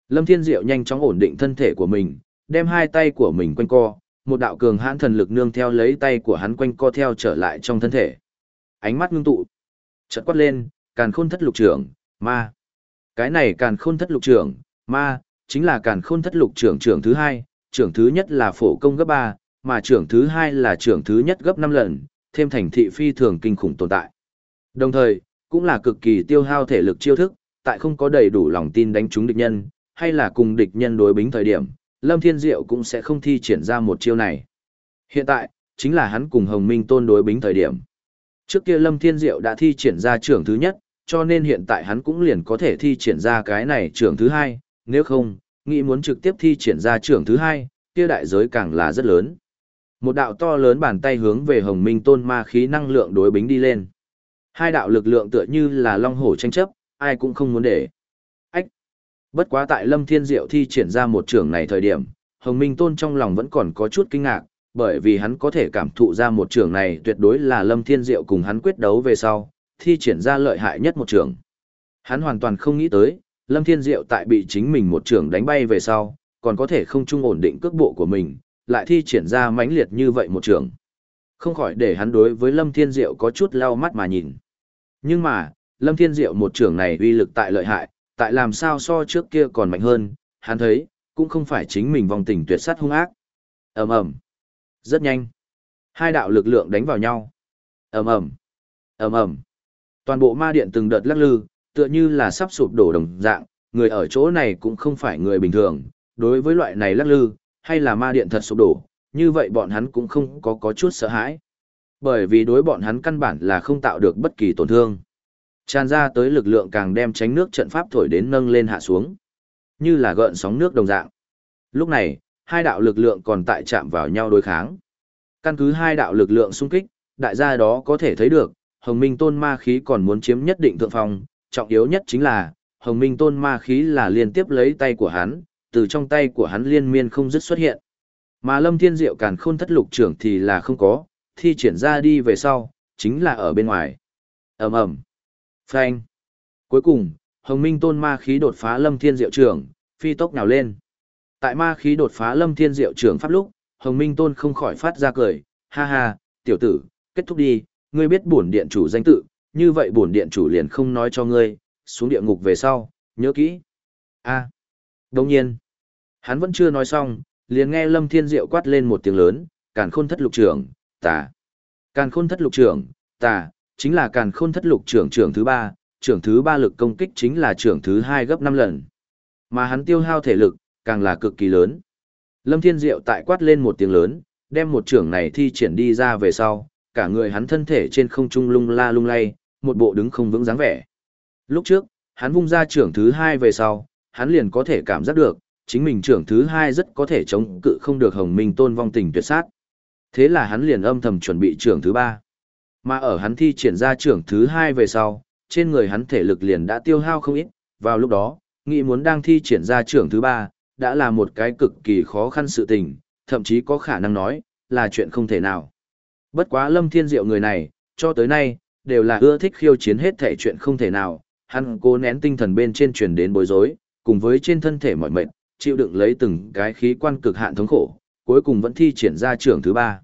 [SPEAKER 1] Lâm Thiên Diệu nhanh chóng ổn định thân thể của mình, đem hai tay của mình quanh co, một đạo cường hãn thần lực nương theo lấy tay của hắn quanh co theo trở lại trong thân thể. Ánh mắt ngưng tụ, chợt quát lên, càn khôn thất lục trưởng, ma. Cái này càn khôn thất lục trưởng, ma, chính là càn khôn thất lục trưởng trưởng thứ hai, trưởng thứ nhất là phổ công gấp ba, mà trưởng thứ hai là trưởng thứ nhất gấp năm lần, thêm thành thị phi thường kinh khủng tồn tại. Đồng thời, cũng là cực kỳ tiêu hao thể lực chiêu thức, tại không có đầy đủ lòng tin đánh trúng địch nhân, hay là cùng địch nhân đối bính thời điểm, Lâm Thiên Diệu cũng sẽ không thi triển ra một chiêu này. Hiện tại, chính là hắn cùng Hồng Minh Tôn đối bính thời điểm. Trước kia Lâm Thiên Diệu đã thi triển ra trưởng thứ nhất, cho nên hiện tại hắn cũng liền có thể thi triển ra cái này trưởng thứ hai, nếu không, nghĩ muốn trực tiếp thi triển ra trưởng thứ hai, kia đại giới càng là rất lớn. Một đạo to lớn bàn tay hướng về Hồng Minh Tôn ma khí năng lượng đối bính đi lên. Hai đạo lực lượng tựa như là long hổ tranh chấp, ai cũng không muốn để. Ách! Bất quá tại Lâm Thiên Diệu thi triển ra một trường này thời điểm, Hồng Minh Tôn trong lòng vẫn còn có chút kinh ngạc, bởi vì hắn có thể cảm thụ ra một trường này tuyệt đối là Lâm Thiên Diệu cùng hắn quyết đấu về sau, thi triển ra lợi hại nhất một trường. Hắn hoàn toàn không nghĩ tới, Lâm Thiên Diệu tại bị chính mình một trường đánh bay về sau, còn có thể không trung ổn định cước bộ của mình, lại thi triển ra mãnh liệt như vậy một trường. Không khỏi để hắn đối với Lâm Thiên Diệu có chút lau mắt mà nhìn. Nhưng mà, Lâm Thiên Diệu một trường này uy lực tại lợi hại, tại làm sao so trước kia còn mạnh hơn, hắn thấy, cũng không phải chính mình vòng tình tuyệt sát hung ác. ầm ầm Rất nhanh. Hai đạo lực lượng đánh vào nhau. ầm ầm ầm ầm Toàn bộ ma điện từng đợt lắc lư, tựa như là sắp sụp đổ đồng dạng, người ở chỗ này cũng không phải người bình thường, đối với loại này lắc lư, hay là ma điện thật sụp đổ, như vậy bọn hắn cũng không có có chút sợ hãi. Bởi vì đối bọn hắn căn bản là không tạo được bất kỳ tổn thương. Tràn ra tới lực lượng càng đem tránh nước trận pháp thổi đến nâng lên hạ xuống. Như là gợn sóng nước đồng dạng. Lúc này, hai đạo lực lượng còn tại chạm vào nhau đối kháng. Căn cứ hai đạo lực lượng xung kích, đại gia đó có thể thấy được, Hồng Minh Tôn ma khí còn muốn chiếm nhất định thượng phong, trọng yếu nhất chính là, Hồng Minh Tôn ma khí là liên tiếp lấy tay của hắn, từ trong tay của hắn liên miên không dứt xuất hiện. Mà Lâm Thiên Diệu càn khôn thất lục trưởng thì là không có, thi triển ra đi về sau, chính là ở bên ngoài. ầm ầm Phanh. Cuối cùng, Hồng Minh Tôn ma khí đột phá Lâm Thiên Diệu trưởng, phi tốc nào lên. Tại ma khí đột phá Lâm Thiên Diệu trưởng pháp lúc, Hồng Minh Tôn không khỏi phát ra cười, ha ha, tiểu tử, kết thúc đi, ngươi biết bổn điện chủ danh tự, như vậy bổn điện chủ liền không nói cho ngươi, xuống địa ngục về sau, nhớ kỹ. A. À. Đồng nhiên, hắn vẫn chưa nói xong, liền nghe Lâm Thiên Diệu quát lên một tiếng lớn, càn khôn thất lục trưởng, ta Càn khôn thất lục trưởng, ta chính là càn khôn thất lục trưởng trưởng thứ ba, trưởng thứ ba lực công kích chính là trưởng thứ hai gấp năm lần. Mà hắn tiêu hao thể lực, càng là cực kỳ lớn. Lâm Thiên Diệu tại quát lên một tiếng lớn, đem một trưởng này thi triển đi ra về sau, cả người hắn thân thể trên không trung lung la lung lay, một bộ đứng không vững dáng vẻ. Lúc trước, hắn vung ra trưởng thứ hai về sau, hắn liền có thể cảm giác được, chính mình trưởng thứ hai rất có thể chống cự không được hồng minh tôn vong tình tuyệt sát. Thế là hắn liền âm thầm chuẩn bị trưởng thứ ba. Mà ở hắn thi triển ra trưởng thứ hai về sau, trên người hắn thể lực liền đã tiêu hao không ít, vào lúc đó, nghĩ muốn đang thi triển ra trưởng thứ ba, đã là một cái cực kỳ khó khăn sự tình, thậm chí có khả năng nói, là chuyện không thể nào. Bất quá lâm thiên diệu người này, cho tới nay, đều là ưa thích khiêu chiến hết thể chuyện không thể nào, hắn cố nén tinh thần bên trên truyền đến bối rối, cùng với trên thân thể mọi mệnh, chịu đựng lấy từng cái khí quan cực hạn thống khổ, cuối cùng vẫn thi triển ra trưởng thứ ba.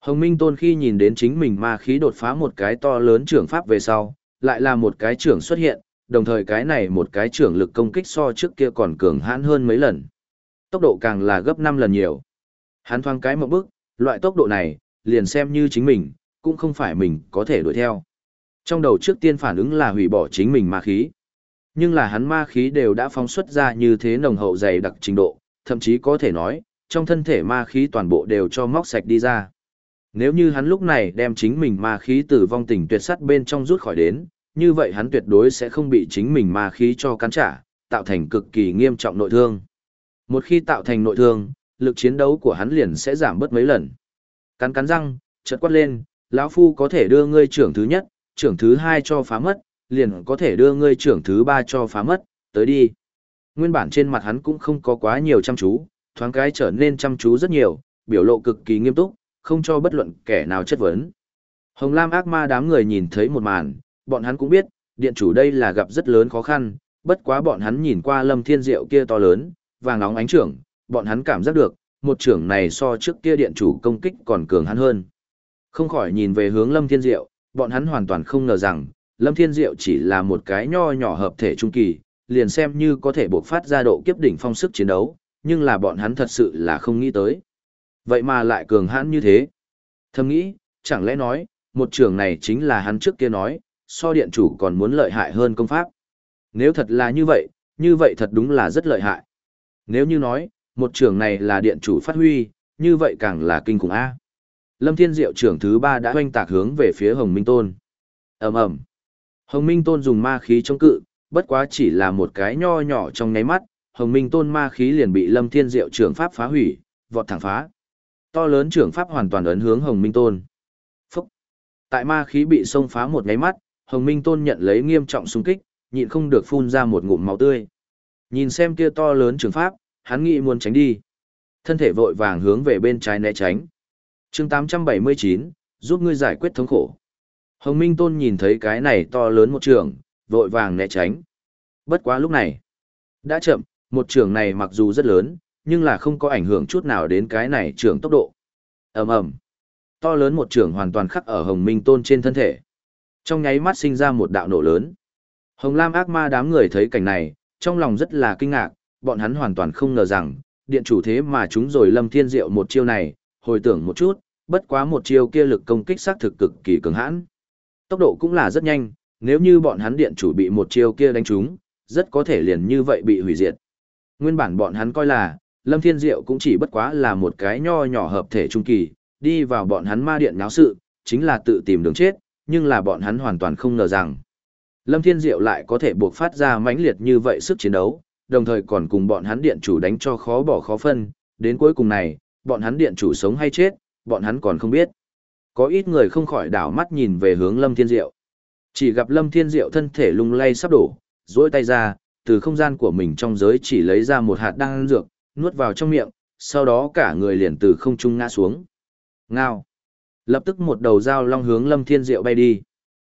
[SPEAKER 1] Hồng Minh Tôn khi nhìn đến chính mình ma khí đột phá một cái to lớn trưởng pháp về sau, lại là một cái trưởng xuất hiện, đồng thời cái này một cái trưởng lực công kích so trước kia còn cường hãn hơn mấy lần. Tốc độ càng là gấp 5 lần nhiều. Hắn thoáng cái một bước, loại tốc độ này, liền xem như chính mình, cũng không phải mình có thể đuổi theo. Trong đầu trước tiên phản ứng là hủy bỏ chính mình ma khí. Nhưng là hắn ma khí đều đã phóng xuất ra như thế nồng hậu dày đặc trình độ, thậm chí có thể nói, trong thân thể ma khí toàn bộ đều cho móc sạch đi ra. Nếu như hắn lúc này đem chính mình ma khí từ vong tình tuyệt sắt bên trong rút khỏi đến, như vậy hắn tuyệt đối sẽ không bị chính mình ma khí cho cắn trả, tạo thành cực kỳ nghiêm trọng nội thương. Một khi tạo thành nội thương, lực chiến đấu của hắn liền sẽ giảm bớt mấy lần. Cắn cắn răng, chợt quát lên, lão phu có thể đưa ngươi trưởng thứ nhất, trưởng thứ hai cho phá mất, liền có thể đưa ngươi trưởng thứ ba cho phá mất, tới đi. Nguyên bản trên mặt hắn cũng không có quá nhiều chăm chú, thoáng cái trở nên chăm chú rất nhiều, biểu lộ cực kỳ nghiêm túc, không cho bất luận kẻ nào chất vấn. Hồng Lam ác ma đám người nhìn thấy một màn, bọn hắn cũng biết, điện chủ đây là gặp rất lớn khó khăn, bất quá bọn hắn nhìn qua lâm thiên diệu kia to lớn, vàng nóng ánh trưởng, bọn hắn cảm giác được, một trưởng này so trước kia điện chủ công kích còn cường hắn hơn. Không khỏi nhìn về hướng lâm thiên diệu, bọn hắn hoàn toàn không ngờ rằng, lâm thiên diệu chỉ là một cái nho nhỏ hợp thể trung kỳ, liền xem như có thể buộc phát ra độ kiếp đỉnh phong sức chiến đấu, nhưng là bọn hắn thật sự là không nghĩ tới. Vậy mà lại cường hãn như thế. Thầm nghĩ, chẳng lẽ nói, một trường này chính là hắn trước kia nói, so điện chủ còn muốn lợi hại hơn công pháp. Nếu thật là như vậy, như vậy thật đúng là rất lợi hại. Nếu như nói, một trường này là điện chủ phát huy, như vậy càng là kinh khủng A. Lâm Thiên Diệu trưởng thứ ba đã hoanh tạc hướng về phía Hồng Minh Tôn. ầm ầm Hồng Minh Tôn dùng ma khí chống cự, bất quá chỉ là một cái nho nhỏ trong nháy mắt, Hồng Minh Tôn ma khí liền bị Lâm Thiên Diệu trưởng pháp phá hủy, vọt thẳng phá. To lớn trưởng pháp hoàn toàn ấn hướng Hồng Minh Tôn. Phúc! Tại ma khí bị xông phá một nháy mắt, Hồng Minh Tôn nhận lấy nghiêm trọng xung kích, nhịn không được phun ra một ngụm máu tươi. Nhìn xem kia to lớn trường pháp, hắn nghĩ muốn tránh đi. Thân thể vội vàng hướng về bên trái né tránh chương 879, giúp ngươi giải quyết thống khổ. Hồng Minh Tôn nhìn thấy cái này to lớn một trường, vội vàng né tránh. Bất quá lúc này, đã chậm, một trường này mặc dù rất lớn, nhưng là không có ảnh hưởng chút nào đến cái này trường tốc độ. ầm ầm To lớn một trường hoàn toàn khắc ở Hồng Minh Tôn trên thân thể. Trong nháy mắt sinh ra một đạo nổ lớn. Hồng Lam ác ma đám người thấy cảnh này, trong lòng rất là kinh ngạc, bọn hắn hoàn toàn không ngờ rằng, điện chủ thế mà chúng rồi Lâm Thiên Diệu một chiêu này, hồi tưởng một chút, bất quá một chiêu kia lực công kích xác thực cực kỳ cường hãn. Tốc độ cũng là rất nhanh, nếu như bọn hắn điện chủ bị một chiêu kia đánh trúng, rất có thể liền như vậy bị hủy diệt. Nguyên bản bọn hắn coi là, Lâm Thiên Diệu cũng chỉ bất quá là một cái nho nhỏ hợp thể trung kỳ, đi vào bọn hắn ma điện náo sự, chính là tự tìm đường chết, nhưng là bọn hắn hoàn toàn không ngờ rằng. Lâm Thiên Diệu lại có thể buộc phát ra mãnh liệt như vậy sức chiến đấu, đồng thời còn cùng bọn hắn điện chủ đánh cho khó bỏ khó phân, đến cuối cùng này, bọn hắn điện chủ sống hay chết, bọn hắn còn không biết. Có ít người không khỏi đảo mắt nhìn về hướng Lâm Thiên Diệu. Chỉ gặp Lâm Thiên Diệu thân thể lung lay sắp đổ, duỗi tay ra, từ không gian của mình trong giới chỉ lấy ra một hạt đan dược, nuốt vào trong miệng, sau đó cả người liền từ không trung ngã xuống. Ngao. Lập tức một đầu dao long hướng Lâm Thiên Diệu bay đi.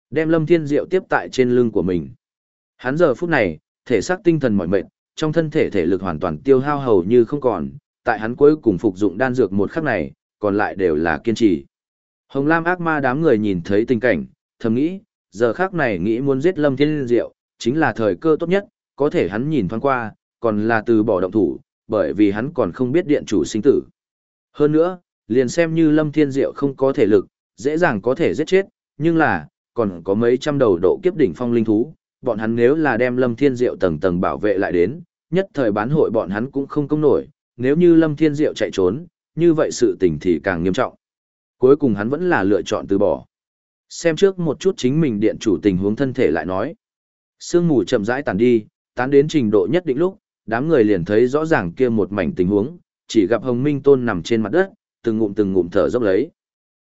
[SPEAKER 1] Đem Lâm Thiên Diệu tiếp tại trên lưng của mình. Hắn giờ phút này, thể xác tinh thần mỏi mệt, trong thân thể thể lực hoàn toàn tiêu hao hầu như không còn, tại hắn cuối cùng phục dụng đan dược một khắc này, còn lại đều là kiên trì. Hồng Lam ác ma đám người nhìn thấy tình cảnh, thầm nghĩ, giờ khắc này nghĩ muốn giết Lâm Thiên Diệu, chính là thời cơ tốt nhất, có thể hắn nhìn thoáng qua, còn là từ bỏ động thủ, bởi vì hắn còn không biết điện chủ sinh tử. Hơn nữa, liền xem như Lâm Thiên Diệu không có thể lực, dễ dàng có thể giết chết, nhưng là, còn có mấy trăm đầu độ kiếp đỉnh phong linh thú, bọn hắn nếu là đem Lâm Thiên Diệu tầng tầng bảo vệ lại đến, nhất thời bán hội bọn hắn cũng không công nổi, nếu như Lâm Thiên Diệu chạy trốn, như vậy sự tình thì càng nghiêm trọng. Cuối cùng hắn vẫn là lựa chọn từ bỏ. Xem trước một chút chính mình điện chủ tình huống thân thể lại nói. Sương mù chậm rãi tàn đi, tán đến trình độ nhất định lúc, đám người liền thấy rõ ràng kia một mảnh tình huống, chỉ gặp Hồng Minh Tôn nằm trên mặt đất, từng ngụm từng ngụm thở dốc lấy.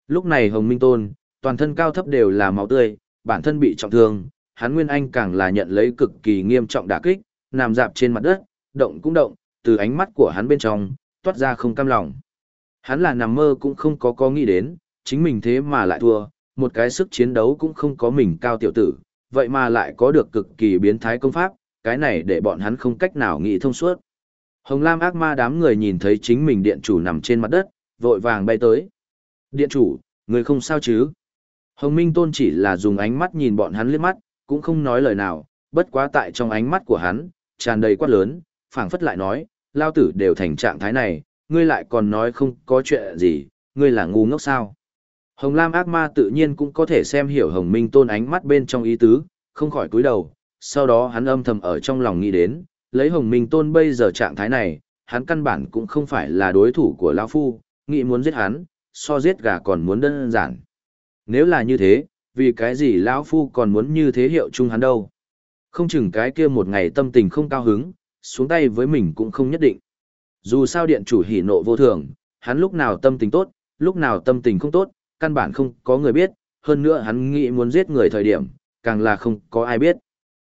[SPEAKER 1] Lúc này Hồng Minh Tôn, toàn thân cao thấp đều là máu tươi, bản thân bị trọng thương, hắn Nguyên Anh càng là nhận lấy cực kỳ nghiêm trọng đả kích, nằm dạp trên mặt đất, động cũng động, từ ánh mắt của hắn bên trong, toát ra không cam lòng. Hắn là nằm mơ cũng không có có nghĩ đến, chính mình thế mà lại thua, một cái sức chiến đấu cũng không có mình cao tiểu tử, vậy mà lại có được cực kỳ biến thái công pháp, cái này để bọn hắn không cách nào nghĩ thông suốt. Hồng Lam ác ma đám người nhìn thấy chính mình điện chủ nằm trên mặt đất, vội vàng bay tới. Điện chủ, người không sao chứ? Hồng Minh Tôn chỉ là dùng ánh mắt nhìn bọn hắn liếc mắt, cũng không nói lời nào, bất quá tại trong ánh mắt của hắn, tràn đầy quát lớn, phảng phất lại nói, lao tử đều thành trạng thái này, ngươi lại còn nói không có chuyện gì, ngươi là ngu ngốc sao? Hồng Lam ác ma tự nhiên cũng có thể xem hiểu Hồng Minh Tôn ánh mắt bên trong ý tứ, không khỏi cúi đầu, sau đó hắn âm thầm ở trong lòng nghĩ đến, lấy Hồng Minh Tôn bây giờ trạng thái này, hắn căn bản cũng không phải là đối thủ của lão phu, nghĩ muốn giết hắn, so giết gà còn muốn đơn giản. Nếu là như thế, vì cái gì lão phu còn muốn như thế hiệu chung hắn đâu? Không chừng cái kia một ngày tâm tình không cao hứng, xuống tay với mình cũng không nhất định. Dù sao điện chủ hỉ nộ vô thường, hắn lúc nào tâm tình tốt, lúc nào tâm tình không tốt, căn bản không có người biết, hơn nữa hắn nghĩ muốn giết người thời điểm, càng là không có ai biết.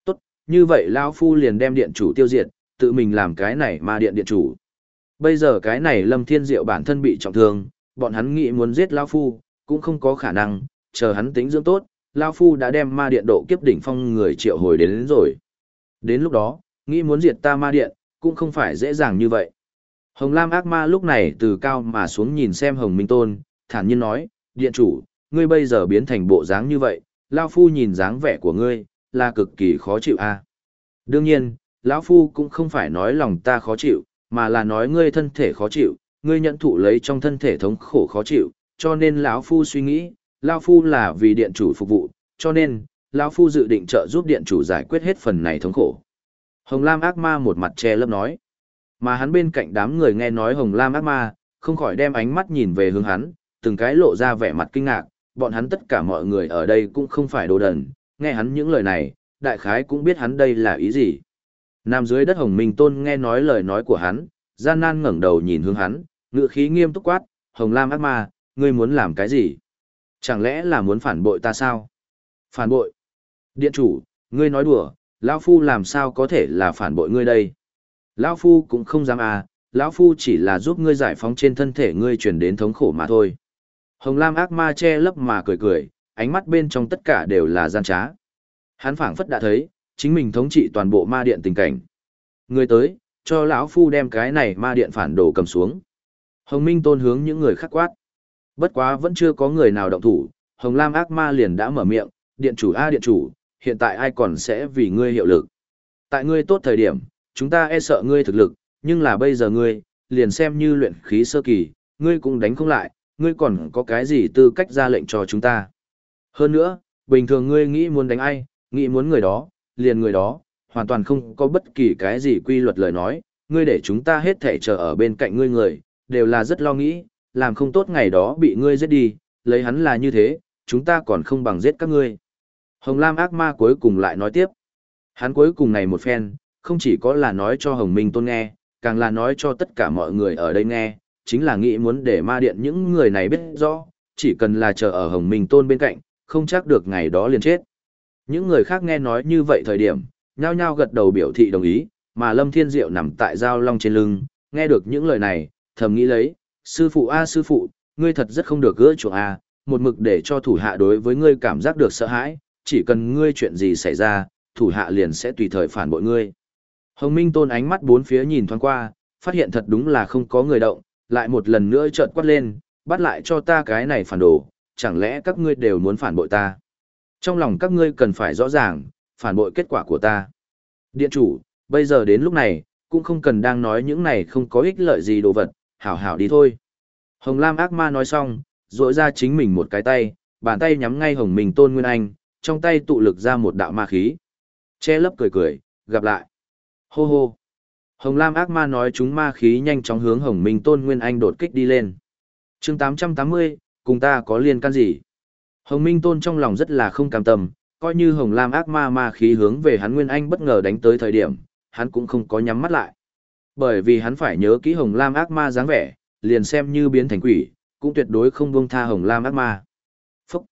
[SPEAKER 1] Tốt, như vậy lão phu liền đem điện chủ tiêu diệt, tự mình làm cái này mà điện điện chủ. Bây giờ cái này Lâm Thiên Diệu bản thân bị trọng thương, bọn hắn nghĩ muốn giết lão phu, cũng không có khả năng, chờ hắn tính dưỡng tốt, lão phu đã đem ma điện độ kiếp đỉnh phong người triệu hồi đến, đến rồi. Đến lúc đó, nghĩ muốn diệt ta ma điện, cũng không phải dễ dàng như vậy. Hồng Lam ác ma lúc này từ cao mà xuống nhìn xem Hồng Minh Tôn, thản nhiên nói, điện chủ, ngươi bây giờ biến thành bộ dáng như vậy, Lao Phu nhìn dáng vẻ của ngươi, là cực kỳ khó chịu a. À? Đương nhiên, lão Phu cũng không phải nói lòng ta khó chịu, mà là nói ngươi thân thể khó chịu, ngươi nhận thụ lấy trong thân thể thống khổ khó chịu, cho nên lão Phu suy nghĩ, Lao Phu là vì điện chủ phục vụ, cho nên, lão Phu dự định trợ giúp điện chủ giải quyết hết phần này thống khổ. Hồng Lam ác ma một mặt che lấp nói. Mà hắn bên cạnh đám người nghe nói Hồng Lam ác ma, không khỏi đem ánh mắt nhìn về hướng hắn, từng cái lộ ra vẻ mặt kinh ngạc, bọn hắn tất cả mọi người ở đây cũng không phải đồ đần, nghe hắn những lời này, đại khái cũng biết hắn đây là ý gì. Nam dưới đất Hồng Minh Tôn nghe nói lời nói của hắn, gian nan ngẩng đầu nhìn hướng hắn, ngựa khí nghiêm túc quát, Hồng Lam ác ma, ngươi muốn làm cái gì? Chẳng lẽ là muốn phản bội ta sao? Phản bội? Điện chủ, ngươi nói đùa, lão Phu làm sao có thể là phản bội ngươi đây? Lão Phu cũng không dám à, lão Phu chỉ là giúp ngươi giải phóng trên thân thể ngươi truyền đến thống khổ mà thôi. Hồng Lam ác ma che lấp mà cười cười, ánh mắt bên trong tất cả đều là gian trá. Hắn phảng phất đã thấy, chính mình thống trị toàn bộ ma điện tình cảnh. Người tới, cho lão phu đem cái này ma điện phản đồ cầm xuống. Hồng Minh tôn hướng những người khác quát. Bất quá vẫn chưa có người nào động thủ, Hồng Lam ác ma liền đã mở miệng, điện chủ A điện chủ, hiện tại ai còn sẽ vì ngươi hiệu lực. Tại ngươi tốt thời điểm, chúng ta e sợ ngươi thực lực, nhưng là bây giờ ngươi, liền xem như luyện khí sơ kỳ, ngươi cũng đánh không lại, ngươi còn có cái gì tư cách ra lệnh cho chúng ta. Hơn nữa, bình thường ngươi nghĩ muốn đánh ai, nghĩ muốn người đó, liền người đó, hoàn toàn không có bất kỳ cái gì quy luật lời nói, ngươi để chúng ta hết thể chờ ở bên cạnh ngươi người, đều là rất lo nghĩ, làm không tốt ngày đó bị ngươi giết đi, lấy hắn là như thế, chúng ta còn không bằng giết các ngươi. Hồng Lam ác ma cuối cùng lại nói tiếp. Hắn cuối cùng này một phen, không chỉ có là nói cho Hồng Minh Tôn nghe, càng là nói cho tất cả mọi người ở đây nghe, chính là nghĩ muốn để ma điện những người này biết rõ, chỉ cần là chờ ở Hồng Minh Tôn bên cạnh, không chắc được ngày đó liền chết. Những người khác nghe nói như vậy thời điểm, nhao nhao gật đầu biểu thị đồng ý, mà Lâm Thiên Diệu nằm tại giao long trên lưng, nghe được những lời này, thầm nghĩ lấy, sư phụ a sư phụ, ngươi thật rất không được gỡ chuộng a, một mực để cho thủ hạ đối với ngươi cảm giác được sợ hãi, chỉ cần ngươi chuyện gì xảy ra, thủ hạ liền sẽ tùy thời phản bội ngươi. Hồng Minh Tôn ánh mắt bốn phía nhìn thoáng qua, phát hiện thật đúng là không có người động, lại một lần nữa trợn quát lên, bắt lại cho ta cái này phản đồ, chẳng lẽ các ngươi đều muốn phản bội ta? Trong lòng các ngươi cần phải rõ ràng, phản bội kết quả của ta. Điện chủ, bây giờ đến lúc này, cũng không cần đang nói những này không có ích lợi gì đồ vật, hảo hảo đi thôi. Hồng Lam ác ma nói xong, rỗi ra chính mình một cái tay, bàn tay nhắm ngay Hồng Minh Tôn Nguyên Anh, trong tay tụ lực ra một đạo ma khí. Che lấp cười cười, gặp lại. Hô hô. Hồng Lam ác ma nói chúng ma khí nhanh chóng hướng Hồng Minh Tôn Nguyên Anh đột kích đi lên. chương 880, cùng ta có liên can gì? Hồng Minh Tôn trong lòng rất là không cam tâm, coi như Hồng Lam ác ma ma khí hướng về hắn Nguyên Anh bất ngờ đánh tới thời điểm, hắn cũng không có nhắm mắt lại. Bởi vì hắn phải nhớ kỹ Hồng Lam ác ma dáng vẻ, liền xem như biến thành quỷ, cũng tuyệt đối không buông tha Hồng Lam ác ma. Phúc!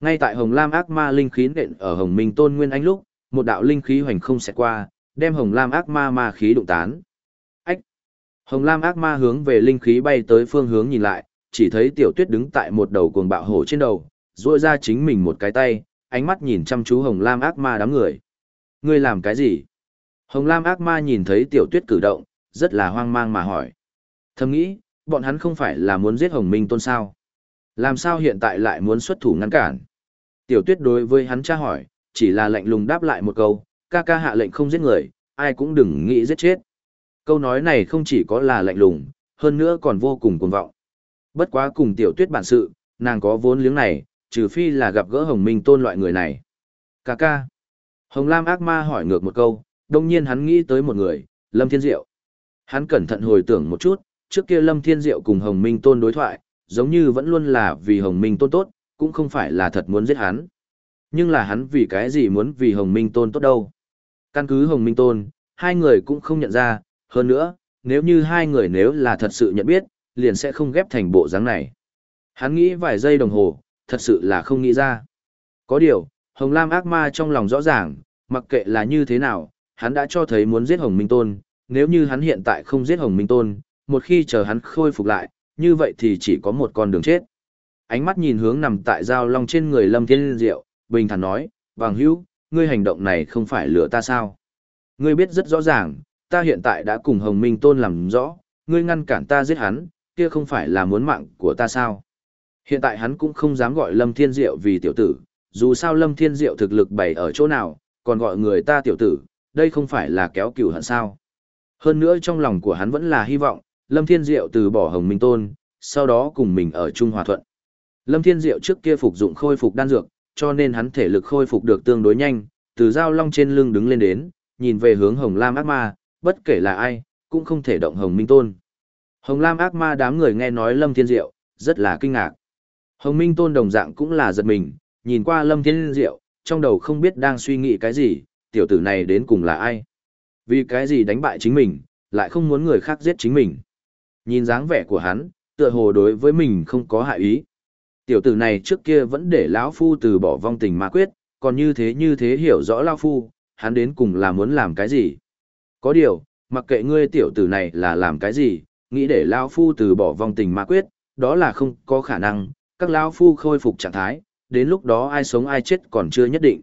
[SPEAKER 1] Ngay tại Hồng Lam ác ma linh khí nện ở Hồng Minh Tôn Nguyên Anh lúc, một đạo linh khí hoành không sẽ qua, đem hồng lam ác ma ma khí đụng tán. Ách! Hồng lam ác ma hướng về linh khí bay tới phương hướng nhìn lại, chỉ thấy tiểu tuyết đứng tại một đầu cuồng bạo hổ trên đầu, duỗi ra chính mình một cái tay, ánh mắt nhìn chăm chú hồng lam ác ma đám người. Ngươi làm cái gì? Hồng lam ác ma nhìn thấy tiểu tuyết cử động, rất là hoang mang mà hỏi. Thầm nghĩ, bọn hắn không phải là muốn giết hồng minh tôn sao? Làm sao hiện tại lại muốn xuất thủ ngăn cản? Tiểu tuyết đối với hắn tra hỏi, chỉ là lạnh lùng đáp lại một câu, ca ca hạ lệnh không giết người, ai cũng đừng nghĩ giết chết. Câu nói này không chỉ có là lạnh lùng, hơn nữa còn vô cùng cuồng vọng. Bất quá cùng tiểu tuyết bản sự, nàng có vốn liếng này, trừ phi là gặp gỡ Hồng Minh Tôn loại người này. Cà ca. Hồng Lam ác ma hỏi ngược một câu, đồng nhiên hắn nghĩ tới một người, Lâm Thiên Diệu. Hắn cẩn thận hồi tưởng một chút, trước kia Lâm Thiên Diệu cùng Hồng Minh Tôn đối thoại, giống như vẫn luôn là vì Hồng Minh Tôn tốt, cũng không phải là thật muốn giết hắn. Nhưng là hắn vì cái gì muốn vì Hồng Minh Tôn tốt đâu. Căn cứ Hồng Minh Tôn, hai người cũng không nhận ra, hơn nữa, nếu như hai người nếu là thật sự nhận biết, liền sẽ không ghép thành bộ dáng này. Hắn nghĩ vài giây đồng hồ, thật sự là không nghĩ ra. Có điều, Hồng Lam ác ma trong lòng rõ ràng, mặc kệ là như thế nào, hắn đã cho thấy muốn giết Hồng Minh Tôn, nếu như hắn hiện tại không giết Hồng Minh Tôn, một khi chờ hắn khôi phục lại, như vậy thì chỉ có một con đường chết. Ánh mắt nhìn hướng nằm tại dao long trên người Lâm Thiên Diệu, bình thản nói, Vàng hữu, ngươi hành động này không phải lừa ta sao? Ngươi biết rất rõ ràng, ta hiện tại đã cùng Hồng Minh Tôn làm rõ, ngươi ngăn cản ta giết hắn, kia không phải là muốn mạng của ta sao? Hiện tại hắn cũng không dám gọi Lâm Thiên Diệu vì tiểu tử, dù sao Lâm Thiên Diệu thực lực bày ở chỗ nào, còn gọi người ta tiểu tử, đây không phải là kéo cừu hận sao? Hơn nữa trong lòng của hắn vẫn là hy vọng, Lâm Thiên Diệu từ bỏ Hồng Minh Tôn, sau đó cùng mình ở chung hòa thuận. Lâm Thiên Diệu trước kia phục dụng khôi phục đan dược, cho nên hắn thể lực khôi phục được tương đối nhanh, từ dao long trên lưng đứng lên đến, nhìn về hướng Hồng Lam ác ma, bất kể là ai, cũng không thể động Hồng Minh Tôn. Hồng Lam ác ma đám người nghe nói Lâm Thiên Diệu, rất là kinh ngạc. Hồng Minh Tôn đồng dạng cũng là giật mình, nhìn qua Lâm Thiên Diệu, trong đầu không biết đang suy nghĩ cái gì, tiểu tử này đến cùng là ai. Vì cái gì đánh bại chính mình, lại không muốn người khác giết chính mình. Nhìn dáng vẻ của hắn, tựa hồ đối với mình không có hại ý. Tiểu tử này trước kia vẫn để lão phu từ bỏ vong tình ma quyết, còn như thế như thế hiểu rõ lão phu, hắn đến cùng là muốn làm cái gì. Có điều, mặc kệ ngươi tiểu tử này là làm cái gì, nghĩ để lão phu từ bỏ vong tình ma quyết, đó là không có khả năng, các lão phu khôi phục trạng thái, đến lúc đó ai sống ai chết còn chưa nhất định.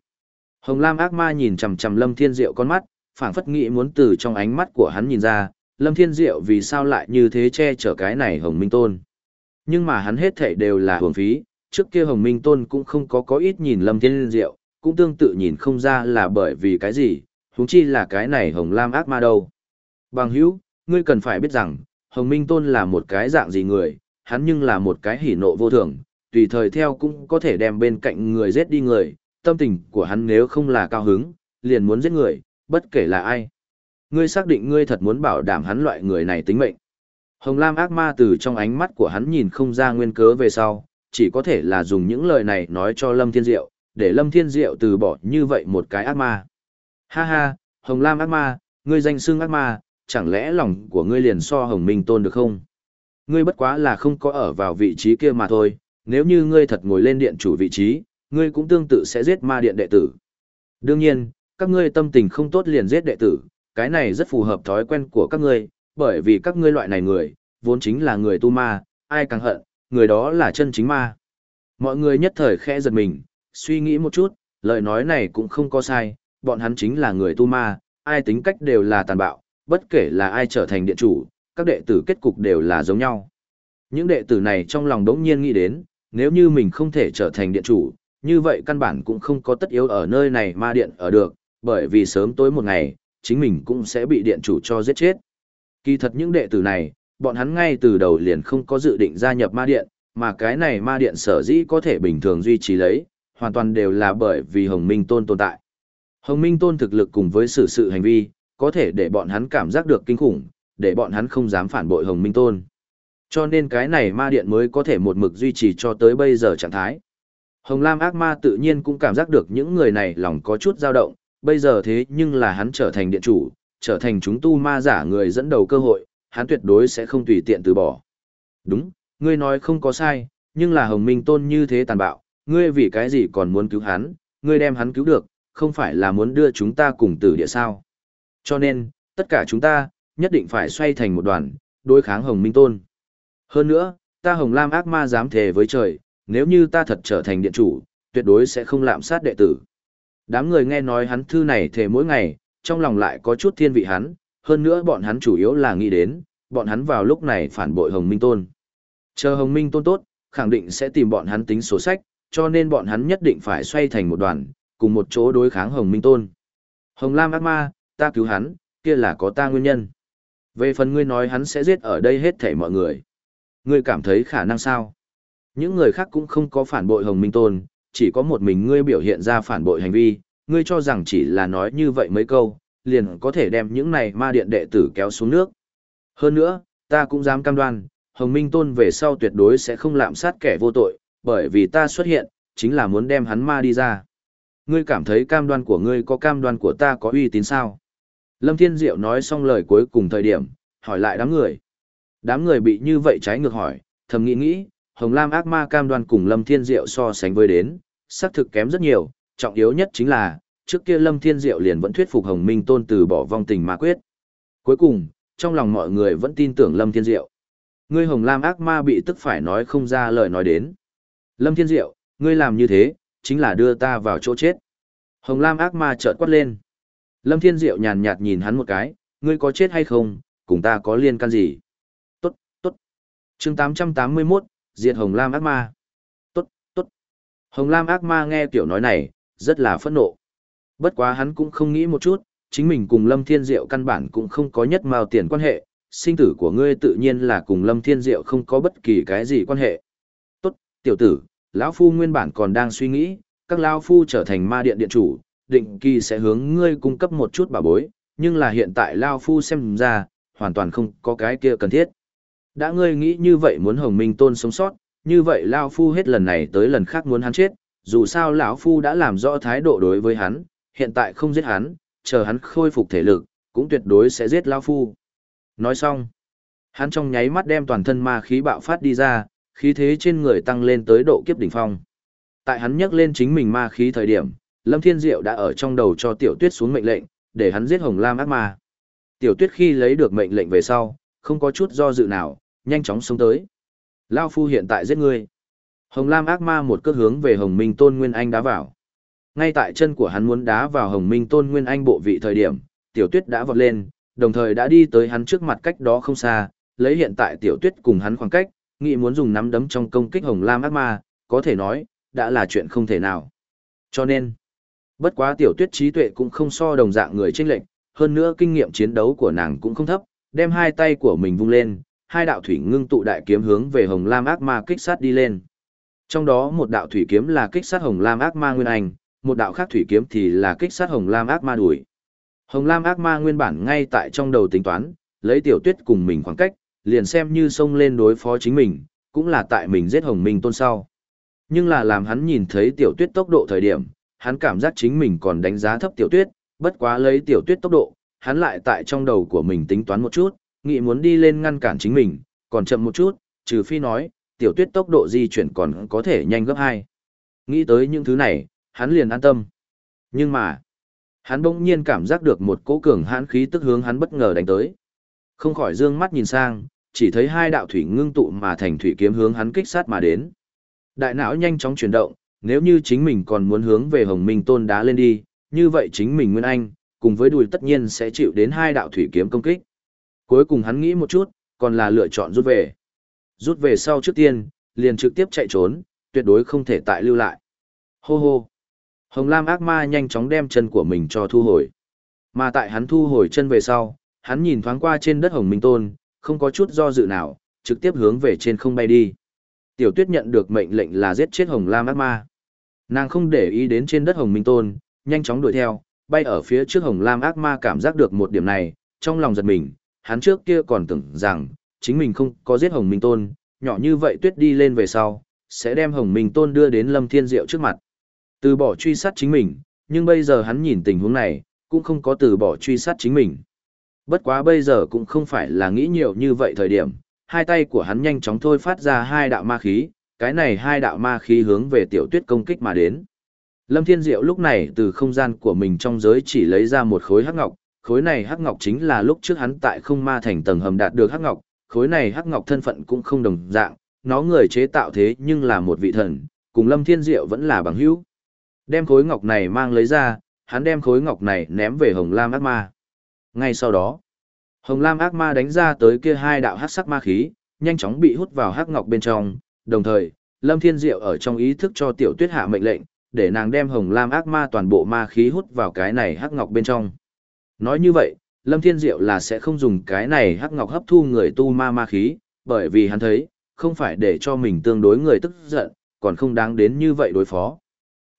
[SPEAKER 1] Hồng Lam ác ma nhìn chằm chằm Lâm Thiên Diệu con mắt, phảng phất nghĩ muốn từ trong ánh mắt của hắn nhìn ra, Lâm Thiên Diệu vì sao lại như thế che chở cái này Hồng Minh Tôn. Nhưng mà hắn hết thảy đều là hưởng phí, trước kia Hồng Minh Tôn cũng không có có ít nhìn Lâm Thiên Diệu, cũng tương tự nhìn không ra là bởi vì cái gì, huống chi là cái này Hồng Lam ác ma đâu. Bằng hữu, ngươi cần phải biết rằng, Hồng Minh Tôn là một cái dạng gì người, hắn nhưng là một cái hỉ nộ vô thường, tùy thời theo cũng có thể đem bên cạnh người giết đi người, tâm tình của hắn nếu không là cao hứng, liền muốn giết người, bất kể là ai. Ngươi xác định ngươi thật muốn bảo đảm hắn loại người này tính mệnh. Hồng Lam ác ma từ trong ánh mắt của hắn nhìn không ra nguyên cớ về sau, chỉ có thể là dùng những lời này nói cho Lâm Thiên Diệu, để Lâm Thiên Diệu từ bỏ như vậy một cái ác ma. Ha ha, Hồng Lam ác ma, ngươi danh xưng ác ma, chẳng lẽ lòng của ngươi liền so Hồng Minh Tôn được không? Ngươi bất quá là không có ở vào vị trí kia mà thôi, nếu như ngươi thật ngồi lên điện chủ vị trí, ngươi cũng tương tự sẽ giết ma điện đệ tử. Đương nhiên, các ngươi tâm tình không tốt liền giết đệ tử, cái này rất phù hợp thói quen của các ngươi, bởi vì các ngươi loại này người, vốn chính là người tu ma, ai càng hận, người đó là chân chính ma. Mọi người nhất thời khẽ giật mình, suy nghĩ một chút, lời nói này cũng không có sai, bọn hắn chính là người tu ma, ai tính cách đều là tàn bạo, bất kể là ai trở thành điện chủ, các đệ tử kết cục đều là giống nhau. Những đệ tử này trong lòng đống nhiên nghĩ đến, nếu như mình không thể trở thành điện chủ, như vậy căn bản cũng không có tất yếu ở nơi này ma điện ở được, bởi vì sớm tối một ngày, chính mình cũng sẽ bị điện chủ cho giết chết. Kỳ thật những đệ tử này, bọn hắn ngay từ đầu liền không có dự định gia nhập ma điện, mà cái này ma điện sở dĩ có thể bình thường duy trì lấy, hoàn toàn đều là bởi vì Hồng Minh Tôn tồn tại. Hồng Minh Tôn thực lực cùng với sự sự hành vi, có thể để bọn hắn cảm giác được kinh khủng, để bọn hắn không dám phản bội Hồng Minh Tôn. Cho nên cái này ma điện mới có thể một mực duy trì cho tới bây giờ trạng thái. Hồng Lam ác ma tự nhiên cũng cảm giác được những người này lòng có chút dao động, bây giờ thế nhưng là hắn trở thành điện chủ, trở thành chúng tu ma giả người dẫn đầu cơ hội, hắn tuyệt đối sẽ không tùy tiện từ bỏ. Đúng, ngươi nói không có sai, nhưng là Hồng Minh Tôn như thế tàn bạo, ngươi vì cái gì còn muốn cứu hắn, ngươi đem hắn cứu được, không phải là muốn đưa chúng ta cùng tử địa sao. Cho nên, tất cả chúng ta, nhất định phải xoay thành một đoàn, đối kháng Hồng Minh Tôn. Hơn nữa, ta Hồng Lam ác ma dám thề với trời, nếu như ta thật trở thành điện chủ, tuyệt đối sẽ không lạm sát đệ tử. Đám người nghe nói hắn thư này thề mỗi ngày, trong lòng lại có chút thiên vị hắn, hơn nữa bọn hắn chủ yếu là nghĩ đến, bọn hắn vào lúc này phản bội Hồng Minh Tôn. Chờ Hồng Minh Tôn tốt, khẳng định sẽ tìm bọn hắn tính sổ sách, cho nên bọn hắn nhất định phải xoay thành một đoàn, cùng một chỗ đối kháng Hồng Minh Tôn. Hồng Lam ác ma, ta cứu hắn, kia là có ta nguyên nhân. Về phần ngươi nói hắn sẽ giết ở đây hết thảy mọi người. ngươi cảm thấy khả năng sao? Những người khác cũng không có phản bội Hồng Minh Tôn, chỉ có một mình ngươi biểu hiện ra phản bội hành vi, ngươi cho rằng chỉ là nói như vậy mấy câu, liền có thể đem những này ma điện đệ tử kéo xuống nước. Hơn nữa, ta cũng dám cam đoan, Hồng Minh Tôn về sau tuyệt đối sẽ không lạm sát kẻ vô tội, bởi vì ta xuất hiện, chính là muốn đem hắn ma đi ra. Ngươi cảm thấy cam đoan của ngươi có cam đoan của ta có uy tín sao? Lâm Thiên Diệu nói xong lời cuối cùng thời điểm, hỏi lại đám người. Đám người bị như vậy trái ngược hỏi, thầm nghĩ nghĩ, Hồng Lam ác ma cam đoan cùng Lâm Thiên Diệu so sánh với đến, xác thực kém rất nhiều, trọng yếu nhất chính là, trước kia Lâm Thiên Diệu liền vẫn thuyết phục Hồng Minh Tôn từ bỏ vong tình ma quyết. Cuối cùng, trong lòng mọi người vẫn tin tưởng Lâm Thiên Diệu. Ngươi Hồng Lam ác ma bị tức phải nói không ra lời nói đến. Lâm Thiên Diệu, ngươi làm như thế, chính là đưa ta vào chỗ chết. Hồng Lam ác ma chợt quát lên. Lâm Thiên Diệu nhàn nhạt nhìn hắn một cái, ngươi có chết hay không, cùng ta có liên can gì? Tốt, tốt. chương 881, diệt Hồng Lam ác ma. Tốt, tốt. Hồng Lam ác ma nghe tiểu nói này, rất là phẫn nộ. Bất quá hắn cũng không nghĩ một chút, chính mình cùng Lâm Thiên Diệu căn bản cũng không có nhất mao tiền quan hệ, sinh tử của ngươi tự nhiên là cùng Lâm Thiên Diệu không có bất kỳ cái gì quan hệ. Tốt, tiểu tử, lão phu nguyên bản còn đang suy nghĩ, các lão phu trở thành ma điện điện chủ, định kỳ sẽ hướng ngươi cung cấp một chút bảo bối, nhưng là hiện tại lão phu xem ra, hoàn toàn không có cái kia cần thiết. Đã ngươi nghĩ như vậy muốn Hồng Minh Tôn sống sót, như vậy lão phu hết lần này tới lần khác muốn hắn chết, dù sao lão phu đã làm rõ thái độ đối với hắn, hiện tại không giết hắn, chờ hắn khôi phục thể lực, cũng tuyệt đối sẽ giết lão phu. Nói xong, hắn trong nháy mắt đem toàn thân ma khí bạo phát đi ra, khí thế trên người tăng lên tới độ kiếp đỉnh phong. Tại hắn nhắc lên chính mình ma khí thời điểm, Lâm Thiên Diệu đã ở trong đầu cho Tiểu Tuyết xuống mệnh lệnh, để hắn giết Hồng Lam ác ma. Tiểu Tuyết khi lấy được mệnh lệnh về sau, không có chút do dự nào, nhanh chóng xông tới. Lao phu hiện tại giết ngươi. Hồng Lam ác ma một cước hướng về Hồng Minh Tôn Nguyên Anh đá vào. Ngay tại chân của hắn muốn đá vào Hồng Minh Tôn Nguyên Anh bộ vị thời điểm, Tiểu Tuyết đã vọt lên, đồng thời đã đi tới hắn trước mặt cách đó không xa, lấy hiện tại Tiểu Tuyết cùng hắn khoảng cách, nghĩ muốn dùng nắm đấm trong công kích Hồng Lam ác ma, có thể nói, đã là chuyện không thể nào. Cho nên, bất quá Tiểu Tuyết trí tuệ cũng không so đồng dạng người chênh lệnh, hơn nữa kinh nghiệm chiến đấu của nàng cũng không thấp, đem hai tay của mình vung lên, hai đạo thủy ngưng tụ đại kiếm hướng về Hồng Lam ác ma kích sát đi lên. Trong đó một đạo thủy kiếm là kích sát Hồng Lam ác ma Nguyên Anh, một đạo khác thủy kiếm thì là kích sát Hồng Lam ác ma đuổi. Hồng Lam ác ma nguyên bản ngay tại trong đầu tính toán, lấy tiểu tuyết cùng mình khoảng cách, liền xem như xông lên đối phó chính mình, cũng là tại mình giết Hồng Minh tôn sau. Nhưng là làm hắn nhìn thấy tiểu tuyết tốc độ thời điểm, hắn cảm giác chính mình còn đánh giá thấp tiểu tuyết, bất quá lấy tiểu tuyết tốc độ, hắn lại tại trong đầu của mình tính toán một chút, nghĩ muốn đi lên ngăn cản chính mình, còn chậm một chút, trừ phi nói, tiểu tuyết tốc độ di chuyển còn có thể nhanh gấp hai. Nghĩ tới những thứ này, hắn liền an tâm. Nhưng mà, hắn bỗng nhiên cảm giác được một cỗ cường hãn khí tức hướng hắn bất ngờ đánh tới. Không khỏi dương mắt nhìn sang, chỉ thấy hai đạo thủy ngưng tụ mà thành thủy kiếm hướng hắn kích sát mà đến. Đại não nhanh chóng chuyển động, nếu như chính mình còn muốn hướng về Hồng Minh Tôn đá lên đi, như vậy chính mình Nguyên Anh, cùng với đùi tất nhiên sẽ chịu đến hai đạo thủy kiếm công kích. Cuối cùng hắn nghĩ một chút, còn là lựa chọn rút về. Rút về sau trước tiên, liền trực tiếp chạy trốn, tuyệt đối không thể tại lưu lại. Hô hô. Hồng Lam ác ma nhanh chóng đem chân của mình cho thu hồi. Mà tại hắn thu hồi chân về sau, hắn nhìn thoáng qua trên đất Hồng Minh Tôn, không có chút do dự nào, trực tiếp hướng về trên không bay đi. Tiểu Tuyết nhận được mệnh lệnh là giết chết Hồng Lam ác ma. Nàng không để ý đến trên đất Hồng Minh Tôn, nhanh chóng đuổi theo, bay ở phía trước Hồng Lam ác ma cảm giác được một điểm này, trong lòng giật mình, hắn trước kia còn tưởng rằng, chính mình không có giết Hồng Minh Tôn, nhỏ như vậy Tuyết đi lên về sau, sẽ đem Hồng Minh Tôn đưa đến Lâm Thiên Diệu trước mặt. Từ bỏ truy sát chính mình, nhưng bây giờ hắn nhìn tình huống này, cũng không có từ bỏ truy sát chính mình. Bất quá bây giờ cũng không phải là nghĩ nhiều như vậy thời điểm, hai tay của hắn nhanh chóng thôi phát ra hai đạo ma khí, cái này hai đạo ma khí hướng về tiểu tuyết công kích mà đến. Lâm Thiên Diệu lúc này từ không gian của mình trong giới chỉ lấy ra một khối hắc ngọc, khối này hắc ngọc chính là lúc trước hắn tại không ma thành tầng hầm đạt được hắc ngọc, khối này hắc ngọc thân phận cũng không đồng dạng, nó người chế tạo thế nhưng là một vị thần, cùng Lâm Thiên Diệu vẫn là bằng hữu. Đem khối ngọc này mang lấy ra, hắn đem khối ngọc này ném về Hồng Lam ác ma. Ngay sau đó, Hồng Lam ác ma đánh ra tới kia hai đạo hắc sắc ma khí, nhanh chóng bị hút vào hắc ngọc bên trong, đồng thời, Lâm Thiên Diệu ở trong ý thức cho Tiểu Tuyết hạ mệnh lệnh, để nàng đem Hồng Lam ác ma toàn bộ ma khí hút vào cái này hắc ngọc bên trong. Nói như vậy, Lâm Thiên Diệu là sẽ không dùng cái này hắc ngọc hấp thu người tu ma ma khí, bởi vì hắn thấy, không phải để cho mình tương đối người tức giận, còn không đáng đến như vậy đối phó.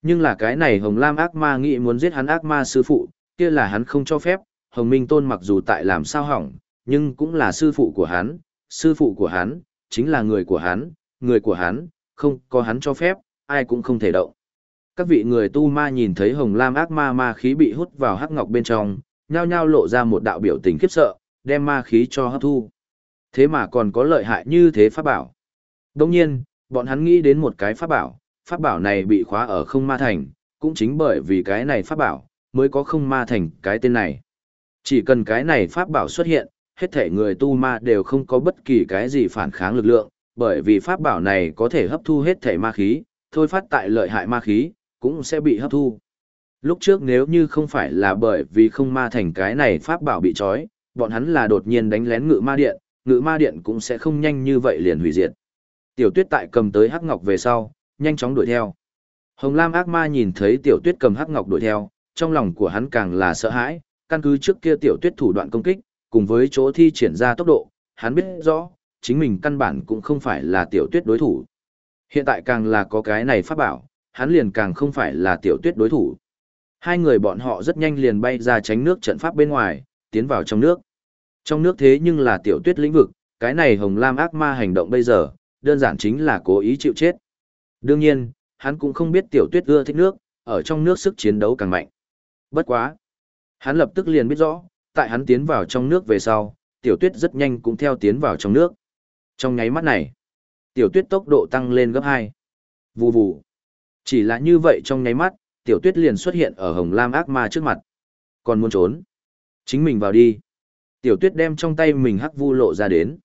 [SPEAKER 1] Nhưng là cái này Hồng Lam ác ma nghĩ muốn giết hắn ác ma sư phụ, kia là hắn không cho phép, Hồng Minh Tôn mặc dù tại làm sao hỏng, nhưng cũng là sư phụ của hắn, sư phụ của hắn, chính là người của hắn, người của hắn, không có hắn cho phép, ai cũng không thể động. Các vị người tu ma nhìn thấy Hồng Lam ác ma ma khí bị hút vào hắc ngọc bên trong, nhao nhao lộ ra một đạo biểu tình khiếp sợ, đem ma khí cho hấp thu. Thế mà còn có lợi hại như thế pháp bảo. Đồng nhiên, bọn hắn nghĩ đến một cái pháp bảo, pháp bảo này bị khóa ở không ma thành, cũng chính bởi vì cái này pháp bảo, mới có không ma thành cái tên này. Chỉ cần cái này pháp bảo xuất hiện, hết thể người tu ma đều không có bất kỳ cái gì phản kháng lực lượng, bởi vì pháp bảo này có thể hấp thu hết thể ma khí, thôi phát tại lợi hại ma khí, cũng sẽ bị hấp thu. Lúc trước nếu như không phải là bởi vì không ma thành cái này pháp bảo bị trói, bọn hắn là đột nhiên đánh lén ngự ma điện, ngự ma điện cũng sẽ không nhanh như vậy liền hủy diệt. Tiểu tuyết tại cầm tới hắc ngọc về sau, nhanh chóng đuổi theo. Hồng Lam ác ma nhìn thấy tiểu tuyết cầm hắc ngọc đuổi theo, trong lòng của hắn càng là sợ hãi, căn cứ trước kia tiểu tuyết thủ đoạn công kích, cùng với chỗ thi triển ra tốc độ, hắn biết rõ, chính mình căn bản cũng không phải là tiểu tuyết đối thủ. Hiện tại càng là có cái này pháp bảo, hắn liền càng không phải là tiểu tuyết đối thủ. Hai người bọn họ rất nhanh liền bay ra tránh nước trận pháp bên ngoài, tiến vào trong nước. Trong nước thế nhưng là tiểu tuyết lĩnh vực, cái này hồng lam ác ma hành động bây giờ, đơn giản chính là cố ý chịu chết. Đương nhiên, hắn cũng không biết tiểu tuyết ưa thích nước, ở trong nước sức chiến đấu càng mạnh. Bất quá. Hắn lập tức liền biết rõ, tại hắn tiến vào trong nước về sau, tiểu tuyết rất nhanh cũng theo tiến vào trong nước. Trong nháy mắt này, tiểu tuyết tốc độ tăng lên gấp 2. Vù vù. Chỉ là như vậy trong nháy mắt, tiểu tuyết liền xuất hiện ở hồng lam ác ma trước mặt. Còn muốn trốn. Chính mình vào đi. Tiểu tuyết đem trong tay mình hắc vu lộ ra đến.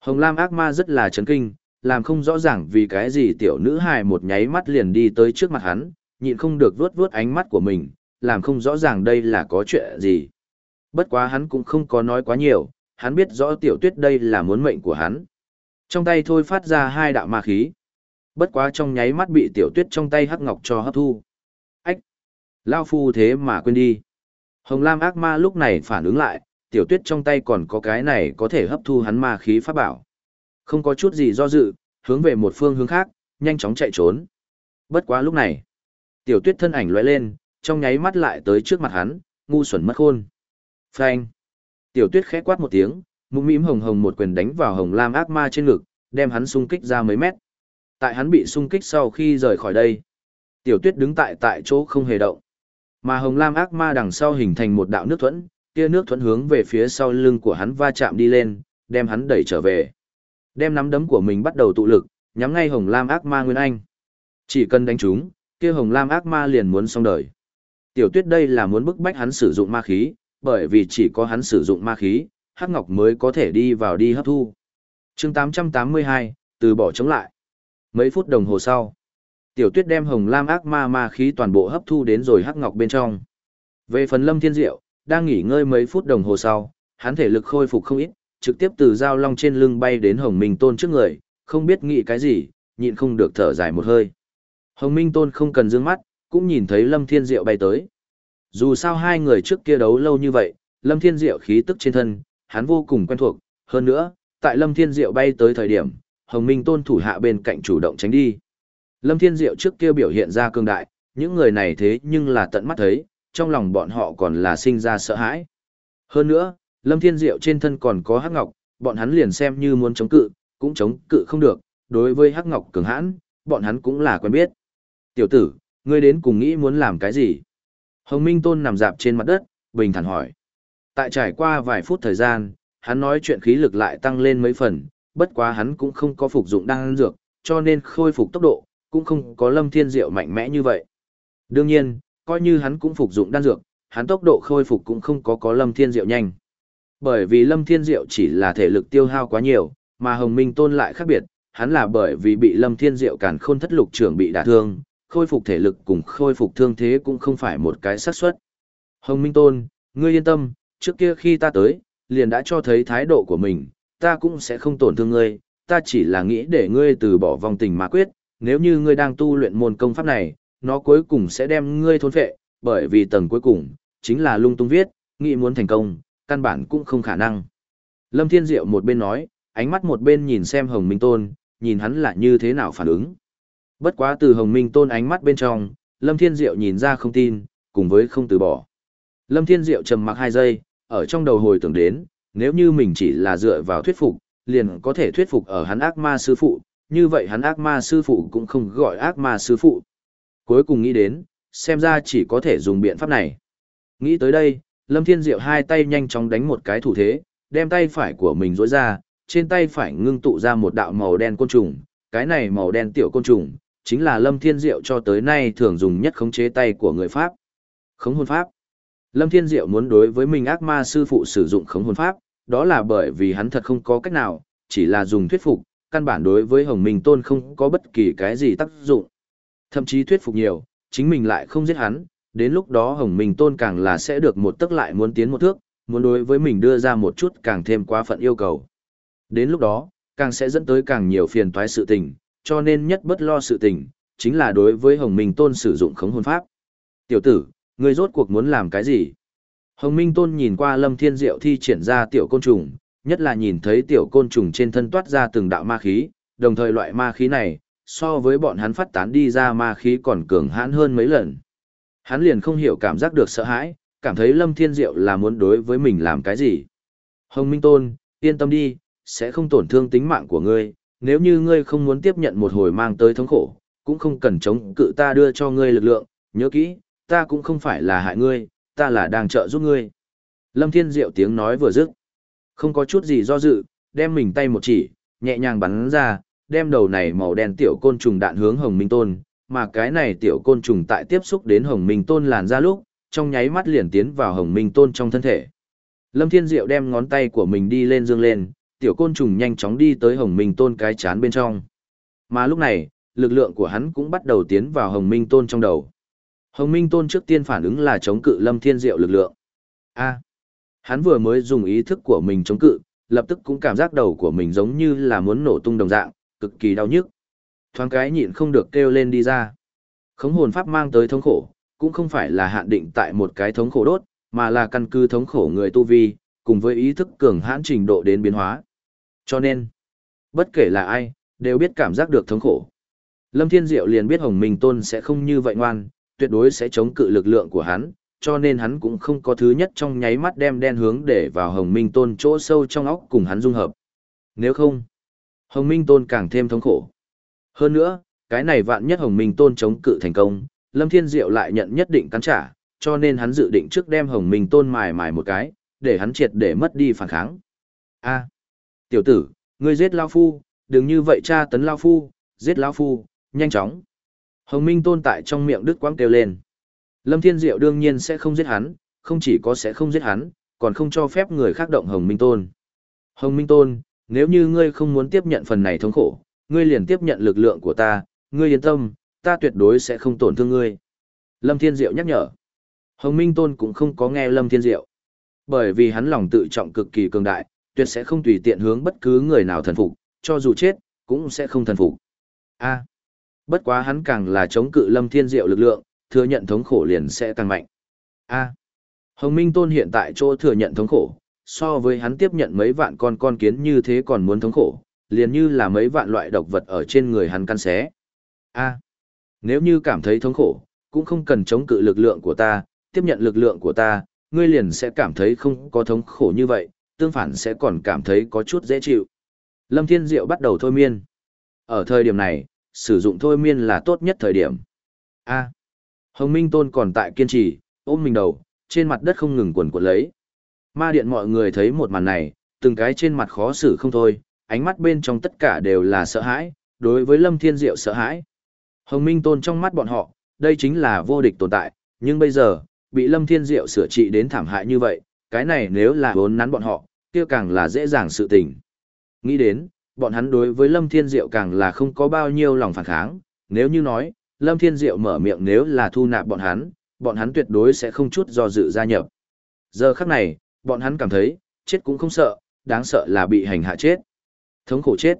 [SPEAKER 1] Hồng lam ác ma rất là chấn kinh, làm không rõ ràng vì cái gì tiểu nữ hài một nháy mắt liền đi tới trước mặt hắn, nhịn không được vuốt vuốt ánh mắt của mình, làm không rõ ràng đây là có chuyện gì. Bất quá hắn cũng không có nói quá nhiều, hắn biết rõ tiểu tuyết đây là muốn mệnh của hắn. Trong tay thôi phát ra hai đạo ma khí. Bất quá trong nháy mắt bị tiểu tuyết trong tay hắc ngọc cho hấp thu. Lao phu thế mà quên đi. Hồng Lam ác ma lúc này phản ứng lại, tiểu tuyết trong tay còn có cái này có thể hấp thu hắn ma khí pháp bảo. Không có chút gì do dự, hướng về một phương hướng khác, nhanh chóng chạy trốn. Bất quá lúc này, tiểu tuyết thân ảnh lóe lên, trong nháy mắt lại tới trước mặt hắn, ngu xuẩn mất khôn. Phanh! Tiểu tuyết khẽ quát một tiếng, mũm mĩm hồng hồng một quyền đánh vào hồng lam ác ma trên ngực, đem hắn xung kích ra mấy mét. Tại hắn bị xung kích sau khi rời khỏi đây, tiểu tuyết đứng tại tại chỗ không hề động. Mà hồng lam ác ma đằng sau hình thành một đạo nước thuẫn, kia nước thuẫn hướng về phía sau lưng của hắn va chạm đi lên, đem hắn đẩy trở về. Đem nắm đấm của mình bắt đầu tụ lực, nhắm ngay hồng lam ác ma Nguyên Anh. Chỉ cần đánh chúng, kia hồng lam ác ma liền muốn xong đời. Tiểu tuyết đây là muốn bức bách hắn sử dụng ma khí, bởi vì chỉ có hắn sử dụng ma khí, hắc ngọc mới có thể đi vào đi hấp thu. chương 882, từ bỏ chống lại. Mấy phút đồng hồ sau, tiểu tuyết đem hồng lam ác ma ma khí toàn bộ hấp thu đến rồi hắc ngọc bên trong. Về phần lâm thiên diệu, đang nghỉ ngơi mấy phút đồng hồ sau, hắn thể lực khôi phục không ít, trực tiếp từ dao long trên lưng bay đến hồng minh tôn trước người, không biết nghĩ cái gì, nhịn không được thở dài một hơi. Hồng minh tôn không cần dương mắt, cũng nhìn thấy lâm thiên diệu bay tới. Dù sao hai người trước kia đấu lâu như vậy, lâm thiên diệu khí tức trên thân, hắn vô cùng quen thuộc, hơn nữa, tại lâm thiên diệu bay tới thời điểm, hồng minh tôn thủ hạ bên cạnh chủ động tránh đi. Lâm thiên diệu trước kia biểu hiện ra cương đại, những người này thế nhưng là tận mắt thấy, trong lòng bọn họ còn là sinh ra sợ hãi. Hơn nữa, Lâm Thiên Diệu trên thân còn có hắc ngọc, bọn hắn liền xem như muốn chống cự, cũng chống cự không được, đối với hắc ngọc cường hãn, bọn hắn cũng là quen biết. Tiểu tử, ngươi đến cùng nghĩ muốn làm cái gì? Hồng Minh Tôn nằm dạp trên mặt đất, bình thản hỏi. Tại trải qua vài phút thời gian, hắn nói chuyện khí lực lại tăng lên mấy phần, bất quá hắn cũng không có phục dụng đan dược, cho nên khôi phục tốc độ, cũng không có Lâm Thiên Diệu mạnh mẽ như vậy. Đương nhiên, coi như hắn cũng phục dụng đan dược, hắn tốc độ khôi phục cũng không có có Lâm Thiên Diệu nhanh. Bởi vì Lâm Thiên Diệu chỉ là thể lực tiêu hao quá nhiều, mà Hồng Minh Tôn lại khác biệt, hắn là bởi vì bị Lâm Thiên Diệu cản khôn thất lục trưởng bị đả thương, khôi phục thể lực cùng khôi phục thương thế cũng không phải một cái xác suất. Hồng Minh Tôn, ngươi yên tâm, trước kia khi ta tới, liền đã cho thấy thái độ của mình, ta cũng sẽ không tổn thương ngươi, ta chỉ là nghĩ để ngươi từ bỏ vòng tình mà quyết, nếu như ngươi đang tu luyện môn công pháp này, nó cuối cùng sẽ đem ngươi thôn phệ, bởi vì tầng cuối cùng, chính là lung tung viết, nghĩ muốn thành công, căn bản cũng không khả năng. Lâm Thiên Diệu một bên nói, ánh mắt một bên nhìn xem Hồng Minh Tôn, nhìn hắn là như thế nào phản ứng. Bất quá từ Hồng Minh Tôn ánh mắt bên trong, Lâm Thiên Diệu nhìn ra không tin, cùng với không từ bỏ. Lâm Thiên Diệu trầm mặc hai giây, ở trong đầu hồi tưởng đến, nếu như mình chỉ là dựa vào thuyết phục, liền có thể thuyết phục ở hắn ác ma sư phụ, như vậy hắn ác ma sư phụ cũng không gọi ác ma sư phụ. Cuối cùng nghĩ đến, xem ra chỉ có thể dùng biện pháp này. Nghĩ tới đây, Lâm Thiên Diệu hai tay nhanh chóng đánh một cái thủ thế, đem tay phải của mình rối ra, trên tay phải ngưng tụ ra một đạo màu đen côn trùng, cái này màu đen tiểu côn trùng, chính là Lâm Thiên Diệu cho tới nay thường dùng nhất khống chế tay của người Pháp. Khống hồn Pháp Lâm Thiên Diệu muốn đối với mình ác ma sư phụ sử dụng khống hồn Pháp, đó là bởi vì hắn thật không có cách nào, chỉ là dùng thuyết phục, căn bản đối với Hồng Minh Tôn không có bất kỳ cái gì tác dụng. Thậm chí thuyết phục nhiều, chính mình lại không giết hắn, đến lúc đó Hồng Minh Tôn càng là sẽ được một tức lại muốn tiến một thước, muốn đối với mình đưa ra một chút càng thêm quá phận yêu cầu. Đến lúc đó, càng sẽ dẫn tới càng nhiều phiền toái sự tình, cho nên nhất bất lo sự tình, chính là đối với Hồng Minh Tôn sử dụng khống hồn pháp. Tiểu tử, ngươi rốt cuộc muốn làm cái gì? Hồng Minh Tôn nhìn qua Lâm Thiên Diệu thi triển ra tiểu côn trùng, nhất là nhìn thấy tiểu côn trùng trên thân toát ra từng đạo ma khí, đồng thời loại ma khí này, so với bọn hắn phát tán đi ra ma khí còn cường hãn hơn mấy lần. Hắn liền không hiểu cảm giác được sợ hãi, cảm thấy Lâm Thiên Diệu là muốn đối với mình làm cái gì. Hồng Minh Tôn, yên tâm đi, sẽ không tổn thương tính mạng của ngươi, nếu như ngươi không muốn tiếp nhận một hồi mang tới thống khổ, cũng không cần chống cự ta đưa cho ngươi lực lượng, nhớ kỹ, ta cũng không phải là hại ngươi, ta là đang trợ giúp ngươi. Lâm Thiên Diệu tiếng nói vừa dứt, không có chút gì do dự, đem mình tay một chỉ, nhẹ nhàng bắn ra, đem đầu này màu đen tiểu côn trùng đạn hướng Hồng Minh Tôn, mà cái này tiểu côn trùng tại tiếp xúc đến Hồng Minh Tôn làn ra lúc, trong nháy mắt liền tiến vào Hồng Minh Tôn trong thân thể. Lâm Thiên Diệu đem ngón tay của mình đi lên dương lên, tiểu côn trùng nhanh chóng đi tới Hồng Minh Tôn cái chán bên trong. Mà lúc này, lực lượng của hắn cũng bắt đầu tiến vào Hồng Minh Tôn trong đầu. Hồng Minh Tôn trước tiên phản ứng là chống cự Lâm Thiên Diệu lực lượng. A hắn vừa mới dùng ý thức của mình chống cự, lập tức cũng cảm giác đầu của mình giống như là muốn nổ tung đồng dạng, cực kỳ đau nhức. Thoáng cái nhịn không được kêu lên đi ra. Khống hồn pháp mang tới thống khổ, cũng không phải là hạn định tại một cái thống khổ đốt, mà là căn cứ thống khổ người tu vi, cùng với ý thức cường hãn trình độ đến biến hóa. Cho nên, bất kể là ai, đều biết cảm giác được thống khổ. Lâm Thiên Diệu liền biết Hồng Minh Tôn sẽ không như vậy ngoan, tuyệt đối sẽ chống cự lực lượng của hắn, cho nên hắn cũng không có thứ nhất trong nháy mắt đem đen hướng để vào Hồng Minh Tôn chỗ sâu trong óc cùng hắn dung hợp. Nếu không, Hồng Minh Tôn càng thêm thống khổ. Hơn nữa, cái này vạn nhất Hồng Minh Tôn chống cự thành công, Lâm Thiên Diệu lại nhận nhất định cắn trả, cho nên hắn dự định trước đem Hồng Minh Tôn mài mài một cái, để hắn triệt để mất đi phản kháng. A, tiểu tử, ngươi giết Lao Phu, đừng như vậy tra tấn Lao Phu, giết Lao Phu, nhanh chóng. Hồng Minh Tôn tại trong miệng đứt quãng kêu lên. Lâm Thiên Diệu đương nhiên sẽ không giết hắn, không chỉ có sẽ không giết hắn, còn không cho phép người khác động Hồng Minh Tôn. Hồng Minh Tôn, nếu như ngươi không muốn tiếp nhận phần này thống khổ, ngươi liền tiếp nhận lực lượng của ta, ngươi yên tâm, ta tuyệt đối sẽ không tổn thương ngươi. Lâm Thiên Diệu nhắc nhở. Hồng Minh Tôn cũng không có nghe Lâm Thiên Diệu. Bởi vì hắn lòng tự trọng cực kỳ cường đại, tuyệt sẽ không tùy tiện hướng bất cứ người nào thần phục, cho dù chết, cũng sẽ không thần phục. A. bất quá hắn càng là chống cự Lâm Thiên Diệu lực lượng, thừa nhận thống khổ liền sẽ càng mạnh. A. Hồng Minh Tôn hiện tại chỗ thừa nhận thống khổ, so với hắn tiếp nhận mấy vạn con con kiến như thế còn muốn thống khổ, liền như là mấy vạn loại độc vật ở trên người hắn căn xé. A. Nếu như cảm thấy thống khổ, cũng không cần chống cự lực lượng của ta, tiếp nhận lực lượng của ta, ngươi liền sẽ cảm thấy không có thống khổ như vậy, tương phản sẽ còn cảm thấy có chút dễ chịu. Lâm Thiên Diệu bắt đầu thôi miên. Ở thời điểm này, sử dụng thôi miên là tốt nhất thời điểm. A. Hồng Minh Tôn còn tại kiên trì, ôm mình đầu, trên mặt đất không ngừng quần quật lấy. Ma điện mọi người thấy một màn này, từng cái trên mặt khó xử không thôi, ánh mắt bên trong tất cả đều là sợ hãi, đối với Lâm Thiên Diệu sợ hãi. Hồng Minh Tôn trong mắt bọn họ, đây chính là vô địch tồn tại, nhưng bây giờ, bị Lâm Thiên Diệu sửa trị đến thảm hại như vậy, cái này nếu là vốn nắn bọn họ, kia càng là dễ dàng sự tình. Nghĩ đến, bọn hắn đối với Lâm Thiên Diệu càng là không có bao nhiêu lòng phản kháng, nếu như nói, Lâm Thiên Diệu mở miệng nếu là thu nạp bọn hắn, bọn hắn tuyệt đối sẽ không chút do dự gia nhập. Giờ khắc này, bọn hắn cảm thấy, chết cũng không sợ, đáng sợ là bị hành hạ chết. Thống khổ chết.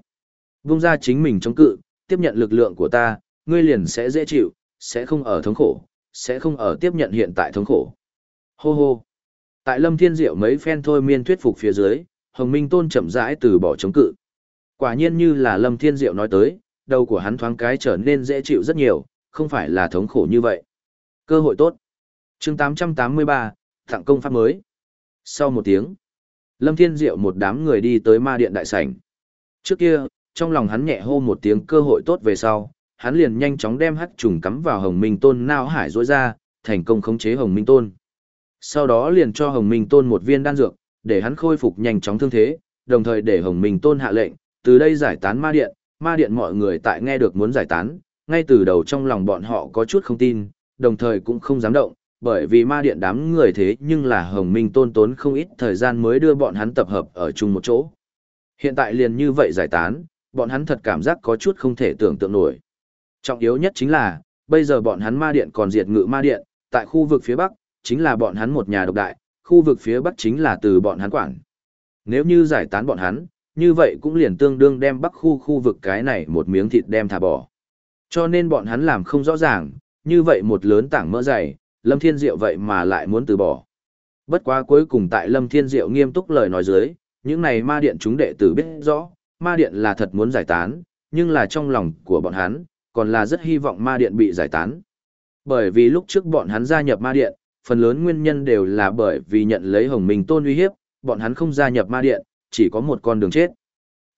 [SPEAKER 1] Vung ra chính mình chống cự, tiếp nhận lực lượng của ta, ngươi liền sẽ dễ chịu, sẽ không ở thống khổ, sẽ không ở tiếp nhận hiện tại thống khổ. Hô hô. Tại Lâm Thiên Diệu mấy phen thôi miên thuyết phục phía dưới, Hồng Minh Tôn chậm rãi từ bỏ chống cự. Quả nhiên như là Lâm Thiên Diệu nói tới, đầu của hắn thoáng cái trở nên dễ chịu rất nhiều, không phải là thống khổ như vậy. Cơ hội tốt. chương 883, tặng công pháp mới. Sau một tiếng, Lâm Thiên Diệu một đám người đi tới ma điện đại sảnh. Trước kia, trong lòng hắn nhẹ hô một tiếng cơ hội tốt về sau, hắn liền nhanh chóng đem hắc trùng cắm vào Hồng Minh Tôn nao hải rối ra, thành công khống chế Hồng Minh Tôn. Sau đó liền cho Hồng Minh Tôn một viên đan dược, để hắn khôi phục nhanh chóng thương thế, đồng thời để Hồng Minh Tôn hạ lệnh, từ đây giải tán ma điện, ma điện mọi người tại nghe được muốn giải tán, ngay từ đầu trong lòng bọn họ có chút không tin, đồng thời cũng không dám động, bởi vì ma điện đám người thế nhưng là Hồng Minh Tôn tốn không ít thời gian mới đưa bọn hắn tập hợp ở chung một chỗ. Hiện tại liền như vậy giải tán, bọn hắn thật cảm giác có chút không thể tưởng tượng nổi. Trọng yếu nhất chính là, bây giờ bọn hắn ma điện còn diệt ngự ma điện, tại khu vực phía Bắc, chính là bọn hắn một nhà độc đại, khu vực phía Bắc chính là từ bọn hắn quản. Nếu như giải tán bọn hắn, như vậy cũng liền tương đương đem Bắc khu khu vực cái này một miếng thịt đem thả bỏ. Cho nên bọn hắn làm không rõ ràng, như vậy một lớn tảng mỡ dày, Lâm Thiên Diệu vậy mà lại muốn từ bỏ. Bất quá cuối cùng tại Lâm Thiên Diệu nghiêm túc lời nói dưới, những này ma điện chúng đệ tử biết rõ, ma điện là thật muốn giải tán, nhưng là trong lòng của bọn hắn, còn là rất hy vọng ma điện bị giải tán. Bởi vì lúc trước bọn hắn gia nhập ma điện, phần lớn nguyên nhân đều là bởi vì nhận lấy Hồng Minh Tôn uy hiếp, bọn hắn không gia nhập ma điện, chỉ có một con đường chết.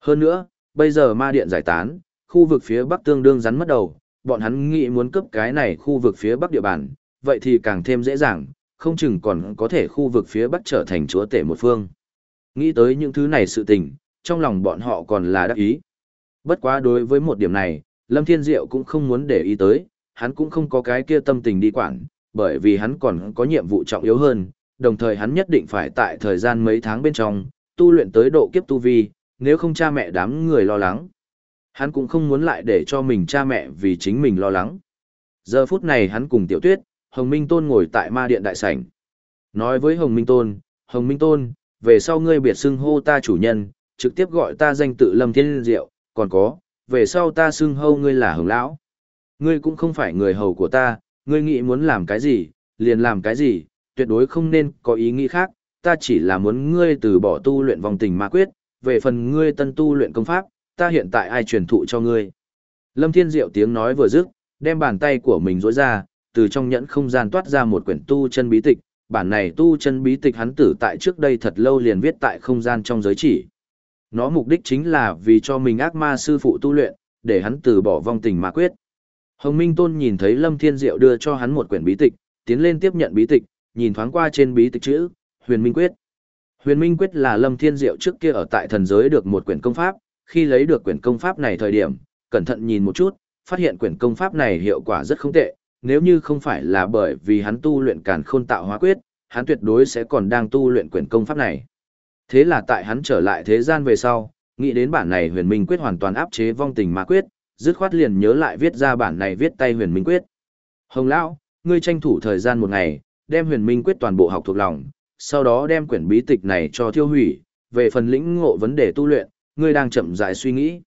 [SPEAKER 1] Hơn nữa, bây giờ ma điện giải tán, khu vực phía bắc tương đương rắn mất đầu, bọn hắn nghĩ muốn cấp cái này khu vực phía bắc địa bàn, vậy thì càng thêm dễ dàng, không chừng còn có thể khu vực phía bắc trở thành chúa tể một phương. Nghĩ tới những thứ này sự tình, trong lòng bọn họ còn là đắc ý. Bất quá đối với một điểm này, Lâm Thiên Diệu cũng không muốn để ý tới, hắn cũng không có cái kia tâm tình đi quản, bởi vì hắn còn có nhiệm vụ trọng yếu hơn, đồng thời hắn nhất định phải tại thời gian mấy tháng bên trong, tu luyện tới độ kiếp tu vi, nếu không cha mẹ đám người lo lắng. Hắn cũng không muốn lại để cho mình cha mẹ vì chính mình lo lắng. Giờ phút này hắn cùng Tiểu Tuyết, Hồng Minh Tôn ngồi tại ma điện đại sảnh. Nói với Hồng Minh Tôn, Hồng Minh Tôn, về sau ngươi biệt xưng hô ta chủ nhân, trực tiếp gọi ta danh tự Lâm Thiên Diệu, còn có, về sau ta xưng hô ngươi là Hồng Lão. Ngươi cũng không phải người hầu của ta, ngươi nghĩ muốn làm cái gì, liền làm cái gì, tuyệt đối không nên có ý nghĩ khác, ta chỉ là muốn ngươi từ bỏ tu luyện vòng tình ma quyết, về phần ngươi tân tu luyện công pháp, ta hiện tại ai truyền thụ cho ngươi. Lâm Thiên Diệu tiếng nói vừa dứt, đem bàn tay của mình rỗi ra, từ trong nhẫn không gian toát ra một quyển tu chân bí tịch, bản này tu chân bí tịch hắn tử tại trước đây thật lâu liền viết tại không gian trong giới chỉ. Nó mục đích chính là vì cho mình ác ma sư phụ tu luyện, để hắn từ bỏ vong tình ma quyết. Hồng Minh Tôn nhìn thấy Lâm Thiên Diệu đưa cho hắn một quyển bí tịch, tiến lên tiếp nhận bí tịch, nhìn thoáng qua trên bí tịch chữ, Huyền Minh Quyết. Huyền Minh Quyết là Lâm Thiên Diệu trước kia ở tại thần giới được một quyển công pháp, khi lấy được quyển công pháp này thời điểm, cẩn thận nhìn một chút, phát hiện quyển công pháp này hiệu quả rất không tệ, nếu như không phải là bởi vì hắn tu luyện càn khôn tạo hóa quyết, hắn tuyệt đối sẽ còn đang tu luyện quyển công pháp này. Thế là tại hắn trở lại thế gian về sau, nghĩ đến bản này huyền minh quyết hoàn toàn áp chế vong tình ma quyết, dứt khoát liền nhớ lại viết ra bản này viết tay huyền minh quyết. Hồng Lão, ngươi tranh thủ thời gian một ngày, đem huyền minh quyết toàn bộ học thuộc lòng, sau đó đem quyển bí tịch này cho thiêu hủy, về phần lĩnh ngộ vấn đề tu luyện, ngươi đang chậm rãi suy nghĩ.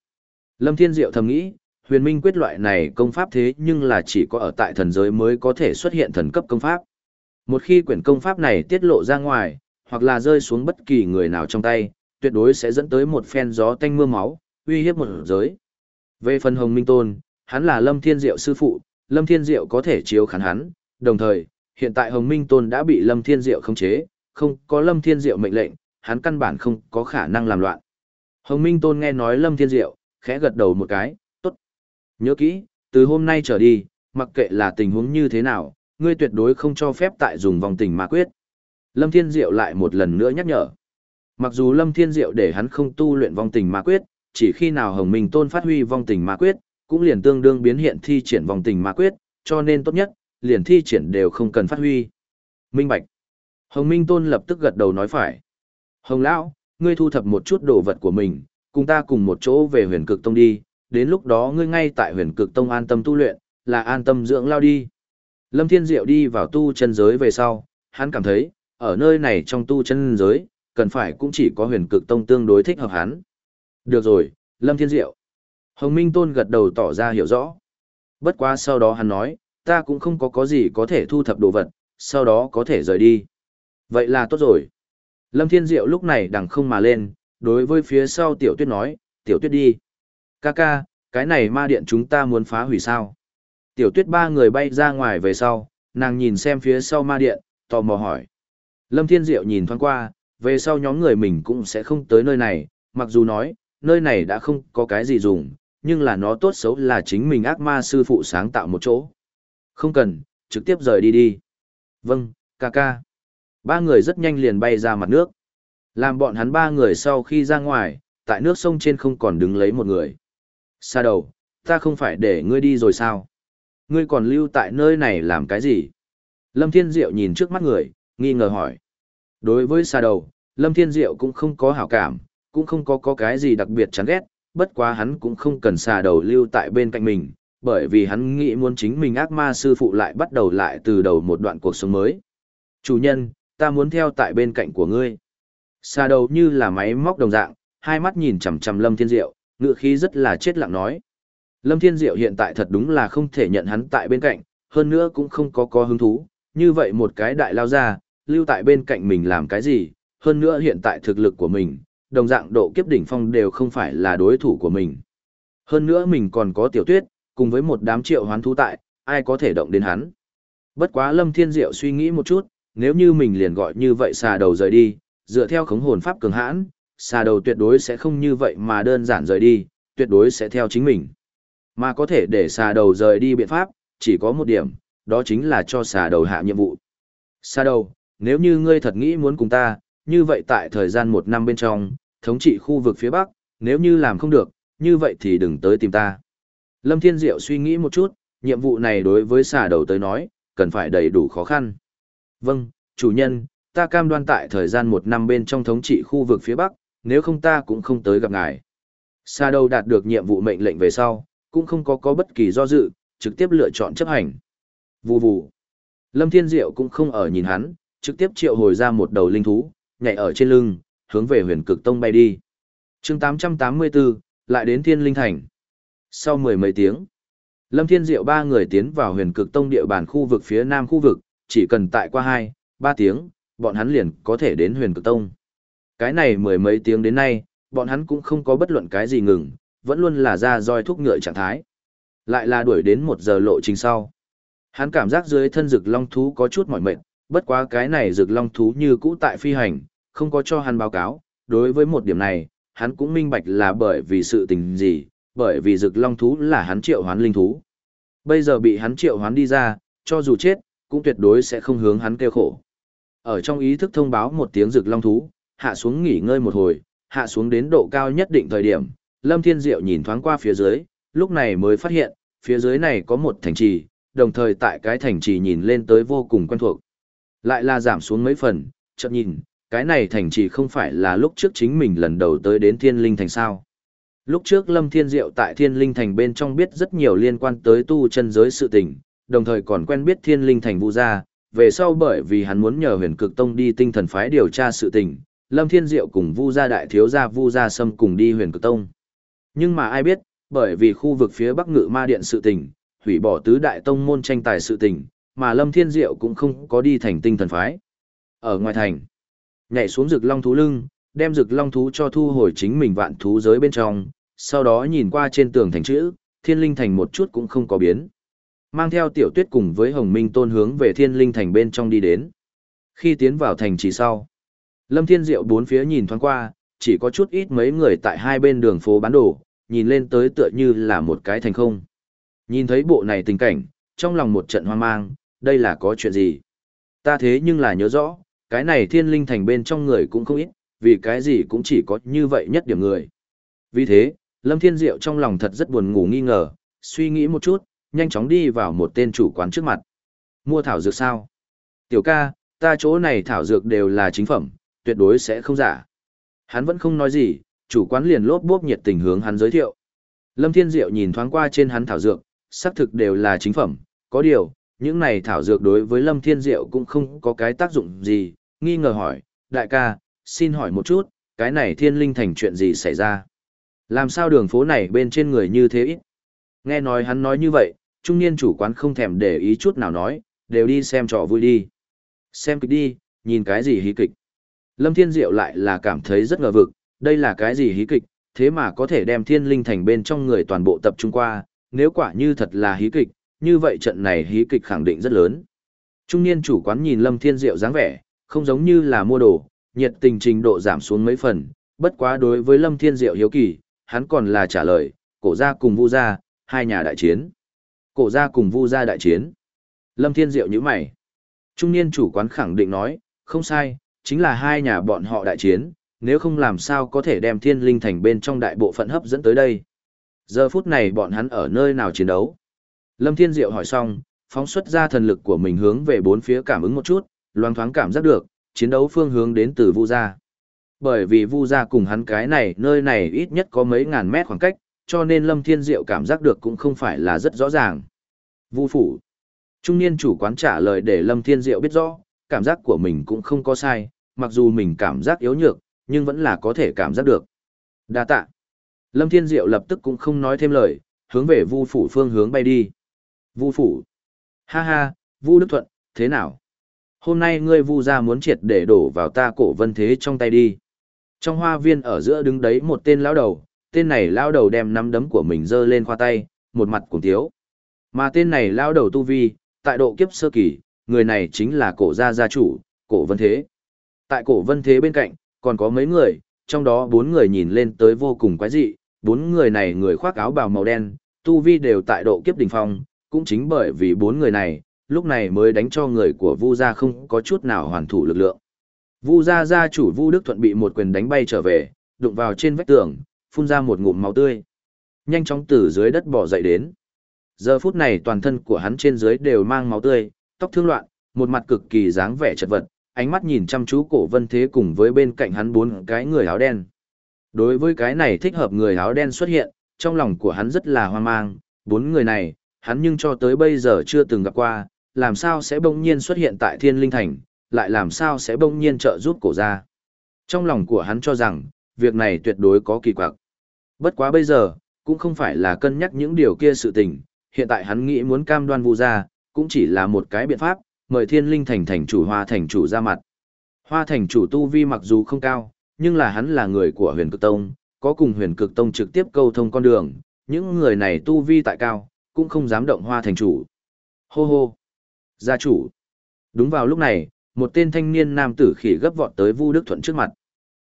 [SPEAKER 1] Lâm Thiên Diệu thầm nghĩ, huyền minh quyết loại này công pháp thế nhưng là chỉ có ở tại thần giới mới có thể xuất hiện thần cấp công pháp. Một khi quyển công pháp này tiết lộ ra ngoài, hoặc là rơi xuống bất kỳ người nào trong tay, tuyệt đối sẽ dẫn tới một phen gió tanh mưa máu, uy hiếp một giới. Về phần Hồng Minh Tôn, hắn là Lâm Thiên Diệu sư phụ, Lâm Thiên Diệu có thể chiếu khán hắn, đồng thời, hiện tại Hồng Minh Tôn đã bị Lâm Thiên Diệu khống chế, không có Lâm Thiên Diệu mệnh lệnh, hắn căn bản không có khả năng làm loạn. Hồng Minh Tôn nghe nói Lâm Thiên Diệu, khẽ gật đầu một cái, tốt. Nhớ kỹ, từ hôm nay trở đi, mặc kệ là tình huống như thế nào, ngươi tuyệt đối không cho phép tại dùng vòng tình mà quyết. Lâm Thiên Diệu lại một lần nữa nhắc nhở. Mặc dù Lâm Thiên Diệu để hắn không tu luyện vong tình ma quyết, chỉ khi nào Hồng Minh Tôn phát huy vong tình ma quyết, cũng liền tương đương biến hiện thi triển vong tình ma quyết, cho nên tốt nhất, liền thi triển đều không cần phát huy. Minh Bạch. Hồng Minh Tôn lập tức gật đầu nói phải. Hồng Lão, ngươi thu thập một chút đồ vật của mình, cùng ta cùng một chỗ về huyền cực tông đi, đến lúc đó ngươi ngay tại huyền cực tông an tâm tu luyện, là an tâm dưỡng lao đi. Lâm Thiên Diệu đi vào tu chân giới về sau, hắn cảm thấy, ở nơi này trong tu chân giới, cần phải cũng chỉ có huyền cực tông tương đối thích hợp hắn. Được rồi, Lâm Thiên Diệu. Hồng Minh Tôn gật đầu tỏ ra hiểu rõ. Bất quá sau đó hắn nói, ta cũng không có có gì có thể thu thập đồ vật, sau đó có thể rời đi. Vậy là tốt rồi. Lâm Thiên Diệu lúc này đằng không mà lên, đối với phía sau tiểu tuyết nói, tiểu tuyết đi. Ca ca, cái này ma điện chúng ta muốn phá hủy sao? Tiểu tuyết ba người bay ra ngoài về sau, nàng nhìn xem phía sau ma điện, tò mò hỏi. Lâm Thiên Diệu nhìn thoáng qua, về sau nhóm người mình cũng sẽ không tới nơi này, mặc dù nói, nơi này đã không có cái gì dùng, nhưng là nó tốt xấu là chính mình ác ma sư phụ sáng tạo một chỗ. Không cần, trực tiếp rời đi đi. Vâng, ca ca. Ba người rất nhanh liền bay ra mặt nước. Làm bọn hắn ba người sau khi ra ngoài, tại nước sông trên không còn đứng lấy một người. Xa đầu, ta không phải để ngươi đi rồi sao? Ngươi còn lưu tại nơi này làm cái gì? Lâm Thiên Diệu nhìn trước mắt người, nghi ngờ hỏi. Đối với xa đầu, Lâm Thiên Diệu cũng không có hảo cảm, cũng không có có cái gì đặc biệt chán ghét, bất quá hắn cũng không cần xà đầu lưu tại bên cạnh mình, bởi vì hắn nghĩ muốn chính mình ác ma sư phụ lại bắt đầu lại từ đầu một đoạn cuộc sống mới. Chủ nhân, ta muốn theo tại bên cạnh của ngươi. xa đầu như là máy móc đồng dạng, hai mắt nhìn chằm chằm Lâm Thiên Diệu, ngựa khí rất là chết lặng nói. Lâm Thiên Diệu hiện tại thật đúng là không thể nhận hắn tại bên cạnh, hơn nữa cũng không có có hứng thú, như vậy một cái đại lao ra, lưu tại bên cạnh mình làm cái gì, hơn nữa hiện tại thực lực của mình, đồng dạng độ kiếp đỉnh phong đều không phải là đối thủ của mình. Hơn nữa mình còn có tiểu tuyết, cùng với một đám triệu hoán thú tại, ai có thể động đến hắn. Bất quá Lâm Thiên Diệu suy nghĩ một chút, nếu như mình liền gọi như vậy xà đầu rời đi, dựa theo khống hồn pháp cường hãn, xà đầu tuyệt đối sẽ không như vậy mà đơn giản rời đi, tuyệt đối sẽ theo chính mình. Mà có thể để xà đầu rời đi biện pháp, chỉ có một điểm, đó chính là cho xà đầu hạ nhiệm vụ. Xà đầu, nếu như ngươi thật nghĩ muốn cùng ta, như vậy tại thời gian một năm bên trong, thống trị khu vực phía Bắc, nếu như làm không được, như vậy thì đừng tới tìm ta. Lâm Thiên Diệu suy nghĩ một chút, nhiệm vụ này đối với xà đầu tới nói, cần phải đầy đủ khó khăn. Vâng, chủ nhân, ta cam đoan tại thời gian một năm bên trong thống trị khu vực phía Bắc, nếu không ta cũng không tới gặp ngài. Sa đâu đạt được nhiệm vụ mệnh lệnh về sau, cũng không có có bất kỳ do dự, trực tiếp lựa chọn chấp hành. Vù vù. Lâm Thiên Diệu cũng không ở nhìn hắn, trực tiếp triệu hồi ra một đầu linh thú, nhảy ở trên lưng, hướng về huyền cực tông bay đi. chương 884, lại đến thiên linh thành. Sau mười mấy tiếng, Lâm Thiên Diệu ba người tiến vào huyền cực tông địa bàn khu vực phía nam khu vực, chỉ cần tại qua hai, ba tiếng, bọn hắn liền có thể đến huyền cực tông. Cái này mười mấy tiếng đến nay, bọn hắn cũng không có bất luận cái gì ngừng, vẫn luôn là ra roi thúc ngựa trạng thái. Lại là đuổi đến một giờ lộ trình sau. Hắn cảm giác dưới thân rực long thú có chút mỏi mệt, bất quá cái này rực long thú như cũ tại phi hành, không có cho hắn báo cáo, đối với một điểm này, hắn cũng minh bạch là bởi vì sự tình gì, bởi vì rực long thú là hắn triệu hoán linh thú. Bây giờ bị hắn triệu hoán đi ra, cho dù chết, cũng tuyệt đối sẽ không hướng hắn kêu khổ. Ở trong ý thức thông báo một tiếng rực long thú, hạ xuống nghỉ ngơi một hồi, hạ xuống đến độ cao nhất định thời điểm, Lâm Thiên Diệu nhìn thoáng qua phía dưới, lúc này mới phát hiện, phía dưới này có một thành trì, đồng thời tại cái thành trì nhìn lên tới vô cùng quen thuộc. Lại là giảm xuống mấy phần, chợt nhìn, cái này thành trì không phải là lúc trước chính mình lần đầu tới đến Thiên Linh Thành sao. Lúc trước Lâm Thiên Diệu tại Thiên Linh Thành bên trong biết rất nhiều liên quan tới tu chân giới sự tình, đồng thời còn quen biết Thiên Linh Thành Vu gia, về sau bởi vì hắn muốn nhờ Huyền Cực Tông đi tinh thần phái điều tra sự tình, Lâm Thiên Diệu cùng Vu gia đại thiếu gia Vu gia Sâm cùng đi Huyền Cực Tông. Nhưng mà ai biết, bởi vì khu vực phía Bắc Ngự Ma Điện sự tình, hủy bỏ tứ đại tông môn tranh tài sự tình, mà Lâm Thiên Diệu cũng không có đi thành tinh thần phái. Ở ngoài thành, nhảy xuống rực long thú lưng, đem rực long thú cho thu hồi chính mình vạn thú giới bên trong, sau đó nhìn qua trên tường thành chữ, thiên linh thành một chút cũng không có biến. Mang theo tiểu tuyết cùng với hồng minh tôn hướng về thiên linh thành bên trong đi đến. Khi tiến vào thành chỉ sau, Lâm Thiên Diệu bốn phía nhìn thoáng qua, chỉ có chút ít mấy người tại hai bên đường phố bán đồ, nhìn lên tới tựa như là một cái thành không. Nhìn thấy bộ này tình cảnh, trong lòng một trận hoang mang, đây là có chuyện gì? Ta thế nhưng là nhớ rõ, cái này thiên linh thành bên trong người cũng không ít, vì cái gì cũng chỉ có như vậy nhất điểm người. Vì thế, Lâm Thiên Diệu trong lòng thật rất buồn ngủ nghi ngờ, suy nghĩ một chút, nhanh chóng đi vào một tên chủ quán trước mặt. Mua thảo dược sao? Tiểu ca, ta chỗ này thảo dược đều là chính phẩm, tuyệt đối sẽ không giả. Hắn vẫn không nói gì, chủ quán liền lốp bốp nhiệt tình hướng hắn giới thiệu. Lâm Thiên Diệu nhìn thoáng qua trên hắn thảo dược, xác thực đều là chính phẩm, có điều, những này thảo dược đối với Lâm Thiên Diệu cũng không có cái tác dụng gì, nghi ngờ hỏi, đại ca, xin hỏi một chút, cái này thiên linh thành chuyện gì xảy ra? Làm sao đường phố này bên trên người như thế ít? Nghe nói hắn nói như vậy, trung niên chủ quán không thèm để ý chút nào nói, đều đi xem trò vui đi. Xem kịch đi, nhìn cái gì hí kịch. Lâm Thiên Diệu lại là cảm thấy rất ngờ vực, đây là cái gì hí kịch, thế mà có thể đem thiên linh thành bên trong người toàn bộ tập trung qua, nếu quả như thật là hí kịch, như vậy trận này hí kịch khẳng định rất lớn. Trung niên chủ quán nhìn Lâm Thiên Diệu dáng vẻ, không giống như là mua đồ, nhiệt tình trình độ giảm xuống mấy phần, bất quá đối với Lâm Thiên Diệu hiếu kỳ, hắn còn là trả lời, cổ gia cùng vu gia, hai nhà đại chiến. Cổ gia cùng vu gia đại chiến. Lâm Thiên Diệu nhíu mày. Trung niên chủ quán khẳng định nói, không sai, chính là hai nhà bọn họ đại chiến, nếu không làm sao có thể đem thiên linh thành bên trong đại bộ phận hấp dẫn tới đây. Giờ phút này bọn hắn ở nơi nào chiến đấu? Lâm Thiên Diệu hỏi xong, phóng xuất ra thần lực của mình hướng về bốn phía cảm ứng một chút, loang thoáng cảm giác được, chiến đấu phương hướng đến từ Vu gia. Bởi vì Vu gia cùng hắn cái này, nơi này ít nhất có mấy ngàn mét khoảng cách, cho nên Lâm Thiên Diệu cảm giác được cũng không phải là rất rõ ràng. Vu phủ. Trung niên chủ quán trả lời để Lâm Thiên Diệu biết rõ, cảm giác của mình cũng không có sai, mặc dù mình cảm giác yếu nhược, nhưng vẫn là có thể cảm giác được. Đa tạ. Lâm Thiên Diệu lập tức cũng không nói thêm lời, hướng về Vu phủ phương hướng bay đi. Vu phủ. Ha ha, Vu Đức Thuận, thế nào? Hôm nay ngươi Vu gia muốn triệt để đổ vào ta cổ vân thế trong tay đi. Trong hoa viên ở giữa đứng đấy một tên lão đầu, tên này lão đầu đem nắm đấm của mình giơ lên khoa tay, một mặt cùng thiếu. Mà tên này lão đầu tu vi, tại độ kiếp sơ kỳ, người này chính là cổ gia gia chủ, cổ vân thế. Tại cổ vân thế bên cạnh, còn có mấy người, trong đó bốn người nhìn lên tới vô cùng quái dị, bốn người này người khoác áo bào màu đen, tu vi đều tại độ kiếp đỉnh phong, cũng chính bởi vì bốn người này, lúc này mới đánh cho người của Vu gia không có chút nào hoàn thủ lực lượng. Vu gia gia chủ Vu Đức Thuận bị một quyền đánh bay trở về, đụng vào trên vách tường, phun ra một ngụm máu tươi. Nhanh chóng từ dưới đất bò dậy đến. Giờ phút này toàn thân của hắn trên dưới đều mang máu tươi, tóc thương loạn, một mặt cực kỳ dáng vẻ chật vật, ánh mắt nhìn chăm chú cổ vân thế cùng với bên cạnh hắn bốn cái người áo đen. Đối với cái này thích hợp người áo đen xuất hiện, trong lòng của hắn rất là hoang mang, bốn người này, hắn nhưng cho tới bây giờ chưa từng gặp qua, làm sao sẽ bỗng nhiên xuất hiện tại thiên linh thành, lại làm sao sẽ bỗng nhiên trợ giúp cổ ra. Trong lòng của hắn cho rằng, việc này tuyệt đối có kỳ quặc. Bất quá bây giờ, cũng không phải là cân nhắc những điều kia sự tình, hiện tại hắn nghĩ muốn cam đoan vu ra, cũng chỉ là một cái biện pháp, mời thiên linh thành thành chủ hoa thành chủ ra mặt. Hoa thành chủ tu vi mặc dù không cao, nhưng là hắn là người của huyền cực tông, có cùng huyền cực tông trực tiếp câu thông con đường, những người này tu vi tại cao, cũng không dám động hoa thành chủ. Hô hô! Gia chủ! Đúng vào lúc này, một tên thanh niên nam tử khỉ gấp vọt tới Vu Đức Thuận trước mặt.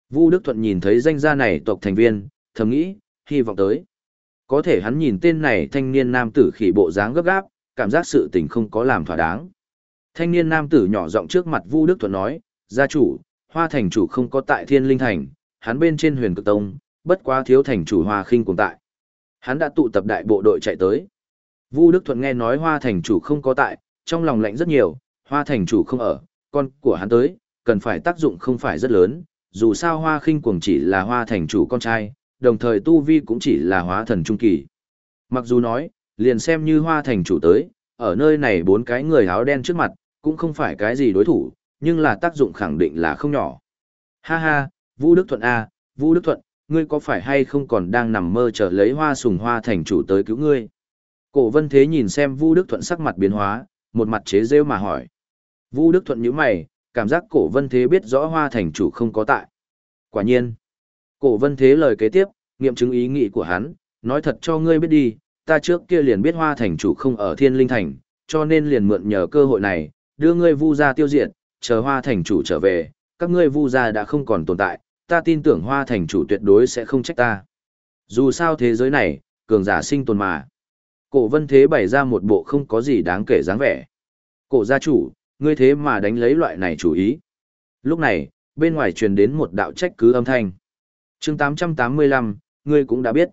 [SPEAKER 1] Vu Đức Thuận nhìn thấy danh gia này tộc thành viên, thầm nghĩ, hy vọng tới. Có thể hắn nhìn tên này thanh niên nam tử khỉ bộ dáng gấp gáp, cảm giác sự tình không có làm thỏa đáng. Thanh niên nam tử nhỏ giọng trước mặt Vu Đức Thuận nói, gia chủ, hoa thành chủ không có tại thiên linh thành, hắn bên trên huyền cực tông, bất quá thiếu thành chủ hoa khinh cùng tại. Hắn đã tụ tập đại bộ đội chạy tới. Vu Đức Thuận nghe nói hoa thành chủ không có tại, trong lòng lạnh rất nhiều, hoa thành chủ không ở, con của hắn tới, cần phải tác dụng không phải rất lớn, dù sao hoa khinh cuồng chỉ là hoa thành chủ con trai, đồng thời tu vi cũng chỉ là hóa thần trung kỳ. Mặc dù nói, liền xem như hoa thành chủ tới, ở nơi này bốn cái người áo đen trước mặt, cũng không phải cái gì đối thủ, nhưng là tác dụng khẳng định là không nhỏ. Ha ha, Vũ Đức Thuận A, à, Vũ Đức Thuận, ngươi có phải hay không còn đang nằm mơ chờ lấy hoa sùng hoa thành chủ tới cứu ngươi? Cổ vân thế nhìn xem Vũ Đức Thuận sắc mặt biến hóa, một mặt chế rêu mà hỏi. Vũ Đức Thuận nhíu mày, cảm giác cổ vân thế biết rõ hoa thành chủ không có tại. Quả nhiên. Cổ vân thế lời kế tiếp, nghiệm chứng ý nghĩ của hắn, nói thật cho ngươi biết đi, ta trước kia liền biết hoa thành chủ không ở thiên linh thành, cho nên liền mượn nhờ cơ hội này, đưa ngươi vu ra tiêu diệt, chờ hoa thành chủ trở về, các ngươi vu gia đã không còn tồn tại, ta tin tưởng hoa thành chủ tuyệt đối sẽ không trách ta. Dù sao thế giới này, cường giả sinh tồn mà. Cổ vân thế bày ra một bộ không có gì đáng kể dáng vẻ. Cổ gia chủ, ngươi thế mà đánh lấy loại này chủ ý. Lúc này, bên ngoài truyền đến một đạo trách cứ âm thanh chương 885, ngươi cũng đã biết.